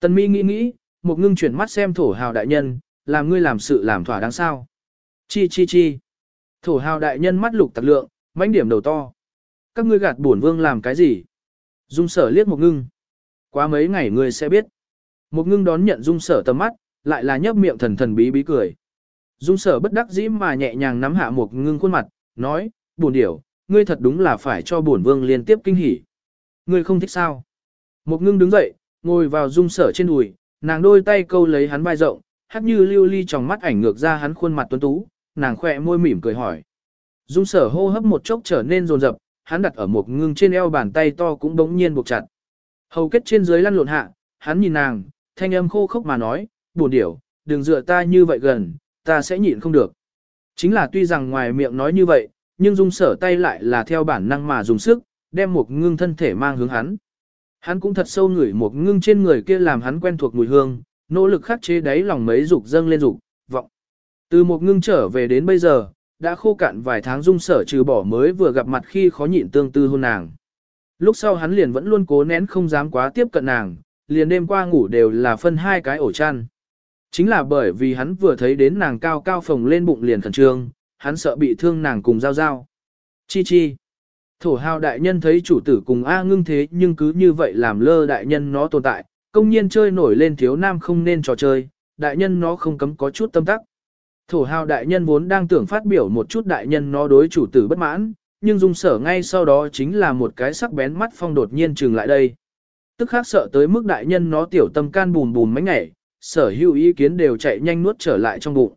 Tần mi nghĩ nghĩ, một ngưng chuyển mắt xem thổ hào đại nhân, làm ngươi làm sự làm thỏa đáng sao. Chi chi chi. Thổ hào đại nhân mắt lục tạc lượng, mãnh điểm đầu to. Các ngươi gạt bổn vương làm cái gì? Dung sở liếc một ngưng. Quá mấy ngày ngươi sẽ biết. Một ngưng đón nhận dung sở tầm mắt, lại là nhấp miệng thần thần bí bí cười. Dung sở bất đắc dĩ mà nhẹ nhàng nắm hạ một ngưng khuôn mặt, nói, buồn điểu, ngươi thật đúng là phải cho bổn vương liên tiếp kinh hỉ. Ngươi không thích sao? Một ngưng đứng dậy, ngồi vào dung sở trên đùi, nàng đôi tay câu lấy hắn vai rộng, hát như lưu ly trong mắt ảnh ngược ra hắn khuôn mặt tuấn tú, nàng khỏe môi mỉm cười hỏi. Dung sở hô hấp một chốc trở nên rồn rập, hắn đặt ở một ngưng trên eo bàn tay to cũng bỗng nhiên buộc chặt. Hầu kết trên dưới lăn lộn hạ, hắn nhìn nàng, thanh âm khô khốc mà nói, buồn điểu, đừng dựa ta như vậy gần, ta sẽ nhịn không được. Chính là tuy rằng ngoài miệng nói như vậy, nhưng dung sở tay lại là theo bản năng mà dùng sức, đem một ngưng thân thể mang hướng hắn. Hắn cũng thật sâu ngửi một ngưng trên người kia làm hắn quen thuộc mùi hương, nỗ lực khắc chế đáy lòng mấy dục dâng lên dục, vọng. Từ một ngưng trở về đến bây giờ, đã khô cạn vài tháng dung sở trừ bỏ mới vừa gặp mặt khi khó nhịn tương tư hôn nàng. Lúc sau hắn liền vẫn luôn cố nén không dám quá tiếp cận nàng, liền đêm qua ngủ đều là phân hai cái ổ chăn. Chính là bởi vì hắn vừa thấy đến nàng cao cao phồng lên bụng liền khẩn trương, hắn sợ bị thương nàng cùng giao giao. Chi chi. Thổ hào đại nhân thấy chủ tử cùng A ngưng thế nhưng cứ như vậy làm lơ đại nhân nó tồn tại, công nhiên chơi nổi lên thiếu nam không nên trò chơi, đại nhân nó không cấm có chút tâm tắc. Thổ hào đại nhân vốn đang tưởng phát biểu một chút đại nhân nó đối chủ tử bất mãn, nhưng dung sở ngay sau đó chính là một cái sắc bén mắt phong đột nhiên trừng lại đây. Tức khác sợ tới mức đại nhân nó tiểu tâm can bùn bùn mấy ngày, sở hữu ý kiến đều chạy nhanh nuốt trở lại trong bụng.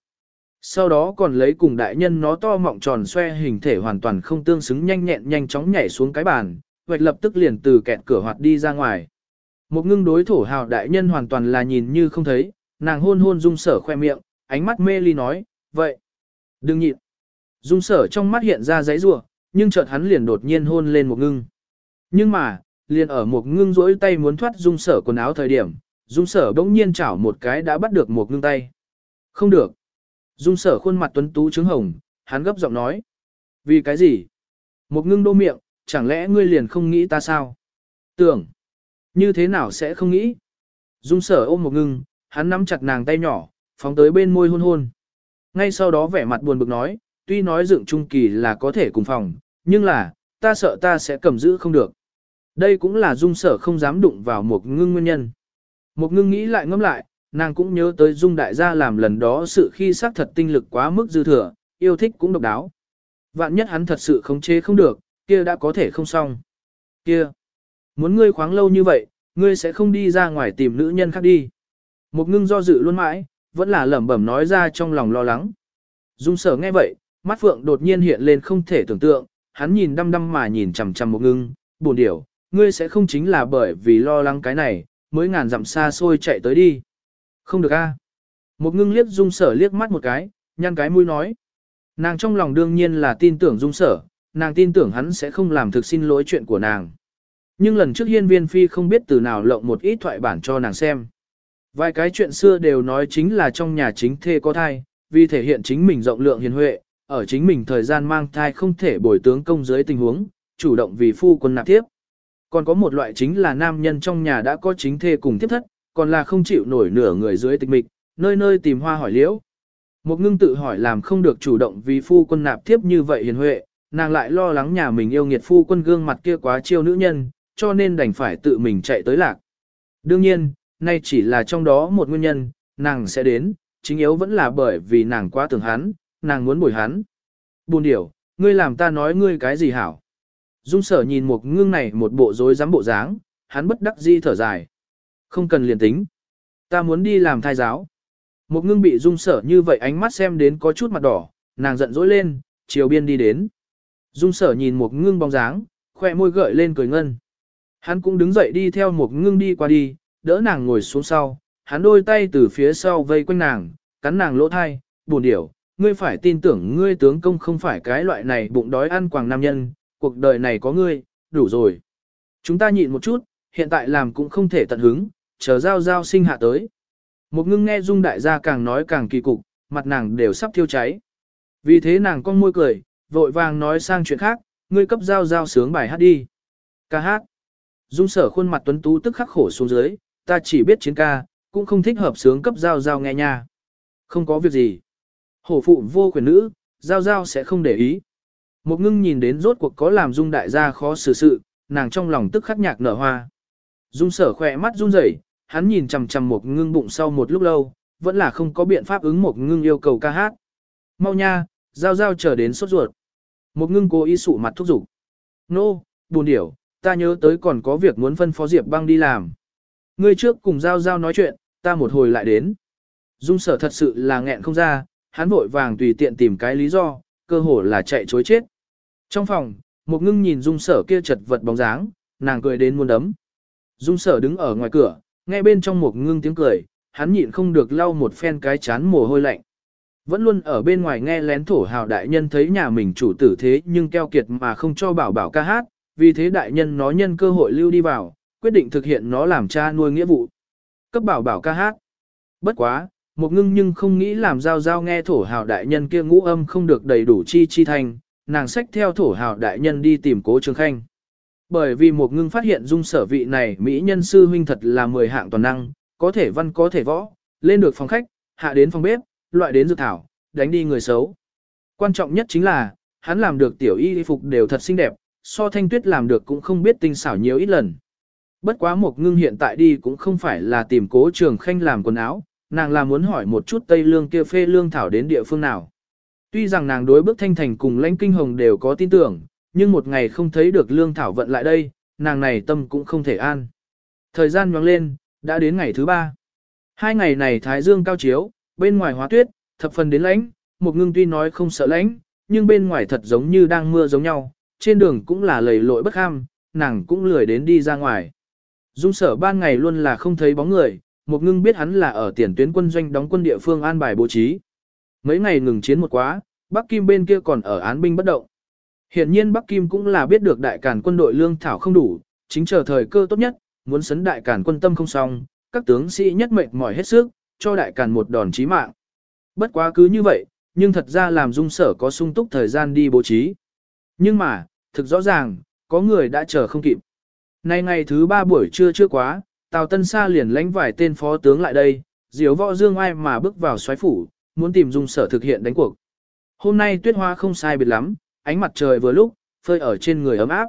Sau đó còn lấy cùng đại nhân nó to mọng tròn xoe hình thể hoàn toàn không tương xứng nhanh nhẹn nhanh chóng nhảy xuống cái bàn, vạch lập tức liền từ kẹt cửa hoạt đi ra ngoài. Một ngưng đối thổ hào đại nhân hoàn toàn là nhìn như không thấy, nàng hôn hôn dung sở khoe miệng, ánh mắt mê ly nói, vậy, đừng nhịn. Dung sở trong mắt hiện ra giấy rủa nhưng chợt hắn liền đột nhiên hôn lên một ngưng. Nhưng mà, liền ở một ngưng rỗi tay muốn thoát dung sở quần áo thời điểm, dung sở bỗng nhiên chảo một cái đã bắt được một ngưng tay. Không được. Dung sở khuôn mặt tuấn tú trứng hồng, hắn gấp giọng nói. Vì cái gì? Một ngưng đô miệng, chẳng lẽ ngươi liền không nghĩ ta sao? Tưởng. Như thế nào sẽ không nghĩ? Dung sở ôm một ngưng, hắn nắm chặt nàng tay nhỏ, phóng tới bên môi hôn hôn. Ngay sau đó vẻ mặt buồn bực nói, tuy nói dựng trung kỳ là có thể cùng phòng, nhưng là, ta sợ ta sẽ cầm giữ không được. Đây cũng là dung sở không dám đụng vào một ngưng nguyên nhân. Một ngưng nghĩ lại ngẫm lại, nàng cũng nhớ tới dung đại gia làm lần đó sự khi xác thật tinh lực quá mức dư thừa, yêu thích cũng độc đáo. Vạn nhất hắn thật sự khống chế không được, kia đã có thể không xong. Kia, muốn ngươi khoáng lâu như vậy, ngươi sẽ không đi ra ngoài tìm nữ nhân khác đi. Một ngưng do dự luôn mãi, vẫn là lẩm bẩm nói ra trong lòng lo lắng. Dung sở nghe vậy, mắt phượng đột nhiên hiện lên không thể tưởng tượng, hắn nhìn đăm đăm mà nhìn chằm chằm một ngưng, buồn điểu, ngươi sẽ không chính là bởi vì lo lắng cái này, mới ngàn dặm xa xôi chạy tới đi. Không được a. Một ngưng liếc dung sở liếc mắt một cái, nhăn cái mũi nói. Nàng trong lòng đương nhiên là tin tưởng dung sở, nàng tin tưởng hắn sẽ không làm thực xin lỗi chuyện của nàng. Nhưng lần trước hiên viên phi không biết từ nào lộng một ít thoại bản cho nàng xem. Vài cái chuyện xưa đều nói chính là trong nhà chính thê có thai, vì thể hiện chính mình rộng lượng hiền huệ, ở chính mình thời gian mang thai không thể bồi tướng công dưới tình huống, chủ động vì phu quân nạp tiếp. Còn có một loại chính là nam nhân trong nhà đã có chính thê cùng tiếp thất, còn là không chịu nổi nửa người dưới tịch mịch, nơi nơi tìm hoa hỏi liễu. Một ngưng tự hỏi làm không được chủ động vì phu quân nạp tiếp như vậy hiền huệ, nàng lại lo lắng nhà mình yêu nghiệt phu quân gương mặt kia quá chiêu nữ nhân, cho nên đành phải tự mình chạy tới lạc. Đương nhiên, nay chỉ là trong đó một nguyên nhân, nàng sẽ đến, chính yếu vẫn là bởi vì nàng quá tưởng hắn, nàng muốn bồi hắn. Buồn điểu, ngươi làm ta nói ngươi cái gì hảo. Dung sở nhìn một ngưng này một bộ rối rắm bộ dáng, hắn bất đắc di thở dài. Không cần liền tính. Ta muốn đi làm thai giáo. Một ngưng bị dung sở như vậy ánh mắt xem đến có chút mặt đỏ, nàng giận dỗi lên, chiều biên đi đến. Dung sở nhìn một ngưng bóng dáng, khoe môi gợi lên cười ngân. Hắn cũng đứng dậy đi theo một ngưng đi qua đi, đỡ nàng ngồi xuống sau, hắn đôi tay từ phía sau vây quanh nàng, cắn nàng lỗ thai, buồn điểu, ngươi phải tin tưởng ngươi tướng công không phải cái loại này bụng đói ăn quàng nam nhân, cuộc đời này có ngươi, đủ rồi. Chúng ta nhịn một chút, hiện tại làm cũng không thể tận hứng, chờ giao giao sinh hạ tới. Một ngưng nghe dung đại gia càng nói càng kỳ cục, mặt nàng đều sắp thiêu cháy. Vì thế nàng con môi cười, vội vàng nói sang chuyện khác, ngươi cấp giao giao sướng bài hát đi. Ca hát. Dung sở khuôn mặt tuấn tú tức khắc khổ xuống dưới, ta chỉ biết chiến ca, cũng không thích hợp sướng cấp giao giao nghe nha. Không có việc gì. Hổ phụ vô quyền nữ, giao giao sẽ không để ý. Một ngưng nhìn đến rốt cuộc có làm dung đại gia khó xử sự, nàng trong lòng tức khắc nhạc nở hoa. Dung sở khỏe mắt run rẩy, hắn nhìn chằm chằm một ngưng bụng sau một lúc lâu, vẫn là không có biện pháp ứng một ngưng yêu cầu ca hát. Mau nha, giao giao chờ đến sốt ruột. Một ngưng cố ý sụ mặt thúc giục. Nô, no, buồn điểu, ta nhớ tới còn có việc muốn phân phó Diệp băng đi làm. Ngươi trước cùng giao giao nói chuyện, ta một hồi lại đến. Dung sở thật sự là nghẹn không ra, hắn vội vàng tùy tiện tìm cái lý do, cơ hồ là chạy chối chết. Trong phòng, một ngưng nhìn dung sở kia chật vật bóng dáng, nàng cười đến muôn đấm. Dung sở đứng ở ngoài cửa, nghe bên trong một ngưng tiếng cười, hắn nhịn không được lau một phen cái chán mồ hôi lạnh. Vẫn luôn ở bên ngoài nghe lén thổ hào đại nhân thấy nhà mình chủ tử thế nhưng keo kiệt mà không cho bảo bảo ca hát, vì thế đại nhân nó nhân cơ hội lưu đi vào, quyết định thực hiện nó làm cha nuôi nghĩa vụ. Cấp bảo bảo ca hát. Bất quá, một ngưng nhưng không nghĩ làm giao giao nghe thổ hào đại nhân kia ngũ âm không được đầy đủ chi chi thành, nàng sách theo thổ hào đại nhân đi tìm cố trường khanh. Bởi vì một ngưng phát hiện dung sở vị này Mỹ nhân sư huynh thật là 10 hạng toàn năng, có thể văn có thể võ, lên được phòng khách, hạ đến phòng bếp, loại đến dược thảo, đánh đi người xấu. Quan trọng nhất chính là, hắn làm được tiểu y phục đều thật xinh đẹp, so thanh tuyết làm được cũng không biết tinh xảo nhiều ít lần. Bất quá một ngưng hiện tại đi cũng không phải là tìm cố trường khanh làm quần áo, nàng là muốn hỏi một chút Tây Lương kia phê lương thảo đến địa phương nào. Tuy rằng nàng đối bước thanh thành cùng lãnh kinh hồng đều có tin tưởng, nhưng một ngày không thấy được lương thảo vận lại đây, nàng này tâm cũng không thể an. Thời gian nhoáng lên, đã đến ngày thứ ba. Hai ngày này thái dương cao chiếu, bên ngoài hóa tuyết, thập phần đến lãnh, một ngưng tuy nói không sợ lãnh, nhưng bên ngoài thật giống như đang mưa giống nhau, trên đường cũng là lầy lội bất ham, nàng cũng lười đến đi ra ngoài. Dung sở ban ngày luôn là không thấy bóng người, một ngưng biết hắn là ở tiền tuyến quân doanh đóng quân địa phương an bài bố trí. Mấy ngày ngừng chiến một quá, Bắc Kim bên kia còn ở án binh bất động. Hiện nhiên Bắc Kim cũng là biết được đại cản quân đội lương thảo không đủ, chính chờ thời cơ tốt nhất, muốn sấn đại cản quân tâm không xong, các tướng sĩ nhất mệt mỏi hết sức, cho đại cản một đòn chí mạng. Bất quá cứ như vậy, nhưng thật ra làm dung sở có sung túc thời gian đi bố trí. Nhưng mà, thực rõ ràng, có người đã chờ không kịp. Nay ngày thứ ba buổi trưa chưa quá, Tào Tân Sa liền lãnh vài tên phó tướng lại đây, diếu võ dương ai mà bước vào xoáy phủ, muốn tìm dung sở thực hiện đánh cuộc. Hôm nay tuyết hoa không sai biệt lắm, ánh mặt trời vừa lúc, phơi ở trên người ấm áp.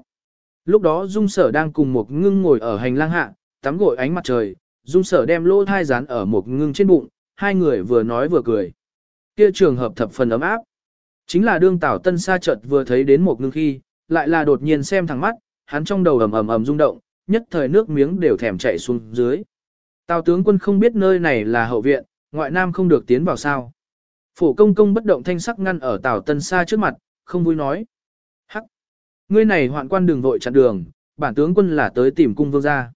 Lúc đó dung sở đang cùng một ngưng ngồi ở hành lang hạ, tắm gội ánh mặt trời, dung sở đem lỗ thai dán ở một ngưng trên bụng, hai người vừa nói vừa cười. Kia trường hợp thập phần ấm áp. Chính là đương Tào Tân Sa chợt vừa thấy đến một ngưng khi, lại là đột nhiên xem thẳng mắt, hắn trong đầu ầm ầm ầm rung động, nhất thời nước miếng đều thèm chạy xuống dưới. Tào tướng quân không biết nơi này là hậu viện, ngoại nam không được tiến vào sao. Phổ công công bất động thanh sắc ngăn ở Tào Tân Sa trước mặt, không vui nói. Hắc! Ngươi này hoạn quan đường vội chặn đường, bản tướng quân là tới tìm cung vương gia.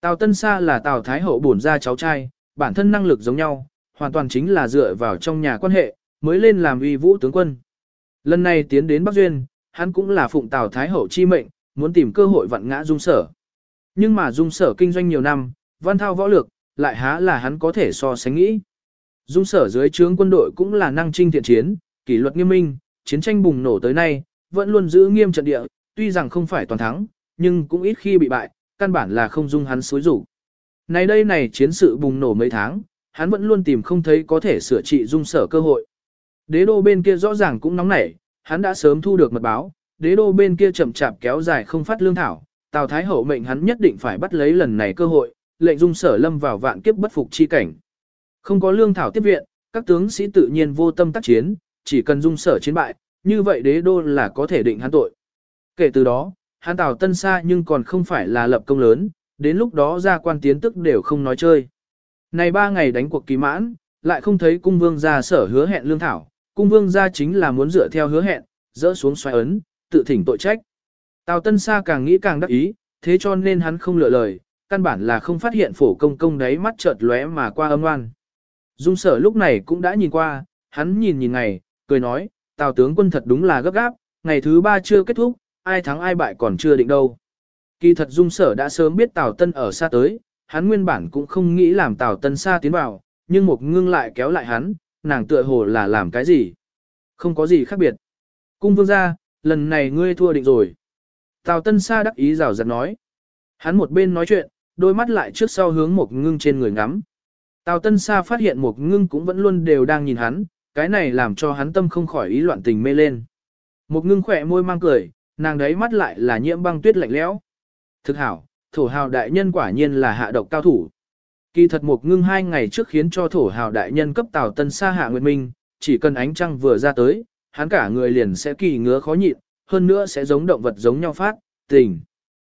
Tào Tân Sa là Tào Thái Hậu bổn ra cháu trai, bản thân năng lực giống nhau, hoàn toàn chính là dựa vào trong nhà quan hệ, mới lên làm uy vũ tướng quân. Lần này tiến đến Bắc Duyên, hắn cũng là phụng Tào Thái Hậu chi mệnh, muốn tìm cơ hội vặn ngã dung sở. Nhưng mà dung sở kinh doanh nhiều năm, văn thao võ lược, lại há là hắn có thể so sánh nghĩ. Dung sở dưới trướng quân đội cũng là năng trinh thiện chiến, kỷ luật nghiêm minh, chiến tranh bùng nổ tới nay, vẫn luôn giữ nghiêm trận địa, tuy rằng không phải toàn thắng, nhưng cũng ít khi bị bại, căn bản là không dung hắn xối rủ. Này đây này chiến sự bùng nổ mấy tháng, hắn vẫn luôn tìm không thấy có thể sửa trị dung sở cơ hội. Đế đô bên kia rõ ràng cũng nóng nảy, hắn đã sớm thu được mật báo, đế đô bên kia chậm chạp kéo dài không phát lương thảo, Tào Thái Hậu mệnh hắn nhất định phải bắt lấy lần này cơ hội, lệnh dung sở lâm vào vạn kiếp bất phục chi cảnh. Không có lương thảo tiếp viện, các tướng sĩ tự nhiên vô tâm tác chiến, chỉ cần dung sở chiến bại, như vậy đế đô là có thể định hắn tội. Kể từ đó, hắn Tào Tân Sa nhưng còn không phải là lập công lớn, đến lúc đó ra quan tiến tức đều không nói chơi. Này ba ngày đánh cuộc kỳ mãn, lại không thấy cung vương gia sở hứa hẹn lương thảo, cung vương gia chính là muốn dựa theo hứa hẹn, dỡ xuống xoay ấn, tự thỉnh tội trách. Tào Tân Sa càng nghĩ càng đắc ý, thế cho nên hắn không lựa lời, căn bản là không phát hiện phổ công công đấy mắt chợt lóe mà qua âm oan. Dung sở lúc này cũng đã nhìn qua, hắn nhìn nhìn ngày, cười nói, Tào tướng quân thật đúng là gấp gáp, ngày thứ ba chưa kết thúc, ai thắng ai bại còn chưa định đâu. Kỳ thật Dung sở đã sớm biết Tào Tân ở xa tới, hắn nguyên bản cũng không nghĩ làm Tào Tân xa tiến vào, nhưng một ngưng lại kéo lại hắn, nàng tựa hồ là làm cái gì. Không có gì khác biệt. Cung vương gia, lần này ngươi thua định rồi. Tào Tân Sa đắc ý rào rạt nói. Hắn một bên nói chuyện, đôi mắt lại trước sau hướng một ngưng trên người ngắm. Tào Tân Sa phát hiện một ngưng cũng vẫn luôn đều đang nhìn hắn, cái này làm cho hắn tâm không khỏi ý loạn tình mê lên. Một ngưng khỏe môi mang cười, nàng đấy mắt lại là nhiễm băng tuyết lạnh lẽo. Thực hảo, thổ hào đại nhân quả nhiên là hạ độc cao thủ. Kỳ thật một ngưng hai ngày trước khiến cho thổ hào đại nhân cấp Tào Tân Sa hạ nguyệt minh, chỉ cần ánh trăng vừa ra tới, hắn cả người liền sẽ kỳ ngứa khó nhịn, hơn nữa sẽ giống động vật giống nhau phát, tình.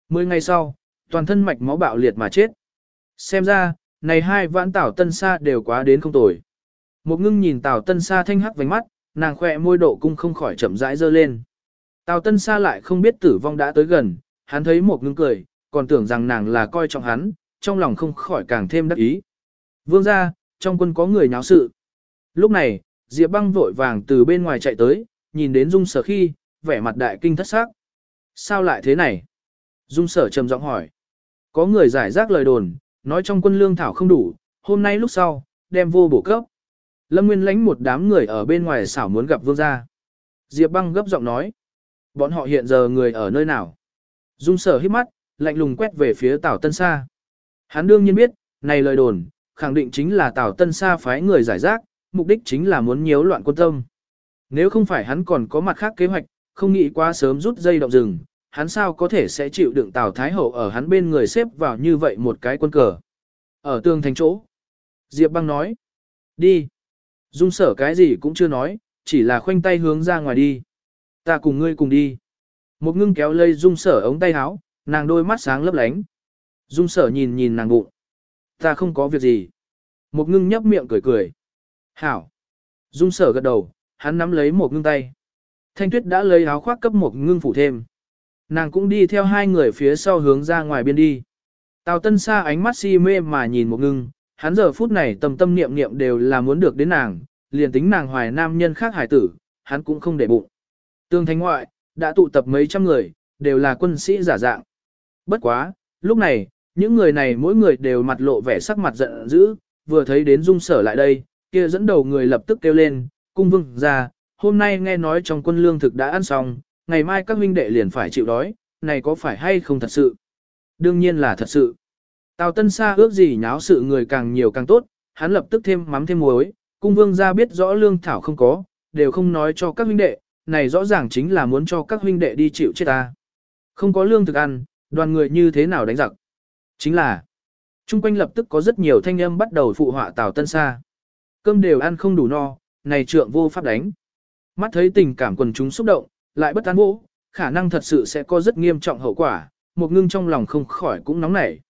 Mười ngày sau, toàn thân mạch máu bạo liệt mà chết. Xem ra, này hai vãn tảo Tân Sa đều quá đến không tồi. Một ngưng nhìn tảo Tân Sa thanh hắc vành mắt, nàng khỏe môi độ cung không khỏi chậm rãi dơ lên. Tào Tân Sa lại không biết tử vong đã tới gần, hắn thấy một ngưng cười, còn tưởng rằng nàng là coi trọng hắn, trong lòng không khỏi càng thêm đắc ý. Vương ra, trong quân có người nháo sự. Lúc này, Diệp băng vội vàng từ bên ngoài chạy tới, nhìn đến Dung sở khi, vẻ mặt đại kinh thất xác. Sao lại thế này? Dung sở trầm giọng hỏi. Có người giải rác lời đồn, nói trong quân lương thảo không đủ, hôm nay lúc sau, đem vô bổ cấp. Lâm Nguyên lãnh một đám người ở bên ngoài xảo muốn gặp vương gia. Diệp băng gấp giọng nói. Bọn họ hiện giờ người ở nơi nào? Dung sở hít mắt, lạnh lùng quét về phía tảo Tân Sa. Hắn đương nhiên biết, này lời đồn, khẳng định chính là tảo Tân Sa phái người giải rác, mục đích chính là muốn nhiễu loạn quân tâm. Nếu không phải hắn còn có mặt khác kế hoạch, không nghĩ quá sớm rút dây động rừng, hắn sao có thể sẽ chịu đựng Tào Thái Hậu ở hắn bên người xếp vào như vậy một cái quân cờ. Ở tường thành chỗ. Diệp băng nói. Đi. Dung sở cái gì cũng chưa nói, chỉ là khoanh tay hướng ra ngoài đi. Ta cùng ngươi cùng đi. Một ngưng kéo lây dung sở ống tay áo, nàng đôi mắt sáng lấp lánh. Dung sở nhìn nhìn nàng bụng. Ta không có việc gì. Một ngưng nhấp miệng cười cười. Hảo. Dung sở gật đầu, hắn nắm lấy một ngưng tay. Thanh tuyết đã lấy áo khoác cấp một ngưng phủ thêm. Nàng cũng đi theo hai người phía sau hướng ra ngoài biên đi. Tào Tân xa ánh mắt si mê mà nhìn một ngưng, hắn giờ phút này tâm tâm niệm niệm đều là muốn được đến nàng, liền tính nàng hoài nam nhân khác hải tử, hắn cũng không để bụng. Tương thanh ngoại, đã tụ tập mấy trăm người, đều là quân sĩ giả dạng. Bất quá, lúc này, những người này mỗi người đều mặt lộ vẻ sắc mặt giận dữ, vừa thấy đến dung sở lại đây, kia dẫn đầu người lập tức kêu lên, cung vương ra, hôm nay nghe nói trong quân lương thực đã ăn xong, ngày mai các huynh đệ liền phải chịu đói, này có phải hay không thật sự? Đương nhiên là thật sự. Tào Tân Sa ước gì nháo sự người càng nhiều càng tốt, hắn lập tức thêm mắm thêm muối, cung vương ra biết rõ lương thảo không có, đều không nói cho các huynh đệ, này rõ ràng chính là muốn cho các huynh đệ đi chịu chết ta. Không có lương thực ăn, đoàn người như thế nào đánh giặc? Chính là, chung quanh lập tức có rất nhiều thanh âm bắt đầu phụ họa Tào Tân Sa. Cơm đều ăn không đủ no, này trượng vô pháp đánh. Mắt thấy tình cảm quần chúng xúc động, lại bất an vô, khả năng thật sự sẽ có rất nghiêm trọng hậu quả, một ngưng trong lòng không khỏi cũng nóng nảy.